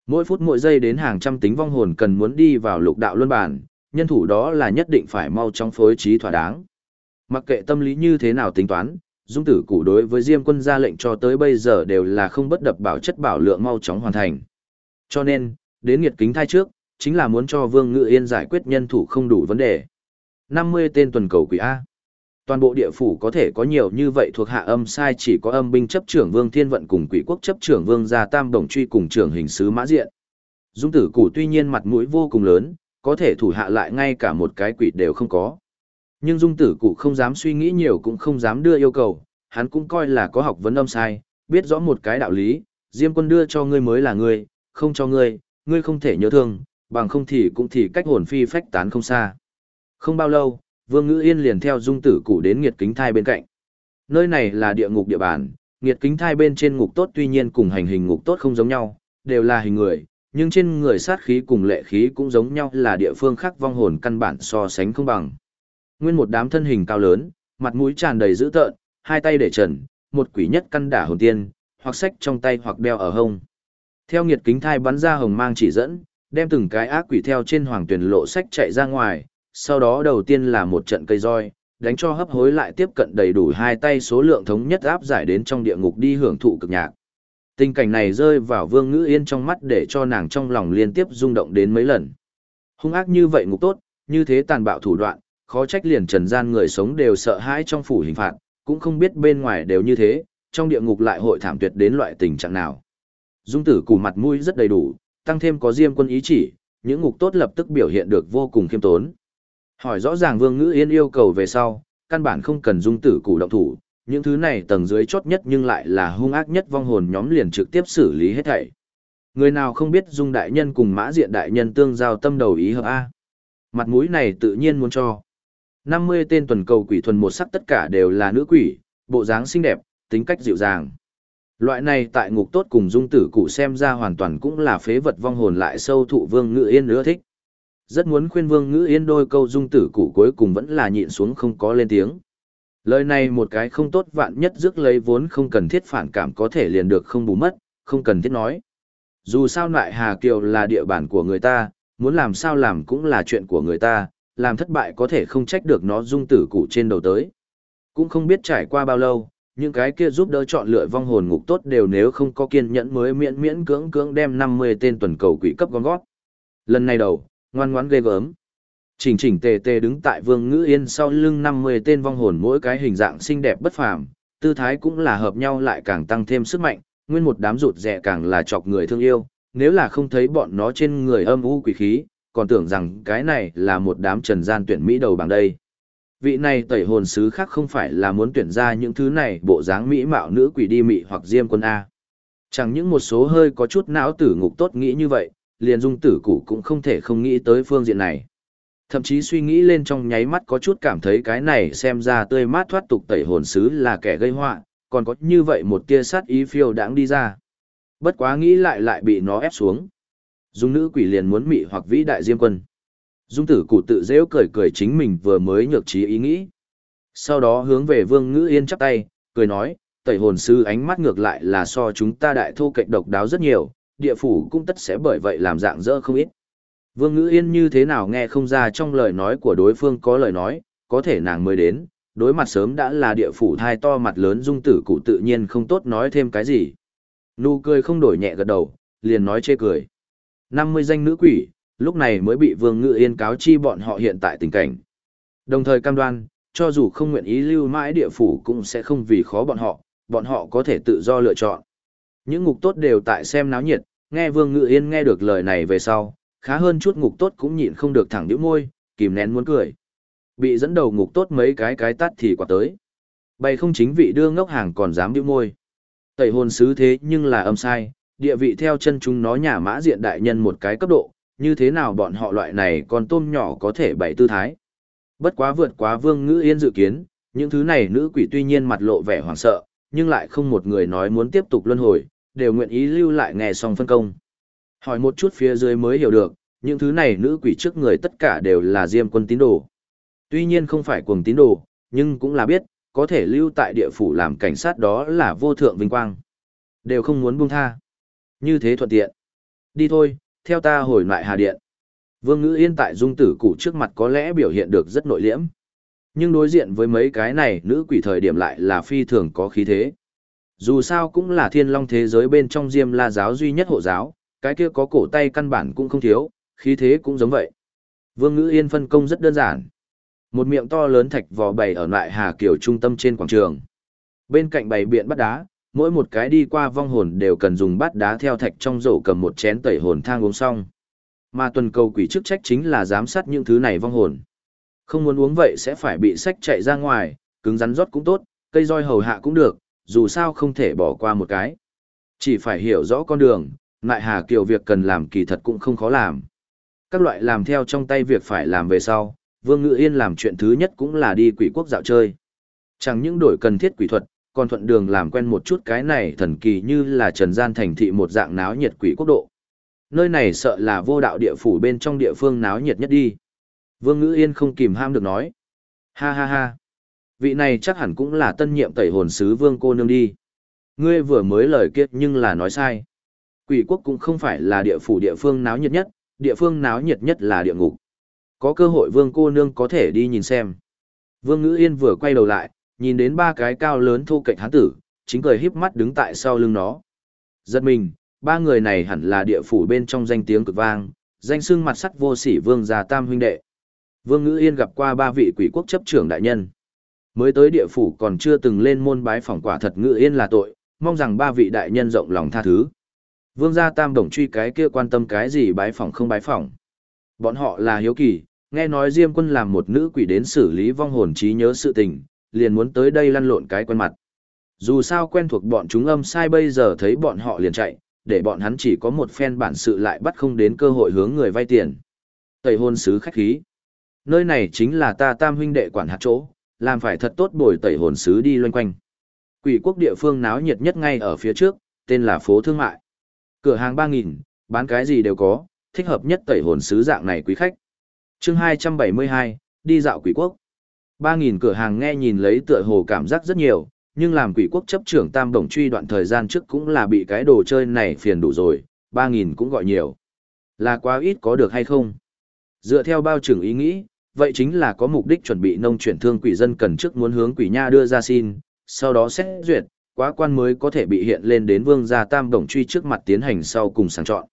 Mỗi phút mỗi giây đến hàng trăm tính vong hồn cần muốn đi vào lục đạo luân bản, nhân thủ đó là nhất định phải mau trong phối trí thỏa đáng. Mặc kệ tâm lý như thế nào tính toán, dung tử cụ đối với Diêm quân ra lệnh cho tới bây giờ đều là không bất đập bảo chất bảo lượng mau chóng hoàn thành. Cho nên, đến nghiệt kính thai trước, chính là muốn cho Vương Ngự Yên giải quyết nhân thủ không đủ vấn đề. 50 tên tuần cầu quỷ A toàn bộ địa phủ có thể có nhiều như vậy thuộc hạ âm sai chỉ có âm binh chấp trưởng Vương Thiên Vận cùng quỷ quốc chấp trưởng Vương Gia Tam Đồng Truy cùng trưởng hình sứ Mã Diện. Dung tử củ tuy nhiên mặt mũi vô cùng lớn, có thể thủ hạ lại ngay cả một cái quỷ đều không có. Nhưng dung tử cụ không dám suy nghĩ nhiều cũng không dám đưa yêu cầu, hắn cũng coi là có học vấn âm sai, biết rõ một cái đạo lý, Diêm quân đưa cho ngươi mới là ngươi, không cho ngươi, ngươi không thể nhớ thương, bằng không thì cũng thì cách hồn phi phách tán không xa. Không bao lâu, Vương Ngữ Yên liền theo dung tử cụ đến nghiệt kính thai bên cạnh. Nơi này là địa ngục địa bàn, nghiệt kính thai bên trên ngục tốt tuy nhiên cùng hành hình ngục tốt không giống nhau, đều là hình người, nhưng trên người sát khí cùng lệ khí cũng giống nhau là địa phương khác vong hồn căn bản so sánh không bằng. Nguyên một đám thân hình cao lớn, mặt mũi tràn đầy dữ tợn, hai tay để trần, một quỷ nhất căn đả hồn tiên, hoặc sách trong tay hoặc đeo ở hông. Theo nghiệt kính thai bắn ra hồng mang chỉ dẫn, đem từng cái ác quỷ theo trên hoàng tuyển lộ sách chạy ra ngoài, sau đó đầu tiên là một trận cây roi, đánh cho hấp hối lại tiếp cận đầy đủ hai tay số lượng thống nhất áp giải đến trong địa ngục đi hưởng thụ cực nhạc. Tình cảnh này rơi vào vương ngữ yên trong mắt để cho nàng trong lòng liên tiếp rung động đến mấy lần. Hung ác như vậy ngục tốt, như thế tàn bạo thủ đoạn, khó trách liền trần gian người sống đều sợ hãi trong phủ hình phạt, cũng không biết bên ngoài đều như thế, trong địa ngục lại hội thảm tuyệt đến loại tình trạng nào. Dung tử củ mặt mũi rất đầy đủ, tăng thêm có diêm quân ý chỉ, những ngục tốt lập tức biểu hiện được vô cùng khiêm tốn. Hỏi rõ ràng Vương Ngữ Yên yêu cầu về sau, căn bản không cần dung tử củ động thủ, những thứ này tầng dưới chốt nhất nhưng lại là hung ác nhất vong hồn nhóm liền trực tiếp xử lý hết thảy. Người nào không biết dung đại nhân cùng mã diện đại nhân tương giao tâm đầu ý hợp A. Mặt mũi này tự nhiên muốn cho. 50 tên tuần cầu quỷ thuần một sắc tất cả đều là nữ quỷ, bộ dáng xinh đẹp, tính cách dịu dàng. Loại này tại ngục tốt cùng dung tử cụ xem ra hoàn toàn cũng là phế vật vong hồn lại sâu thụ vương ngữ yên nữa thích. Rất muốn khuyên vương ngữ yên đôi câu dung tử cụ cuối cùng vẫn là nhịn xuống không có lên tiếng. Lời này một cái không tốt vạn nhất rước lấy vốn không cần thiết phản cảm có thể liền được không bù mất, không cần thiết nói. Dù sao lại Hà Kiều là địa bàn của người ta, muốn làm sao làm cũng là chuyện của người ta, làm thất bại có thể không trách được nó dung tử cụ trên đầu tới. Cũng không biết trải qua bao lâu, những cái kia giúp đỡ chọn lựa vong hồn ngục tốt đều nếu không có kiên nhẫn mới miễn miễn cưỡng cưỡng đem 50 tên tuần cầu quỷ cấp gom gót. Lần này đầu, ngoan ngoãn ghê gớm. Chỉnh chỉnh tề tề đứng tại Vương Ngữ Yên sau lưng 50 tên vong hồn mỗi cái hình dạng xinh đẹp bất phàm, tư thái cũng là hợp nhau lại càng tăng thêm sức mạnh, nguyên một đám rụt rẻ càng là chọc người thương yêu, nếu là không thấy bọn nó trên người âm u quỷ khí, còn tưởng rằng cái này là một đám trần gian tuyển mỹ đầu bằng đây. Vị này tẩy hồn sứ khác không phải là muốn tuyển ra những thứ này bộ dáng mỹ mạo nữ quỷ đi mị hoặc diêm quân A. Chẳng những một số hơi có chút não tử ngục tốt nghĩ như vậy, liền dung tử cụ cũng không thể không nghĩ tới phương diện này. Thậm chí suy nghĩ lên trong nháy mắt có chút cảm thấy cái này xem ra tươi mát thoát tục tẩy hồn sứ là kẻ gây họa còn có như vậy một tia sát ý phiêu đáng đi ra. Bất quá nghĩ lại lại bị nó ép xuống. Dung nữ quỷ liền muốn mị hoặc vĩ đại diêm quân. Dung tử cụ tự dễu cười cười chính mình vừa mới nhược trí ý nghĩ. Sau đó hướng về vương ngữ yên chắp tay, cười nói, tẩy hồn sư ánh mắt ngược lại là so chúng ta đại thô cạnh độc đáo rất nhiều, địa phủ cũng tất sẽ bởi vậy làm dạng dỡ không ít. Vương ngữ yên như thế nào nghe không ra trong lời nói của đối phương có lời nói, có thể nàng mới đến, đối mặt sớm đã là địa phủ thai to mặt lớn dung tử cụ tự nhiên không tốt nói thêm cái gì. Nụ cười không đổi nhẹ gật đầu, liền nói chê cười. 50 danh nữ quỷ, lúc này mới bị Vương Ngự Yên cáo chi bọn họ hiện tại tình cảnh. Đồng thời cam đoan, cho dù không nguyện ý lưu mãi địa phủ cũng sẽ không vì khó bọn họ, bọn họ có thể tự do lựa chọn. Những ngục tốt đều tại xem náo nhiệt, nghe Vương Ngự Yên nghe được lời này về sau, khá hơn chút ngục tốt cũng nhịn không được thẳng nhíu môi, kìm nén muốn cười. Bị dẫn đầu ngục tốt mấy cái cái tát thì quả tới. Bày không chính vị đưa ngốc hàng còn dám nhíu môi. Tẩy hồn sứ thế nhưng là âm sai, địa vị theo chân chúng nó nhà mã diện đại nhân một cái cấp độ, như thế nào bọn họ loại này còn tôm nhỏ có thể bày tư thái. Bất quá vượt quá vương ngữ yên dự kiến, những thứ này nữ quỷ tuy nhiên mặt lộ vẻ hoảng sợ, nhưng lại không một người nói muốn tiếp tục luân hồi, đều nguyện ý lưu lại nghe xong phân công. Hỏi một chút phía dưới mới hiểu được, những thứ này nữ quỷ trước người tất cả đều là diêm quân tín đồ. Tuy nhiên không phải cuồng tín đồ, nhưng cũng là biết, có thể lưu tại địa phủ làm cảnh sát đó là vô thượng vinh quang. Đều không muốn buông tha. Như thế thuận tiện. Đi thôi, theo ta hồi lại Hà Điện. Vương Ngữ Yên tại dung tử cụ trước mặt có lẽ biểu hiện được rất nội liễm. Nhưng đối diện với mấy cái này nữ quỷ thời điểm lại là phi thường có khí thế. Dù sao cũng là thiên long thế giới bên trong diêm la giáo duy nhất hộ giáo, cái kia có cổ tay căn bản cũng không thiếu, khí thế cũng giống vậy. Vương Ngữ Yên phân công rất đơn giản. Một miệng to lớn thạch vò bày ở lại Hà Kiều trung tâm trên quảng trường. Bên cạnh bày biện bắt đá, mỗi một cái đi qua vong hồn đều cần dùng bát đá theo thạch trong rổ cầm một chén tẩy hồn thang uống xong. Mà tuần cầu quỷ chức trách chính là giám sát những thứ này vong hồn. Không muốn uống vậy sẽ phải bị sách chạy ra ngoài, cứng rắn rót cũng tốt, cây roi hầu hạ cũng được, dù sao không thể bỏ qua một cái. Chỉ phải hiểu rõ con đường, lại Hà Kiều việc cần làm kỳ thật cũng không khó làm. Các loại làm theo trong tay việc phải làm về sau, Vương Ngự Yên làm chuyện thứ nhất cũng là đi quỷ quốc dạo chơi. Chẳng những đổi cần thiết quỷ thuật, còn thuận đường làm quen một chút cái này thần kỳ như là trần gian thành thị một dạng náo nhiệt quỷ quốc độ. Nơi này sợ là vô đạo địa phủ bên trong địa phương náo nhiệt nhất đi. Vương Ngữ Yên không kìm ham được nói. Ha ha ha. Vị này chắc hẳn cũng là tân nhiệm tẩy hồn sứ vương cô nương đi. Ngươi vừa mới lời kiết nhưng là nói sai. Quỷ quốc cũng không phải là địa phủ địa phương náo nhiệt nhất, địa phương náo nhiệt nhất là địa ngục. Có cơ hội vương cô nương có thể đi nhìn xem. Vương Ngữ Yên vừa quay đầu lại, nhìn đến ba cái cao lớn thu cạnh hán tử, chính cười híp mắt đứng tại sau lưng nó. Giật mình, ba người này hẳn là địa phủ bên trong danh tiếng cực vang, danh xưng mặt sắt vô sỉ vương gia tam huynh đệ. Vương Ngữ Yên gặp qua ba vị quỷ quốc chấp trưởng đại nhân. Mới tới địa phủ còn chưa từng lên môn bái phỏng quả thật Ngữ Yên là tội, mong rằng ba vị đại nhân rộng lòng tha thứ. Vương gia tam đồng truy cái kia quan tâm cái gì bái phỏng không bái phỏng. Bọn họ là hiếu kỳ, nghe nói Diêm quân làm một nữ quỷ đến xử lý vong hồn trí nhớ sự tình, liền muốn tới đây lăn lộn cái quen mặt. Dù sao quen thuộc bọn chúng âm sai bây giờ thấy bọn họ liền chạy, để bọn hắn chỉ có một phen bản sự lại bắt không đến cơ hội hướng người vay tiền. tẩy hôn sứ khách khí. Nơi này chính là ta tam huynh đệ quản hạt chỗ, làm phải thật tốt bồi tẩy hồn sứ đi loanh quanh. Quỷ quốc địa phương náo nhiệt nhất ngay ở phía trước, tên là phố thương mại. Cửa hàng 3.000, bán cái gì đều có, thích hợp nhất tẩy hồn sứ dạng này quý khách. chương 272, đi dạo quỷ quốc. Ba nghìn cửa hàng nghe nhìn lấy tựa hồ cảm giác rất nhiều, nhưng làm quỷ quốc chấp trưởng tam đồng truy đoạn thời gian trước cũng là bị cái đồ chơi này phiền đủ rồi, Ba nghìn cũng gọi nhiều. Là quá ít có được hay không? Dựa theo bao trưởng ý nghĩ, vậy chính là có mục đích chuẩn bị nông chuyển thương quỷ dân cần trước muốn hướng quỷ nha đưa ra xin, sau đó xét duyệt, quá quan mới có thể bị hiện lên đến vương gia tam đồng truy trước mặt tiến hành sau cùng sàng chọn.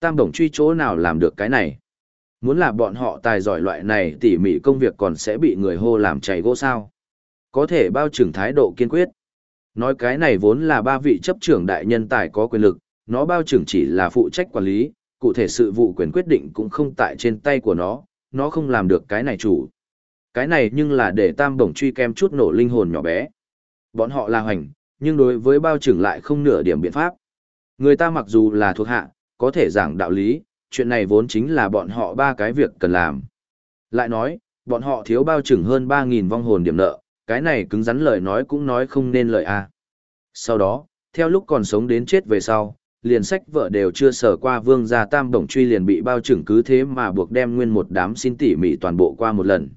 Tam đồng truy chỗ nào làm được cái này? Muốn là bọn họ tài giỏi loại này tỉ mỉ công việc còn sẽ bị người hô làm chảy gỗ sao. Có thể bao trưởng thái độ kiên quyết. Nói cái này vốn là ba vị chấp trưởng đại nhân tài có quyền lực, nó bao trưởng chỉ là phụ trách quản lý, cụ thể sự vụ quyền quyết định cũng không tại trên tay của nó, nó không làm được cái này chủ. Cái này nhưng là để tam bổng truy kem chút nổ linh hồn nhỏ bé. Bọn họ là hoành, nhưng đối với bao trưởng lại không nửa điểm biện pháp. Người ta mặc dù là thuộc hạ, có thể giảng đạo lý, chuyện này vốn chính là bọn họ ba cái việc cần làm. Lại nói, bọn họ thiếu bao trưởng hơn 3.000 vong hồn điểm nợ, cái này cứng rắn lời nói cũng nói không nên lời a. Sau đó, theo lúc còn sống đến chết về sau, liền sách vợ đều chưa sở qua vương gia tam bổng truy liền bị bao trưởng cứ thế mà buộc đem nguyên một đám xin tỉ mỉ toàn bộ qua một lần.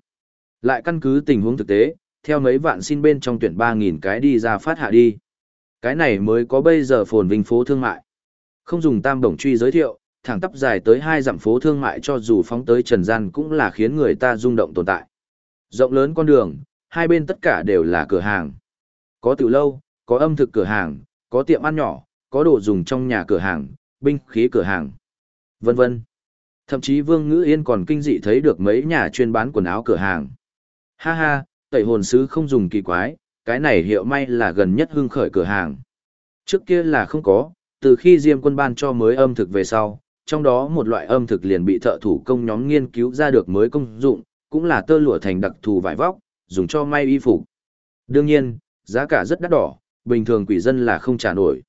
Lại căn cứ tình huống thực tế, theo mấy vạn xin bên trong tuyển 3.000 cái đi ra phát hạ đi. Cái này mới có bây giờ phồn vinh phố thương mại. Không dùng tam bổng truy giới thiệu, thẳng tắp dài tới hai dặm phố thương mại cho dù phóng tới trần gian cũng là khiến người ta rung động tồn tại. Rộng lớn con đường, hai bên tất cả đều là cửa hàng. Có tiểu lâu, có âm thực cửa hàng, có tiệm ăn nhỏ, có đồ dùng trong nhà cửa hàng, binh khí cửa hàng, vân vân. Thậm chí Vương Ngữ Yên còn kinh dị thấy được mấy nhà chuyên bán quần áo cửa hàng. Ha ha, tẩy hồn sứ không dùng kỳ quái, cái này hiệu may là gần nhất hưng khởi cửa hàng. Trước kia là không có, từ khi Diêm quân ban cho mới âm thực về sau, trong đó một loại âm thực liền bị thợ thủ công nhóm nghiên cứu ra được mới công dụng, cũng là tơ lụa thành đặc thù vải vóc, dùng cho may y phục. Đương nhiên, giá cả rất đắt đỏ, bình thường quỷ dân là không trả nổi.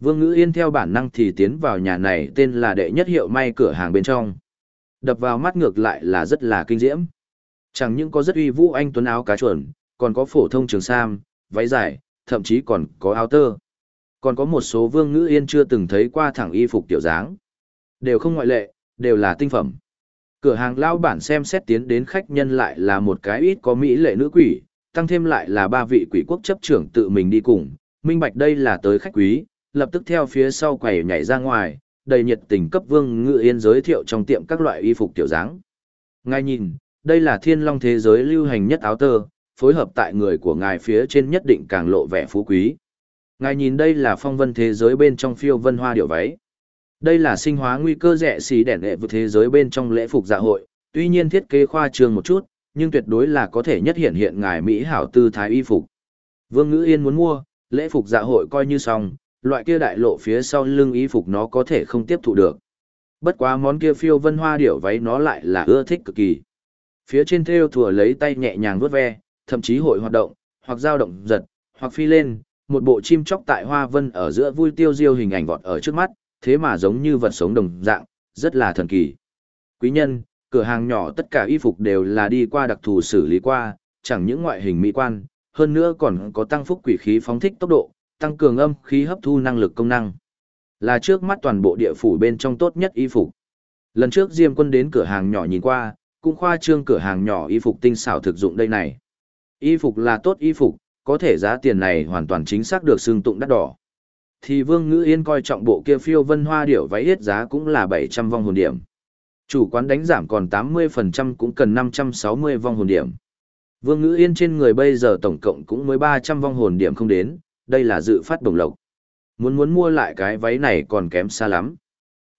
Vương Ngữ Yên theo bản năng thì tiến vào nhà này tên là đệ nhất hiệu may cửa hàng bên trong. Đập vào mắt ngược lại là rất là kinh diễm. Chẳng những có rất uy vũ anh tuấn áo cá chuẩn, còn có phổ thông trường sam, váy dài, thậm chí còn có áo tơ. Còn có một số Vương Ngữ Yên chưa từng thấy qua thẳng y phục tiểu dáng. Đều không ngoại lệ, đều là tinh phẩm. Cửa hàng lao bản xem xét tiến đến khách nhân lại là một cái ít có mỹ lệ nữ quỷ, tăng thêm lại là ba vị quỷ quốc chấp trưởng tự mình đi cùng, minh bạch đây là tới khách quý, lập tức theo phía sau quầy nhảy ra ngoài, đầy nhiệt tình cấp Vương Ngự Yên giới thiệu trong tiệm các loại y phục tiểu dáng. Ngài nhìn, đây là thiên long thế giới lưu hành nhất áo tơ, phối hợp tại người của ngài phía trên nhất định càng lộ vẻ phú quý. Ngài nhìn đây là phong vân thế giới bên trong phiêu vân hoa điệu váy. Đây là sinh hóa nguy cơ rẻ xì đẻn lệ vượt thế giới bên trong lễ phục dạ hội, tuy nhiên thiết kế khoa trương một chút, nhưng tuyệt đối là có thể nhất hiện hiện ngài Mỹ hảo tư thái y phục. Vương Ngữ Yên muốn mua, lễ phục dạ hội coi như xong, loại kia đại lộ phía sau lưng y phục nó có thể không tiếp thụ được. Bất quá món kia phiêu vân hoa điểu váy nó lại là ưa thích cực kỳ. Phía trên thêu thùa lấy tay nhẹ nhàng vuốt ve, thậm chí hội hoạt động, hoặc dao động giật, hoặc phi lên, một bộ chim chóc tại hoa vân ở giữa vui tiêu diêu hình ảnh vọt ở trước mắt, thế mà giống như vật sống đồng dạng, rất là thần kỳ. Quý nhân, cửa hàng nhỏ tất cả y phục đều là đi qua đặc thù xử lý qua, chẳng những ngoại hình mỹ quan, hơn nữa còn có tăng phúc quỷ khí phóng thích tốc độ, tăng cường âm khí hấp thu năng lực công năng. Là trước mắt toàn bộ địa phủ bên trong tốt nhất y phục. Lần trước Diêm Quân đến cửa hàng nhỏ nhìn qua, cũng khoa trương cửa hàng nhỏ y phục tinh xảo thực dụng đây này. Y phục là tốt y phục, có thể giá tiền này hoàn toàn chính xác được xương tụng đắt đỏ. Thì Vương Ngữ Yên coi trọng bộ kia phiêu vân hoa điểu váy hết giá cũng là 700 vong hồn điểm. Chủ quán đánh giảm còn 80% cũng cần 560 vong hồn điểm. Vương Ngữ Yên trên người bây giờ tổng cộng cũng mới 300 vong hồn điểm không đến, đây là dự phát đồng lộc. Muốn muốn mua lại cái váy này còn kém xa lắm.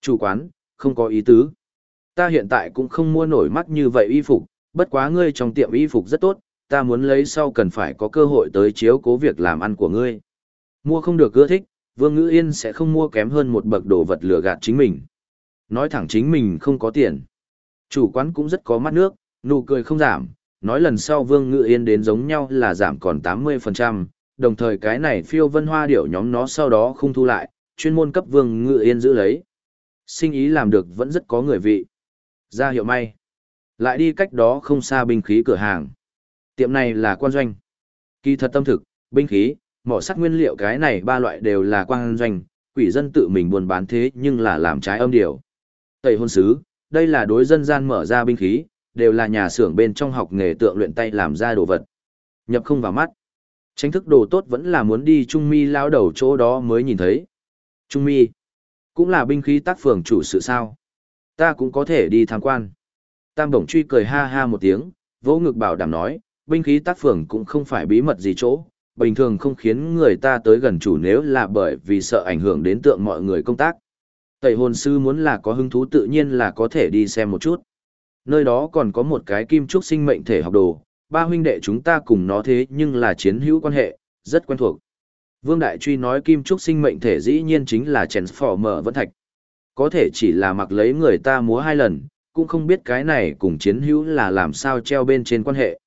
Chủ quán, không có ý tứ. Ta hiện tại cũng không mua nổi mắt như vậy y phục, bất quá ngươi trong tiệm y phục rất tốt, ta muốn lấy sau cần phải có cơ hội tới chiếu cố việc làm ăn của ngươi. Mua không được ưa thích, Vương Ngữ Yên sẽ không mua kém hơn một bậc đồ vật lừa gạt chính mình. Nói thẳng chính mình không có tiền. Chủ quán cũng rất có mắt nước, nụ cười không giảm, nói lần sau Vương Ngữ Yên đến giống nhau là giảm còn 80%, đồng thời cái này phiêu vân hoa điểu nhóm nó sau đó không thu lại, chuyên môn cấp Vương Ngữ Yên giữ lấy. Sinh ý làm được vẫn rất có người vị. Ra hiệu may. Lại đi cách đó không xa binh khí cửa hàng. Tiệm này là quan doanh. Kỳ thật tâm thực, binh khí, mỏ sắt nguyên liệu cái này ba loại đều là quang doanh, quỷ dân tự mình buôn bán thế nhưng là làm trái âm điều. Tây hôn sứ, đây là đối dân gian mở ra binh khí, đều là nhà xưởng bên trong học nghề tượng luyện tay làm ra đồ vật. Nhập không vào mắt. Tránh thức đồ tốt vẫn là muốn đi Trung Mi lao đầu chỗ đó mới nhìn thấy. Trung Mi, cũng là binh khí tác phường chủ sự sao. Ta cũng có thể đi tham quan. Tam Đồng truy cười ha ha một tiếng, vỗ ngực bảo đảm nói, binh khí tác phường cũng không phải bí mật gì chỗ, bình thường không khiến người ta tới gần chủ nếu là bởi vì sợ ảnh hưởng đến tượng mọi người công tác. Tẩy hồn sư muốn là có hứng thú tự nhiên là có thể đi xem một chút. Nơi đó còn có một cái kim trúc sinh mệnh thể học đồ, ba huynh đệ chúng ta cùng nó thế nhưng là chiến hữu quan hệ, rất quen thuộc. Vương Đại Truy nói kim trúc sinh mệnh thể dĩ nhiên chính là Transformer vẫn thạch. Có thể chỉ là mặc lấy người ta múa hai lần, cũng không biết cái này cùng chiến hữu là làm sao treo bên trên quan hệ.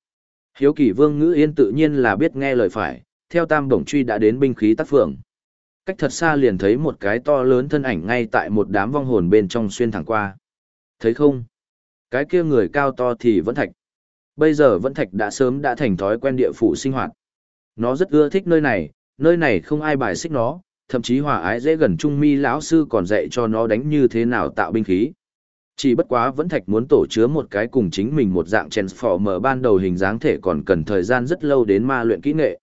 Hiếu kỳ vương ngữ yên tự nhiên là biết nghe lời phải, theo tam bổng truy đã đến binh khí tác phường. Cách thật xa liền thấy một cái to lớn thân ảnh ngay tại một đám vong hồn bên trong xuyên thẳng qua. Thấy không? Cái kia người cao to thì vẫn thạch. Bây giờ vẫn thạch đã sớm đã thành thói quen địa phủ sinh hoạt. Nó rất ưa thích nơi này, nơi này không ai bài xích nó, thậm chí hòa ái dễ gần trung mi lão sư còn dạy cho nó đánh như thế nào tạo binh khí. Chỉ bất quá vẫn thạch muốn tổ chứa một cái cùng chính mình một dạng transformer ban đầu hình dáng thể còn cần thời gian rất lâu đến ma luyện kỹ nghệ.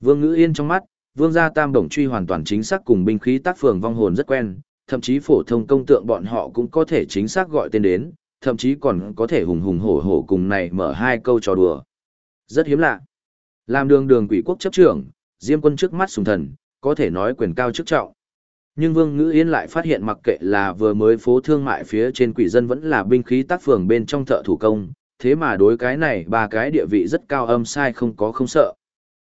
Vương Ngữ Yên trong mắt, Vương gia Tam Đồng Truy hoàn toàn chính xác cùng binh khí tác phường vong hồn rất quen, thậm chí phổ thông công tượng bọn họ cũng có thể chính xác gọi tên đến, thậm chí còn có thể hùng hùng hổ hổ cùng này mở hai câu trò đùa. Rất hiếm lạ. Làm đường đường quỷ quốc chấp trưởng, Diêm quân trước mắt sùng thần, có thể nói quyền cao chức trọng. Nhưng Vương Ngữ Yên lại phát hiện mặc kệ là vừa mới phố thương mại phía trên quỷ dân vẫn là binh khí tác phường bên trong thợ thủ công, thế mà đối cái này ba cái địa vị rất cao âm sai không có không sợ.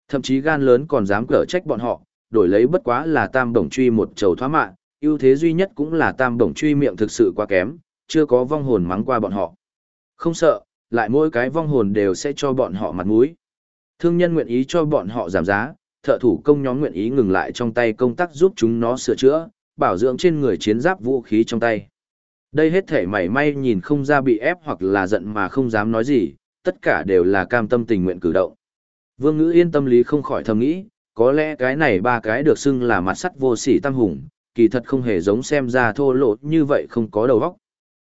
Thậm chí gan lớn còn dám cở trách bọn họ, đổi lấy bất quá là tam đồng truy một trầu thoá mạ, ưu thế duy nhất cũng là tam đồng truy miệng thực sự quá kém, chưa có vong hồn mắng qua bọn họ. Không sợ, lại mỗi cái vong hồn đều sẽ cho bọn họ mặt mũi. Thương nhân nguyện ý cho bọn họ giảm giá, thợ thủ công nhóm nguyện ý ngừng lại trong tay công tác giúp chúng nó sửa chữa, bảo dưỡng trên người chiến giáp vũ khí trong tay. Đây hết thể mảy may nhìn không ra bị ép hoặc là giận mà không dám nói gì, tất cả đều là cam tâm tình nguyện cử động. Vương ngữ yên tâm lý không khỏi thầm nghĩ, có lẽ cái này ba cái được xưng là mặt sắt vô sỉ tam hùng, kỳ thật không hề giống xem ra thô lỗ như vậy không có đầu óc.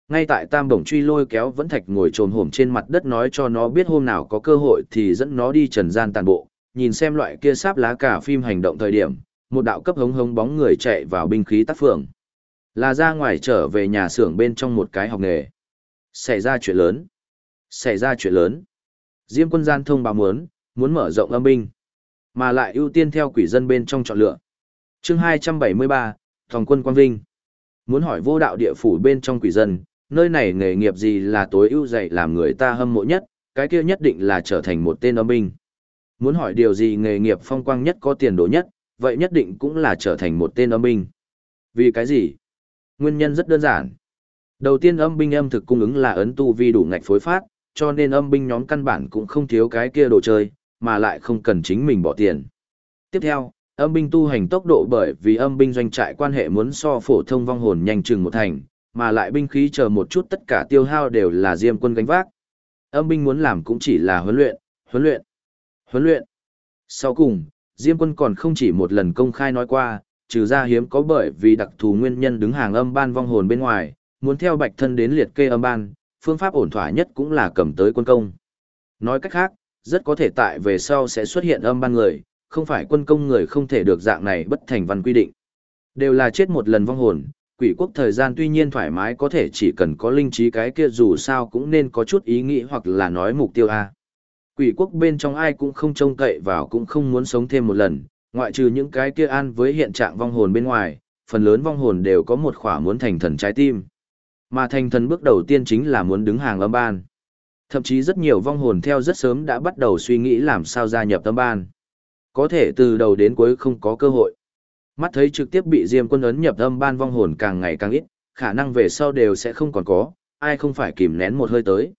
Ngay tại tam bổng truy lôi kéo vẫn thạch ngồi trồm hổm trên mặt đất nói cho nó biết hôm nào có cơ hội thì dẫn nó đi trần gian tàn bộ, nhìn xem loại kia sáp lá cả phim hành động thời điểm, một đạo cấp hống hống bóng người chạy vào binh khí tác phường. Là ra ngoài trở về nhà xưởng bên trong một cái học nghề. Xảy ra chuyện lớn. Xảy ra chuyện lớn. Diêm quân gian thông báo muốn, muốn mở rộng âm binh, mà lại ưu tiên theo quỷ dân bên trong chọn lựa. chương 273, Thòng quân Quang Vinh. Muốn hỏi vô đạo địa phủ bên trong quỷ dân, nơi này nghề nghiệp gì là tối ưu dạy làm người ta hâm mộ nhất, cái kia nhất định là trở thành một tên âm binh. Muốn hỏi điều gì nghề nghiệp phong quang nhất có tiền đồ nhất, vậy nhất định cũng là trở thành một tên âm binh. Vì cái gì? Nguyên nhân rất đơn giản. Đầu tiên âm binh âm thực cung ứng là ấn tu vi đủ ngạch phối phát, cho nên âm binh nhóm căn bản cũng không thiếu cái kia đồ chơi, mà lại không cần chính mình bỏ tiền. Tiếp theo, Âm binh tu hành tốc độ bởi vì âm binh doanh trại quan hệ muốn so phổ thông vong hồn nhanh chừng một thành, mà lại binh khí chờ một chút tất cả tiêu hao đều là diêm quân gánh vác. Âm binh muốn làm cũng chỉ là huấn luyện, huấn luyện, huấn luyện. Sau cùng, diêm quân còn không chỉ một lần công khai nói qua, trừ ra hiếm có bởi vì đặc thù nguyên nhân đứng hàng âm ban vong hồn bên ngoài, muốn theo bạch thân đến liệt kê âm ban, phương pháp ổn thỏa nhất cũng là cầm tới quân công. Nói cách khác, rất có thể tại về sau sẽ xuất hiện âm ban người, không phải quân công người không thể được dạng này bất thành văn quy định. Đều là chết một lần vong hồn, quỷ quốc thời gian tuy nhiên thoải mái có thể chỉ cần có linh trí cái kia dù sao cũng nên có chút ý nghĩ hoặc là nói mục tiêu A. Quỷ quốc bên trong ai cũng không trông cậy vào cũng không muốn sống thêm một lần, ngoại trừ những cái kia an với hiện trạng vong hồn bên ngoài, phần lớn vong hồn đều có một khỏa muốn thành thần trái tim. Mà thành thần bước đầu tiên chính là muốn đứng hàng âm ban. Thậm chí rất nhiều vong hồn theo rất sớm đã bắt đầu suy nghĩ làm sao gia nhập âm ban. Có thể từ đầu đến cuối không có cơ hội. Mắt thấy trực tiếp bị Diêm quân ấn nhập âm ban vong hồn càng ngày càng ít, khả năng về sau đều sẽ không còn có, ai không phải kìm nén một hơi tới.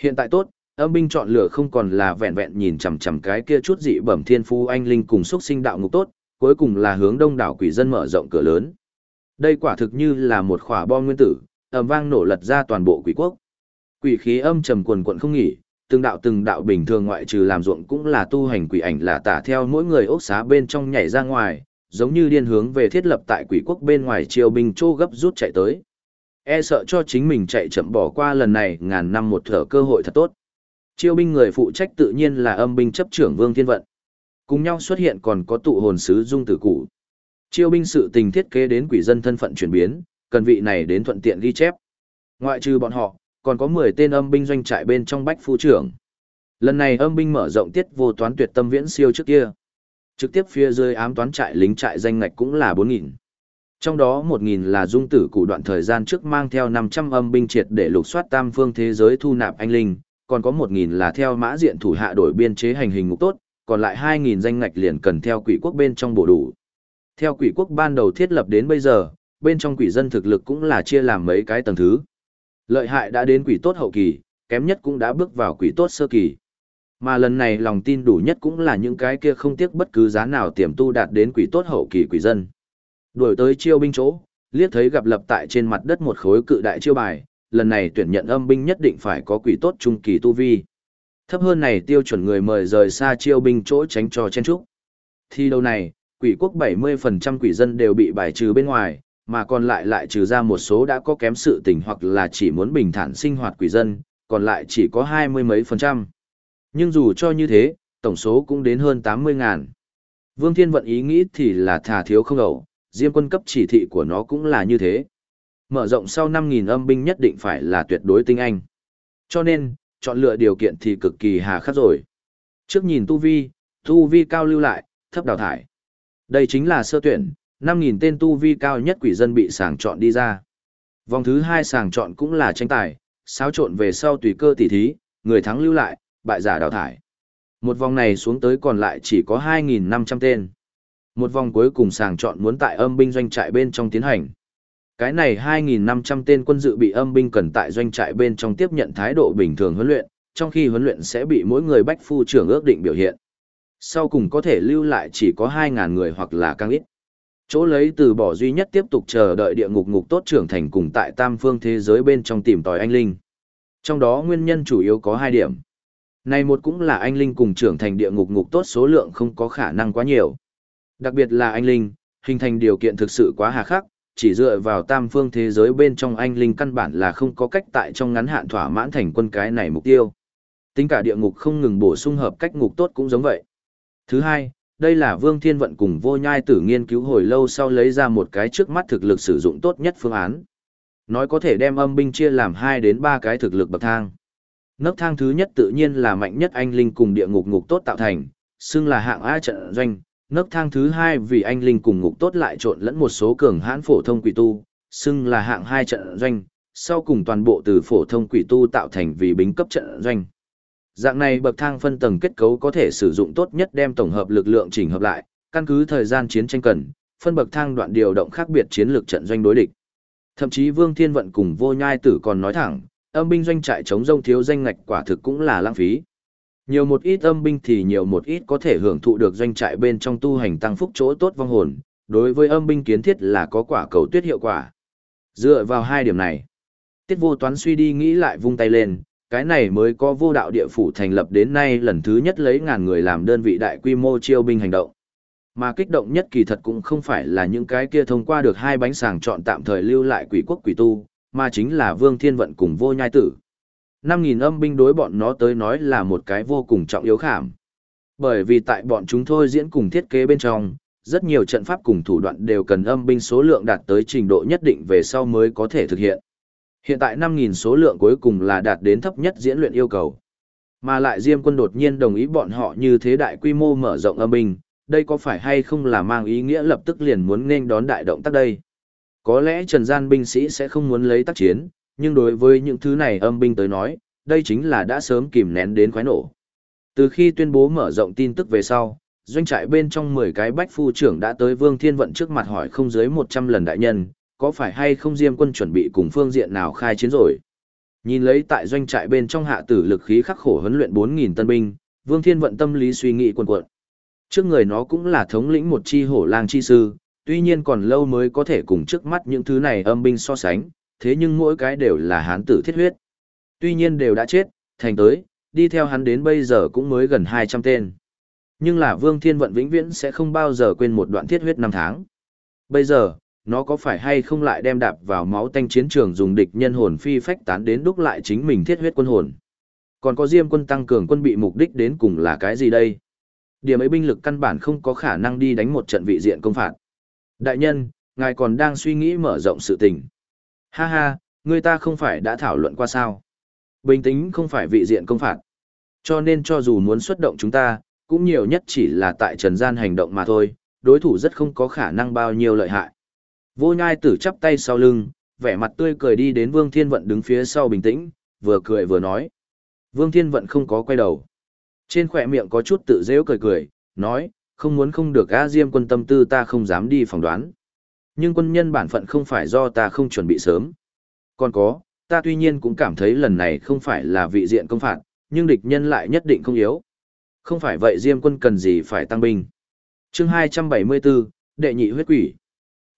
Hiện tại tốt, âm binh chọn lựa không còn là vẹn vẹn nhìn chằm chằm cái kia chút dị bẩm thiên phú anh linh cùng xuất sinh đạo ngục tốt, cuối cùng là hướng đông đảo quỷ dân mở rộng cửa lớn. Đây quả thực như là một quả bom nguyên tử, ầm vang nổ lật ra toàn bộ quỷ quốc. Quỷ khí âm trầm quần quật không nghỉ, từng đạo từng đạo bình thường ngoại trừ làm ruộng cũng là tu hành quỷ ảnh là tả theo mỗi người ốc xá bên trong nhảy ra ngoài, giống như điên hướng về thiết lập tại quỷ quốc bên ngoài triều binh chô gấp rút chạy tới. E sợ cho chính mình chạy chậm bỏ qua lần này ngàn năm một thở cơ hội thật tốt. Chiêu binh người phụ trách tự nhiên là âm binh chấp trưởng Vương Thiên Vận. Cùng nhau xuất hiện còn có tụ hồn sứ dung tử cụ. Chiêu binh sự tình thiết kế đến quỷ dân thân phận chuyển biến, cần vị này đến thuận tiện ghi chép. Ngoại trừ bọn họ, còn có 10 tên âm binh doanh trại bên trong bách phu trưởng. Lần này âm binh mở rộng tiết vô toán tuyệt tâm viễn siêu trước kia. Trực tiếp phía dưới ám toán trại lính trại danh ngạch cũng là 4.000. Trong đó 1.000 là dung tử cụ đoạn thời gian trước mang theo 500 âm binh triệt để lục soát tam phương thế giới thu nạp anh linh, còn có 1.000 là theo mã diện thủ hạ đổi biên chế hành hình ngục tốt, còn lại 2.000 danh ngạch liền cần theo quỷ quốc bên trong bổ đủ. Theo quỷ quốc ban đầu thiết lập đến bây giờ, bên trong quỷ dân thực lực cũng là chia làm mấy cái tầng thứ. Lợi hại đã đến quỷ tốt hậu kỳ, kém nhất cũng đã bước vào quỷ tốt sơ kỳ. Mà lần này lòng tin đủ nhất cũng là những cái kia không tiếc bất cứ giá nào tiềm tu đạt đến quỷ tốt hậu kỳ quỷ dân. Đuổi tới chiêu binh chỗ, liếc thấy gặp lập tại trên mặt đất một khối cự đại chiêu bài, lần này tuyển nhận âm binh nhất định phải có quỷ tốt trung kỳ tu vi. Thấp hơn này tiêu chuẩn người mời rời xa chiêu binh chỗ tránh cho chen trúc. Thi đầu này, quỷ quốc 70% quỷ dân đều bị bài trừ bên ngoài, mà còn lại lại trừ ra một số đã có kém sự tình hoặc là chỉ muốn bình thản sinh hoạt quỷ dân, còn lại chỉ có hai mươi mấy phần trăm. Nhưng dù cho như thế, tổng số cũng đến hơn 80 ngàn. Vương Thiên Vận ý nghĩ thì là thà thiếu không ẩu, diêm quân cấp chỉ thị của nó cũng là như thế. Mở rộng sau 5.000 âm binh nhất định phải là tuyệt đối tinh anh. Cho nên, chọn lựa điều kiện thì cực kỳ hà khắc rồi. Trước nhìn tu vi, tu vi cao lưu lại, thấp đào thải. Đây chính là sơ tuyển, 5.000 tên tu vi cao nhất quỷ dân bị sàng chọn đi ra. Vòng thứ hai sàng chọn cũng là tranh tài, xáo trộn về sau tùy cơ tỉ thí, người thắng lưu lại, bại giả đào thải. Một vòng này xuống tới còn lại chỉ có 2.500 tên. Một vòng cuối cùng sàng chọn muốn tại âm binh doanh trại bên trong tiến hành. Cái này 2.500 tên quân dự bị âm binh cần tại doanh trại bên trong tiếp nhận thái độ bình thường huấn luyện, trong khi huấn luyện sẽ bị mỗi người bách phu trưởng ước định biểu hiện. Sau cùng có thể lưu lại chỉ có 2.000 người hoặc là càng ít. Chỗ lấy từ bỏ duy nhất tiếp tục chờ đợi địa ngục ngục tốt trưởng thành cùng tại tam phương thế giới bên trong tìm tòi anh linh. Trong đó nguyên nhân chủ yếu có hai điểm. Này một cũng là anh linh cùng trưởng thành địa ngục ngục tốt số lượng không có khả năng quá nhiều. Đặc biệt là anh linh, hình thành điều kiện thực sự quá hà khắc, chỉ dựa vào tam phương thế giới bên trong anh linh căn bản là không có cách tại trong ngắn hạn thỏa mãn thành quân cái này mục tiêu. Tính cả địa ngục không ngừng bổ sung hợp cách ngục tốt cũng giống vậy. Thứ hai, đây là Vương Thiên Vận cùng vô nhai tử nghiên cứu hồi lâu sau lấy ra một cái trước mắt thực lực sử dụng tốt nhất phương án. Nói có thể đem âm binh chia làm 2 đến 3 cái thực lực bậc thang. Nấc thang thứ nhất tự nhiên là mạnh nhất anh linh cùng địa ngục ngục tốt tạo thành, xưng là hạng A trận doanh. Nấc thang thứ hai vì anh linh cùng ngục tốt lại trộn lẫn một số cường hãn phổ thông quỷ tu, xưng là hạng hai trận doanh, sau cùng toàn bộ từ phổ thông quỷ tu tạo thành vì bính cấp trận doanh. Dạng này bậc thang phân tầng kết cấu có thể sử dụng tốt nhất đem tổng hợp lực lượng chỉnh hợp lại, căn cứ thời gian chiến tranh cần, phân bậc thang đoạn điều động khác biệt chiến lược trận doanh đối địch. Thậm chí Vương Thiên Vận cùng Vô Nhai Tử còn nói thẳng, âm binh doanh trại chống rông thiếu danh ngạch quả thực cũng là lãng phí. Nhiều một ít âm binh thì nhiều một ít có thể hưởng thụ được doanh trại bên trong tu hành tăng phúc chỗ tốt vong hồn, đối với âm binh kiến thiết là có quả cầu tuyết hiệu quả. Dựa vào hai điểm này, tiết vô toán suy đi nghĩ lại vung tay lên, cái này mới có vô đạo địa phủ thành lập đến nay lần thứ nhất lấy ngàn người làm đơn vị đại quy mô chiêu binh hành động. Mà kích động nhất kỳ thật cũng không phải là những cái kia thông qua được hai bánh sàng chọn tạm thời lưu lại quỷ quốc quỷ tu, mà chính là Vương Thiên Vận cùng vô nhai tử. 5.000 âm binh đối bọn nó tới nói là một cái vô cùng trọng yếu khảm. Bởi vì tại bọn chúng thôi diễn cùng thiết kế bên trong, rất nhiều trận pháp cùng thủ đoạn đều cần âm binh số lượng đạt tới trình độ nhất định về sau mới có thể thực hiện. Hiện tại 5.000 số lượng cuối cùng là đạt đến thấp nhất diễn luyện yêu cầu. Mà lại Diêm quân đột nhiên đồng ý bọn họ như thế đại quy mô mở rộng âm binh, đây có phải hay không là mang ý nghĩa lập tức liền muốn nên đón đại động tác đây. Có lẽ Trần Gian binh sĩ sẽ không muốn lấy tác chiến, nhưng đối với những thứ này âm binh tới nói, đây chính là đã sớm kìm nén đến khoái nổ. Từ khi tuyên bố mở rộng tin tức về sau, doanh trại bên trong 10 cái bách phu trưởng đã tới Vương Thiên Vận trước mặt hỏi không dưới 100 lần đại nhân, có phải hay không Diêm quân chuẩn bị cùng phương diện nào khai chiến rồi. Nhìn lấy tại doanh trại bên trong hạ tử lực khí khắc khổ huấn luyện 4.000 tân binh, Vương Thiên Vận tâm lý suy nghĩ quần cuộn. Trước người nó cũng là thống lĩnh một chi hổ lang chi sư, tuy nhiên còn lâu mới có thể cùng trước mắt những thứ này âm binh so sánh, thế nhưng mỗi cái đều là hán tử thiết huyết. Tuy nhiên đều đã chết, thành tới, đi theo hắn đến bây giờ cũng mới gần 200 tên. Nhưng là Vương Thiên Vận vĩnh viễn sẽ không bao giờ quên một đoạn thiết huyết năm tháng. Bây giờ, nó có phải hay không lại đem đạp vào máu tanh chiến trường dùng địch nhân hồn phi phách tán đến đúc lại chính mình thiết huyết quân hồn. Còn có diêm quân tăng cường quân bị mục đích đến cùng là cái gì đây? Điểm ấy binh lực căn bản không có khả năng đi đánh một trận vị diện công phạt. Đại nhân, ngài còn đang suy nghĩ mở rộng sự tình. Ha ha, người ta không phải đã thảo luận qua sao. Bình tĩnh không phải vị diện công phạt. Cho nên cho dù muốn xuất động chúng ta, cũng nhiều nhất chỉ là tại trần gian hành động mà thôi, đối thủ rất không có khả năng bao nhiêu lợi hại. Vô nhai tử chắp tay sau lưng, vẻ mặt tươi cười đi đến Vương Thiên Vận đứng phía sau bình tĩnh, vừa cười vừa nói. Vương Thiên Vận không có quay đầu. Trên khỏe miệng có chút tự dễu cười cười, nói, không muốn không được A Diêm quân tâm tư ta không dám đi phỏng đoán. Nhưng quân nhân bản phận không phải do ta không chuẩn bị sớm. Còn có, ta tuy nhiên cũng cảm thấy lần này không phải là vị diện công phạt, nhưng địch nhân lại nhất định không yếu. Không phải vậy Diêm quân cần gì phải tăng binh. chương 274, đệ nhị huyết quỷ.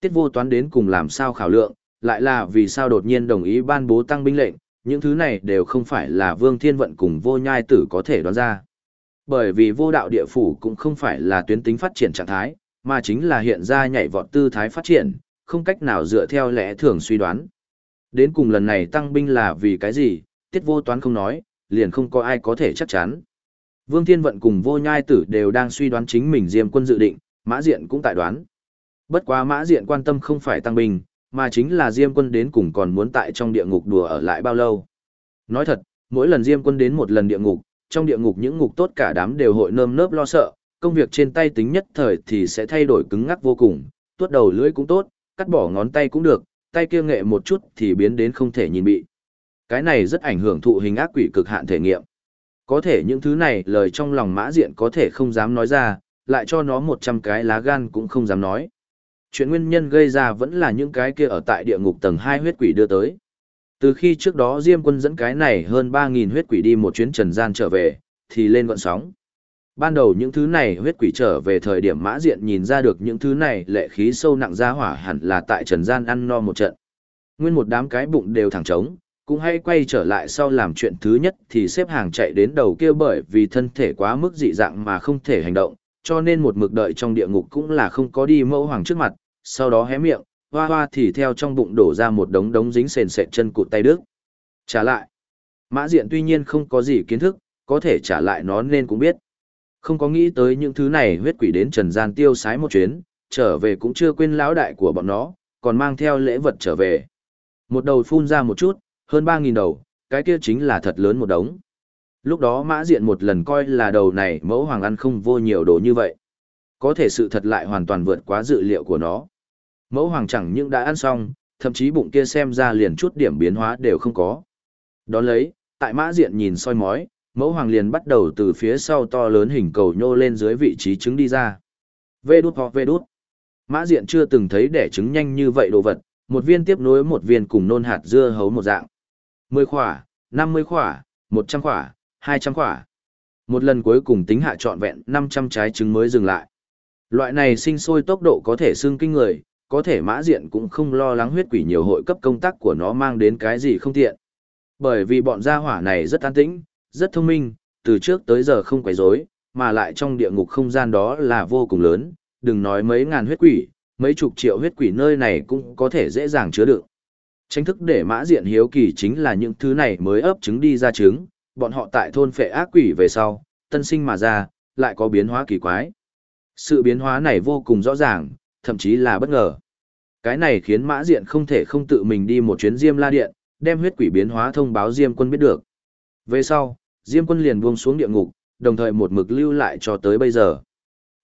Tiết vô toán đến cùng làm sao khảo lượng, lại là vì sao đột nhiên đồng ý ban bố tăng binh lệnh, những thứ này đều không phải là Vương Thiên Vận cùng vô nhai tử có thể đoán ra. Bởi vì vô đạo địa phủ cũng không phải là tuyến tính phát triển trạng thái, mà chính là hiện ra nhảy vọt tư thái phát triển, không cách nào dựa theo lẽ thường suy đoán. Đến cùng lần này tăng binh là vì cái gì, tiết vô toán không nói, liền không có ai có thể chắc chắn. Vương Thiên Vận cùng vô nhai tử đều đang suy đoán chính mình diêm quân dự định, mã diện cũng tại đoán. Bất quá mã diện quan tâm không phải tăng binh, mà chính là diêm quân đến cùng còn muốn tại trong địa ngục đùa ở lại bao lâu. Nói thật, mỗi lần diêm quân đến một lần địa ngục, trong địa ngục những ngục tốt cả đám đều hội nơm nớp lo sợ, công việc trên tay tính nhất thời thì sẽ thay đổi cứng ngắc vô cùng, tuốt đầu lưỡi cũng tốt, cắt bỏ ngón tay cũng được, tay kia nghệ một chút thì biến đến không thể nhìn bị. Cái này rất ảnh hưởng thụ hình ác quỷ cực hạn thể nghiệm. Có thể những thứ này lời trong lòng mã diện có thể không dám nói ra, lại cho nó một trăm cái lá gan cũng không dám nói. Chuyện nguyên nhân gây ra vẫn là những cái kia ở tại địa ngục tầng 2 huyết quỷ đưa tới. Từ khi trước đó Diêm quân dẫn cái này hơn 3.000 huyết quỷ đi một chuyến trần gian trở về, thì lên gọn sóng. Ban đầu những thứ này huyết quỷ trở về thời điểm mã diện nhìn ra được những thứ này lệ khí sâu nặng ra hỏa hẳn là tại trần gian ăn no một trận. Nguyên một đám cái bụng đều thẳng trống, cũng hay quay trở lại sau làm chuyện thứ nhất thì xếp hàng chạy đến đầu kia bởi vì thân thể quá mức dị dạng mà không thể hành động, cho nên một mực đợi trong địa ngục cũng là không có đi mẫu hoàng trước mặt, sau đó hé miệng, hoa hoa thì theo trong bụng đổ ra một đống đống dính sền sệt chân cụt tay đức. Trả lại. Mã diện tuy nhiên không có gì kiến thức, có thể trả lại nó nên cũng biết. Không có nghĩ tới những thứ này huyết quỷ đến trần gian tiêu sái một chuyến, trở về cũng chưa quên lão đại của bọn nó, còn mang theo lễ vật trở về. Một đầu phun ra một chút, hơn 3.000 đầu, cái kia chính là thật lớn một đống. Lúc đó mã diện một lần coi là đầu này mẫu hoàng ăn không vô nhiều đồ như vậy. Có thể sự thật lại hoàn toàn vượt quá dự liệu của nó. Mẫu hoàng chẳng những đã ăn xong, thậm chí bụng kia xem ra liền chút điểm biến hóa đều không có. Đón lấy, tại mã diện nhìn soi mói, mẫu hoàng liền bắt đầu từ phía sau to lớn hình cầu nhô lên dưới vị trí trứng đi ra. Vê đút hoặc vê đút. Mã diện chưa từng thấy đẻ trứng nhanh như vậy đồ vật, một viên tiếp nối một viên cùng nôn hạt dưa hấu một dạng. 10 khỏa, 50 khỏa, 100 khỏa, 200 khỏa. Một lần cuối cùng tính hạ trọn vẹn 500 trái trứng mới dừng lại. Loại này sinh sôi tốc độ có thể xương kinh người, có thể mã diện cũng không lo lắng huyết quỷ nhiều hội cấp công tác của nó mang đến cái gì không tiện. Bởi vì bọn gia hỏa này rất an tĩnh, rất thông minh, từ trước tới giờ không quấy rối, mà lại trong địa ngục không gian đó là vô cùng lớn, đừng nói mấy ngàn huyết quỷ, mấy chục triệu huyết quỷ nơi này cũng có thể dễ dàng chứa đựng. Tranh thức để mã diện hiếu kỳ chính là những thứ này mới ấp trứng đi ra trứng, bọn họ tại thôn phệ ác quỷ về sau, tân sinh mà ra, lại có biến hóa kỳ quái. Sự biến hóa này vô cùng rõ ràng, thậm chí là bất ngờ. Cái này khiến mã diện không thể không tự mình đi một chuyến Diêm La Điện, đem huyết quỷ biến hóa thông báo Diêm quân biết được. Về sau, Diêm quân liền buông xuống địa ngục, đồng thời một mực lưu lại cho tới bây giờ.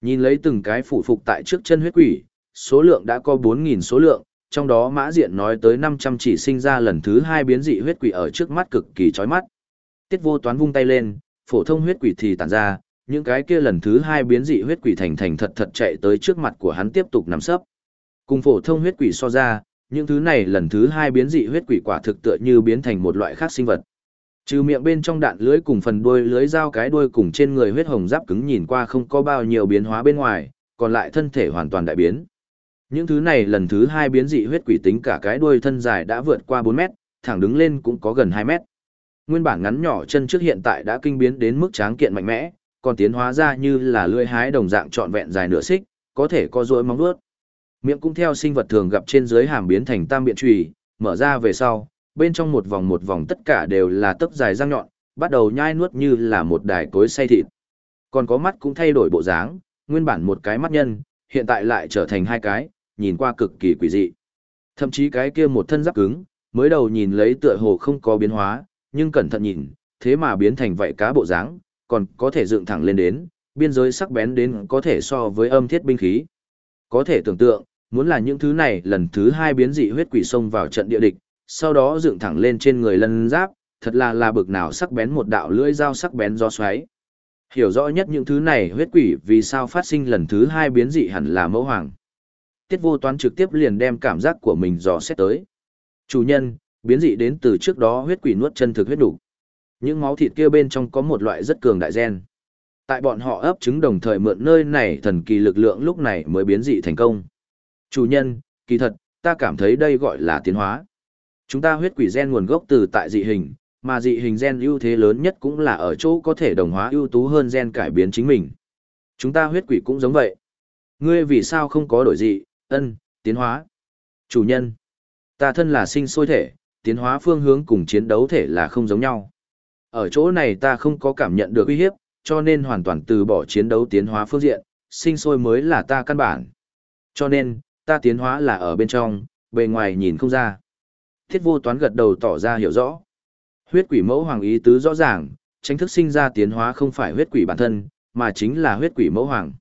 Nhìn lấy từng cái phủ phục tại trước chân huyết quỷ, số lượng đã có 4.000 số lượng, trong đó mã diện nói tới 500 chỉ sinh ra lần thứ hai biến dị huyết quỷ ở trước mắt cực kỳ chói mắt. Tiết vô toán vung tay lên, phổ thông huyết quỷ thì tản ra, những cái kia lần thứ hai biến dị huyết quỷ thành thành thật thật chạy tới trước mặt của hắn tiếp tục nằm sấp. Cùng phổ thông huyết quỷ so ra, những thứ này lần thứ hai biến dị huyết quỷ quả thực tựa như biến thành một loại khác sinh vật. Trừ miệng bên trong đạn lưới cùng phần đuôi lưới dao cái đuôi cùng trên người huyết hồng giáp cứng nhìn qua không có bao nhiêu biến hóa bên ngoài, còn lại thân thể hoàn toàn đại biến. Những thứ này lần thứ hai biến dị huyết quỷ tính cả cái đuôi thân dài đã vượt qua 4 mét, thẳng đứng lên cũng có gần 2 mét. Nguyên bản ngắn nhỏ chân trước hiện tại đã kinh biến đến mức tráng kiện mạnh mẽ, còn tiến hóa ra như là lưỡi hái đồng dạng trọn vẹn dài nửa xích, có thể có duỗi móng vuốt. Miệng cũng theo sinh vật thường gặp trên dưới hàm biến thành tam biện chùy, mở ra về sau, bên trong một vòng một vòng tất cả đều là tấc dài răng nhọn, bắt đầu nhai nuốt như là một đài cối xay thịt. Còn có mắt cũng thay đổi bộ dáng, nguyên bản một cái mắt nhân, hiện tại lại trở thành hai cái, nhìn qua cực kỳ quỷ dị. Thậm chí cái kia một thân giáp cứng, mới đầu nhìn lấy tựa hồ không có biến hóa, nhưng cẩn thận nhìn, thế mà biến thành vậy cá bộ dáng, còn có thể dựng thẳng lên đến, biên giới sắc bén đến có thể so với âm thiết binh khí. Có thể tưởng tượng, muốn là những thứ này lần thứ hai biến dị huyết quỷ xông vào trận địa địch, sau đó dựng thẳng lên trên người lân giáp, thật là là bực nào sắc bén một đạo lưỡi dao sắc bén do xoáy. Hiểu rõ nhất những thứ này huyết quỷ vì sao phát sinh lần thứ hai biến dị hẳn là mẫu hoàng. Tiết vô toán trực tiếp liền đem cảm giác của mình dò xét tới. Chủ nhân, biến dị đến từ trước đó huyết quỷ nuốt chân thực huyết đủ. Những máu thịt kia bên trong có một loại rất cường đại gen. Tại bọn họ ấp trứng đồng thời mượn nơi này thần kỳ lực lượng lúc này mới biến dị thành công. Chủ nhân, kỳ thật, ta cảm thấy đây gọi là tiến hóa. Chúng ta huyết quỷ gen nguồn gốc từ tại dị hình, mà dị hình gen ưu thế lớn nhất cũng là ở chỗ có thể đồng hóa ưu tú hơn gen cải biến chính mình. Chúng ta huyết quỷ cũng giống vậy. Ngươi vì sao không có đổi dị, ân, tiến hóa? Chủ nhân, ta thân là sinh sôi thể, tiến hóa phương hướng cùng chiến đấu thể là không giống nhau. Ở chỗ này ta không có cảm nhận được uy hiếp, cho nên hoàn toàn từ bỏ chiến đấu tiến hóa phương diện, sinh sôi mới là ta căn bản. Cho nên, ta tiến hóa là ở bên trong, bề ngoài nhìn không ra. Thiết vô toán gật đầu tỏ ra hiểu rõ. Huyết quỷ mẫu hoàng ý tứ rõ ràng, tranh thức sinh ra tiến hóa không phải huyết quỷ bản thân, mà chính là huyết quỷ mẫu hoàng.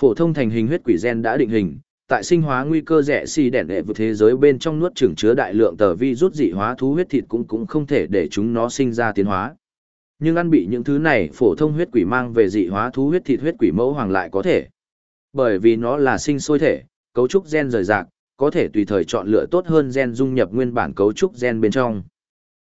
Phổ thông thành hình huyết quỷ gen đã định hình, tại sinh hóa nguy cơ rẻ xì đẻn đệ vượt thế giới bên trong nuốt chửng chứa đại lượng tờ vi rút dị hóa thú huyết thịt cũng cũng không thể để chúng nó sinh ra tiến hóa. Nhưng ăn bị những thứ này phổ thông huyết quỷ mang về dị hóa thú huyết thịt huyết quỷ mẫu hoàng lại có thể. Bởi vì nó là sinh sôi thể, cấu trúc gen rời rạc, có thể tùy thời chọn lựa tốt hơn gen dung nhập nguyên bản cấu trúc gen bên trong.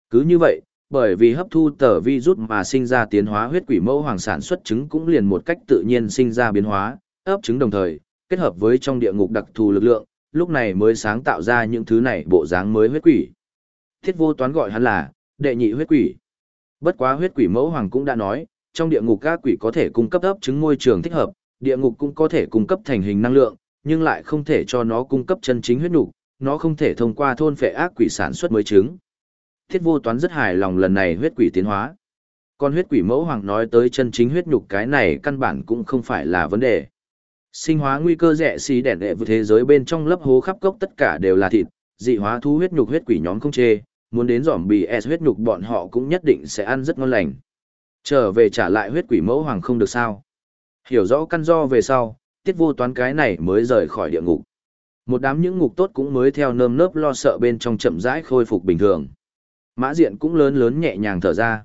Cứ như vậy, bởi vì hấp thu tờ virus mà sinh ra tiến hóa huyết quỷ mẫu hoàng sản xuất trứng cũng liền một cách tự nhiên sinh ra biến hóa, ấp trứng đồng thời, kết hợp với trong địa ngục đặc thù lực lượng, lúc này mới sáng tạo ra những thứ này bộ dáng mới huyết quỷ. Thiết vô toán gọi hắn là, đệ nhị huyết quỷ. Bất quá huyết quỷ mẫu hoàng cũng đã nói, trong địa ngục các quỷ có thể cung cấp ấp trứng môi trường thích hợp, địa ngục cũng có thể cung cấp thành hình năng lượng, nhưng lại không thể cho nó cung cấp chân chính huyết nục, nó không thể thông qua thôn phệ ác quỷ sản xuất mới trứng. Thiết vô toán rất hài lòng lần này huyết quỷ tiến hóa. Còn huyết quỷ mẫu hoàng nói tới chân chính huyết nhục cái này căn bản cũng không phải là vấn đề. Sinh hóa nguy cơ rẻ xí đẻ đệ với thế giới bên trong lớp hố khắp gốc tất cả đều là thịt, dị hóa thu huyết nhục huyết quỷ nhóm không chê, muốn đến giỏm bì S huyết nhục bọn họ cũng nhất định sẽ ăn rất ngon lành. Trở về trả lại huyết quỷ mẫu hoàng không được sao. Hiểu rõ căn do về sau, tiết vô toán cái này mới rời khỏi địa ngục. Một đám những ngục tốt cũng mới theo nơm nớp lo sợ bên trong chậm rãi khôi phục bình thường. Mã diện cũng lớn lớn nhẹ nhàng thở ra.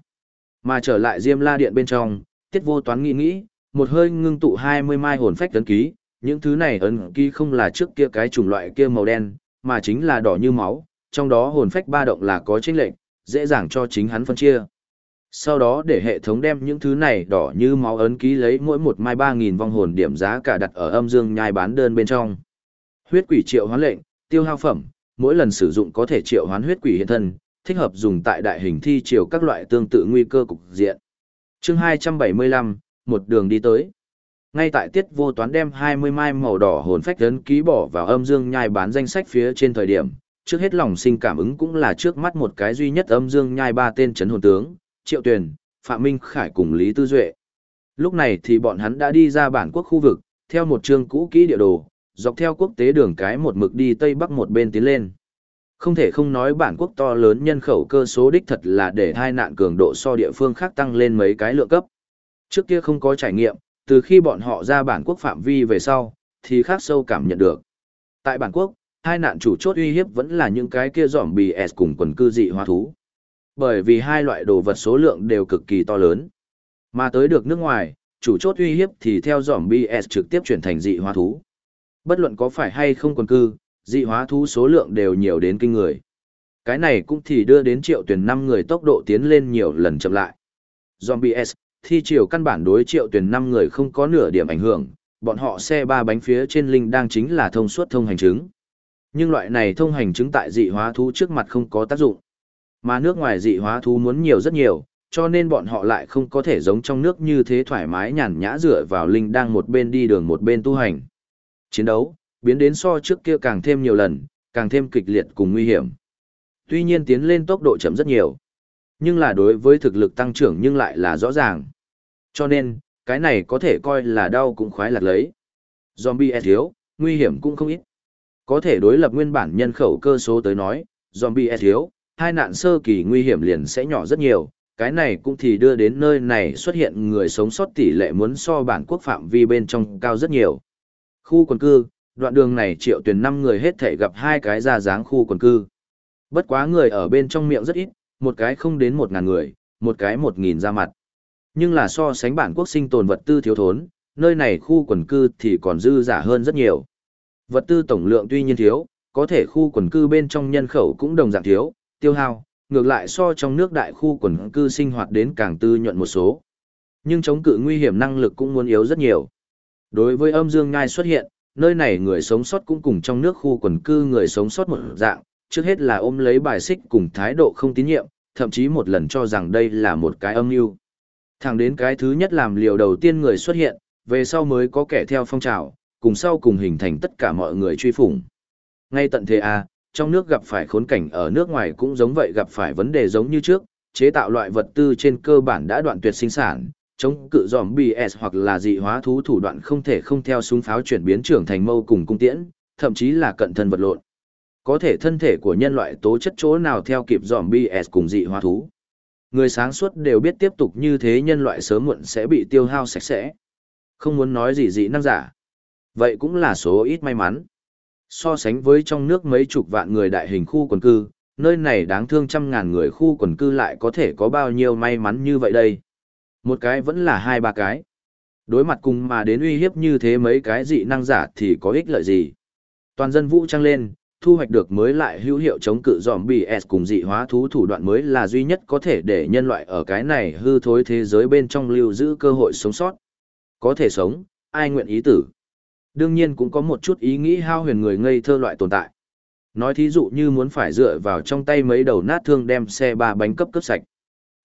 Mà trở lại Diêm La Điện bên trong, tiết vô toán nghĩ nghĩ, một hơi ngưng tụ 20 mai hồn phách ấn ký, những thứ này ấn ký không là trước kia cái chủng loại kia màu đen, mà chính là đỏ như máu, trong đó hồn phách ba động là có chênh lệch, dễ dàng cho chính hắn phân chia. Sau đó để hệ thống đem những thứ này đỏ như máu ấn ký lấy mỗi một mai ba nghìn vong hồn điểm giá cả đặt ở âm dương nhai bán đơn bên trong. Huyết quỷ triệu hoán lệnh, tiêu hao phẩm, mỗi lần sử dụng có thể triệu hoán huyết quỷ hiện thân, thích hợp dùng tại đại hình thi triều các loại tương tự nguy cơ cục diện. Chương 275, một đường đi tới. Ngay tại tiết vô toán đem 20 mai màu đỏ hồn phách ấn ký bỏ vào âm dương nhai bán danh sách phía trên thời điểm, trước hết lòng sinh cảm ứng cũng là trước mắt một cái duy nhất âm dương nhai ba tên chấn hồn tướng, Triệu Tuyền, Phạm Minh Khải cùng Lý Tư Duệ. Lúc này thì bọn hắn đã đi ra bản quốc khu vực, theo một chương cũ kỹ địa đồ, dọc theo quốc tế đường cái một mực đi tây bắc một bên tiến lên. Không thể không nói bản quốc to lớn nhân khẩu cơ số đích thật là để hai nạn cường độ so địa phương khác tăng lên mấy cái lượng cấp. Trước kia không có trải nghiệm, từ khi bọn họ ra bản quốc phạm vi về sau, thì khác sâu cảm nhận được. Tại bản quốc, hai nạn chủ chốt uy hiếp vẫn là những cái kia giỏm bì S cùng quần cư dị hóa thú. Bởi vì hai loại đồ vật số lượng đều cực kỳ to lớn. Mà tới được nước ngoài, chủ chốt uy hiếp thì theo zombie S trực tiếp chuyển thành dị hóa thú. Bất luận có phải hay không quần cư, dị hóa thú số lượng đều nhiều đến kinh người. Cái này cũng thì đưa đến triệu tuyển năm người tốc độ tiến lên nhiều lần chậm lại. Zombie S, thi triều căn bản đối triệu tuyển năm người không có nửa điểm ảnh hưởng, bọn họ xe ba bánh phía trên linh đang chính là thông suốt thông hành chứng. Nhưng loại này thông hành chứng tại dị hóa thú trước mặt không có tác dụng. Mà nước ngoài dị hóa thú muốn nhiều rất nhiều, cho nên bọn họ lại không có thể giống trong nước như thế thoải mái nhàn nhã dựa vào linh đang một bên đi đường một bên tu hành. Chiến đấu, biến đến so trước kia càng thêm nhiều lần, càng thêm kịch liệt cùng nguy hiểm. Tuy nhiên tiến lên tốc độ chậm rất nhiều, nhưng là đối với thực lực tăng trưởng nhưng lại là rõ ràng. Cho nên, cái này có thể coi là đau cũng khoái lạc lấy. Zombie thiếu, nguy hiểm cũng không ít. Có thể đối lập nguyên bản nhân khẩu cơ số tới nói, zombie thiếu, hai nạn sơ kỳ nguy hiểm liền sẽ nhỏ rất nhiều, cái này cũng thì đưa đến nơi này xuất hiện người sống sót tỷ lệ muốn so bản quốc phạm vi bên trong cao rất nhiều. Khu quần cư, đoạn đường này triệu tuyển năm người hết thể gặp hai cái ra dáng khu quần cư. Bất quá người ở bên trong miệng rất ít, một cái không đến một ngàn người, một cái một nghìn ra mặt. Nhưng là so sánh bản quốc sinh tồn vật tư thiếu thốn, nơi này khu quần cư thì còn dư giả hơn rất nhiều. Vật tư tổng lượng tuy nhiên thiếu, có thể khu quần cư bên trong nhân khẩu cũng đồng dạng thiếu, tiêu hao, ngược lại so trong nước đại khu quần cư sinh hoạt đến càng tư nhuận một số. Nhưng chống cự nguy hiểm năng lực cũng muốn yếu rất nhiều. Đối với âm dương ngai xuất hiện, nơi này người sống sót cũng cùng trong nước khu quần cư người sống sót một dạng, trước hết là ôm lấy bài xích cùng thái độ không tín nhiệm, thậm chí một lần cho rằng đây là một cái âm mưu. Thẳng đến cái thứ nhất làm liều đầu tiên người xuất hiện, về sau mới có kẻ theo phong trào, cùng sau cùng hình thành tất cả mọi người truy phủng. Ngay tận thế A, trong nước gặp phải khốn cảnh ở nước ngoài cũng giống vậy gặp phải vấn đề giống như trước, chế tạo loại vật tư trên cơ bản đã đoạn tuyệt sinh sản, chống cự dòm BS hoặc là dị hóa thú thủ đoạn không thể không theo súng pháo chuyển biến trưởng thành mâu cùng cung tiễn, thậm chí là cận thân vật lộn. Có thể thân thể của nhân loại tố chất chỗ nào theo kịp dòm BS cùng dị hóa thú. Người sáng suốt đều biết tiếp tục như thế nhân loại sớm muộn sẽ bị tiêu hao sạch sẽ. Không muốn nói gì dị năng giả. Vậy cũng là số ít may mắn. So sánh với trong nước mấy chục vạn người đại hình khu quần cư, nơi này đáng thương trăm ngàn người khu quần cư lại có thể có bao nhiêu may mắn như vậy đây. Một cái vẫn là hai ba cái. Đối mặt cùng mà đến uy hiếp như thế mấy cái dị năng giả thì có ích lợi gì. Toàn dân vũ trang lên, thu hoạch được mới lại hữu hiệu chống cự dòm BS cùng dị hóa thú thủ đoạn mới là duy nhất có thể để nhân loại ở cái này hư thối thế giới bên trong lưu giữ cơ hội sống sót. Có thể sống, ai nguyện ý tử. Đương nhiên cũng có một chút ý nghĩ hao huyền người ngây thơ loại tồn tại. Nói thí dụ như muốn phải dựa vào trong tay mấy đầu nát thương đem xe ba bánh cấp cấp sạch.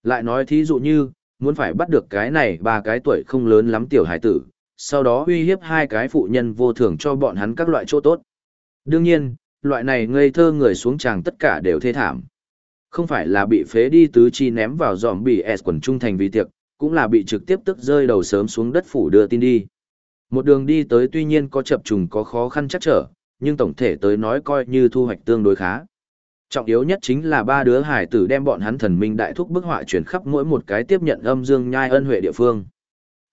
Lại nói thí dụ như, muốn phải bắt được cái này ba cái tuổi không lớn lắm tiểu hải tử, sau đó uy hiếp hai cái phụ nhân vô thường cho bọn hắn các loại chỗ tốt. Đương nhiên, loại này ngây thơ người xuống tràng tất cả đều thê thảm. Không phải là bị phế đi tứ chi ném vào dòm bị S quần trung thành vì tiệc, cũng là bị trực tiếp tức rơi đầu sớm xuống đất phủ đưa tin đi. Một đường đi tới tuy nhiên có chập trùng có khó khăn chắc trở, nhưng tổng thể tới nói coi như thu hoạch tương đối khá. Trọng yếu nhất chính là ba đứa hải tử đem bọn hắn thần minh đại thúc bức họa chuyển khắp mỗi một cái tiếp nhận âm dương nhai ân huệ địa phương.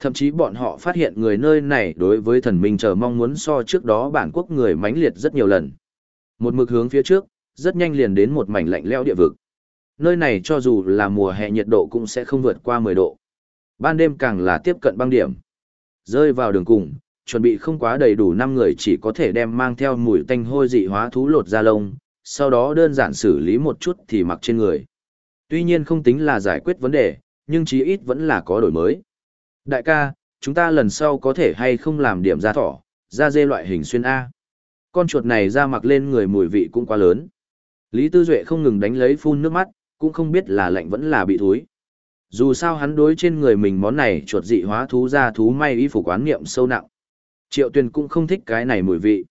Thậm chí bọn họ phát hiện người nơi này đối với thần minh chờ mong muốn so trước đó bản quốc người mãnh liệt rất nhiều lần. Một mực hướng phía trước, rất nhanh liền đến một mảnh lạnh lẽo địa vực. Nơi này cho dù là mùa hè nhiệt độ cũng sẽ không vượt qua 10 độ. Ban đêm càng là tiếp cận băng điểm. Rơi vào đường cùng, chuẩn bị không quá đầy đủ 5 người chỉ có thể đem mang theo mùi tanh hôi dị hóa thú lột ra lông, sau đó đơn giản xử lý một chút thì mặc trên người. Tuy nhiên không tính là giải quyết vấn đề, nhưng chí ít vẫn là có đổi mới. Đại ca, chúng ta lần sau có thể hay không làm điểm da thỏ, da dê loại hình xuyên A. Con chuột này ra mặc lên người mùi vị cũng quá lớn. Lý Tư Duệ không ngừng đánh lấy phun nước mắt, cũng không biết là lạnh vẫn là bị thúi. Dù sao hắn đối trên người mình món này chuột dị hóa thú ra thú may y phục quán niệm sâu nặng. Triệu Tuyền cũng không thích cái này mùi vị.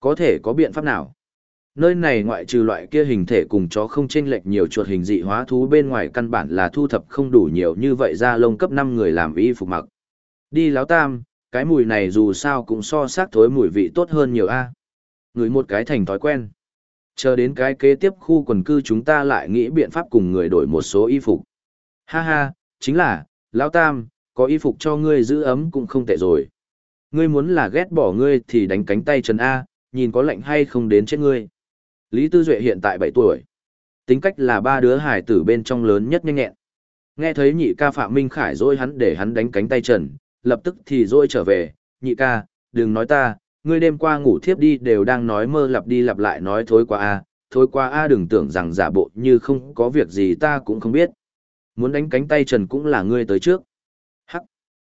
Có thể có biện pháp nào? Nơi này ngoại trừ loại kia hình thể cùng chó không chênh lệch nhiều chuột hình dị hóa thú bên ngoài căn bản là thu thập không đủ nhiều như vậy ra lông cấp năm người làm y phục mặc. Đi láo tam, cái mùi này dù sao cũng so sát thối mùi vị tốt hơn nhiều a. Người một cái thành thói quen. Chờ đến cái kế tiếp khu quần cư chúng ta lại nghĩ biện pháp cùng người đổi một số y phục. Ha ha, chính là, lão tam, có y phục cho ngươi giữ ấm cũng không tệ rồi. Ngươi muốn là ghét bỏ ngươi thì đánh cánh tay Trần A, nhìn có lạnh hay không đến chết ngươi. Lý Tư Duệ hiện tại 7 tuổi. Tính cách là ba đứa hải tử bên trong lớn nhất nhanh nhẹn. Nghe thấy nhị ca Phạm Minh Khải dối hắn để hắn đánh cánh tay Trần, lập tức thì dối trở về, nhị ca, đừng nói ta, ngươi đêm qua ngủ thiếp đi đều đang nói mơ lặp đi lặp lại nói thối qua a, thối qua a đừng tưởng rằng giả bộ như không có việc gì ta cũng không biết. Muốn đánh cánh tay Trần cũng là ngươi tới trước. Hắc.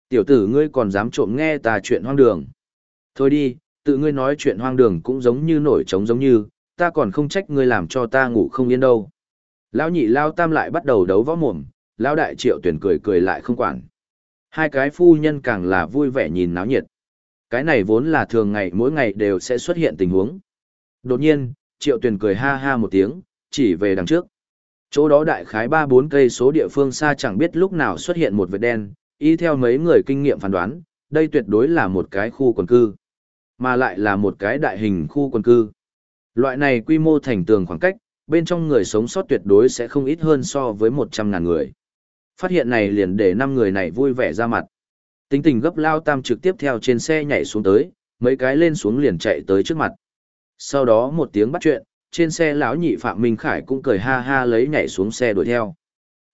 Tiểu tử ngươi còn dám trộm nghe ta chuyện hoang đường. Thôi đi, tự ngươi nói chuyện hoang đường cũng giống như nổi trống giống như, ta còn không trách ngươi làm cho ta ngủ không yên đâu. Lão nhị lao tam lại bắt đầu đấu võ mồm, lão đại triệu tuyển cười cười lại không quản. Hai cái phu nhân càng là vui vẻ nhìn náo nhiệt. Cái này vốn là thường ngày mỗi ngày đều sẽ xuất hiện tình huống. Đột nhiên, triệu tuyển cười ha ha một tiếng, chỉ về đằng trước. Chỗ đó đại khái ba bốn cây số địa phương xa chẳng biết lúc nào xuất hiện một vệt đen, y theo mấy người kinh nghiệm phán đoán, đây tuyệt đối là một cái khu quần cư, mà lại là một cái đại hình khu quần cư. Loại này quy mô thành tường khoảng cách, bên trong người sống sót tuyệt đối sẽ không ít hơn so với một trăm ngàn người. Phát hiện này liền để năm người này vui vẻ ra mặt. Tính tình gấp lao tam trực tiếp theo trên xe nhảy xuống tới, mấy cái lên xuống liền chạy tới trước mặt. Sau đó một tiếng bắt chuyện, trên xe lão nhị Phạm Minh Khải cũng cười ha ha lấy nhảy xuống xe đuổi theo.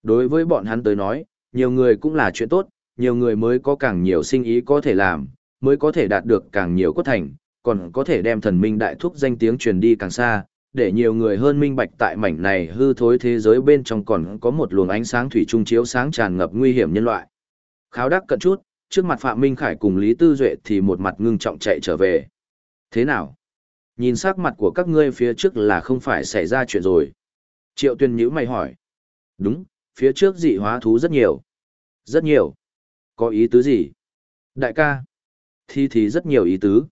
Đối với bọn hắn tới nói, nhiều người cũng là chuyện tốt, nhiều người mới có càng nhiều sinh ý có thể làm, mới có thể đạt được càng nhiều cốt thành, còn có thể đem thần minh đại thúc danh tiếng truyền đi càng xa, để nhiều người hơn minh bạch tại mảnh này hư thối thế giới bên trong còn có một luồng ánh sáng thủy trung chiếu sáng tràn ngập nguy hiểm nhân loại. Kháo đắc cận chút, trước mặt Phạm Minh Khải cùng Lý Tư Duệ thì một mặt ngưng trọng chạy trở về. Thế nào? Nhìn sắc mặt của các ngươi phía trước là không phải xảy ra chuyện rồi. Triệu tuyên nhữ mày hỏi. Đúng, phía trước dị hóa thú rất nhiều. Rất nhiều. Có ý tứ gì? Đại ca. thi thì rất nhiều ý tứ.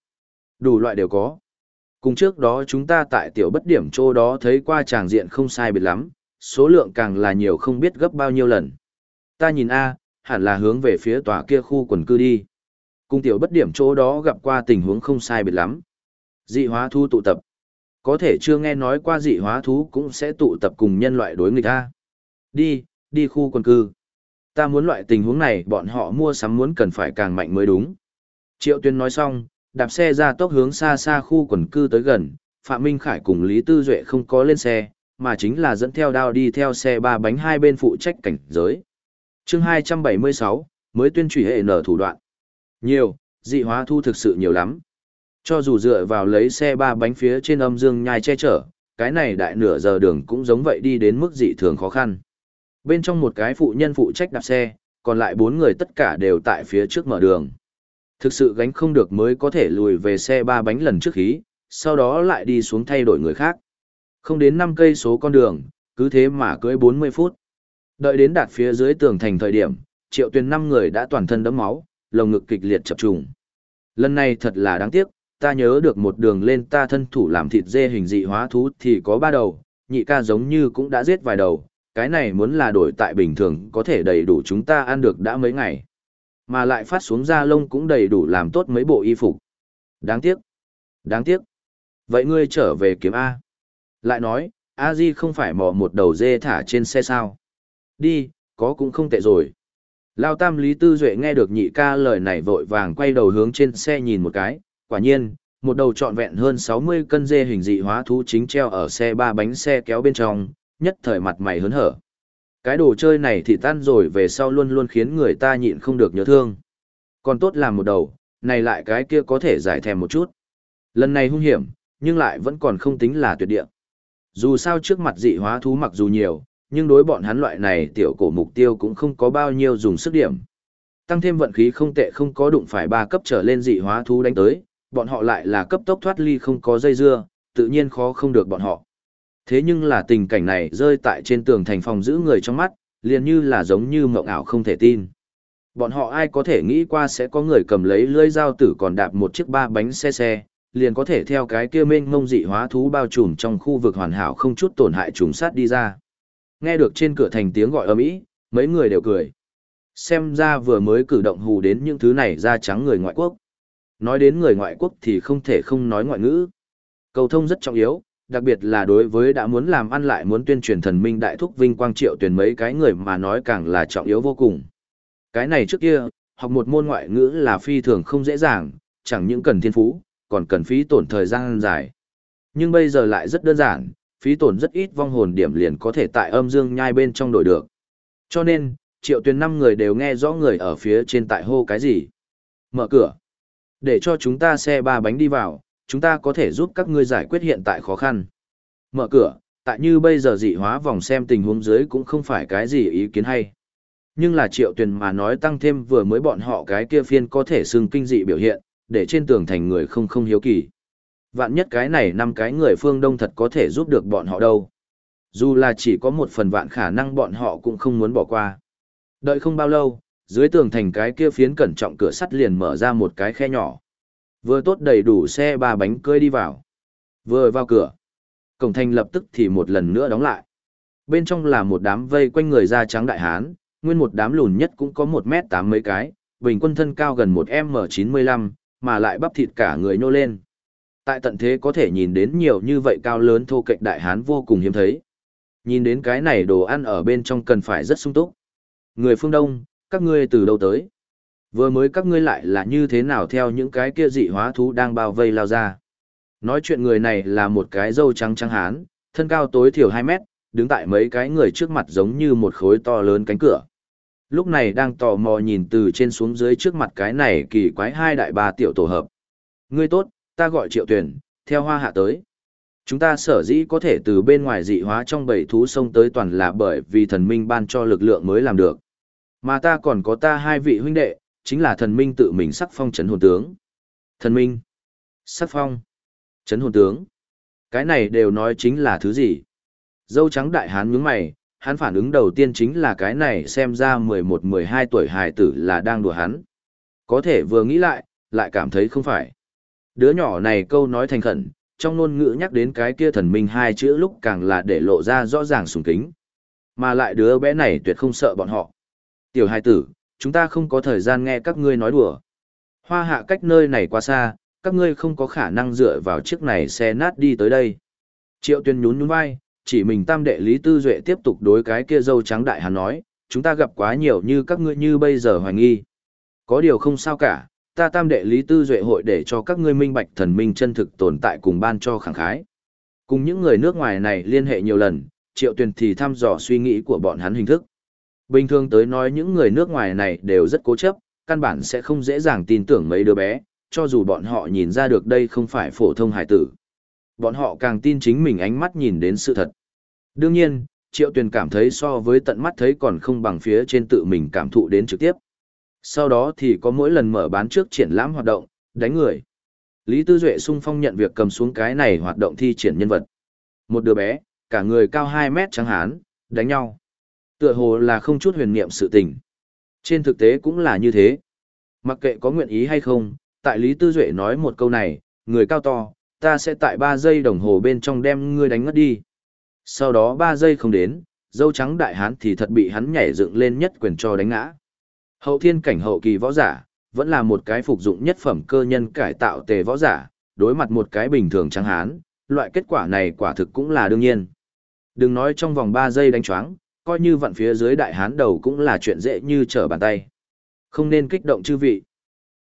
Đủ loại đều có. Cùng trước đó chúng ta tại tiểu bất điểm chỗ đó thấy qua tràng diện không sai biệt lắm, số lượng càng là nhiều không biết gấp bao nhiêu lần. Ta nhìn A, hẳn là hướng về phía tòa kia khu quần cư đi. Cùng tiểu bất điểm chỗ đó gặp qua tình huống không sai biệt lắm. Dị hóa thú tụ tập. Có thể chưa nghe nói qua dị hóa thú cũng sẽ tụ tập cùng nhân loại đối nghịch ta. Đi, đi khu quần cư. Ta muốn loại tình huống này bọn họ mua sắm muốn cần phải càng mạnh mới đúng. Triệu tuyên nói xong, đạp xe ra tốc hướng xa xa khu quần cư tới gần, Phạm Minh Khải cùng Lý Tư Duệ không có lên xe, mà chính là dẫn theo đao đi theo xe ba bánh hai bên phụ trách cảnh giới. chương 276, mới tuyên trùy hệ nở thủ đoạn. Nhiều, dị hóa thu thực sự nhiều lắm. Cho dù dựa vào lấy xe ba bánh phía trên âm dương nhai che chở, cái này đại nửa giờ đường cũng giống vậy đi đến mức dị thường khó khăn. Bên trong một cái phụ nhân phụ trách đạp xe, còn lại bốn người tất cả đều tại phía trước mở đường. Thực sự gánh không được mới có thể lùi về xe ba bánh lần trước khí, sau đó lại đi xuống thay đổi người khác. Không đến 5 cây số con đường, cứ thế mà cưới 40 phút. Đợi đến đạt phía dưới tường thành thời điểm, triệu tuyên năm người đã toàn thân đấm máu, lồng ngực kịch liệt chập trùng. Lần này thật là đáng tiếc, ta nhớ được một đường lên ta thân thủ làm thịt dê hình dị hóa thú thì có ba đầu, nhị ca giống như cũng đã giết vài đầu, cái này muốn là đổi tại bình thường có thể đầy đủ chúng ta ăn được đã mấy ngày. Mà lại phát xuống da lông cũng đầy đủ làm tốt mấy bộ y phục. Đáng tiếc. Đáng tiếc. Vậy ngươi trở về kiếm A. Lại nói, a di không phải mò một đầu dê thả trên xe sao. Đi, có cũng không tệ rồi. Lao tam Lý Tư Duệ nghe được nhị ca lời này vội vàng quay đầu hướng trên xe nhìn một cái. Quả nhiên, một đầu trọn vẹn hơn 60 cân dê hình dị hóa thú chính treo ở xe ba bánh xe kéo bên trong, nhất thời mặt mày hớn hở. Cái đồ chơi này thì tan rồi về sau luôn luôn khiến người ta nhịn không được nhớ thương. Còn tốt làm một đầu, này lại cái kia có thể giải thèm một chút. Lần này hung hiểm, nhưng lại vẫn còn không tính là tuyệt địa. Dù sao trước mặt dị hóa thú mặc dù nhiều, nhưng đối bọn hắn loại này tiểu cổ mục tiêu cũng không có bao nhiêu dùng sức điểm. Tăng thêm vận khí không tệ không có đụng phải ba cấp trở lên dị hóa thú đánh tới, bọn họ lại là cấp tốc thoát ly không có dây dưa, tự nhiên khó không được bọn họ. Thế nhưng là tình cảnh này rơi tại trên tường thành phòng giữ người trong mắt, liền như là giống như mộng ảo không thể tin. Bọn họ ai có thể nghĩ qua sẽ có người cầm lấy lưỡi dao tử còn đạp một chiếc ba bánh xe xe, liền có thể theo cái kia mênh mông dị hóa thú bao trùm trong khu vực hoàn hảo không chút tổn hại trùng sát đi ra. Nghe được trên cửa thành tiếng gọi ầm ĩ, mấy người đều cười. Xem ra vừa mới cử động hù đến những thứ này da trắng người ngoại quốc. Nói đến người ngoại quốc thì không thể không nói ngoại ngữ. Cầu thông rất trọng yếu, đặc biệt là đối với đã muốn làm ăn lại muốn tuyên truyền thần minh đại thúc vinh quang triệu tuyển mấy cái người mà nói càng là trọng yếu vô cùng. Cái này trước kia, học một môn ngoại ngữ là phi thường không dễ dàng, chẳng những cần thiên phú, còn cần phí tổn thời gian dài. Nhưng bây giờ lại rất đơn giản, phí tổn rất ít vong hồn điểm liền có thể tại âm dương nhai bên trong đổi được. Cho nên, triệu tuyển năm người đều nghe rõ người ở phía trên tại hô cái gì. Mở cửa. Để cho chúng ta xe ba bánh đi vào, chúng ta có thể giúp các ngươi giải quyết hiện tại khó khăn. Mở cửa, tại như bây giờ dị hóa vòng xem tình huống dưới cũng không phải cái gì ý kiến hay. Nhưng là triệu tuyển mà nói tăng thêm vừa mới bọn họ cái kia phiên có thể xưng kinh dị biểu hiện, để trên tường thành người không không hiếu kỳ. Vạn nhất cái này năm cái người phương đông thật có thể giúp được bọn họ đâu. Dù là chỉ có một phần vạn khả năng bọn họ cũng không muốn bỏ qua. Đợi không bao lâu, dưới tường thành cái kia phiến cẩn trọng cửa sắt liền mở ra một cái khe nhỏ. Vừa tốt đầy đủ xe ba bánh cơi đi vào. Vừa vào cửa, cổng thành lập tức thì một lần nữa đóng lại. Bên trong là một đám vây quanh người da trắng đại hán, nguyên một đám lùn nhất cũng có một mét tám mấy cái, bình quân thân cao gần một m chín mươi lăm, mà lại bắp thịt cả người nhô lên. Tại tận thế có thể nhìn đến nhiều như vậy cao lớn thô kệch đại hán vô cùng hiếm thấy. Nhìn đến cái này đồ ăn ở bên trong cần phải rất sung túc. Người phương Đông, các ngươi từ đâu tới? Vừa mới các ngươi lại là như thế nào theo những cái kia dị hóa thú đang bao vây lao ra? Nói chuyện người này là một cái dâu trắng trắng hán, thân cao tối thiểu 2 mét, đứng tại mấy cái người trước mặt giống như một khối to lớn cánh cửa. Lúc này đang tò mò nhìn từ trên xuống dưới trước mặt cái này kỳ quái hai đại ba tiểu tổ hợp. Ngươi tốt, ta gọi triệu tuyển, theo hoa hạ tới. Chúng ta sở dĩ có thể từ bên ngoài dị hóa trong bầy thú sông tới toàn là bởi vì thần minh ban cho lực lượng mới làm được. Mà ta còn có ta hai vị huynh đệ, chính là thần minh tự mình sắc phong chấn hồn tướng. Thần minh, sắc phong, chấn hồn tướng. Cái này đều nói chính là thứ gì? Dâu trắng đại hán nhướng mày, hắn phản ứng đầu tiên chính là cái này xem ra 11-12 tuổi hài tử là đang đùa hắn. Có thể vừa nghĩ lại, lại cảm thấy không phải. Đứa nhỏ này câu nói thành khẩn, trong ngôn ngữ nhắc đến cái kia thần minh hai chữ lúc càng là để lộ ra rõ ràng sùng kính. Mà lại đứa bé này tuyệt không sợ bọn họ. Tiểu hài tử, chúng ta không có thời gian nghe các ngươi nói đùa. Hoa hạ cách nơi này quá xa, các ngươi không có khả năng dựa vào chiếc này xe nát đi tới đây. Triệu tuyên nhún nhún vai, chỉ mình tam đệ Lý Tư Duệ tiếp tục đối cái kia dâu trắng đại hắn nói, chúng ta gặp quá nhiều như các ngươi như bây giờ hoài nghi. Có điều không sao cả, ta tam đệ Lý Tư Duệ hội để cho các ngươi minh bạch thần minh chân thực tồn tại cùng ban cho khẳng khái. Cùng những người nước ngoài này liên hệ nhiều lần, triệu Tuyên thì thăm dò suy nghĩ của bọn hắn hình thức. Bình thường tới nói những người nước ngoài này đều rất cố chấp, căn bản sẽ không dễ dàng tin tưởng mấy đứa bé, cho dù bọn họ nhìn ra được đây không phải phổ thông hải tử. Bọn họ càng tin chính mình ánh mắt nhìn đến sự thật. Đương nhiên, Triệu Tuyền cảm thấy so với tận mắt thấy còn không bằng phía trên tự mình cảm thụ đến trực tiếp. Sau đó thì có mỗi lần mở bán trước triển lãm hoạt động, đánh người. Lý Tư Duệ sung phong nhận việc cầm xuống cái này hoạt động thi triển nhân vật. Một đứa bé, cả người cao 2 mét trắng hán, đánh nhau. Tựa hồ là không chút huyền niệm sự tình. Trên thực tế cũng là như thế. Mặc kệ có nguyện ý hay không, tại Lý Tư Duệ nói một câu này, người cao to, ta sẽ tại 3 giây đồng hồ bên trong đem ngươi đánh ngất đi. Sau đó 3 giây không đến, dâu trắng đại hán thì thật bị hắn nhảy dựng lên nhất quyền cho đánh ngã. Hậu thiên cảnh hậu kỳ võ giả, vẫn là một cái phục dụng nhất phẩm cơ nhân cải tạo tề võ giả, đối mặt một cái bình thường trắng hán, loại kết quả này quả thực cũng là đương nhiên. Đừng nói trong vòng 3 giây đánh choáng, coi như vặn phía dưới đại hán đầu cũng là chuyện dễ như trở bàn tay. Không nên kích động chư vị.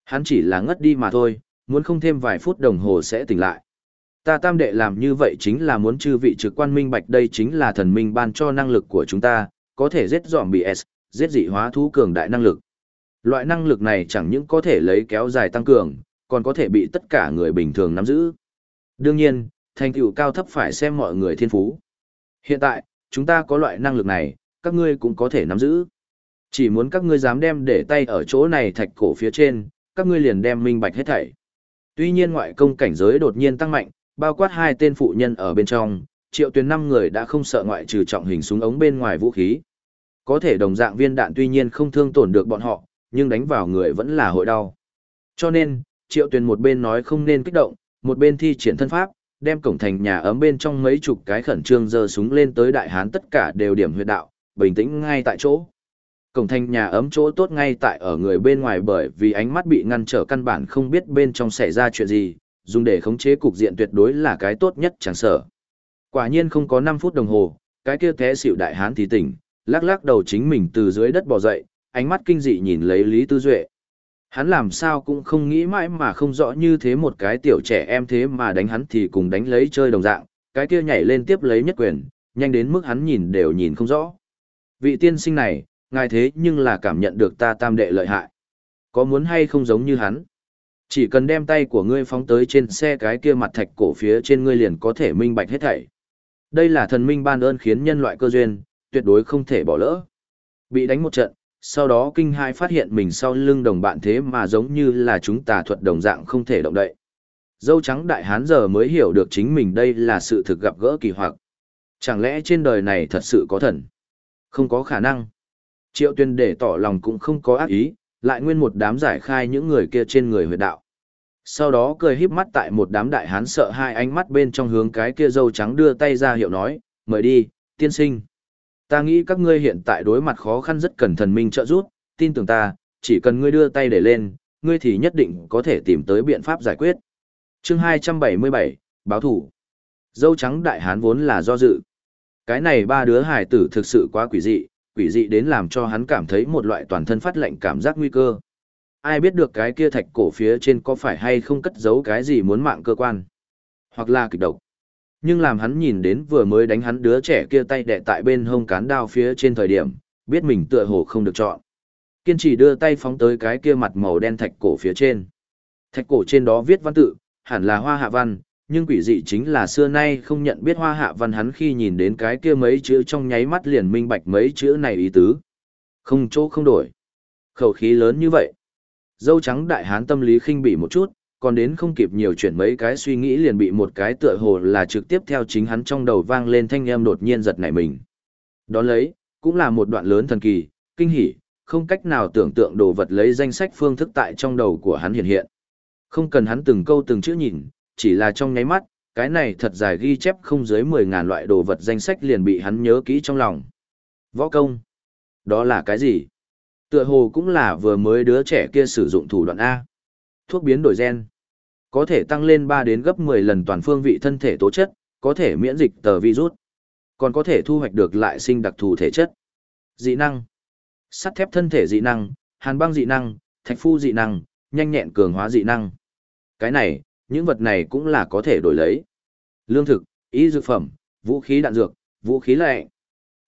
Hắn chỉ là ngất đi mà thôi, muốn không thêm vài phút đồng hồ sẽ tỉnh lại. Ta tam đệ làm như vậy chính là muốn chư vị trực quan minh bạch đây chính là thần minh ban cho năng lực của chúng ta, có thể giết dọn bị S, giết dị hóa thú cường đại năng lực. Loại năng lực này chẳng những có thể lấy kéo dài tăng cường, còn có thể bị tất cả người bình thường nắm giữ. Đương nhiên, thành tựu cao thấp phải xem mọi người thiên phú. Hiện tại, chúng ta có loại năng lực này, các ngươi cũng có thể nắm giữ. Chỉ muốn các ngươi dám đem để tay ở chỗ này thạch cổ phía trên, các ngươi liền đem minh bạch hết thảy. Tuy nhiên ngoại công cảnh giới đột nhiên tăng mạnh, bao quát hai tên phụ nhân ở bên trong, triệu tuyến năm người đã không sợ ngoại trừ trọng hình súng ống bên ngoài vũ khí. Có thể đồng dạng viên đạn tuy nhiên không thương tổn được bọn họ, nhưng đánh vào người vẫn là hội đau. Cho nên, triệu tuyến một bên nói không nên kích động, một bên thi triển thân pháp, đem cổng thành nhà ấm bên trong mấy chục cái khẩn trương giơ súng lên tới đại hán tất cả đều điểm huyệt đạo, bình tĩnh ngay tại chỗ. Cổng thành nhà ấm chỗ tốt ngay tại ở người bên ngoài bởi vì ánh mắt bị ngăn trở căn bản không biết bên trong xảy ra chuyện gì, dùng để khống chế cục diện tuyệt đối là cái tốt nhất chẳng sợ. Quả nhiên không có 5 phút đồng hồ, cái kia thế xỉu đại hán thì tỉnh, lắc lắc đầu chính mình từ dưới đất bò dậy, ánh mắt kinh dị nhìn lấy Lý Tư Duệ. Hắn làm sao cũng không nghĩ mãi mà không rõ như thế một cái tiểu trẻ em thế mà đánh hắn thì cùng đánh lấy chơi đồng dạng, cái kia nhảy lên tiếp lấy nhất quyền, nhanh đến mức hắn nhìn đều nhìn không rõ. Vị tiên sinh này, ngài thế nhưng là cảm nhận được ta tam đệ lợi hại. Có muốn hay không giống như hắn? Chỉ cần đem tay của ngươi phóng tới trên xe cái kia mặt thạch cổ phía trên ngươi liền có thể minh bạch hết thảy. Đây là thần minh ban ơn khiến nhân loại cơ duyên, tuyệt đối không thể bỏ lỡ. Bị đánh một trận, sau đó kinh hai phát hiện mình sau lưng đồng bạn thế mà giống như là chúng tà thuật đồng dạng không thể động đậy. Dâu trắng đại hán giờ mới hiểu được chính mình đây là sự thực gặp gỡ kỳ hoặc. Chẳng lẽ trên đời này thật sự có thần? Không có khả năng. Triệu tuyên để tỏ lòng cũng không có ác ý, lại nguyên một đám giải khai những người kia trên người huyệt đạo. Sau đó cười híp mắt tại một đám đại hán sợ hai ánh mắt bên trong hướng cái kia dâu trắng đưa tay ra hiệu nói, mời đi, tiên sinh. Ta nghĩ các ngươi hiện tại đối mặt khó khăn rất cần thần minh trợ giúp, tin tưởng ta, chỉ cần ngươi đưa tay để lên, ngươi thì nhất định có thể tìm tới biện pháp giải quyết. Chương 277, báo thủ. Dâu trắng đại hán vốn là do dự. Cái này ba đứa hải tử thực sự quá quỷ dị, quỷ dị đến làm cho hắn cảm thấy một loại toàn thân phát lạnh cảm giác nguy cơ. Ai biết được cái kia thạch cổ phía trên có phải hay không cất giấu cái gì muốn mạng cơ quan, hoặc là kịch độc. Nhưng làm hắn nhìn đến vừa mới đánh hắn đứa trẻ kia tay đẻ tại bên hông cán đao phía trên thời điểm, biết mình tựa hồ không được chọn. Kiên trì đưa tay phóng tới cái kia mặt màu đen thạch cổ phía trên. Thạch cổ trên đó viết văn tự, hẳn là hoa hạ văn, nhưng quỷ dị chính là xưa nay không nhận biết hoa hạ văn hắn khi nhìn đến cái kia mấy chữ trong nháy mắt liền minh bạch mấy chữ này ý tứ. Không chỗ không đổi. Khẩu khí lớn như vậy. Dâu trắng đại hán tâm lý khinh bỉ một chút, còn đến không kịp nhiều chuyển mấy cái suy nghĩ liền bị một cái tựa hồ là trực tiếp theo chính hắn trong đầu vang lên thanh âm đột nhiên giật nảy mình. Đón lấy, cũng là một đoạn lớn thần kỳ, kinh hỉ, không cách nào tưởng tượng đồ vật lấy danh sách phương thức tại trong đầu của hắn hiện hiện. Không cần hắn từng câu từng chữ nhìn, chỉ là trong nháy mắt, cái này thật dài ghi chép không dưới 10.000 loại đồ vật danh sách liền bị hắn nhớ kỹ trong lòng. Võ công. Đó là cái gì? Tựa hồ cũng là vừa mới đứa trẻ kia sử dụng thủ đoạn A. Thuốc biến đổi gen. Có thể tăng lên 3 đến gấp 10 lần toàn phương vị thân thể tố chất, có thể miễn dịch tờ virus. Còn có thể thu hoạch được lại sinh đặc thù thể chất. Dị năng. Sắt thép thân thể dị năng, hàn băng dị năng, thạch phu dị năng, nhanh nhẹn cường hóa dị năng. Cái này, những vật này cũng là có thể đổi lấy. Lương thực, y dược phẩm, vũ khí đạn dược, vũ khí lệ.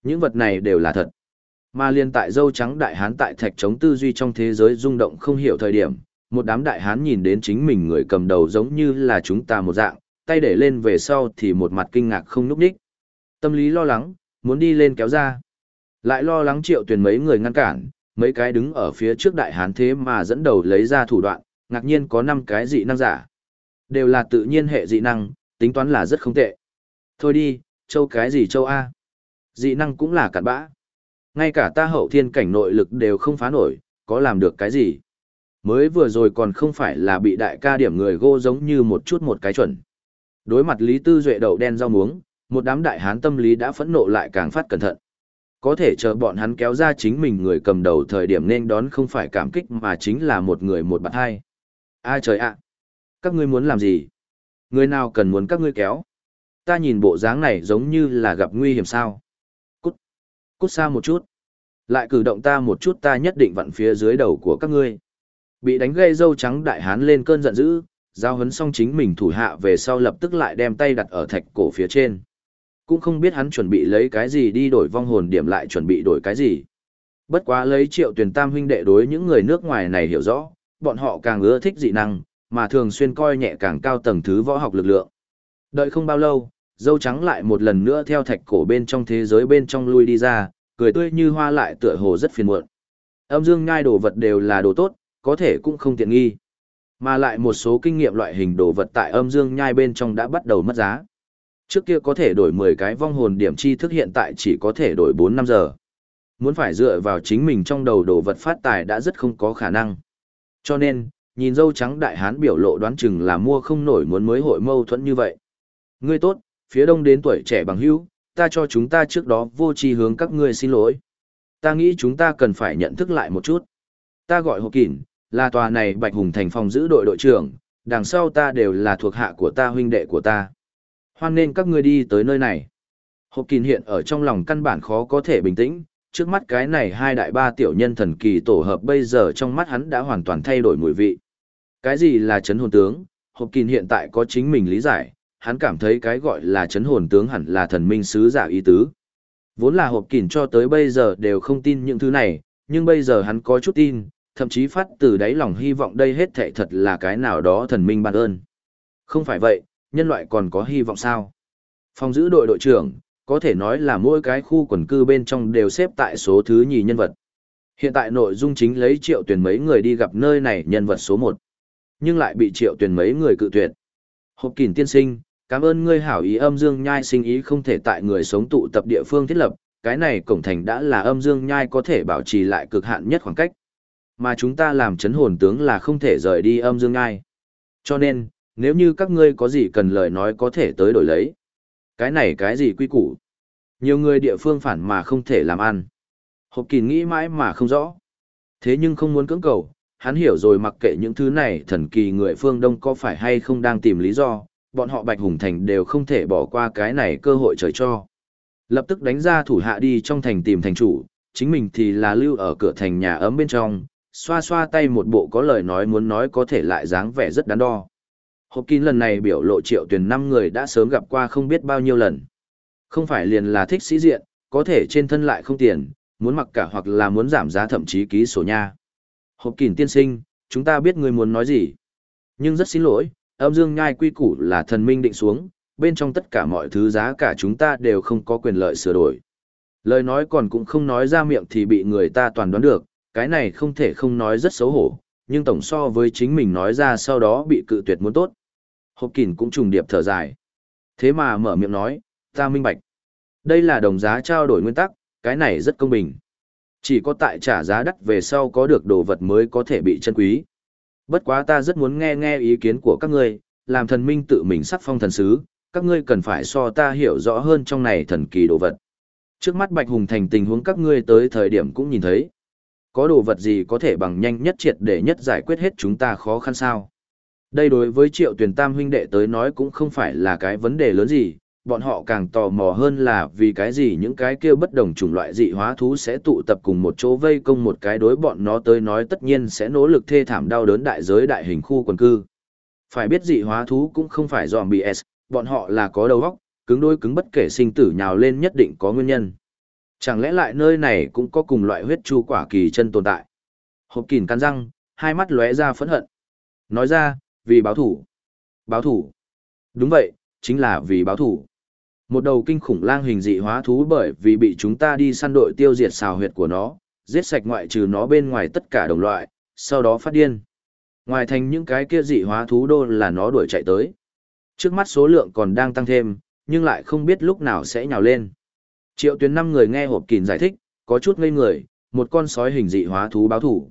Những vật này đều là thật. Mà liên tại dâu trắng đại hán tại thạch chống tư duy trong thế giới rung động không hiểu thời điểm, một đám đại hán nhìn đến chính mình người cầm đầu giống như là chúng ta một dạng, tay để lên về sau thì một mặt kinh ngạc không núp đích. Tâm lý lo lắng, muốn đi lên kéo ra. Lại lo lắng triệu tuyển mấy người ngăn cản, mấy cái đứng ở phía trước đại hán thế mà dẫn đầu lấy ra thủ đoạn, ngạc nhiên có 5 cái dị năng giả. Đều là tự nhiên hệ dị năng, tính toán là rất không tệ. Thôi đi, châu cái gì châu A. Dị năng cũng là cặn bã. Ngay cả ta hậu thiên cảnh nội lực đều không phá nổi, có làm được cái gì. Mới vừa rồi còn không phải là bị đại ca điểm người gô giống như một chút một cái chuẩn. Đối mặt Lý Tư Duệ đầu đen rau muống, một đám đại hán tâm lý đã phẫn nộ lại càng phát cẩn thận. Có thể chờ bọn hắn kéo ra chính mình người cầm đầu thời điểm nên đón không phải cảm kích mà chính là một người một bạn hai. Ai trời ạ! Các ngươi muốn làm gì? Người nào cần muốn các ngươi kéo? Ta nhìn bộ dáng này giống như là gặp nguy hiểm sao? Cút! Cút xa một chút! Lại cử động ta một chút ta nhất định vặn phía dưới đầu của các ngươi. Bị đánh gây dâu trắng đại hán lên cơn giận dữ, giao hấn xong chính mình thủ hạ về sau lập tức lại đem tay đặt ở thạch cổ phía trên. Cũng không biết hắn chuẩn bị lấy cái gì đi đổi vong hồn điểm lại chuẩn bị đổi cái gì. Bất quá lấy triệu tuyển tam huynh đệ đối những người nước ngoài này hiểu rõ, bọn họ càng ưa thích dị năng, mà thường xuyên coi nhẹ càng cao tầng thứ võ học lực lượng. Đợi không bao lâu, dâu trắng lại một lần nữa theo thạch cổ bên trong thế giới bên trong lui đi ra, cười tươi như hoa lại tựa hồ rất phiền muộn. Âm dương ngai đồ vật đều là đồ tốt, có thể cũng không tiện nghi. Mà lại một số kinh nghiệm loại hình đồ vật tại âm dương nhai bên trong đã bắt đầu mất giá. Trước kia có thể đổi 10 cái vong hồn điểm chi thức hiện tại chỉ có thể đổi 4 năm giờ. Muốn phải dựa vào chính mình trong đầu đồ vật phát tài đã rất không có khả năng. Cho nên, nhìn dâu trắng đại hán biểu lộ đoán chừng là mua không nổi muốn mới hội mâu thuẫn như vậy. Ngươi tốt, phía đông đến tuổi trẻ bằng hữu, ta cho chúng ta trước đó vô tri hướng các ngươi xin lỗi. Ta nghĩ chúng ta cần phải nhận thức lại một chút. Ta gọi Hồ kỉn là tòa này Bạch Hùng thành phòng giữ đội đội trưởng, đằng sau ta đều là thuộc hạ của ta huynh đệ của ta. Hoan nên các ngươi đi tới nơi này. Hộp kín hiện ở trong lòng căn bản khó có thể bình tĩnh, trước mắt cái này hai đại ba tiểu nhân thần kỳ tổ hợp bây giờ trong mắt hắn đã hoàn toàn thay đổi mùi vị. Cái gì là chấn hồn tướng? Hộp kín hiện tại có chính mình lý giải, hắn cảm thấy cái gọi là chấn hồn tướng hẳn là thần minh sứ giả ý tứ. Vốn là hộp kín cho tới bây giờ đều không tin những thứ này, nhưng bây giờ hắn có chút tin, thậm chí phát từ đáy lòng hy vọng đây hết thệ thật là cái nào đó thần minh ban ơn. Không phải vậy, nhân loại còn có hy vọng sao? Phòng giữ đội đội trưởng, có thể nói là mỗi cái khu quần cư bên trong đều xếp tại số thứ nhì nhân vật. Hiện tại nội dung chính lấy triệu tuyển mấy người đi gặp nơi này nhân vật số 1. Nhưng lại bị triệu tuyển mấy người cự tuyệt. Hộp kỳn tiên sinh, cảm ơn ngươi hảo ý âm dương nhai sinh ý không thể tại người sống tụ tập địa phương thiết lập, cái này cổng thành đã là âm dương nhai có thể bảo trì lại cực hạn nhất khoảng cách. Mà chúng ta làm chấn hồn tướng là không thể rời đi âm dương ai. Cho nên, nếu như các ngươi có gì cần lời nói có thể tới đổi lấy. Cái này cái gì quy củ? Nhiều người địa phương phản mà không thể làm ăn. Hộp kỳ nghĩ mãi mà không rõ. Thế nhưng không muốn cưỡng cầu, hắn hiểu rồi mặc kệ những thứ này thần kỳ người phương Đông có phải hay không đang tìm lý do, bọn họ Bạch Hùng Thành đều không thể bỏ qua cái này cơ hội trời cho. Lập tức đánh ra thủ hạ đi trong thành tìm thành chủ, chính mình thì là lưu ở cửa thành nhà ấm bên trong, xoa xoa tay một bộ có lời nói muốn nói có thể lại dáng vẻ rất đắn đo. Hộp kín lần này biểu lộ triệu tuyển năm người đã sớm gặp qua không biết bao nhiêu lần. Không phải liền là thích sĩ diện, có thể trên thân lại không tiền, muốn mặc cả hoặc là muốn giảm giá thậm chí ký sổ nha. Hộp kín tiên sinh, chúng ta biết người muốn nói gì. Nhưng rất xin lỗi, âm dương nhai quy củ là thần minh định xuống, bên trong tất cả mọi thứ giá cả chúng ta đều không có quyền lợi sửa đổi. Lời nói còn cũng không nói ra miệng thì bị người ta toàn đoán được, cái này không thể không nói rất xấu hổ, nhưng tổng so với chính mình nói ra sau đó bị cự tuyệt muốn tốt. Hộp kỳn cũng trùng điệp thở dài. Thế mà mở miệng nói, ta minh bạch. Đây là đồng giá trao đổi nguyên tắc, cái này rất công bình. Chỉ có tại trả giá đắt về sau có được đồ vật mới có thể bị chân quý. Bất quá ta rất muốn nghe nghe ý kiến của các ngươi, làm thần minh tự mình sắc phong thần sứ, các ngươi cần phải so ta hiểu rõ hơn trong này thần kỳ đồ vật. Trước mắt Bạch Hùng Thành tình huống các ngươi tới thời điểm cũng nhìn thấy. Có đồ vật gì có thể bằng nhanh nhất triệt để nhất giải quyết hết chúng ta khó khăn sao? Đây đối với triệu tuyển tam huynh đệ tới nói cũng không phải là cái vấn đề lớn gì, bọn họ càng tò mò hơn là vì cái gì những cái kia bất đồng chủng loại dị hóa thú sẽ tụ tập cùng một chỗ vây công một cái đối bọn nó tới nói tất nhiên sẽ nỗ lực thê thảm đau đớn đại giới đại hình khu quần cư. Phải biết dị hóa thú cũng không phải zombies, bọn họ là có đầu óc, cứng đôi cứng bất kể sinh tử nhào lên nhất định có nguyên nhân. Chẳng lẽ lại nơi này cũng có cùng loại huyết chu quả kỳ chân tồn tại? Hộp kìn cắn răng, hai mắt lóe ra phẫn hận. Nói ra, vì báo thủ. Báo thủ. Đúng vậy, chính là vì báo thủ. Một đầu kinh khủng lang hình dị hóa thú bởi vì bị chúng ta đi săn đội tiêu diệt xào huyệt của nó, giết sạch ngoại trừ nó bên ngoài tất cả đồng loại, sau đó phát điên. Ngoài thành những cái kia dị hóa thú đô là nó đuổi chạy tới. Trước mắt số lượng còn đang tăng thêm, nhưng lại không biết lúc nào sẽ nhào lên. Triệu tuyến năm người nghe hộp kín giải thích, có chút ngây người, một con sói hình dị hóa thú báo thủ.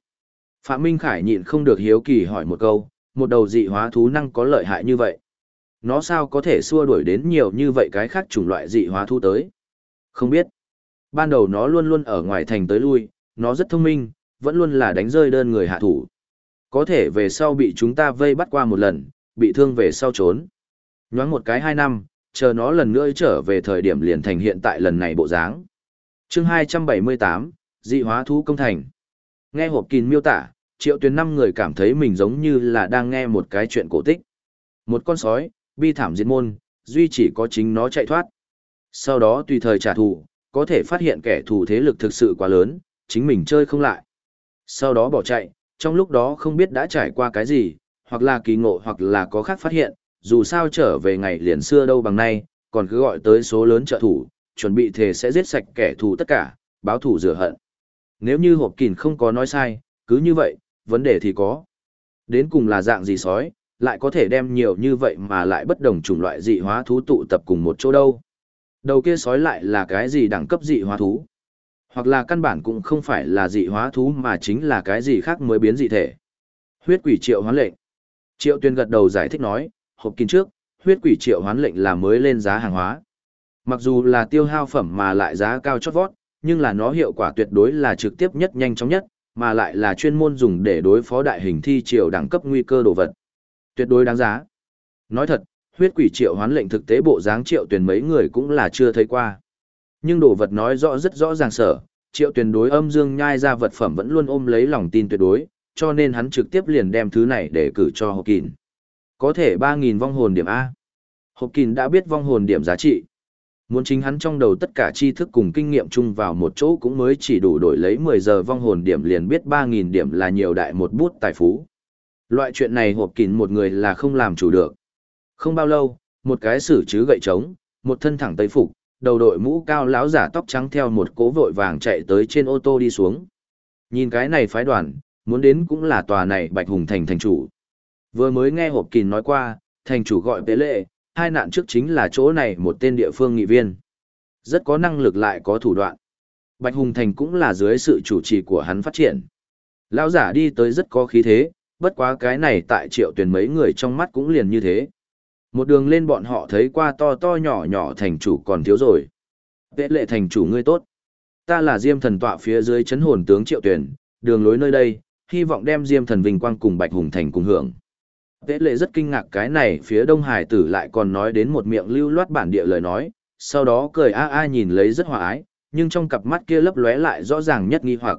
Phạm Minh Khải nhịn không được hiếu kỳ hỏi một câu, một đầu dị hóa thú năng có lợi hại như vậy. Nó sao có thể xua đuổi đến nhiều như vậy cái khác chủng loại dị hóa thú tới? Không biết. Ban đầu nó luôn luôn ở ngoài thành tới lui, nó rất thông minh, vẫn luôn là đánh rơi đơn người hạ thủ. Có thể về sau bị chúng ta vây bắt qua một lần, bị thương về sau trốn. Nhoáng một cái hai năm, chờ nó lần nữa trở về thời điểm liền thành hiện tại lần này bộ dáng. chương 278, dị hóa thú công thành. Nghe hộp kín miêu tả, triệu tuyến năm người cảm thấy mình giống như là đang nghe một cái chuyện cổ tích. Một con sói, bi thảm diệt môn, duy chỉ có chính nó chạy thoát. Sau đó tùy thời trả thù, có thể phát hiện kẻ thù thế lực thực sự quá lớn, chính mình chơi không lại. Sau đó bỏ chạy, trong lúc đó không biết đã trải qua cái gì, hoặc là kỳ ngộ hoặc là có khác phát hiện, dù sao trở về ngày liền xưa đâu bằng nay, còn cứ gọi tới số lớn trợ thủ, chuẩn bị thề sẽ giết sạch kẻ thù tất cả, báo thù rửa hận. Nếu như hộp kìn không có nói sai, cứ như vậy, vấn đề thì có. Đến cùng là dạng gì sói, lại có thể đem nhiều như vậy mà lại bất đồng chủng loại dị hóa thú tụ tập cùng một chỗ đâu. Đầu kia sói lại là cái gì đẳng cấp dị hóa thú? Hoặc là căn bản cũng không phải là dị hóa thú mà chính là cái gì khác mới biến dị thể. Huyết quỷ triệu hoán lệnh. Triệu tuyên gật đầu giải thích nói, hộp kín trước, huyết quỷ triệu hoán lệnh là mới lên giá hàng hóa. Mặc dù là tiêu hao phẩm mà lại giá cao chót vót, nhưng là nó hiệu quả tuyệt đối là trực tiếp nhất nhanh chóng nhất, mà lại là chuyên môn dùng để đối phó đại hình thi triều đẳng cấp nguy cơ đồ vật. Tuyệt đối đáng giá. Nói thật, huyết quỷ triệu hoán lệnh thực tế bộ dáng triệu tuyển mấy người cũng là chưa thấy qua. Nhưng đồ vật nói rõ rất rõ ràng sở, triệu tuyển đối âm dương nhai ra vật phẩm vẫn luôn ôm lấy lòng tin tuyệt đối, cho nên hắn trực tiếp liền đem thứ này để cử cho hộp kín. Có thể 3.000 vong hồn điểm A. Hộp kín đã biết vong hồn điểm giá trị. Muốn chính hắn trong đầu tất cả tri thức cùng kinh nghiệm chung vào một chỗ cũng mới chỉ đủ đổi lấy 10 giờ vong hồn điểm liền biết 3.000 điểm là nhiều đại một bút tài phú. Loại chuyện này hộp kín một người là không làm chủ được. Không bao lâu, một cái sử chứ gậy trống, một thân thẳng tây phục, đầu đội mũ cao láo giả tóc trắng theo một cố vội vàng chạy tới trên ô tô đi xuống. Nhìn cái này phái đoàn, muốn đến cũng là tòa này Bạch Hùng Thành thành chủ. Vừa mới nghe hộp kín nói qua, thành chủ gọi tế lệ, hai nạn trước chính là chỗ này một tên địa phương nghị viên. Rất có năng lực lại có thủ đoạn. Bạch Hùng Thành cũng là dưới sự chủ trì của hắn phát triển. Lão giả đi tới rất có khí thế, bất quá cái này tại triệu tuyển mấy người trong mắt cũng liền như thế. Một đường lên bọn họ thấy qua to to nhỏ nhỏ thành chủ còn thiếu rồi. Vệ lệ thành chủ ngươi tốt. Ta là Diêm thần tọa phía dưới chấn hồn tướng triệu tuyển, đường lối nơi đây, hy vọng đem Diêm thần vinh quang cùng Bạch Hùng Thành cùng hưởng. Tế lệ rất kinh ngạc cái này phía Đông Hải tử lại còn nói đến một miệng lưu loát bản địa lời nói, sau đó cười a a nhìn lấy rất hòa ái, nhưng trong cặp mắt kia lấp lóe lại rõ ràng nhất nghi hoặc.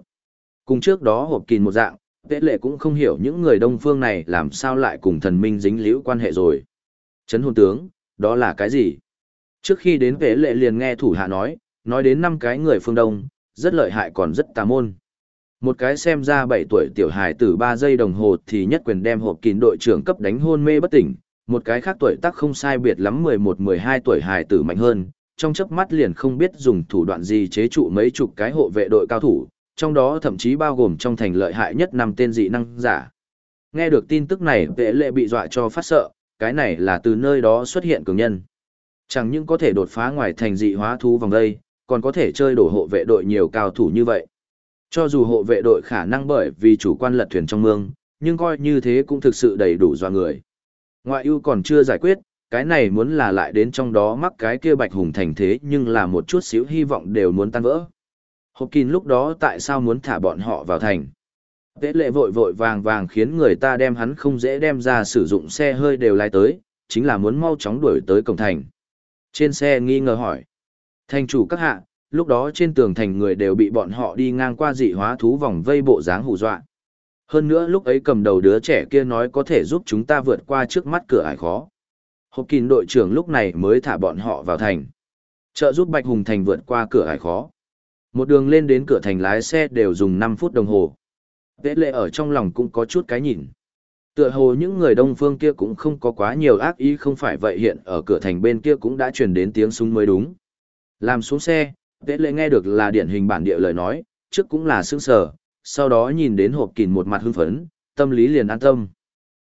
Cùng trước đó hộp kín một dạng, Tế lệ cũng không hiểu những người đông phương này làm sao lại cùng thần minh dính liễu quan hệ rồi. Chấn hồn tướng, đó là cái gì? Trước khi đến Tế lệ liền nghe thủ hạ nói, nói đến năm cái người phương đông, rất lợi hại còn rất tà môn. Một cái xem ra 7 tuổi tiểu hài tử 3 giây đồng hồ thì nhất quyền đem hộp kín đội trưởng cấp đánh hôn mê bất tỉnh, một cái khác tuổi tác không sai biệt lắm 11-12 tuổi hài tử mạnh hơn, trong chớp mắt liền không biết dùng thủ đoạn gì chế trụ mấy chục cái hộ vệ đội cao thủ, trong đó thậm chí bao gồm trong thành lợi hại nhất năm tên dị năng giả. Nghe được tin tức này vệ lệ bị dọa cho phát sợ, cái này là từ nơi đó xuất hiện cường nhân. Chẳng những có thể đột phá ngoài thành dị hóa thú vòng đây, còn có thể chơi đổ hộ vệ đội nhiều cao thủ như vậy. Cho dù hộ vệ đội khả năng bởi vì chủ quan lật thuyền trong mương, nhưng coi như thế cũng thực sự đầy đủ dọa người. Ngoại ưu còn chưa giải quyết, cái này muốn là lại đến trong đó mắc cái kia bạch hùng thành thế nhưng là một chút xíu hy vọng đều muốn tan vỡ. Hộp kín lúc đó tại sao muốn thả bọn họ vào thành? Tế lệ vội vội vàng vàng khiến người ta đem hắn không dễ đem ra sử dụng xe hơi đều lái tới, chính là muốn mau chóng đuổi tới cổng thành. Trên xe nghi ngờ hỏi. Thành chủ các hạ, lúc đó trên tường thành người đều bị bọn họ đi ngang qua dị hóa thú vòng vây bộ dáng hù dọa. Hơn nữa lúc ấy cầm đầu đứa trẻ kia nói có thể giúp chúng ta vượt qua trước mắt cửa ải khó. Hộp kín đội trưởng lúc này mới thả bọn họ vào thành. Trợ giúp Bạch Hùng Thành vượt qua cửa ải khó. Một đường lên đến cửa thành lái xe đều dùng 5 phút đồng hồ. Vệ lệ ở trong lòng cũng có chút cái nhìn. Tựa hồ những người đông phương kia cũng không có quá nhiều ác ý không phải vậy hiện ở cửa thành bên kia cũng đã truyền đến tiếng súng mới đúng. Làm xuống xe, Tế lệ nghe được là điển hình bản địa lời nói, trước cũng là sương sở, sau đó nhìn đến hộp kìn một mặt hưng phấn, tâm lý liền an tâm.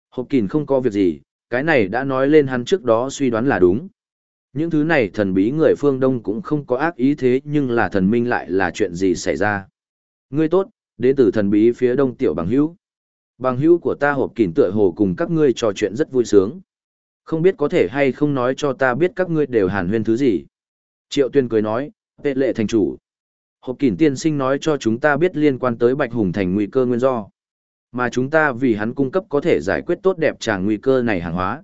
Hộp kìn không có việc gì, cái này đã nói lên hắn trước đó suy đoán là đúng. Những thứ này thần bí người phương Đông cũng không có ác ý thế nhưng là thần minh lại là chuyện gì xảy ra. Ngươi tốt, đến từ thần bí phía Đông tiểu bằng hữu. Bằng hữu của ta hộp kìn tựa hồ cùng các ngươi trò chuyện rất vui sướng. Không biết có thể hay không nói cho ta biết các ngươi đều hàn huyên thứ gì. Triệu tuyên cười nói, Tệ lệ thành chủ. Hộp kỷ tiên sinh nói cho chúng ta biết liên quan tới Bạch Hùng thành nguy cơ nguyên do. Mà chúng ta vì hắn cung cấp có thể giải quyết tốt đẹp tràng nguy cơ này hàng hóa.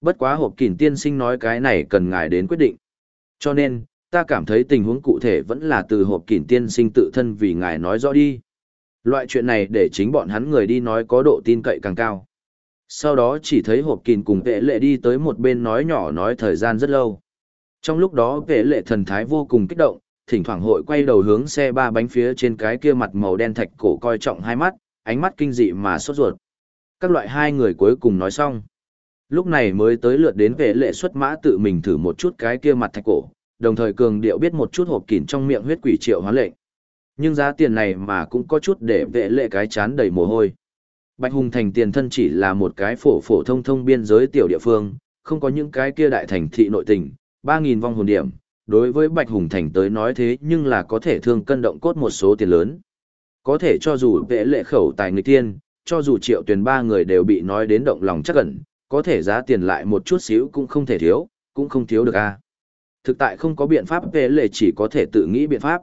Bất quá hộp kỷ tiên sinh nói cái này cần ngài đến quyết định. Cho nên, ta cảm thấy tình huống cụ thể vẫn là từ hộp kỷ tiên sinh tự thân vì ngài nói rõ đi. Loại chuyện này để chính bọn hắn người đi nói có độ tin cậy càng cao. Sau đó chỉ thấy hộp kìn cùng vệ lệ đi tới một bên nói nhỏ nói thời gian rất lâu. Trong lúc đó vệ lệ thần thái vô cùng kích động, thỉnh thoảng hội quay đầu hướng xe ba bánh phía trên cái kia mặt màu đen thạch cổ coi trọng hai mắt, ánh mắt kinh dị mà sốt ruột. Các loại hai người cuối cùng nói xong. Lúc này mới tới lượt đến vệ lệ xuất mã tự mình thử một chút cái kia mặt thạch cổ, đồng thời cường điệu biết một chút hộp kín trong miệng huyết quỷ triệu hóa lệnh. Nhưng giá tiền này mà cũng có chút để vệ lệ cái chán đầy mồ hôi. Bạch Hùng Thành tiền thân chỉ là một cái phổ phổ thông thông biên giới tiểu địa phương, không có những cái kia đại thành thị nội tình, 3.000 vong hồn điểm, đối với Bạch Hùng Thành tới nói thế nhưng là có thể thương cân động cốt một số tiền lớn. Có thể cho dù vệ lệ khẩu tài người tiên, cho dù triệu tuyển ba người đều bị nói đến động lòng chắc ẩn, có thể giá tiền lại một chút xíu cũng không thể thiếu, cũng không thiếu được a. Thực tại không có biện pháp vệ lệ chỉ có thể tự nghĩ biện pháp.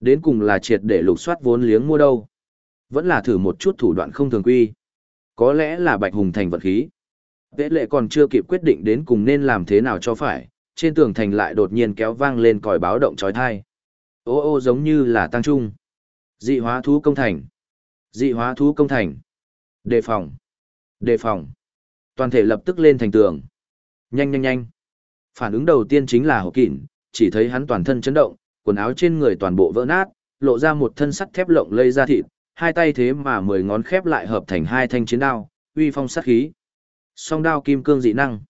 Đến cùng là triệt để lục soát vốn liếng mua đâu. Vẫn là thử một chút thủ đoạn không thường quy. Có lẽ là Bạch Hùng Thành vật khí. Vệ lệ còn chưa kịp quyết định đến cùng nên làm thế nào cho phải, trên tường thành lại đột nhiên kéo vang lên còi báo động trói thai. Ô ô giống như là tăng trung. Dị hóa thú công thành. Dị hóa thú công thành. Đề phòng. Đề phòng. Toàn thể lập tức lên thành tường. Nhanh nhanh nhanh. Phản ứng đầu tiên chính là hộp kỉn, chỉ thấy hắn toàn thân chấn động, quần áo trên người toàn bộ vỡ nát, lộ ra một thân sắt thép lộng lây ra thịt, hai tay thế mà mười ngón khép lại hợp thành hai thanh chiến đao, uy phong sát khí. Song đao kim cương dị năng.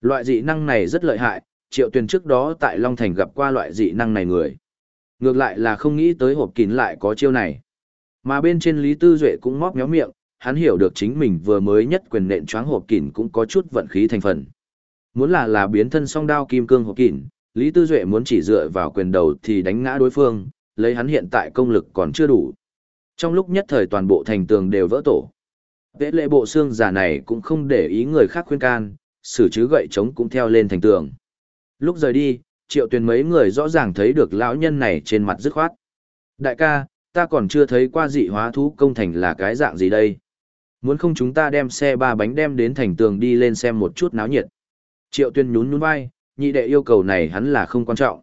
Loại dị năng này rất lợi hại, triệu tuyền trước đó tại Long Thành gặp qua loại dị năng này người. Ngược lại là không nghĩ tới hộp kín lại có chiêu này. Mà bên trên Lý Tư Duệ cũng móc méo miệng, hắn hiểu được chính mình vừa mới nhất quyền nện choáng hộp kín cũng có chút vận khí thành phần. Muốn là là biến thân song đao kim cương hộp kín, Lý Tư Duệ muốn chỉ dựa vào quyền đầu thì đánh ngã đối phương, lấy hắn hiện tại công lực còn chưa đủ. Trong lúc nhất thời toàn bộ thành tường đều vỡ tổ. Vệ lệ bộ xương giả này cũng không để ý người khác khuyên can, xử chứ gậy trống cũng theo lên thành tường. Lúc rời đi, triệu tuyền mấy người rõ ràng thấy được lão nhân này trên mặt dứt khoát. Đại ca, ta còn chưa thấy qua dị hóa thú công thành là cái dạng gì đây. Muốn không chúng ta đem xe ba bánh đem đến thành tường đi lên xem một chút náo nhiệt. Triệu tuyền nhún nhún vai, nhị đệ yêu cầu này hắn là không quan trọng.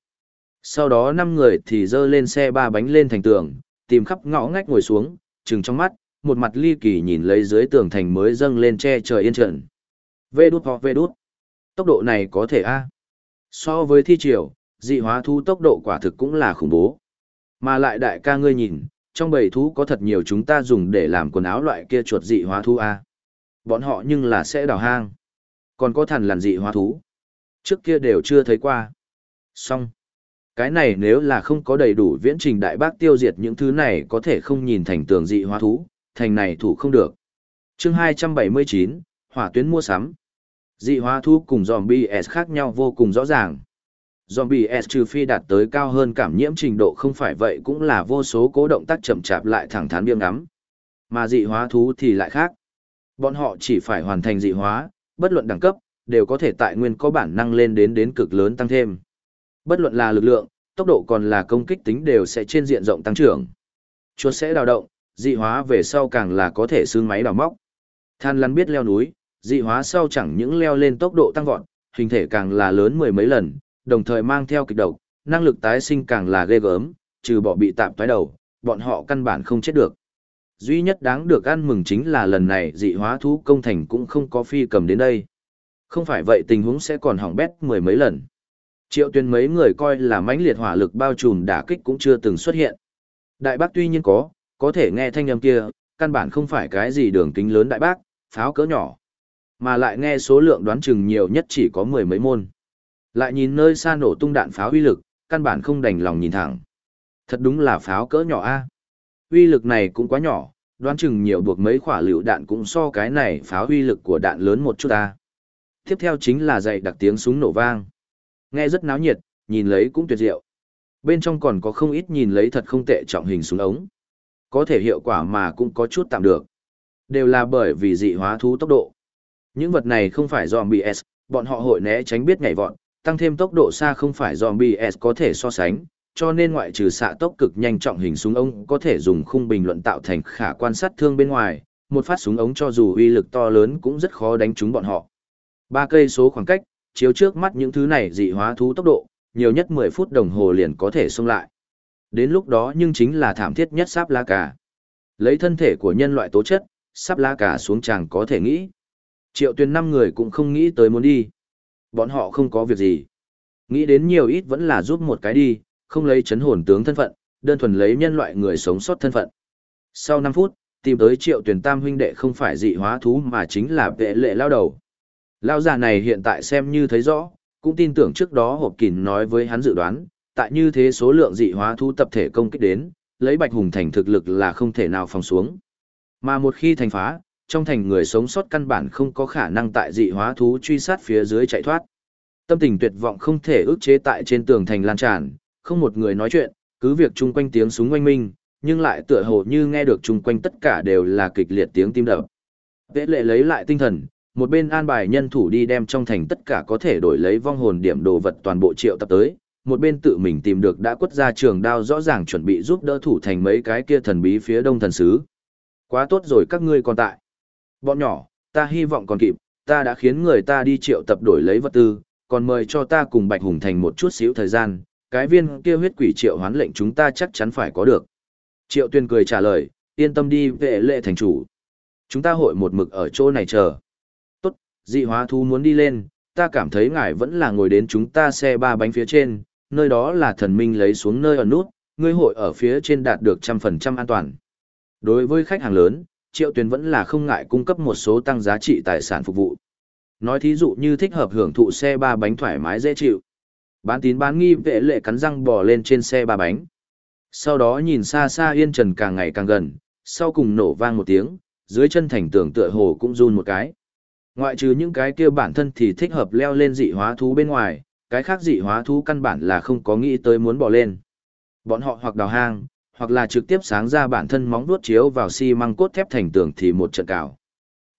Sau đó năm người thì dơ lên xe ba bánh lên thành tường, tìm khắp ngõ ngách ngồi xuống, trừng trong mắt, một mặt ly kỳ nhìn lấy dưới tường thành mới dâng lên che trời yên trận. Vê đút hoặc vê đút. Tốc độ này có thể a So với thi triều, dị hóa thú tốc độ quả thực cũng là khủng bố. Mà lại đại ca ngươi nhìn, trong bầy thú có thật nhiều chúng ta dùng để làm quần áo loại kia chuột dị hóa thú a. Bọn họ nhưng là sẽ đào hang. Còn có thần lằn dị hóa thú. Trước kia đều chưa thấy qua. Xong. Cái này nếu là không có đầy đủ viễn trình đại bác tiêu diệt những thứ này có thể không nhìn thành tường dị hóa thú, thành này thủ không được. chương 279, hỏa tuyến mua sắm. Dị hóa thú cùng zombie S khác nhau vô cùng rõ ràng. Zombie S trừ phi đạt tới cao hơn cảm nhiễm trình độ không phải vậy cũng là vô số cố động tác chậm chạp lại thẳng thắn biếng ngắm. Mà dị hóa thú thì lại khác. Bọn họ chỉ phải hoàn thành dị hóa, bất luận đẳng cấp, đều có thể tại nguyên có bản năng lên đến đến cực lớn tăng thêm. Bất luận là lực lượng, tốc độ còn là công kích tính đều sẽ trên diện rộng tăng trưởng. Chuột sẽ đào động, dị hóa về sau càng là có thể xương máy đào móc. Than lăn biết leo núi, dị hóa sau chẳng những leo lên tốc độ tăng vọt, hình thể càng là lớn mười mấy lần, đồng thời mang theo kịch độc, năng lực tái sinh càng là ghê gớm, trừ bỏ bị tạm toái đầu, bọn họ căn bản không chết được. Duy nhất đáng được ăn mừng chính là lần này dị hóa thú công thành cũng không có phi cầm đến đây. Không phải vậy tình huống sẽ còn hỏng bét mười mấy lần. Triệu tuyên mấy người coi là mãnh liệt hỏa lực bao trùm đả kích cũng chưa từng xuất hiện. Đại bác tuy nhiên có, có thể nghe thanh âm kia, căn bản không phải cái gì đường kính lớn đại bác, pháo cỡ nhỏ. Mà lại nghe số lượng đoán chừng nhiều nhất chỉ có mười mấy môn. Lại nhìn nơi xa nổ tung đạn pháo uy lực, căn bản không đành lòng nhìn thẳng. Thật đúng là pháo cỡ nhỏ a. Uy lực này cũng quá nhỏ, đoán chừng nhiều buộc mấy quả lựu đạn cũng so cái này pháo uy lực của đạn lớn một chút a. Tiếp theo chính là dạy đặc tiếng súng nổ vang. Nghe rất náo nhiệt, nhìn lấy cũng tuyệt diệu. Bên trong còn có không ít nhìn lấy thật không tệ trọng hình súng ống. Có thể hiệu quả mà cũng có chút tạm được. Đều là bởi vì dị hóa thú tốc độ. Những vật này không phải zombie S, bọn họ hội né tránh biết nhảy vọt, tăng thêm tốc độ xa không phải zombie S có thể so sánh, cho nên ngoại trừ xạ tốc cực nhanh trọng hình súng ống có thể dùng khung bình luận tạo thành khả quan sát thương bên ngoài, một phát súng ống cho dù uy lực to lớn cũng rất khó đánh trúng bọn họ. Ba cây số khoảng cách, chiếu trước mắt những thứ này dị hóa thú tốc độ, nhiều nhất 10 phút đồng hồ liền có thể xông lại. Đến lúc đó nhưng chính là thảm thiết nhất sáp lá cà. Lấy thân thể của nhân loại tố chất, sáp lá cà xuống chàng có thể nghĩ. Triệu tuyên năm người cũng không nghĩ tới muốn đi. Bọn họ không có việc gì. Nghĩ đến nhiều ít vẫn là giúp một cái đi, không lấy chấn hồn tướng thân phận, đơn thuần lấy nhân loại người sống sót thân phận. Sau 5 phút, tìm tới triệu tuyển tam huynh đệ không phải dị hóa thú mà chính là vệ lệ lao đầu. Lão già này hiện tại xem như thấy rõ, cũng tin tưởng trước đó hộp kín nói với hắn dự đoán, tại như thế số lượng dị hóa thú tập thể công kích đến, lấy Bạch Hùng thành thực lực là không thể nào phòng xuống. Mà một khi thành phá, trong thành người sống sót căn bản không có khả năng tại dị hóa thú truy sát phía dưới chạy thoát. Tâm tình tuyệt vọng không thể ức chế tại trên tường thành lan tràn, không một người nói chuyện, cứ việc chung quanh tiếng súng oanh minh, nhưng lại tựa hồ như nghe được chung quanh tất cả đều là kịch liệt tiếng tim đập. Vệ lệ lấy lại tinh thần, một bên an bài nhân thủ đi đem trong thành tất cả có thể đổi lấy vong hồn điểm đồ vật toàn bộ triệu tập tới, một bên tự mình tìm được đã quất ra trường đao rõ ràng chuẩn bị giúp đỡ thủ thành mấy cái kia thần bí phía đông thần sứ. Quá tốt rồi các ngươi còn tại. Bọn nhỏ, ta hy vọng còn kịp, ta đã khiến người ta đi triệu tập đổi lấy vật tư, còn mời cho ta cùng Bạch Hùng Thành một chút xíu thời gian, cái viên kia huyết quỷ triệu hoán lệnh chúng ta chắc chắn phải có được. Triệu tuyên cười trả lời, yên tâm đi vệ lệ thành chủ. Chúng ta hội một mực ở chỗ này chờ. Tốt, dị hóa thú muốn đi lên, ta cảm thấy ngài vẫn là ngồi đến chúng ta xe ba bánh phía trên, nơi đó là thần minh lấy xuống nơi ở nút, ngươi hội ở phía trên đạt được trăm phần trăm an toàn. Đối với khách hàng lớn, Triệu Tuyền vẫn là không ngại cung cấp một số tăng giá trị tài sản phục vụ. Nói thí dụ như thích hợp hưởng thụ xe ba bánh thoải mái dễ chịu. Bán tín bán nghi vệ lệ cắn răng bò lên trên xe ba bánh. Sau đó nhìn xa xa yên trần càng ngày càng gần, sau cùng nổ vang một tiếng, dưới chân thành tường tựa hồ cũng run một cái. Ngoại trừ những cái kia bản thân thì thích hợp leo lên dị hóa thú bên ngoài, cái khác dị hóa thú căn bản là không có nghĩ tới muốn bỏ lên. Bọn họ hoặc đào hang, hoặc là trực tiếp sáng ra bản thân móng vuốt chiếu vào xi măng cốt thép thành tường thì một trận cào.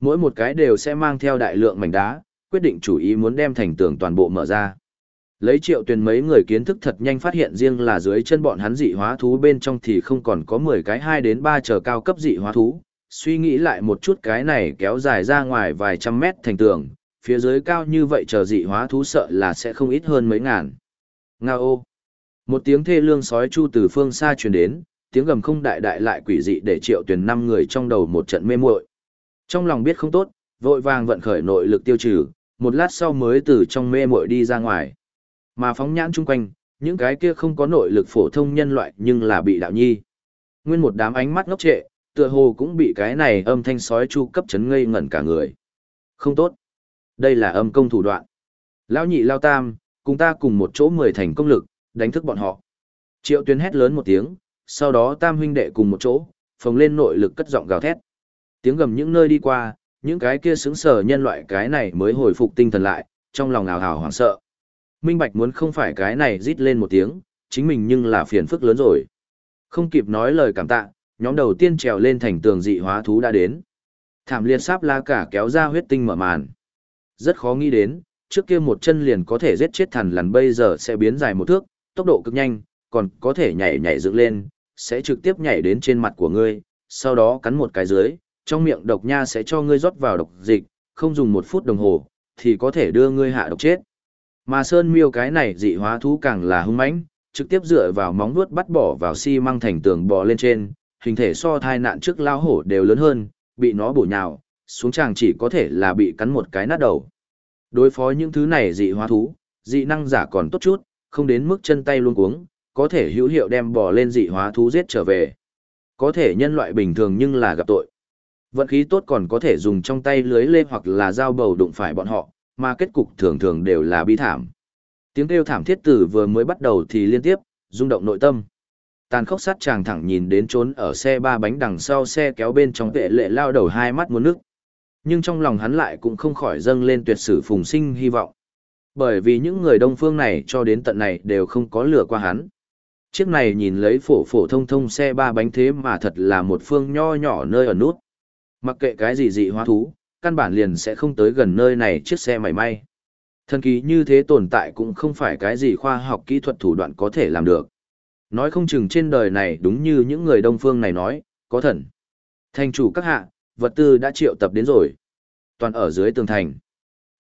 Mỗi một cái đều sẽ mang theo đại lượng mảnh đá, quyết định chủ ý muốn đem thành tường toàn bộ mở ra. Lấy triệu tuyển mấy người kiến thức thật nhanh phát hiện riêng là dưới chân bọn hắn dị hóa thú bên trong thì không còn có 10 cái 2 đến 3 chờ cao cấp dị hóa thú. Suy nghĩ lại một chút cái này kéo dài ra ngoài vài trăm mét thành tường, phía dưới cao như vậy chờ dị hóa thú sợ là sẽ không ít hơn mấy ngàn. Nga ô! Một tiếng thê lương sói chu từ phương xa truyền đến, tiếng gầm không đại đại lại quỷ dị để triệu tuyển năm người trong đầu một trận mê muội. Trong lòng biết không tốt, vội vàng vận khởi nội lực tiêu trừ, một lát sau mới từ trong mê muội đi ra ngoài. Mà phóng nhãn chung quanh, những cái kia không có nội lực phổ thông nhân loại nhưng là bị đạo nhi. Nguyên một đám ánh mắt ngốc trệ, tựa hồ cũng bị cái này âm thanh sói chu cấp chấn ngây ngẩn cả người. Không tốt. Đây là âm công thủ đoạn. Lão nhị lao tam, cùng ta cùng một chỗ mười thành công lực, đánh thức bọn họ. Triệu tuyến hét lớn một tiếng, sau đó tam huynh đệ cùng một chỗ, phồng lên nội lực cất giọng gào thét. Tiếng gầm những nơi đi qua, những cái kia xứng sở nhân loại cái này mới hồi phục tinh thần lại, trong lòng ảo ảo hoảng sợ. Minh Bạch muốn không phải cái này rít lên một tiếng, chính mình nhưng là phiền phức lớn rồi. Không kịp nói lời cảm tạ, nhóm đầu tiên trèo lên thành tường dị hóa thú đã đến. Thảm liệt sáp la cả kéo ra huyết tinh mở màn. Rất khó nghĩ đến, trước kia một chân liền có thể giết chết thần lằn bây giờ sẽ biến dài một thước, tốc độ cực nhanh, còn có thể nhảy nhảy dựng lên, sẽ trực tiếp nhảy đến trên mặt của ngươi, sau đó cắn một cái dưới, trong miệng độc nha sẽ cho ngươi rót vào độc dịch, không dùng một phút đồng hồ, thì có thể đưa ngươi hạ độc chết. Mà sơn miêu cái này dị hóa thú càng là hung mãnh, trực tiếp dựa vào móng vuốt bắt bỏ vào xi măng thành tường bò lên trên, hình thể so thai nạn trước lao hổ đều lớn hơn, bị nó bổ nhào, xuống chàng chỉ có thể là bị cắn một cái nát đầu. Đối phó những thứ này dị hóa thú, dị năng giả còn tốt chút, không đến mức chân tay luôn cuống, có thể hữu hiệu đem bò lên dị hóa thú giết trở về. Có thể nhân loại bình thường nhưng là gặp tội. Vận khí tốt còn có thể dùng trong tay lưới lê hoặc là dao bầu đụng phải bọn họ, mà kết cục thường thường đều là bi thảm. Tiếng kêu thảm thiết tử vừa mới bắt đầu thì liên tiếp, rung động nội tâm. Tàn khốc sát chàng thẳng nhìn đến trốn ở xe ba bánh đằng sau xe kéo bên trong vệ lệ lao đầu hai mắt muốn nước. Nhưng trong lòng hắn lại cũng không khỏi dâng lên tuyệt sử phùng sinh hy vọng. Bởi vì những người đông phương này cho đến tận này đều không có lửa qua hắn. Chiếc này nhìn lấy phổ phổ thông thông xe ba bánh thế mà thật là một phương nho nhỏ nơi ở nút. Mặc kệ cái gì dị hóa thú, căn bản liền sẽ không tới gần nơi này chiếc xe mảy may. Thần kỳ như thế tồn tại cũng không phải cái gì khoa học kỹ thuật thủ đoạn có thể làm được. Nói không chừng trên đời này đúng như những người đông phương này nói, có thần. Thành chủ các hạ, vật tư đã triệu tập đến rồi. Toàn ở dưới tường thành.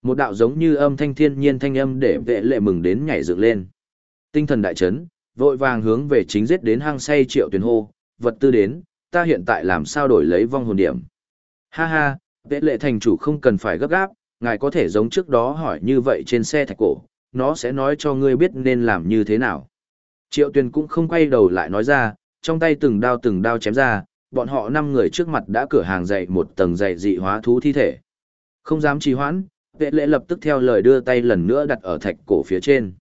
Một đạo giống như âm thanh thiên nhiên thanh âm để vệ lệ mừng đến nhảy dựng lên. Tinh thần đại chấn, vội vàng hướng về chính giết đến hang say triệu tuyển hô, vật tư đến, ta hiện tại làm sao đổi lấy vong hồn điểm. Ha ha, vệ lệ thành chủ không cần phải gấp gáp, ngài có thể giống trước đó hỏi như vậy trên xe thạch cổ, nó sẽ nói cho ngươi biết nên làm như thế nào. Triệu tuyển cũng không quay đầu lại nói ra, trong tay từng đao từng đao chém ra, bọn họ năm người trước mặt đã cửa hàng dạy một tầng dạy dị hóa thú thi thể. Không dám trì hoãn, Vệ lệ lập tức theo lời đưa tay lần nữa đặt ở thạch cổ phía trên.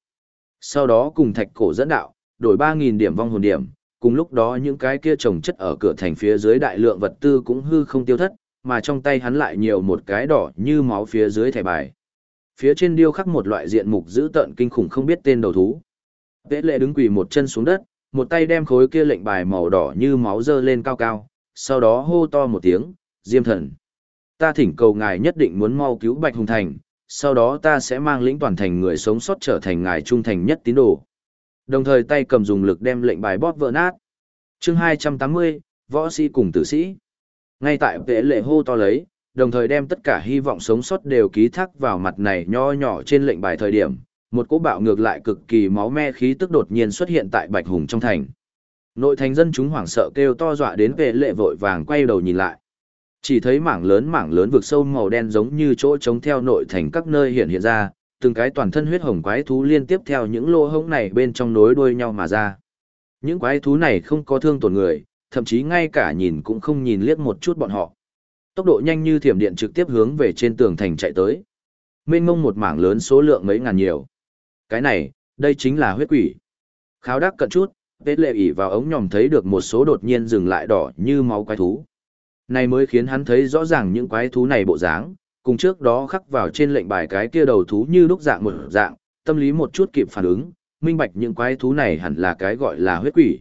Sau đó cùng thạch cổ dẫn đạo, đổi 3.000 điểm vong hồn điểm, cùng lúc đó những cái kia trồng chất ở cửa thành phía dưới đại lượng vật tư cũng hư không tiêu thất, mà trong tay hắn lại nhiều một cái đỏ như máu phía dưới thẻ bài. Phía trên điêu khắc một loại diện mục dữ tợn kinh khủng không biết tên đầu thú. Vệ lệ đứng quỳ một chân xuống đất, một tay đem khối kia lệnh bài màu đỏ như máu dơ lên cao cao, sau đó hô to một tiếng, Diêm thần. Ta thỉnh cầu ngài nhất định muốn mau cứu Bạch Hùng Thành, sau đó ta sẽ mang lĩnh toàn thành người sống sót trở thành ngài trung thành nhất tín đồ. Đồng thời tay cầm dùng lực đem lệnh bài bóp vỡ nát. chương 280, võ sĩ cùng tử sĩ. Ngay tại vệ lệ hô to lấy, đồng thời đem tất cả hy vọng sống sót đều ký thác vào mặt này nho nhỏ trên lệnh bài thời điểm, một cỗ bạo ngược lại cực kỳ máu me khí tức đột nhiên xuất hiện tại Bạch Hùng trong thành. Nội thành dân chúng hoảng sợ kêu to dọa đến vệ lệ vội vàng quay đầu nhìn lại. Chỉ thấy mảng lớn mảng lớn vực sâu màu đen giống như chỗ trống theo nội thành các nơi hiện hiện ra, từng cái toàn thân huyết hồng quái thú liên tiếp theo những lỗ hổng này bên trong nối đuôi nhau mà ra. Những quái thú này không có thương tổn người, thậm chí ngay cả nhìn cũng không nhìn liếc một chút bọn họ. Tốc độ nhanh như thiểm điện trực tiếp hướng về trên tường thành chạy tới. Mênh mông một mảng lớn số lượng mấy ngàn nhiều. Cái này, đây chính là huyết quỷ. Kháo đắc cận chút, vết lệ ỉ vào ống nhòm thấy được một số đột nhiên dừng lại đỏ như máu quái thú. Này mới khiến hắn thấy rõ ràng những quái thú này bộ dáng, cùng trước đó khắc vào trên lệnh bài cái kia đầu thú như lúc dạng một dạng, tâm lý một chút kịp phản ứng, minh bạch những quái thú này hẳn là cái gọi là huyết quỷ.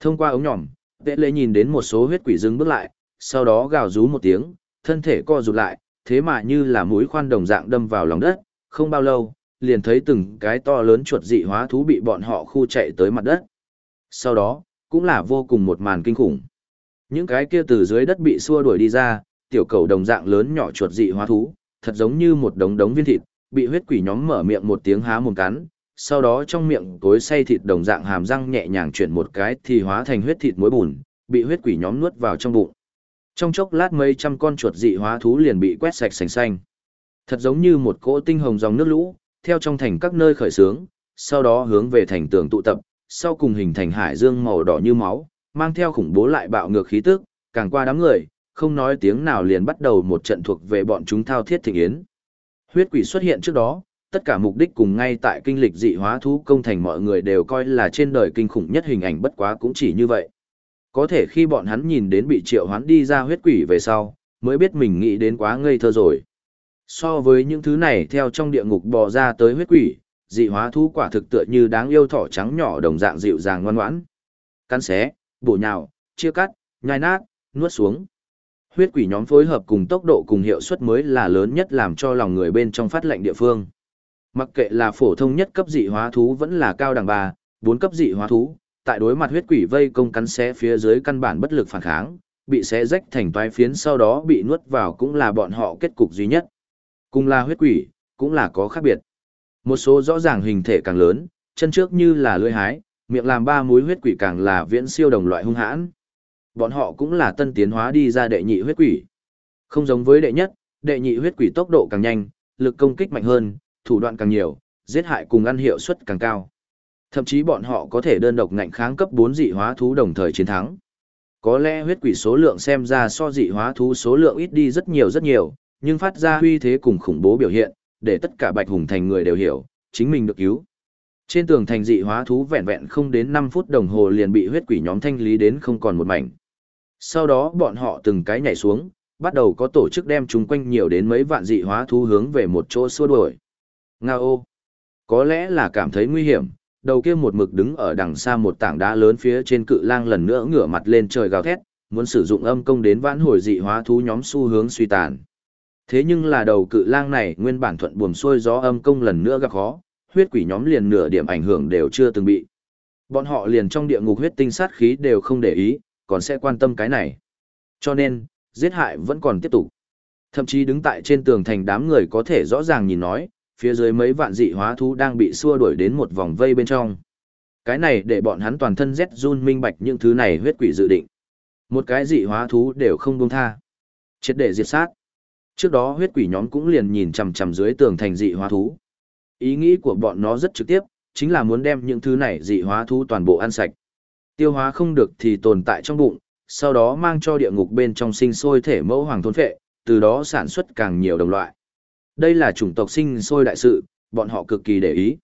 Thông qua ống nhòm, vệ lệ nhìn đến một số huyết quỷ dừng bước lại, sau đó gào rú một tiếng, thân thể co rụt lại, thế mà như là mũi khoan đồng dạng đâm vào lòng đất, không bao lâu, liền thấy từng cái to lớn chuột dị hóa thú bị bọn họ khu chạy tới mặt đất. Sau đó, cũng là vô cùng một màn kinh khủng. Những cái kia từ dưới đất bị xua đuổi đi ra, tiểu cầu đồng dạng lớn nhỏ chuột dị hóa thú, thật giống như một đống đống viên thịt, bị huyết quỷ nhóm mở miệng một tiếng há mồm cắn, sau đó trong miệng tối say thịt đồng dạng hàm răng nhẹ nhàng chuyển một cái thì hóa thành huyết thịt muối bùn, bị huyết quỷ nhóm nuốt vào trong bụng. Trong chốc lát mấy trăm con chuột dị hóa thú liền bị quét sạch sành xanh. Thật giống như một cỗ tinh hồng dòng nước lũ, theo trong thành các nơi khởi sướng, sau đó hướng về thành tường tụ tập, sau cùng hình thành hải dương màu đỏ như máu, mang theo khủng bố lại bạo ngược khí tức, càng qua đám người, không nói tiếng nào liền bắt đầu một trận thuộc về bọn chúng thao thiết thịnh yến. Huyết quỷ xuất hiện trước đó, tất cả mục đích cùng ngay tại kinh lịch dị hóa thú công thành mọi người đều coi là trên đời kinh khủng nhất hình ảnh bất quá cũng chỉ như vậy. Có thể khi bọn hắn nhìn đến bị triệu hoán đi ra huyết quỷ về sau, mới biết mình nghĩ đến quá ngây thơ rồi. So với những thứ này theo trong địa ngục bò ra tới huyết quỷ, dị hóa thú quả thực tựa như đáng yêu thỏ trắng nhỏ đồng dạng dịu dàng ngoan ngoãn. Cắn xé, bổ nhào, chia cắt, nhai nát, nuốt xuống. Huyết quỷ nhóm phối hợp cùng tốc độ cùng hiệu suất mới là lớn nhất làm cho lòng người bên trong phát lệnh địa phương. Mặc kệ là phổ thông nhất cấp dị hóa thú vẫn là cao đẳng ba, bốn cấp dị hóa thú, tại đối mặt huyết quỷ vây công cắn xé phía dưới căn bản bất lực phản kháng, bị xé rách thành toái phiến sau đó bị nuốt vào cũng là bọn họ kết cục duy nhất. Cùng là huyết quỷ, cũng là có khác biệt. Một số rõ ràng hình thể càng lớn, chân trước như là lưỡi hái, miệng làm ba múi huyết quỷ càng là viễn siêu đồng loại hung hãn. Bọn họ cũng là tân tiến hóa đi ra đệ nhị huyết quỷ. Không giống với đệ nhất, đệ nhị huyết quỷ tốc độ càng nhanh, lực công kích mạnh hơn, thủ đoạn càng nhiều, giết hại cùng ăn hiệu suất càng cao. Thậm chí bọn họ có thể đơn độc ngạnh kháng cấp 4 dị hóa thú đồng thời chiến thắng. Có lẽ huyết quỷ số lượng xem ra so dị hóa thú số lượng ít đi rất nhiều rất nhiều, nhưng phát ra huy thế cùng khủng bố biểu hiện, để tất cả bạch hùng thành người đều hiểu, chính mình được cứu. Trên tường thành dị hóa thú vẹn vẹn không đến 5 phút đồng hồ liền bị huyết quỷ nhóm thanh lý đến không còn một mảnh. Sau đó bọn họ từng cái nhảy xuống, bắt đầu có tổ chức đem chúng quanh nhiều đến mấy vạn dị hóa thú hướng về một chỗ xua đuổi. Nga ô! Có lẽ là cảm thấy nguy hiểm, đầu kia một mực đứng ở đằng xa một tảng đá lớn phía trên cự lang lần nữa ngửa mặt lên trời gào thét, muốn sử dụng âm công đến vãn hồi dị hóa thú nhóm xu hướng suy tàn. Thế nhưng là đầu cự lang này nguyên bản thuận buồm xuôi gió âm công lần nữa gặp khó, huyết quỷ nhóm liền nửa điểm ảnh hưởng đều chưa từng bị. Bọn họ liền trong địa ngục huyết tinh sát khí đều không để ý, còn sẽ quan tâm cái này. Cho nên, giết hại vẫn còn tiếp tục. Thậm chí đứng tại trên tường thành đám người có thể rõ ràng nhìn nói, phía dưới mấy vạn dị hóa thú đang bị xua đuổi đến một vòng vây bên trong. Cái này để bọn hắn toàn thân rét run minh bạch những thứ này huyết quỷ dự định. Một cái dị hóa thú đều không buông tha. Chết để diệt sát. Trước đó huyết quỷ nhóm cũng liền nhìn chằm chằm dưới tường thành dị hóa thú. Ý nghĩ của bọn nó rất trực tiếp, chính là muốn đem những thứ này dị hóa thú toàn bộ ăn sạch. Tiêu hóa không được thì tồn tại trong bụng, sau đó mang cho địa ngục bên trong sinh sôi thể mẫu hoàng thôn phệ, từ đó sản xuất càng nhiều đồng loại. Đây là chủng tộc sinh sôi đại sự, bọn họ cực kỳ để ý.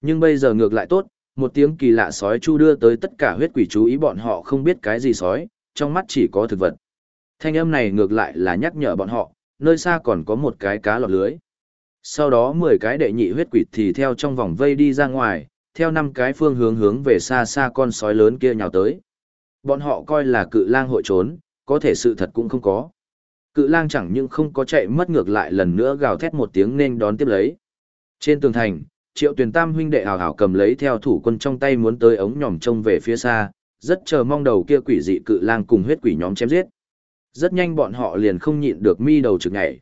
Nhưng bây giờ ngược lại tốt, một tiếng kỳ lạ sói chu đưa tới tất cả huyết quỷ chú ý bọn họ không biết cái gì sói, trong mắt chỉ có thực vật. Thanh âm này ngược lại là nhắc nhở bọn họ, nơi xa còn có một cái cá lọt lưới. Sau đó 10 cái đệ nhị huyết quỷ thì theo trong vòng vây đi ra ngoài, theo năm cái phương hướng hướng về xa xa con sói lớn kia nhào tới. Bọn họ coi là cự lang hội trốn, có thể sự thật cũng không có. Cự lang chẳng những không có chạy mất ngược lại lần nữa gào thét một tiếng nên đón tiếp lấy. Trên tường thành, triệu tuyển tam huynh đệ hào hào cầm lấy theo thủ quân trong tay muốn tới ống nhòm trông về phía xa, rất chờ mong đầu kia quỷ dị cự lang cùng huyết quỷ nhóm chém giết. Rất nhanh bọn họ liền không nhịn được mi đầu trực nhảy.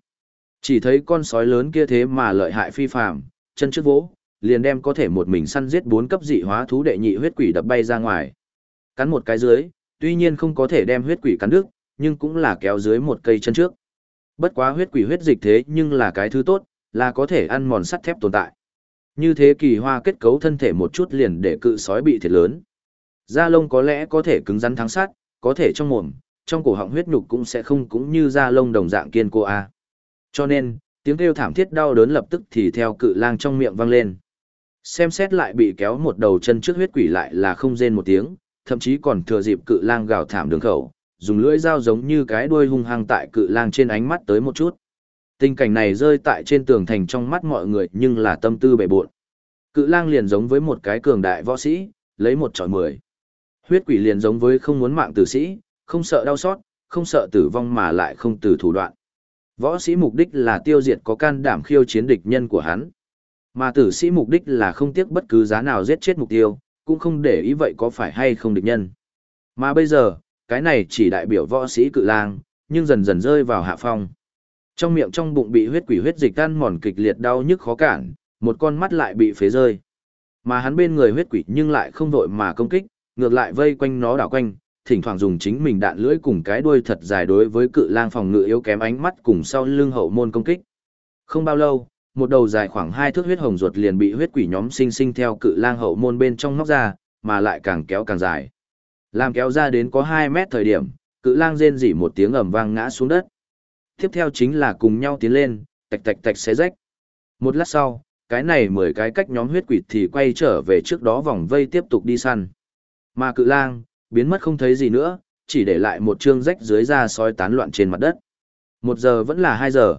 Chỉ thấy con sói lớn kia thế mà lợi hại phi phàm, chân trước vỗ, liền đem có thể một mình săn giết bốn cấp dị hóa thú đệ nhị huyết quỷ đập bay ra ngoài. Cắn một cái dưới, tuy nhiên không có thể đem huyết quỷ cắn đứt, nhưng cũng là kéo dưới một cây chân trước. Bất quá huyết quỷ huyết dịch thế nhưng là cái thứ tốt, là có thể ăn mòn sắt thép tồn tại. Như thế kỳ hoa kết cấu thân thể một chút liền để cự sói bị thiệt lớn. Da lông có lẽ có thể cứng rắn thắng sắt, có thể trong mồm, trong cổ họng huyết nhục cũng sẽ không cũng như da lông đồng dạng kiên cố a. Cho nên, tiếng kêu thảm thiết đau đớn lập tức thì theo cự lang trong miệng vang lên. Xem xét lại bị kéo một đầu chân trước huyết quỷ lại là không rên một tiếng, thậm chí còn thừa dịp cự lang gào thảm đường khẩu, dùng lưỡi dao giống như cái đuôi hung hăng tại cự lang trên ánh mắt tới một chút. Tình cảnh này rơi tại trên tường thành trong mắt mọi người nhưng là tâm tư bể buộn. Cự lang liền giống với một cái cường đại võ sĩ, lấy một trò mười. Huyết quỷ liền giống với không muốn mạng tử sĩ, không sợ đau xót, không sợ tử vong mà lại không từ thủ đoạn. Võ sĩ mục đích là tiêu diệt có can đảm khiêu chiến địch nhân của hắn. Mà tử sĩ mục đích là không tiếc bất cứ giá nào giết chết mục tiêu, cũng không để ý vậy có phải hay không địch nhân. Mà bây giờ, cái này chỉ đại biểu võ sĩ cự lang, nhưng dần dần rơi vào hạ phong. Trong miệng trong bụng bị huyết quỷ huyết dịch tan mòn kịch liệt đau nhức khó cản, một con mắt lại bị phế rơi. Mà hắn bên người huyết quỷ nhưng lại không vội mà công kích, ngược lại vây quanh nó đảo quanh, thỉnh thoảng dùng chính mình đạn lưỡi cùng cái đuôi thật dài đối với cự lang phòng ngự yếu kém ánh mắt cùng sau lưng hậu môn công kích. Không bao lâu, một đầu dài khoảng hai thước huyết hồng ruột liền bị huyết quỷ nhóm sinh sinh theo cự lang hậu môn bên trong nóc ra, mà lại càng kéo càng dài. Làm kéo ra đến có 2 mét thời điểm, cự lang rên rỉ một tiếng ầm vang ngã xuống đất. Tiếp theo chính là cùng nhau tiến lên, tạch tạch tạch xé rách. Một lát sau, cái này 10 cái cách nhóm huyết quỷ thì quay trở về trước đó vòng vây tiếp tục đi săn. Mà cự lang, biến mất không thấy gì nữa, chỉ để lại một chương rách dưới da sói tán loạn trên mặt đất. Một giờ vẫn là hai giờ.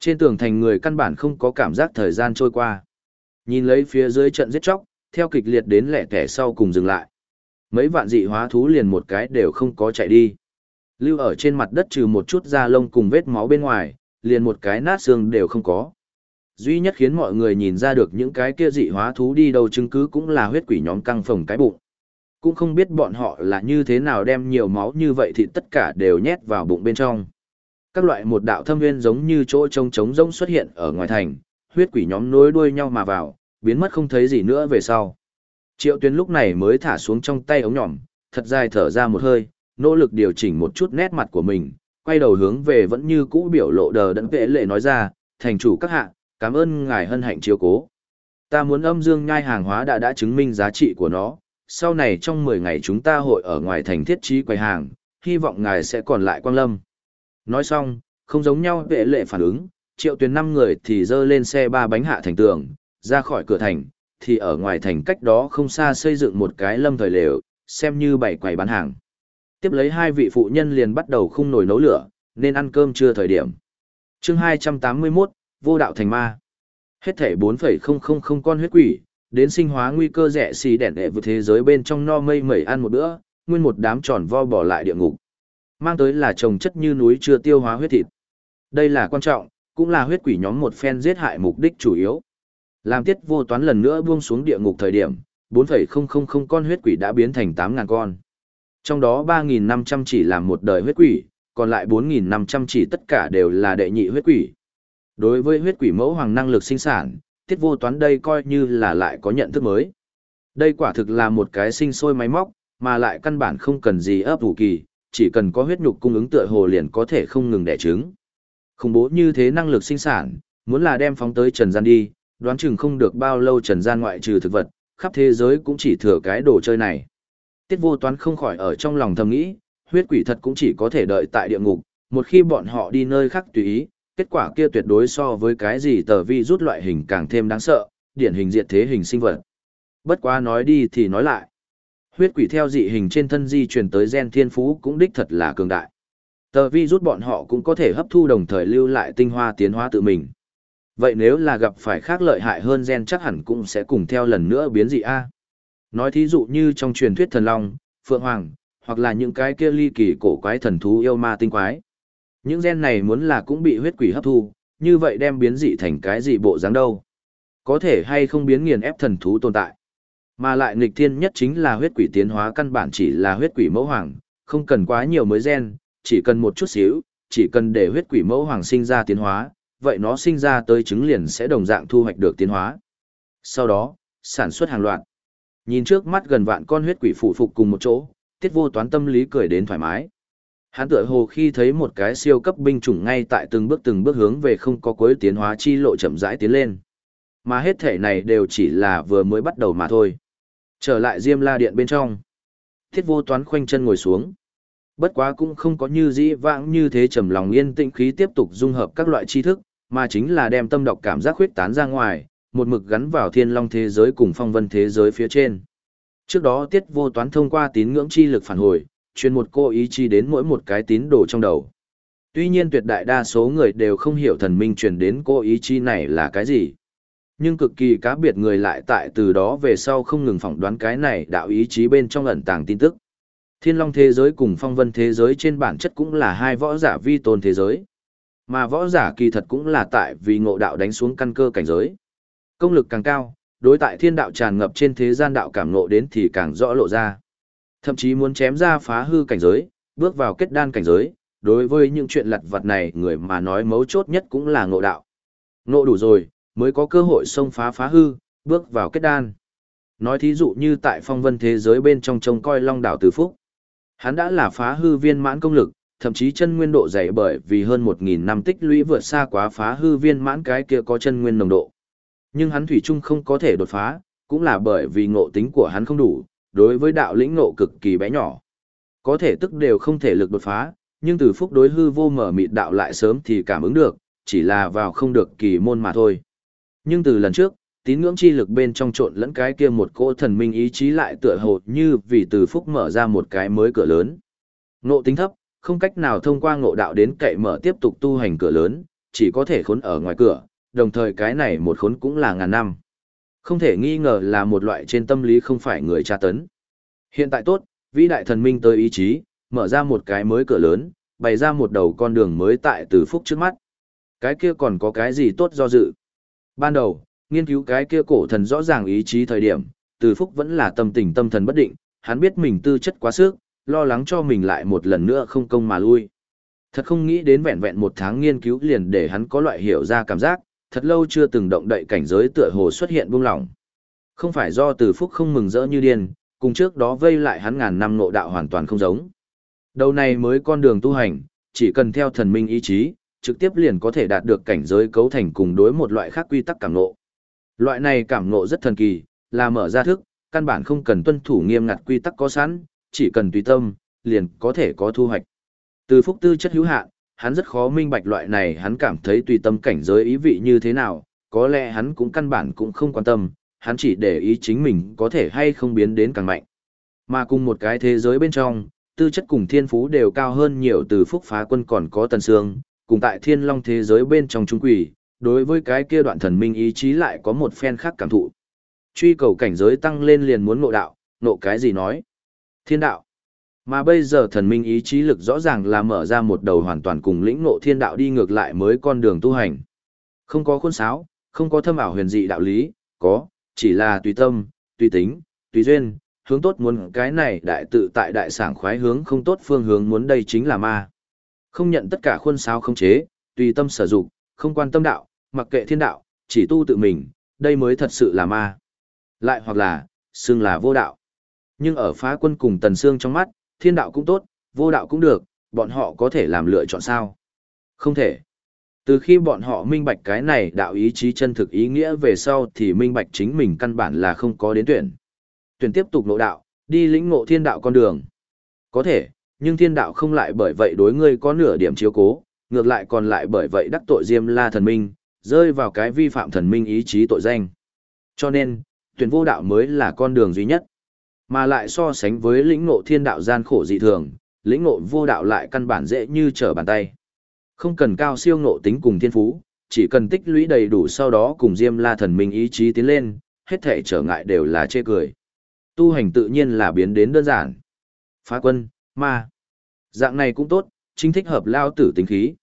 Trên tường thành người căn bản không có cảm giác thời gian trôi qua. Nhìn lấy phía dưới trận giết chóc, theo kịch liệt đến lẻ tẻ sau cùng dừng lại. Mấy vạn dị hóa thú liền một cái đều không có chạy đi. Lưu ở trên mặt đất trừ một chút da lông cùng vết máu bên ngoài, liền một cái nát xương đều không có. Duy nhất khiến mọi người nhìn ra được những cái kia dị hóa thú đi đâu chứng cứ cũng là huyết quỷ nhóm căng phồng cái bụng. Cũng không biết bọn họ là như thế nào đem nhiều máu như vậy thì tất cả đều nhét vào bụng bên trong. Các loại một đạo thâm nguyên giống như chỗ trông trống rỗng xuất hiện ở ngoài thành, huyết quỷ nhóm nối đuôi nhau mà vào, biến mất không thấy gì nữa về sau. Triệu tuyến lúc này mới thả xuống trong tay ống nhỏm, thật dài thở ra một hơi, nỗ lực điều chỉnh một chút nét mặt của mình, quay đầu hướng về vẫn như cũ biểu lộ đờ đẫn vệ lệ nói ra, thành chủ các hạ, cảm ơn ngài hân hạnh chiếu cố. Ta muốn âm dương nhai hàng hóa đã đã chứng minh giá trị của nó, sau này trong 10 ngày chúng ta hội ở ngoài thành thiết trí quầy hàng, hy vọng ngài sẽ còn lại quang lâm. Nói xong, không giống nhau vệ lệ phản ứng, triệu tuyến năm người thì dơ lên xe ba bánh hạ thành tường, ra khỏi cửa thành, thì ở ngoài thành cách đó không xa xây dựng một cái lâm thời lều, xem như bảy quầy bán hàng. Tiếp lấy hai vị phụ nhân liền bắt đầu khung nồi nấu lửa, nên ăn cơm trưa thời điểm. chương 281, vô đạo thành ma. Hết thể 4,000 con huyết quỷ, đến sinh hóa nguy cơ rẻ xì đẻn đệ vượt thế giới bên trong no mây mẩy ăn một bữa, nguyên một đám tròn vo bỏ lại địa ngục. Mang tới là trồng chất như núi chưa tiêu hóa huyết thịt. Đây là quan trọng, cũng là huyết quỷ nhóm một phen giết hại mục đích chủ yếu. Làm tiết vô toán lần nữa buông xuống địa ngục thời điểm, 4,000 con huyết quỷ đã biến thành 8.000 con. Trong đó 3.500 chỉ là một đời huyết quỷ, còn lại 4.500 chỉ tất cả đều là đệ nhị huyết quỷ. Đối với huyết quỷ mẫu hoàng năng lực sinh sản, tiết vô toán đây coi như là lại có nhận thức mới. Đây quả thực là một cái sinh sôi máy móc, mà lại căn bản không cần gì ấp ủ kỳ, chỉ cần có huyết nhục cung ứng tựa hồ liền có thể không ngừng đẻ trứng. Khủng bố như thế năng lực sinh sản, muốn là đem phóng tới trần gian đi, đoán chừng không được bao lâu trần gian ngoại trừ thực vật, khắp thế giới cũng chỉ thừa cái đồ chơi này. Tiết vô toán không khỏi ở trong lòng thầm nghĩ, huyết quỷ thật cũng chỉ có thể đợi tại địa ngục, một khi bọn họ đi nơi khác tùy ý, kết quả kia tuyệt đối so với cái gì tờ vi rút loại hình càng thêm đáng sợ, điển hình diệt thế hình sinh vật. Bất quá nói đi thì nói lại. Huyết quỷ theo dị hình trên thân di truyền tới gen thiên phú cũng đích thật là cường đại. Tờ vi rút bọn họ cũng có thể hấp thu đồng thời lưu lại tinh hoa tiến hóa tự mình. Vậy nếu là gặp phải khác lợi hại hơn gen chắc hẳn cũng sẽ cùng theo lần nữa biến dị A. Nói thí dụ như trong truyền thuyết thần long, phượng hoàng, hoặc là những cái kia ly kỳ cổ quái thần thú yêu ma tinh quái. Những gen này muốn là cũng bị huyết quỷ hấp thu, như vậy đem biến dị thành cái gì bộ dáng đâu. Có thể hay không biến nghiền ép thần thú tồn tại. Mà lại nghịch thiên nhất chính là huyết quỷ tiến hóa căn bản chỉ là huyết quỷ mẫu hoàng, không cần quá nhiều mới gen, chỉ cần một chút xíu, chỉ cần để huyết quỷ mẫu hoàng sinh ra tiến hóa, vậy nó sinh ra tới trứng liền sẽ đồng dạng thu hoạch được tiến hóa. Sau đó, sản xuất hàng loạt. Nhìn trước mắt gần vạn con huyết quỷ phụ phục cùng một chỗ, tiết vô toán tâm lý cười đến thoải mái. Hắn tựa hồ khi thấy một cái siêu cấp binh chủng ngay tại từng bước từng bước hướng về không có cuối tiến hóa chi lộ chậm rãi tiến lên. Mà hết thể này đều chỉ là vừa mới bắt đầu mà thôi. Trở lại Diêm La Điện bên trong. Thiết vô toán khoanh chân ngồi xuống. Bất quá cũng không có như dĩ vãng như thế trầm lòng yên tĩnh khí tiếp tục dung hợp các loại tri thức, mà chính là đem tâm độc cảm giác khuyết tán ra ngoài, một mực gắn vào thiên long thế giới cùng phong vân thế giới phía trên. Trước đó tiết vô toán thông qua tín ngưỡng chi lực phản hồi, truyền một cô ý chi đến mỗi một cái tín đồ trong đầu. Tuy nhiên tuyệt đại đa số người đều không hiểu thần minh truyền đến cô ý chi này là cái gì. Nhưng cực kỳ cá biệt người lại tại từ đó về sau không ngừng phỏng đoán cái này đạo ý chí bên trong ẩn tàng tin tức. Thiên long thế giới cùng phong vân thế giới trên bản chất cũng là hai võ giả vi tôn thế giới. Mà võ giả kỳ thật cũng là tại vì ngộ đạo đánh xuống căn cơ cảnh giới. Công lực càng cao, đối tại thiên đạo tràn ngập trên thế gian đạo cảm ngộ đến thì càng rõ lộ ra. Thậm chí muốn chém ra phá hư cảnh giới, bước vào kết đan cảnh giới, đối với những chuyện lặt vặt này người mà nói mấu chốt nhất cũng là ngộ đạo. Ngộ đủ rồi, mới có cơ hội xông phá phá hư, bước vào kết đan. Nói thí dụ như tại phong vân thế giới bên trong trông coi long đảo từ phúc. Hắn đã là phá hư viên mãn công lực, thậm chí chân nguyên độ dày bởi vì hơn 1.000 năm tích lũy vượt xa quá phá hư viên mãn cái kia có chân nguyên nồng độ. Nhưng hắn thủy chung không có thể đột phá, cũng là bởi vì ngộ tính của hắn không đủ, đối với đạo lĩnh ngộ cực kỳ bé nhỏ. Có thể tức đều không thể lực đột phá, nhưng từ phúc đối hư vô mở mịt đạo lại sớm thì cảm ứng được, chỉ là vào không được kỳ môn mà thôi. Nhưng từ lần trước, tín ngưỡng chi lực bên trong trộn lẫn cái kia một cỗ thần minh ý chí lại tựa hồ như vì từ phúc mở ra một cái mới cửa lớn. Ngộ tính thấp, không cách nào thông qua ngộ đạo đến cậy mở tiếp tục tu hành cửa lớn, chỉ có thể khốn ở ngoài cửa, đồng thời cái này một khốn cũng là ngàn năm. Không thể nghi ngờ là một loại trên tâm lý không phải người tra tấn. Hiện tại tốt, vĩ đại thần minh tới ý chí, mở ra một cái mới cửa lớn, bày ra một đầu con đường mới tại từ phúc trước mắt. Cái kia còn có cái gì tốt do dự. Ban đầu, nghiên cứu cái kia cổ thần rõ ràng ý chí thời điểm, từ phúc vẫn là tâm tình tâm thần bất định, hắn biết mình tư chất quá sức, lo lắng cho mình lại một lần nữa không công mà lui. Thật không nghĩ đến vẹn vẹn một tháng nghiên cứu liền để hắn có loại hiểu ra cảm giác, thật lâu chưa từng động đậy cảnh giới tựa hồ xuất hiện buông lỏng. Không phải do từ phúc không mừng rỡ như điên, cùng trước đó vây lại hắn ngàn năm nộ đạo hoàn toàn không giống. Đầu này mới con đường tu hành, chỉ cần theo thần minh ý chí, trực tiếp liền có thể đạt được cảnh giới cấu thành cùng đối một loại khác quy tắc cảm ngộ. Loại này cảm ngộ rất thần kỳ, là mở ra thức, căn bản không cần tuân thủ nghiêm ngặt quy tắc có sẵn, chỉ cần tùy tâm, liền có thể có thu hoạch. Từ phúc tư chất hữu hạn, hắn rất khó minh bạch loại này hắn cảm thấy tùy tâm cảnh giới ý vị như thế nào, có lẽ hắn cũng căn bản cũng không quan tâm, hắn chỉ để ý chính mình có thể hay không biến đến càng mạnh. Mà cùng một cái thế giới bên trong, tư chất cùng thiên phú đều cao hơn nhiều từ phúc phá quân còn có tần sương, cùng tại thiên long thế giới bên trong trung quỷ, đối với cái kia đoạn thần minh ý chí lại có một phen khác cảm thụ. Truy cầu cảnh giới tăng lên liền muốn ngộ đạo, ngộ cái gì nói? Thiên đạo. Mà bây giờ thần minh ý chí lực rõ ràng là mở ra một đầu hoàn toàn cùng lĩnh ngộ thiên đạo đi ngược lại mới con đường tu hành. Không có khuôn sáo, không có thâm ảo huyền dị đạo lý, có, chỉ là tùy tâm, tùy tính, tùy duyên, hướng tốt muốn cái này đại tự tại đại sảng khoái hướng không tốt phương hướng muốn đây chính là ma. Không nhận tất cả khuôn sáo không chế, tùy tâm sử dụng, không quan tâm đạo, mặc kệ thiên đạo, chỉ tu tự mình, đây mới thật sự là ma. Lại hoặc là, xương là vô đạo. Nhưng ở phá quân cùng tần xương trong mắt, thiên đạo cũng tốt, vô đạo cũng được, bọn họ có thể làm lựa chọn sao? Không thể. Từ khi bọn họ minh bạch cái này đạo ý chí chân thực ý nghĩa về sau thì minh bạch chính mình căn bản là không có đến tuyển. Tuyển tiếp tục nội đạo, đi lĩnh ngộ thiên đạo con đường. Có thể, nhưng thiên đạo không lại bởi vậy đối ngươi có nửa điểm chiếu cố, ngược lại còn lại bởi vậy đắc tội Diêm La thần minh, rơi vào cái vi phạm thần minh ý chí tội danh. Cho nên, tuyển vô đạo mới là con đường duy nhất. Mà lại so sánh với lĩnh ngộ thiên đạo gian khổ dị thường, lĩnh ngộ vô đạo lại căn bản dễ như trở bàn tay. Không cần cao siêu ngộ tính cùng thiên phú, chỉ cần tích lũy đầy đủ sau đó cùng Diêm La thần minh ý chí tiến lên, hết thể trở ngại đều là chê cười. Tu hành tự nhiên là biến đến đơn giản. Phá quân, ma. Dạng này cũng tốt, chính thích hợp lao tử tính khí.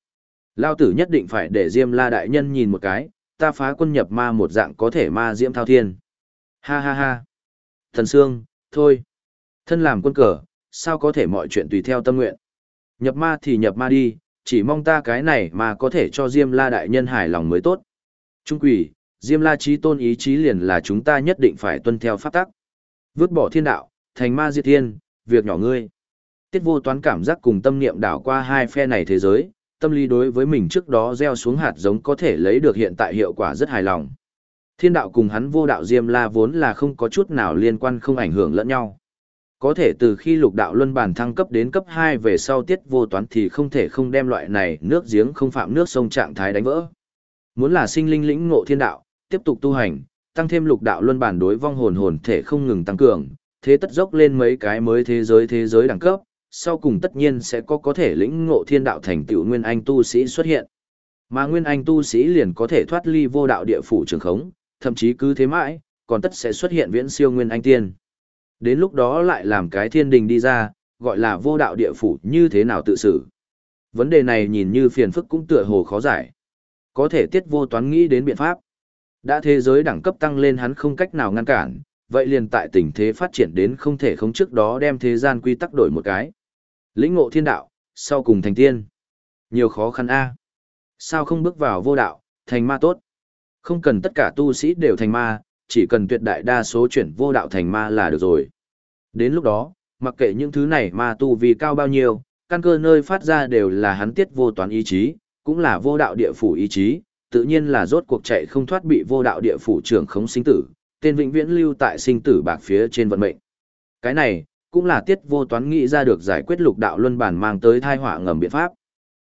Lao tử nhất định phải để Diêm La đại nhân nhìn một cái, ta phá quân nhập ma một dạng có thể ma diễm thao thiên. Ha ha ha. Thần Sương, thôi. Thân làm quân cờ, sao có thể mọi chuyện tùy theo tâm nguyện. Nhập ma thì nhập ma đi, chỉ mong ta cái này mà có thể cho Diêm La đại nhân hài lòng mới tốt. Trung quỷ, Diêm La trí tôn ý chí liền là chúng ta nhất định phải tuân theo pháp tắc. Vứt bỏ thiên đạo, thành ma diệt thiên, việc nhỏ ngươi. Tiết vô toán cảm giác cùng tâm niệm đảo qua hai phe này thế giới, tâm lý đối với mình trước đó gieo xuống hạt giống có thể lấy được hiện tại hiệu quả rất hài lòng. Thiên đạo cùng hắn vô đạo Diêm La vốn là không có chút nào liên quan không ảnh hưởng lẫn nhau. Có thể từ khi lục đạo luân bản thăng cấp đến cấp 2 về sau tiết vô toán thì không thể không đem loại này nước giếng không phạm nước sông trạng thái đánh vỡ. Muốn là sinh linh lĩnh ngộ thiên đạo, tiếp tục tu hành, tăng thêm lục đạo luân bản đối vong hồn hồn thể không ngừng tăng cường, thế tất dốc lên mấy cái mới thế giới thế giới đẳng cấp, sau cùng tất nhiên sẽ có có thể lĩnh ngộ thiên đạo thành tựu nguyên anh tu sĩ xuất hiện. Mà nguyên anh tu sĩ liền có thể thoát ly vô đạo địa phủ trường khống, thậm chí cứ thế mãi, còn tất sẽ xuất hiện viễn siêu nguyên anh tiên. Đến lúc đó lại làm cái thiên đình đi ra, gọi là vô đạo địa phủ như thế nào tự xử. Vấn đề này nhìn như phiền phức cũng tựa hồ khó giải. Có thể tiết vô toán nghĩ đến biện pháp. Đã thế giới đẳng cấp tăng lên hắn không cách nào ngăn cản, vậy liền tại tình thế phát triển đến không thể không trước đó đem thế gian quy tắc đổi một cái. Lĩnh ngộ thiên đạo, sau cùng thành tiên. Nhiều khó khăn a. Sao không bước vào vô đạo, thành ma tốt? Không cần tất cả tu sĩ đều thành ma, chỉ cần tuyệt đại đa số chuyển vô đạo thành ma là được rồi. Đến lúc đó, mặc kệ những thứ này ma tu vì cao bao nhiêu, căn cơ nơi phát ra đều là hắn tiết vô toán ý chí, cũng là vô đạo địa phủ ý chí, tự nhiên là rốt cuộc chạy không thoát bị vô đạo địa phủ trưởng khống sinh tử, tên vĩnh viễn lưu tại sinh tử bạc phía trên vận mệnh. Cái này, cũng là tiết vô toán nghĩ ra được giải quyết lục đạo luân bản mang tới thai họa ngầm biện pháp.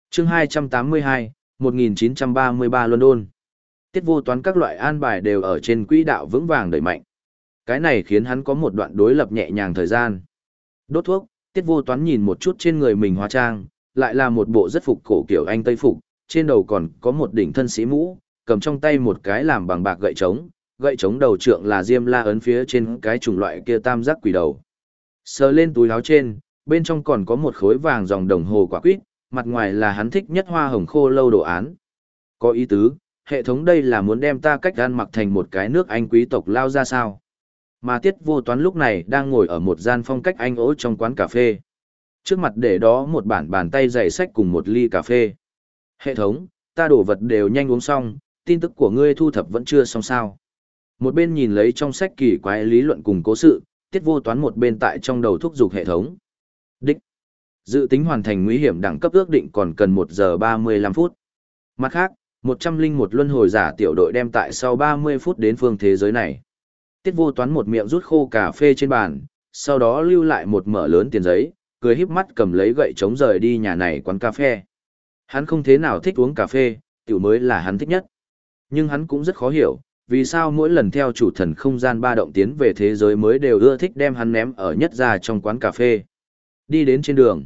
chương 282, 1933 London. Tiết vô toán các loại an bài đều ở trên quỹ đạo vững vàng đẩy mạnh. Cái này khiến hắn có một đoạn đối lập nhẹ nhàng thời gian. Đốt thuốc, tiết vô toán nhìn một chút trên người mình hóa trang, lại là một bộ rất phục cổ kiểu anh Tây Phục, trên đầu còn có một đỉnh thân sĩ mũ, cầm trong tay một cái làm bằng bạc gậy trống, gậy trống đầu trượng là diêm la ấn phía trên cái chủng loại kia tam giác quỷ đầu. Sờ lên túi áo trên, bên trong còn có một khối vàng dòng đồng hồ quả quýt, mặt ngoài là hắn thích nhất hoa hồng khô lâu đồ án. Có ý tứ, hệ thống đây là muốn đem ta cách gan mặc thành một cái nước anh quý tộc lao ra sao. Mà tiết vô toán lúc này đang ngồi ở một gian phong cách anh ố trong quán cà phê. Trước mặt để đó một bản bàn tay giày sách cùng một ly cà phê. Hệ thống, ta đổ vật đều nhanh uống xong, tin tức của ngươi thu thập vẫn chưa xong sao. Một bên nhìn lấy trong sách kỳ quái lý luận cùng cố sự, tiết vô toán một bên tại trong đầu thúc giục hệ thống. Đích. Dự tính hoàn thành nguy hiểm đẳng cấp ước định còn cần một giờ 35 phút. Mặt khác, 101 luân hồi giả tiểu đội đem tại sau 30 phút đến phương thế giới này. Tiết vô toán một miệng rút khô cà phê trên bàn, sau đó lưu lại một mở lớn tiền giấy, cười híp mắt cầm lấy gậy chống rời đi nhà này quán cà phê. Hắn không thế nào thích uống cà phê, tiểu mới là hắn thích nhất. Nhưng hắn cũng rất khó hiểu, vì sao mỗi lần theo chủ thần không gian ba động tiến về thế giới mới đều ưa thích đem hắn ném ở nhất ra trong quán cà phê. Đi đến trên đường.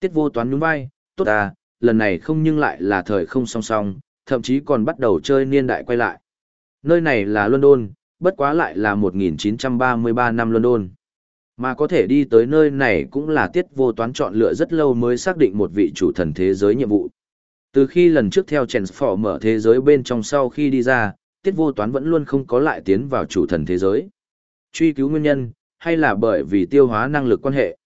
Tiết vô toán nhún vai, tốt à, lần này không nhưng lại là thời không song song, thậm chí còn bắt đầu chơi niên đại quay lại. Nơi này là London, bất quá lại là 1933 năm London. Mà có thể đi tới nơi này cũng là tiết vô toán chọn lựa rất lâu mới xác định một vị chủ thần thế giới nhiệm vụ. Từ khi lần trước theo Transform mở thế giới bên trong sau khi đi ra, tiết vô toán vẫn luôn không có lại tiến vào chủ thần thế giới. Truy cứu nguyên nhân, hay là bởi vì tiêu hóa năng lực quan hệ.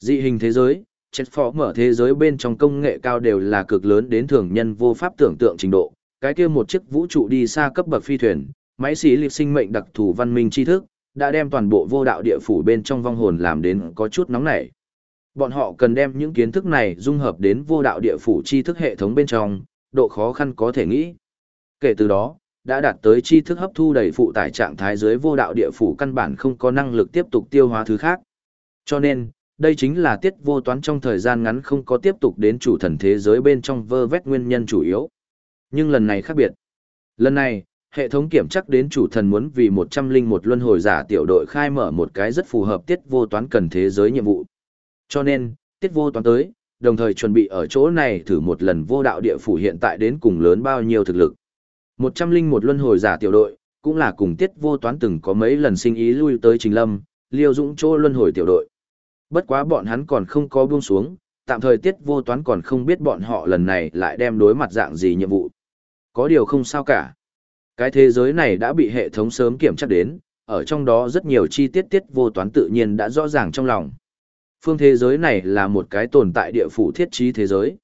Dị hình thế giới, Transform mở thế giới bên trong công nghệ cao đều là cực lớn đến thường nhân vô pháp tưởng tượng trình độ. Cái kia một chiếc vũ trụ đi xa cấp bậc phi thuyền, máy xí liệt sinh mệnh đặc thù văn minh tri thức, đã đem toàn bộ vô đạo địa phủ bên trong vong hồn làm đến có chút nóng nảy. Bọn họ cần đem những kiến thức này dung hợp đến vô đạo địa phủ tri thức hệ thống bên trong, độ khó khăn có thể nghĩ. Kể từ đó, đã đạt tới tri thức hấp thu đầy phụ tải trạng thái dưới vô đạo địa phủ căn bản không có năng lực tiếp tục tiêu hóa thứ khác. Cho nên, đây chính là tiết vô toán trong thời gian ngắn không có tiếp tục đến chủ thần thế giới bên trong vơ vét nguyên nhân chủ yếu. Nhưng lần này khác biệt. Lần này, hệ thống kiểm chắc đến chủ thần muốn vì một trăm linh một luân hồi giả tiểu đội khai mở một cái rất phù hợp tiết vô toán cần thế giới nhiệm vụ. Cho nên, tiết vô toán tới, đồng thời chuẩn bị ở chỗ này thử một lần vô đạo địa phủ hiện tại đến cùng lớn bao nhiêu thực lực. Một trăm linh một luân hồi giả tiểu đội, cũng là cùng tiết vô toán từng có mấy lần sinh ý lui tới Trình Lâm, liêu dũng chỗ luân hồi tiểu đội. Bất quá bọn hắn còn không có buông xuống, tạm thời tiết vô toán còn không biết bọn họ lần này lại đem đối mặt dạng gì nhiệm vụ. Có điều không sao cả. Cái thế giới này đã bị hệ thống sớm kiểm tra đến, ở trong đó rất nhiều chi tiết tiết vô toán tự nhiên đã rõ ràng trong lòng. Phương thế giới này là một cái tồn tại địa phủ thiết trí thế giới.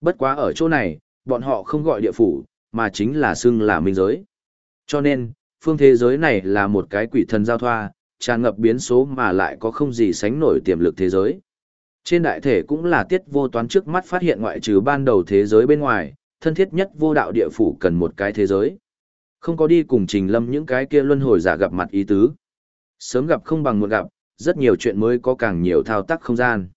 Bất quá ở chỗ này, bọn họ không gọi địa phủ, mà chính là xưng là minh giới. Cho nên, phương thế giới này là một cái quỷ thần giao thoa, tràn ngập biến số mà lại có không gì sánh nổi tiềm lực thế giới. Trên đại thể cũng là tiết vô toán trước mắt phát hiện ngoại trừ ban đầu thế giới bên ngoài, thân thiết nhất vô đạo địa phủ cần một cái thế giới. Không có đi cùng trình lâm những cái kia luân hồi giả gặp mặt ý tứ. Sớm gặp không bằng một gặp, rất nhiều chuyện mới có càng nhiều thao tác không gian.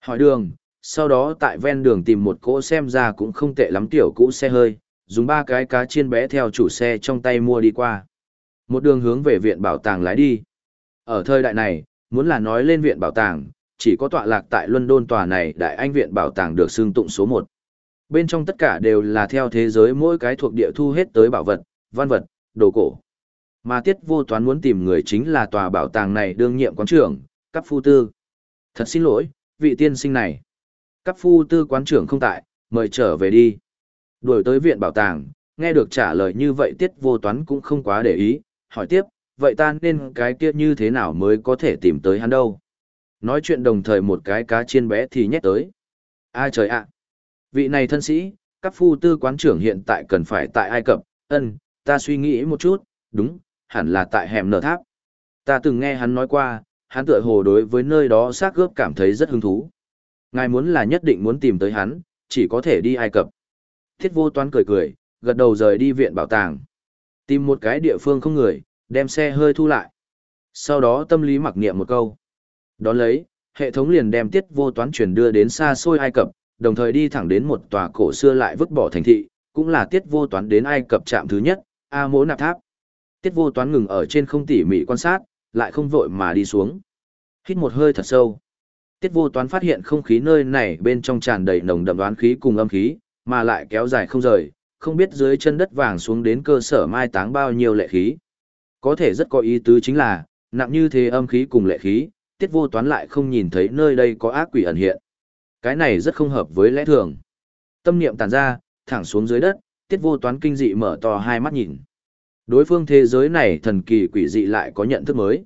Hỏi đường, sau đó tại ven đường tìm một cỗ xem ra cũng không tệ lắm tiểu cũ xe hơi, dùng ba cái cá chiên bé theo chủ xe trong tay mua đi qua. Một đường hướng về viện bảo tàng lái đi. Ở thời đại này, muốn là nói lên viện bảo tàng, chỉ có tọa lạc tại London tòa này đại anh viện bảo tàng được xưng tụng số 1. Bên trong tất cả đều là theo thế giới mỗi cái thuộc địa thu hết tới bảo vật, văn vật, đồ cổ. Mà tiết vô toán muốn tìm người chính là tòa bảo tàng này đương nhiệm quán trưởng, cấp phu tư. Thật xin lỗi, vị tiên sinh này. Cấp phu tư quán trưởng không tại, mời trở về đi. Đuổi tới viện bảo tàng, nghe được trả lời như vậy tiết vô toán cũng không quá để ý, hỏi tiếp, vậy ta nên cái kia như thế nào mới có thể tìm tới hắn đâu? Nói chuyện đồng thời một cái cá chiên bé thì nhét tới. Ai trời ạ! Vị này thân sĩ, các phu tư quán trưởng hiện tại cần phải tại Ai Cập, ân, ta suy nghĩ một chút, đúng, hẳn là tại hẻm nở tháp. Ta từng nghe hắn nói qua, hắn tựa hồ đối với nơi đó xác gớp cảm thấy rất hứng thú. Ngài muốn là nhất định muốn tìm tới hắn, chỉ có thể đi Ai Cập. Thiết vô toán cười cười, gật đầu rời đi viện bảo tàng. Tìm một cái địa phương không người, đem xe hơi thu lại. Sau đó tâm lý mặc niệm một câu. Đón lấy, hệ thống liền đem tiết vô toán chuyển đưa đến xa xôi Ai Cập, đồng thời đi thẳng đến một tòa cổ xưa lại vứt bỏ thành thị, cũng là tiết vô toán đến Ai Cập trạm thứ nhất, A mỗ nạp tháp. Tiết vô toán ngừng ở trên không tỉ mỉ quan sát, lại không vội mà đi xuống. Hít một hơi thật sâu. Tiết vô toán phát hiện không khí nơi này bên trong tràn đầy nồng đậm đoán khí cùng âm khí, mà lại kéo dài không rời, không biết dưới chân đất vàng xuống đến cơ sở mai táng bao nhiêu lệ khí. Có thể rất có ý tứ chính là, nặng như thế âm khí cùng lệ khí, tiết vô toán lại không nhìn thấy nơi đây có ác quỷ ẩn hiện. Cái này rất không hợp với lẽ thường. Tâm niệm tàn ra, thẳng xuống dưới đất, tiết vô toán kinh dị mở to hai mắt nhìn. Đối phương thế giới này thần kỳ quỷ dị lại có nhận thức mới.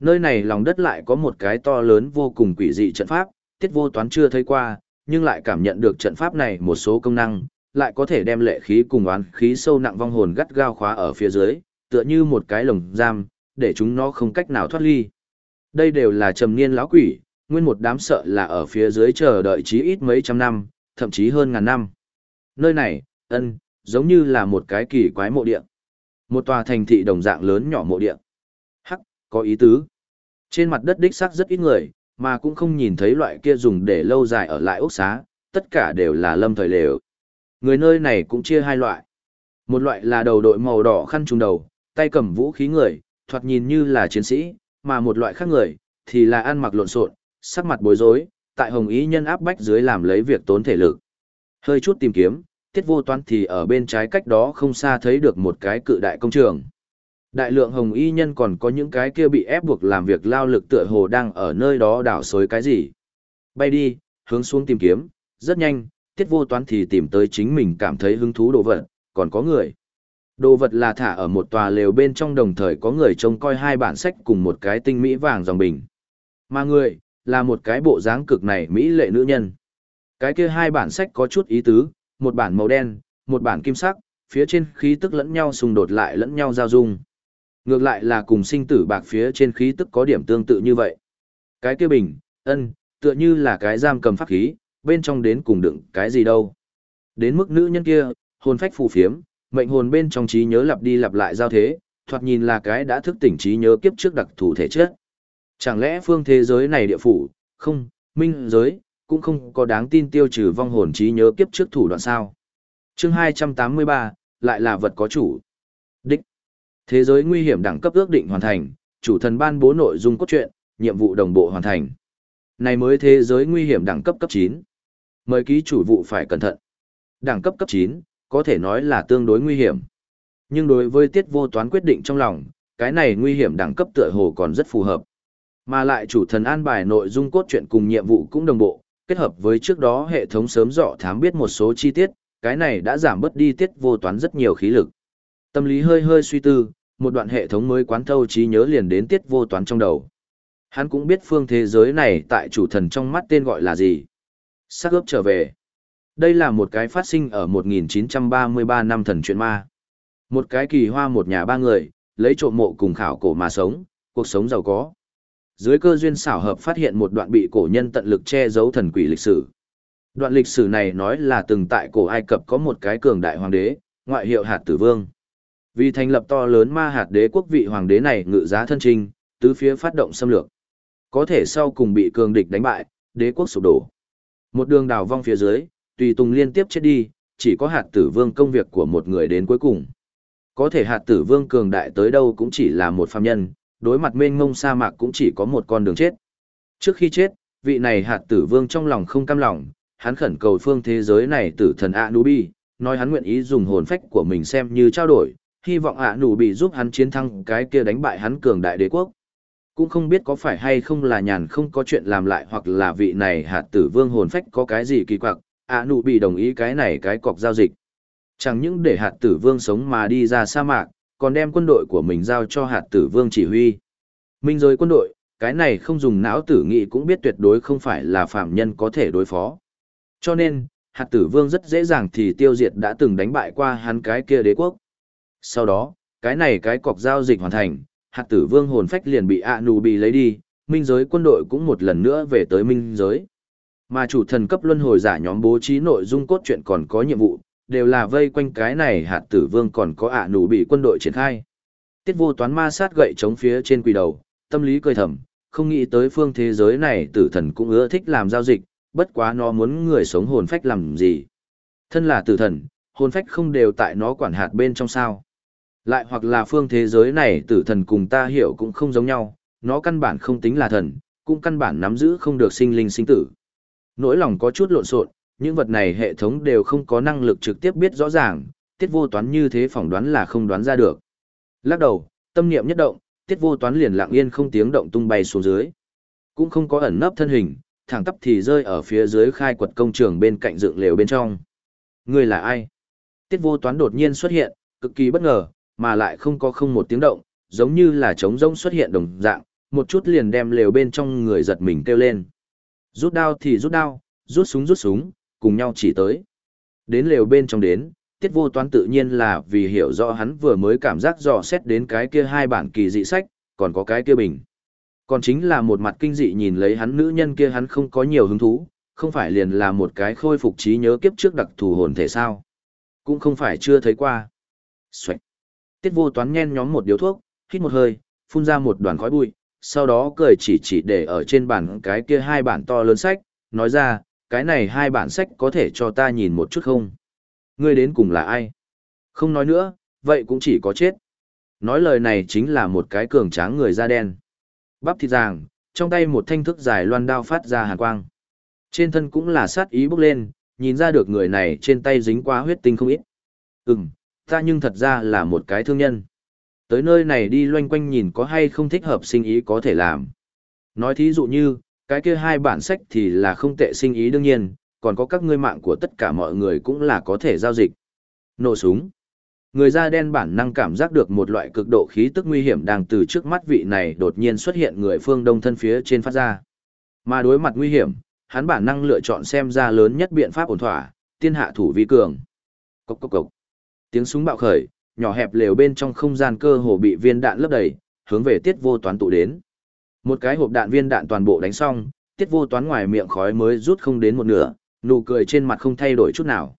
Nơi này lòng đất lại có một cái to lớn vô cùng quỷ dị trận pháp, tiết vô toán chưa thấy qua, nhưng lại cảm nhận được trận pháp này một số công năng, lại có thể đem lệ khí cùng oán khí sâu nặng vong hồn gắt gao khóa ở phía dưới, tựa như một cái lồng giam, để chúng nó không cách nào thoát ly. Đây đều là trầm niên lão quỷ, nguyên một đám sợ là ở phía dưới chờ đợi chí ít mấy trăm năm, thậm chí hơn ngàn năm. Nơi này, ân, giống như là một cái kỳ quái mộ địa. Một tòa thành thị đồng dạng lớn nhỏ mộ địa. Hắc, có ý tứ. Trên mặt đất đích xác rất ít người, mà cũng không nhìn thấy loại kia dùng để lâu dài ở lại ốc xá, tất cả đều là lâm thời lều. Người nơi này cũng chia hai loại. Một loại là đầu đội màu đỏ khăn trùng đầu, tay cầm vũ khí người, thoạt nhìn như là chiến sĩ, mà một loại khác người, thì là ăn mặc lộn xộn, sắc mặt bối rối, tại hồng ý nhân áp bách dưới làm lấy việc tốn thể lực. Hơi chút tìm kiếm, tiết vô toán thì ở bên trái cách đó không xa thấy được một cái cự đại công trường. Đại lượng hồng y nhân còn có những cái kia bị ép buộc làm việc lao lực tựa hồ đang ở nơi đó đảo xối cái gì. Bay đi, hướng xuống tìm kiếm, rất nhanh, tiết vô toán thì tìm tới chính mình cảm thấy hứng thú đồ vật, còn có người. Đồ vật là thả ở một tòa lều bên trong đồng thời có người trông coi hai bản sách cùng một cái tinh mỹ vàng dòng bình. Mà người, là một cái bộ dáng cực này mỹ lệ nữ nhân. Cái kia hai bản sách có chút ý tứ, một bản màu đen, một bản kim sắc, phía trên khí tức lẫn nhau xung đột lại lẫn nhau giao dung. Ngược lại là cùng sinh tử bạc phía trên khí tức có điểm tương tự như vậy. Cái kia bình, ân, tựa như là cái giam cầm pháp khí, bên trong đến cùng đựng cái gì đâu. Đến mức nữ nhân kia, hồn phách phù phiếm, mệnh hồn bên trong trí nhớ lặp đi lặp lại giao thế, thoạt nhìn là cái đã thức tỉnh trí nhớ kiếp trước đặc thù thể chất. Chẳng lẽ phương thế giới này địa phủ, Không, minh giới, cũng không có đáng tin tiêu trừ vong hồn trí nhớ kiếp trước thủ đoạn sao. chương 283, lại là vật có chủ. Đích. Thế giới nguy hiểm đẳng cấp ước định hoàn thành, chủ thần ban bố nội dung cốt truyện, nhiệm vụ đồng bộ hoàn thành. Này mới thế giới nguy hiểm đẳng cấp cấp 9. Mời ký chủ vụ phải cẩn thận. Đẳng cấp cấp 9, có thể nói là tương đối nguy hiểm. Nhưng đối với tiết vô toán quyết định trong lòng, cái này nguy hiểm đẳng cấp tựa hồ còn rất phù hợp. Mà lại chủ thần an bài nội dung cốt truyện cùng nhiệm vụ cũng đồng bộ, kết hợp với trước đó hệ thống sớm dọ thám biết một số chi tiết, cái này đã giảm bớt đi tiết vô toán rất nhiều khí lực. Tâm lý hơi hơi suy tư, một đoạn hệ thống mới quán thâu trí nhớ liền đến tiết vô toán trong đầu. Hắn cũng biết phương thế giới này tại chủ thần trong mắt tên gọi là gì. Sắc ướp trở về. Đây là một cái phát sinh ở 1933 năm thần chuyện ma. Một cái kỳ hoa một nhà ba người, lấy trộm mộ cùng khảo cổ mà sống, cuộc sống giàu có. Dưới cơ duyên xảo hợp phát hiện một đoạn bị cổ nhân tận lực che giấu thần quỷ lịch sử. Đoạn lịch sử này nói là từng tại cổ Ai Cập có một cái cường đại hoàng đế, ngoại hiệu hạt tử vương. Vì thành lập to lớn ma hạt đế quốc vị hoàng đế này ngự giá thân trinh, tứ phía phát động xâm lược. Có thể sau cùng bị cường địch đánh bại, đế quốc sụp đổ. Một đường đào vong phía dưới, tùy tùng liên tiếp chết đi, chỉ có hạt tử vương công việc của một người đến cuối cùng. Có thể hạt tử vương cường đại tới đâu cũng chỉ là một phàm nhân, đối mặt mênh mông sa mạc cũng chỉ có một con đường chết. Trước khi chết, vị này hạt tử vương trong lòng không cam lòng, hắn khẩn cầu phương thế giới này tử thần Anubi, nói hắn nguyện ý dùng hồn phách của mình xem như trao đổi, hy vọng Anubi giúp hắn chiến thắng cái kia đánh bại hắn cường đại đế quốc. Cũng không biết có phải hay không là nhàn không có chuyện làm lại hoặc là vị này hạt tử vương hồn phách có cái gì kỳ quặc, Anubi đồng ý cái này cái cọc giao dịch. Chẳng những để hạt tử vương sống mà đi ra sa mạc, còn đem quân đội của mình giao cho hạt tử vương chỉ huy. Minh giới quân đội, cái này không dùng não tử nghị cũng biết tuyệt đối không phải là phạm nhân có thể đối phó. Cho nên, hạt tử vương rất dễ dàng thì tiêu diệt đã từng đánh bại qua hắn cái kia đế quốc. Sau đó, cái này cái cọc giao dịch hoàn thành, hạt tử vương hồn phách liền bị ạ nù bị lấy đi, minh giới quân đội cũng một lần nữa về tới minh giới. Mà chủ thần cấp luân hồi giả nhóm bố trí nội dung cốt truyện còn có nhiệm vụ, đều là vây quanh cái này hạt tử vương còn có ạ nụ bị quân đội triển khai. Tiết vô toán ma sát gậy chống phía trên quỳ đầu, tâm lý cười thầm, không nghĩ tới phương thế giới này tử thần cũng ưa thích làm giao dịch, bất quá nó muốn người sống hồn phách làm gì. Thân là tử thần, hồn phách không đều tại nó quản hạt bên trong sao. Lại hoặc là phương thế giới này tử thần cùng ta hiểu cũng không giống nhau, nó căn bản không tính là thần, cũng căn bản nắm giữ không được sinh linh sinh tử. Nỗi lòng có chút lộn xộn, những vật này hệ thống đều không có năng lực trực tiếp biết rõ ràng, tiết vô toán như thế phỏng đoán là không đoán ra được. Lắc đầu, tâm niệm nhất động, tiết vô toán liền lặng yên không tiếng động tung bay xuống dưới. Cũng không có ẩn nấp thân hình, thẳng tắp thì rơi ở phía dưới khai quật công trường bên cạnh dựng lều bên trong. Người là ai? Tiết vô toán đột nhiên xuất hiện, cực kỳ bất ngờ, mà lại không có không một tiếng động, giống như là trống rông xuất hiện đồng dạng, một chút liền đem lều bên trong người giật mình kêu lên. Rút đao thì rút đao, rút súng rút súng, cùng nhau chỉ tới. Đến lều bên trong đến, tiết vô toán tự nhiên là vì hiểu rõ hắn vừa mới cảm giác dò xét đến cái kia hai bản kỳ dị sách, còn có cái kia bình. Còn chính là một mặt kinh dị nhìn lấy hắn nữ nhân kia hắn không có nhiều hứng thú, không phải liền là một cái khôi phục trí nhớ kiếp trước đặc thù hồn thể sao. Cũng không phải chưa thấy qua. Xoạch. Tiết vô toán nhen nhóm một điếu thuốc, hít một hơi, phun ra một đoàn khói bụi, sau đó cười chỉ chỉ để ở trên bàn cái kia hai bản to lớn sách, nói ra, cái này hai bản sách có thể cho ta nhìn một chút không? Ngươi đến cùng là ai? Không nói nữa, vậy cũng chỉ có chết. Nói lời này chính là một cái cường tráng người da đen. Bắp thịt ràng, trong tay một thanh thức dài loan đao phát ra hàn quang. Trên thân cũng là sát ý bốc lên, nhìn ra được người này trên tay dính qua huyết tinh không ít. Ừm, ta nhưng thật ra là một cái thương nhân. Tới nơi này đi loanh quanh nhìn có hay không thích hợp sinh ý có thể làm. Nói thí dụ như, cái kia hai bản sách thì là không tệ sinh ý đương nhiên, còn có các ngươi mạng của tất cả mọi người cũng là có thể giao dịch. Nổ súng. Người da đen bản năng cảm giác được một loại cực độ khí tức nguy hiểm đang từ trước mắt vị này đột nhiên xuất hiện người phương đông thân phía trên phát ra. Mà đối mặt nguy hiểm, hắn bản năng lựa chọn xem ra lớn nhất biện pháp ổn thỏa, tiên hạ thủ vi cường. Cốc cốc cốc. Tiếng súng bạo khởi, nhỏ hẹp lều bên trong không gian cơ hồ bị viên đạn lấp đầy, hướng về tiết vô toán tụ đến. Một cái hộp đạn viên đạn toàn bộ đánh xong, tiết vô toán ngoài miệng khói mới rút không đến một nửa, nụ cười trên mặt không thay đổi chút nào.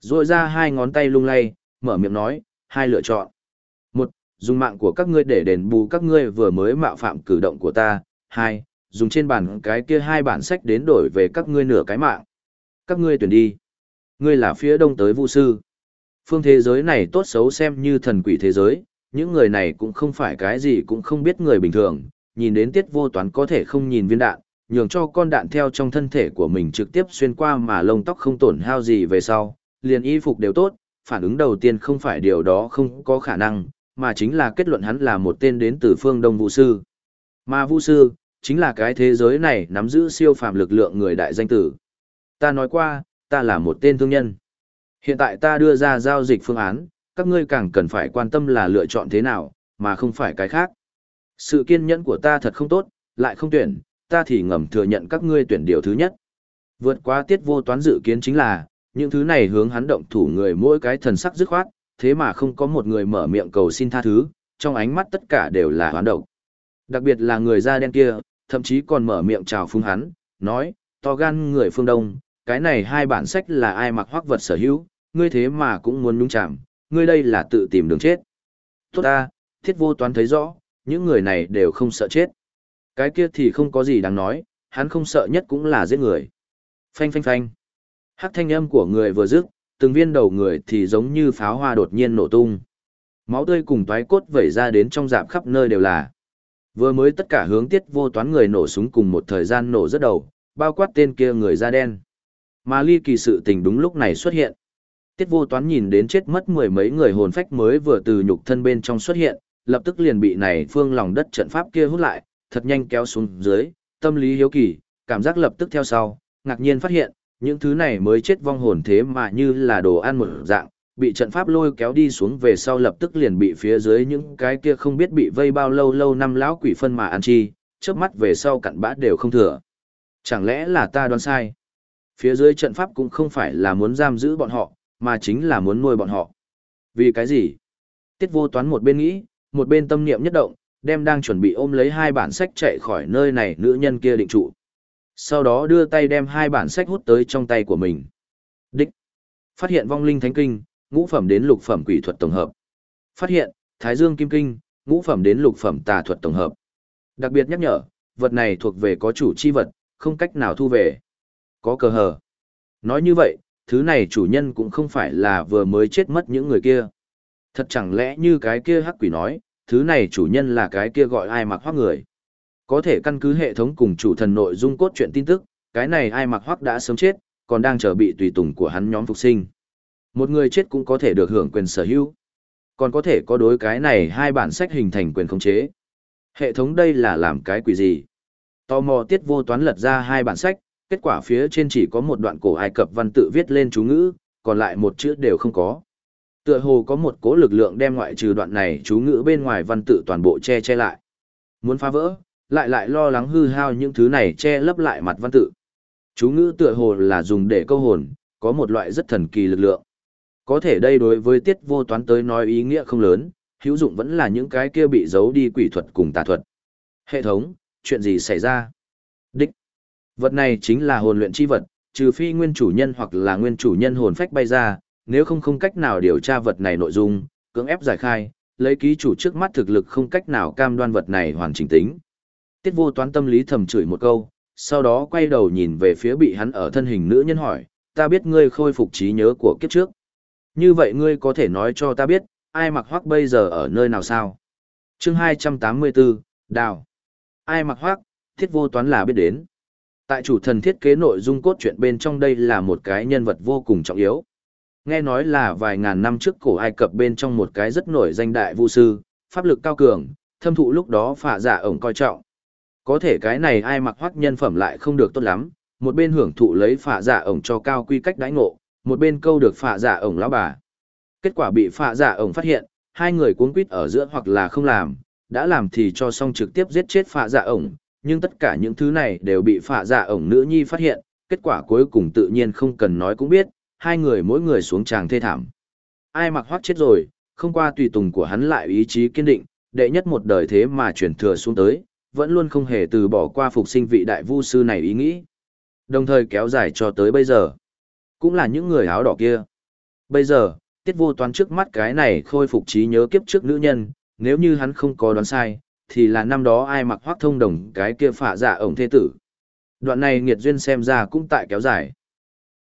Rồi ra hai ngón tay lung lay, mở miệng nói, hai lựa chọn. Một, dùng mạng của các ngươi để đền bù các ngươi vừa mới mạo phạm cử động của ta. Hai, dùng trên bản cái kia hai bản sách đến đổi về các ngươi nửa cái mạng. Các ngươi tuyển đi. Ngươi là phía đông tới vu sư. Phương thế giới này tốt xấu xem như thần quỷ thế giới, những người này cũng không phải cái gì cũng không biết người bình thường, nhìn đến tiết vô toán có thể không nhìn viên đạn, nhường cho con đạn theo trong thân thể của mình trực tiếp xuyên qua mà lông tóc không tổn hao gì về sau, liền y phục đều tốt, phản ứng đầu tiên không phải điều đó không có khả năng, mà chính là kết luận hắn là một tên đến từ phương Đông Vũ Sư. Mà Vũ Sư, chính là cái thế giới này nắm giữ siêu phàm lực lượng người đại danh tử. Ta nói qua, ta là một tên thương nhân. Hiện tại ta đưa ra giao dịch phương án, các ngươi càng cần phải quan tâm là lựa chọn thế nào, mà không phải cái khác. Sự kiên nhẫn của ta thật không tốt, lại không tuyển, ta thì ngầm thừa nhận các ngươi tuyển điều thứ nhất. Vượt qua tiết vô toán dự kiến chính là, những thứ này hướng hắn động thủ người mỗi cái thần sắc dứt khoát, thế mà không có một người mở miệng cầu xin tha thứ, trong ánh mắt tất cả đều là hoán động. Đặc biệt là người da đen kia, thậm chí còn mở miệng chào phúng hắn, nói, to gan người phương Đông, cái này hai bản sách là ai mặc hoác vật sở hữu, ngươi thế mà cũng muốn nhúng chạm, ngươi đây là tự tìm đường chết. Tốt ta, thiết vô toán thấy rõ, những người này đều không sợ chết. Cái kia thì không có gì đáng nói, hắn không sợ nhất cũng là giết người. Phanh phanh phanh. Hắc thanh âm của người vừa dứt, từng viên đầu người thì giống như pháo hoa đột nhiên nổ tung. Máu tươi cùng toái cốt vẩy ra đến trong dạp khắp nơi đều là. Vừa mới tất cả hướng tiết vô toán người nổ súng cùng một thời gian nổ rất đầu, bao quát tên kia người da đen. Mà ly kỳ sự tình đúng lúc này xuất hiện. Tiết vô toán nhìn đến chết mất mười mấy người hồn phách mới vừa từ nhục thân bên trong xuất hiện, lập tức liền bị này phương lòng đất trận pháp kia hút lại, thật nhanh kéo xuống dưới, tâm lý hiếu kỳ, cảm giác lập tức theo sau, ngạc nhiên phát hiện, những thứ này mới chết vong hồn thế mà như là đồ ăn một dạng, bị trận pháp lôi kéo đi xuống về sau lập tức liền bị phía dưới những cái kia không biết bị vây bao lâu lâu năm lão quỷ phân mà ăn chi, chớp mắt về sau cặn bã đều không thừa. Chẳng lẽ là ta đoán sai? Phía dưới trận pháp cũng không phải là muốn giam giữ bọn họ, mà chính là muốn nuôi bọn họ. Vì cái gì? Tiết vô toán một bên nghĩ, một bên tâm niệm nhất động, đem đang chuẩn bị ôm lấy hai bản sách chạy khỏi nơi này nữ nhân kia định trụ. Sau đó đưa tay đem hai bản sách hút tới trong tay của mình. Đích. Phát hiện vong linh thánh kinh, ngũ phẩm đến lục phẩm quỷ thuật tổng hợp. Phát hiện, thái dương kim kinh, ngũ phẩm đến lục phẩm tà thuật tổng hợp. Đặc biệt nhắc nhở, vật này thuộc về có chủ chi vật, không cách nào thu về. Có cờ hờ. Nói như vậy, thứ này chủ nhân cũng không phải là vừa mới chết mất những người kia. Thật chẳng lẽ như cái kia hắc quỷ nói, thứ này chủ nhân là cái kia gọi ai mặc hoác người. Có thể căn cứ hệ thống cùng chủ thần nội dung cốt truyện tin tức, cái này ai mặc hoác đã sớm chết, còn đang chờ bị tùy tùng của hắn nhóm phục sinh. Một người chết cũng có thể được hưởng quyền sở hữu. Còn có thể có đối cái này hai bản sách hình thành quyền khống chế. Hệ thống đây là làm cái quỷ gì? Tò mò tiết vô toán lật ra hai bản sách, kết quả phía trên chỉ có một đoạn cổ Ai Cập văn tự viết lên chú ngữ, còn lại một chữ đều không có. Tựa hồ có một cố lực lượng đem ngoại trừ đoạn này chú ngữ bên ngoài văn tự toàn bộ che che lại. Muốn phá vỡ, lại lại lo lắng hư hao những thứ này che lấp lại mặt văn tự. Chú ngữ tựa hồ là dùng để câu hồn, có một loại rất thần kỳ lực lượng. Có thể đây đối với tiết vô toán tới nói ý nghĩa không lớn, hữu dụng vẫn là những cái kia bị giấu đi quỷ thuật cùng tà thuật. Hệ thống, chuyện gì xảy ra? Vật này chính là hồn luyện chi vật, trừ phi nguyên chủ nhân hoặc là nguyên chủ nhân hồn phách bay ra, nếu không không cách nào điều tra vật này nội dung, cưỡng ép giải khai, lấy ký chủ trước mắt thực lực không cách nào cam đoan vật này hoàn chỉnh tính. Tiết vô toán tâm lý thầm chửi một câu, sau đó quay đầu nhìn về phía bị hắn ở thân hình nữ nhân hỏi, ta biết ngươi khôi phục trí nhớ của kiếp trước. Như vậy ngươi có thể nói cho ta biết, ai mặc hoác bây giờ ở nơi nào sao? chương 284, Đào. Ai mặc hoác, thiết vô toán là biết đến. Tại chủ thần thiết kế nội dung cốt truyện bên trong đây là một cái nhân vật vô cùng trọng yếu. Nghe nói là vài ngàn năm trước cổ Ai Cập bên trong một cái rất nổi danh đại vu sư, pháp lực cao cường, thâm thụ lúc đó phạ giả ổng coi trọng. Có thể cái này ai mặc hoắc nhân phẩm lại không được tốt lắm, một bên hưởng thụ lấy phạ giả ổng cho cao quy cách đãi ngộ, một bên câu được phạ giả ổng lão bà. Kết quả bị phạ giả ổng phát hiện, hai người cuốn quýt ở giữa hoặc là không làm, đã làm thì cho xong trực tiếp giết chết phạ giả ổng, nhưng tất cả những thứ này đều bị phạ giả ổng nữ nhi phát hiện, kết quả cuối cùng tự nhiên không cần nói cũng biết, hai người mỗi người xuống tràng thê thảm. Ai mặc hoắc chết rồi, không qua tùy tùng của hắn lại ý chí kiên định, đệ nhất một đời thế mà chuyển thừa xuống tới, vẫn luôn không hề từ bỏ qua phục sinh vị đại vu sư này ý nghĩ. Đồng thời kéo dài cho tới bây giờ. Cũng là những người áo đỏ kia. Bây giờ, tiết vô toán trước mắt cái này khôi phục trí nhớ kiếp trước nữ nhân, nếu như hắn không có đoán sai, thì là năm đó ai mặc hoác thông đồng cái kia phạ dạ ổng thế tử. Đoạn này nghiệt duyên xem ra cũng tại kéo dài.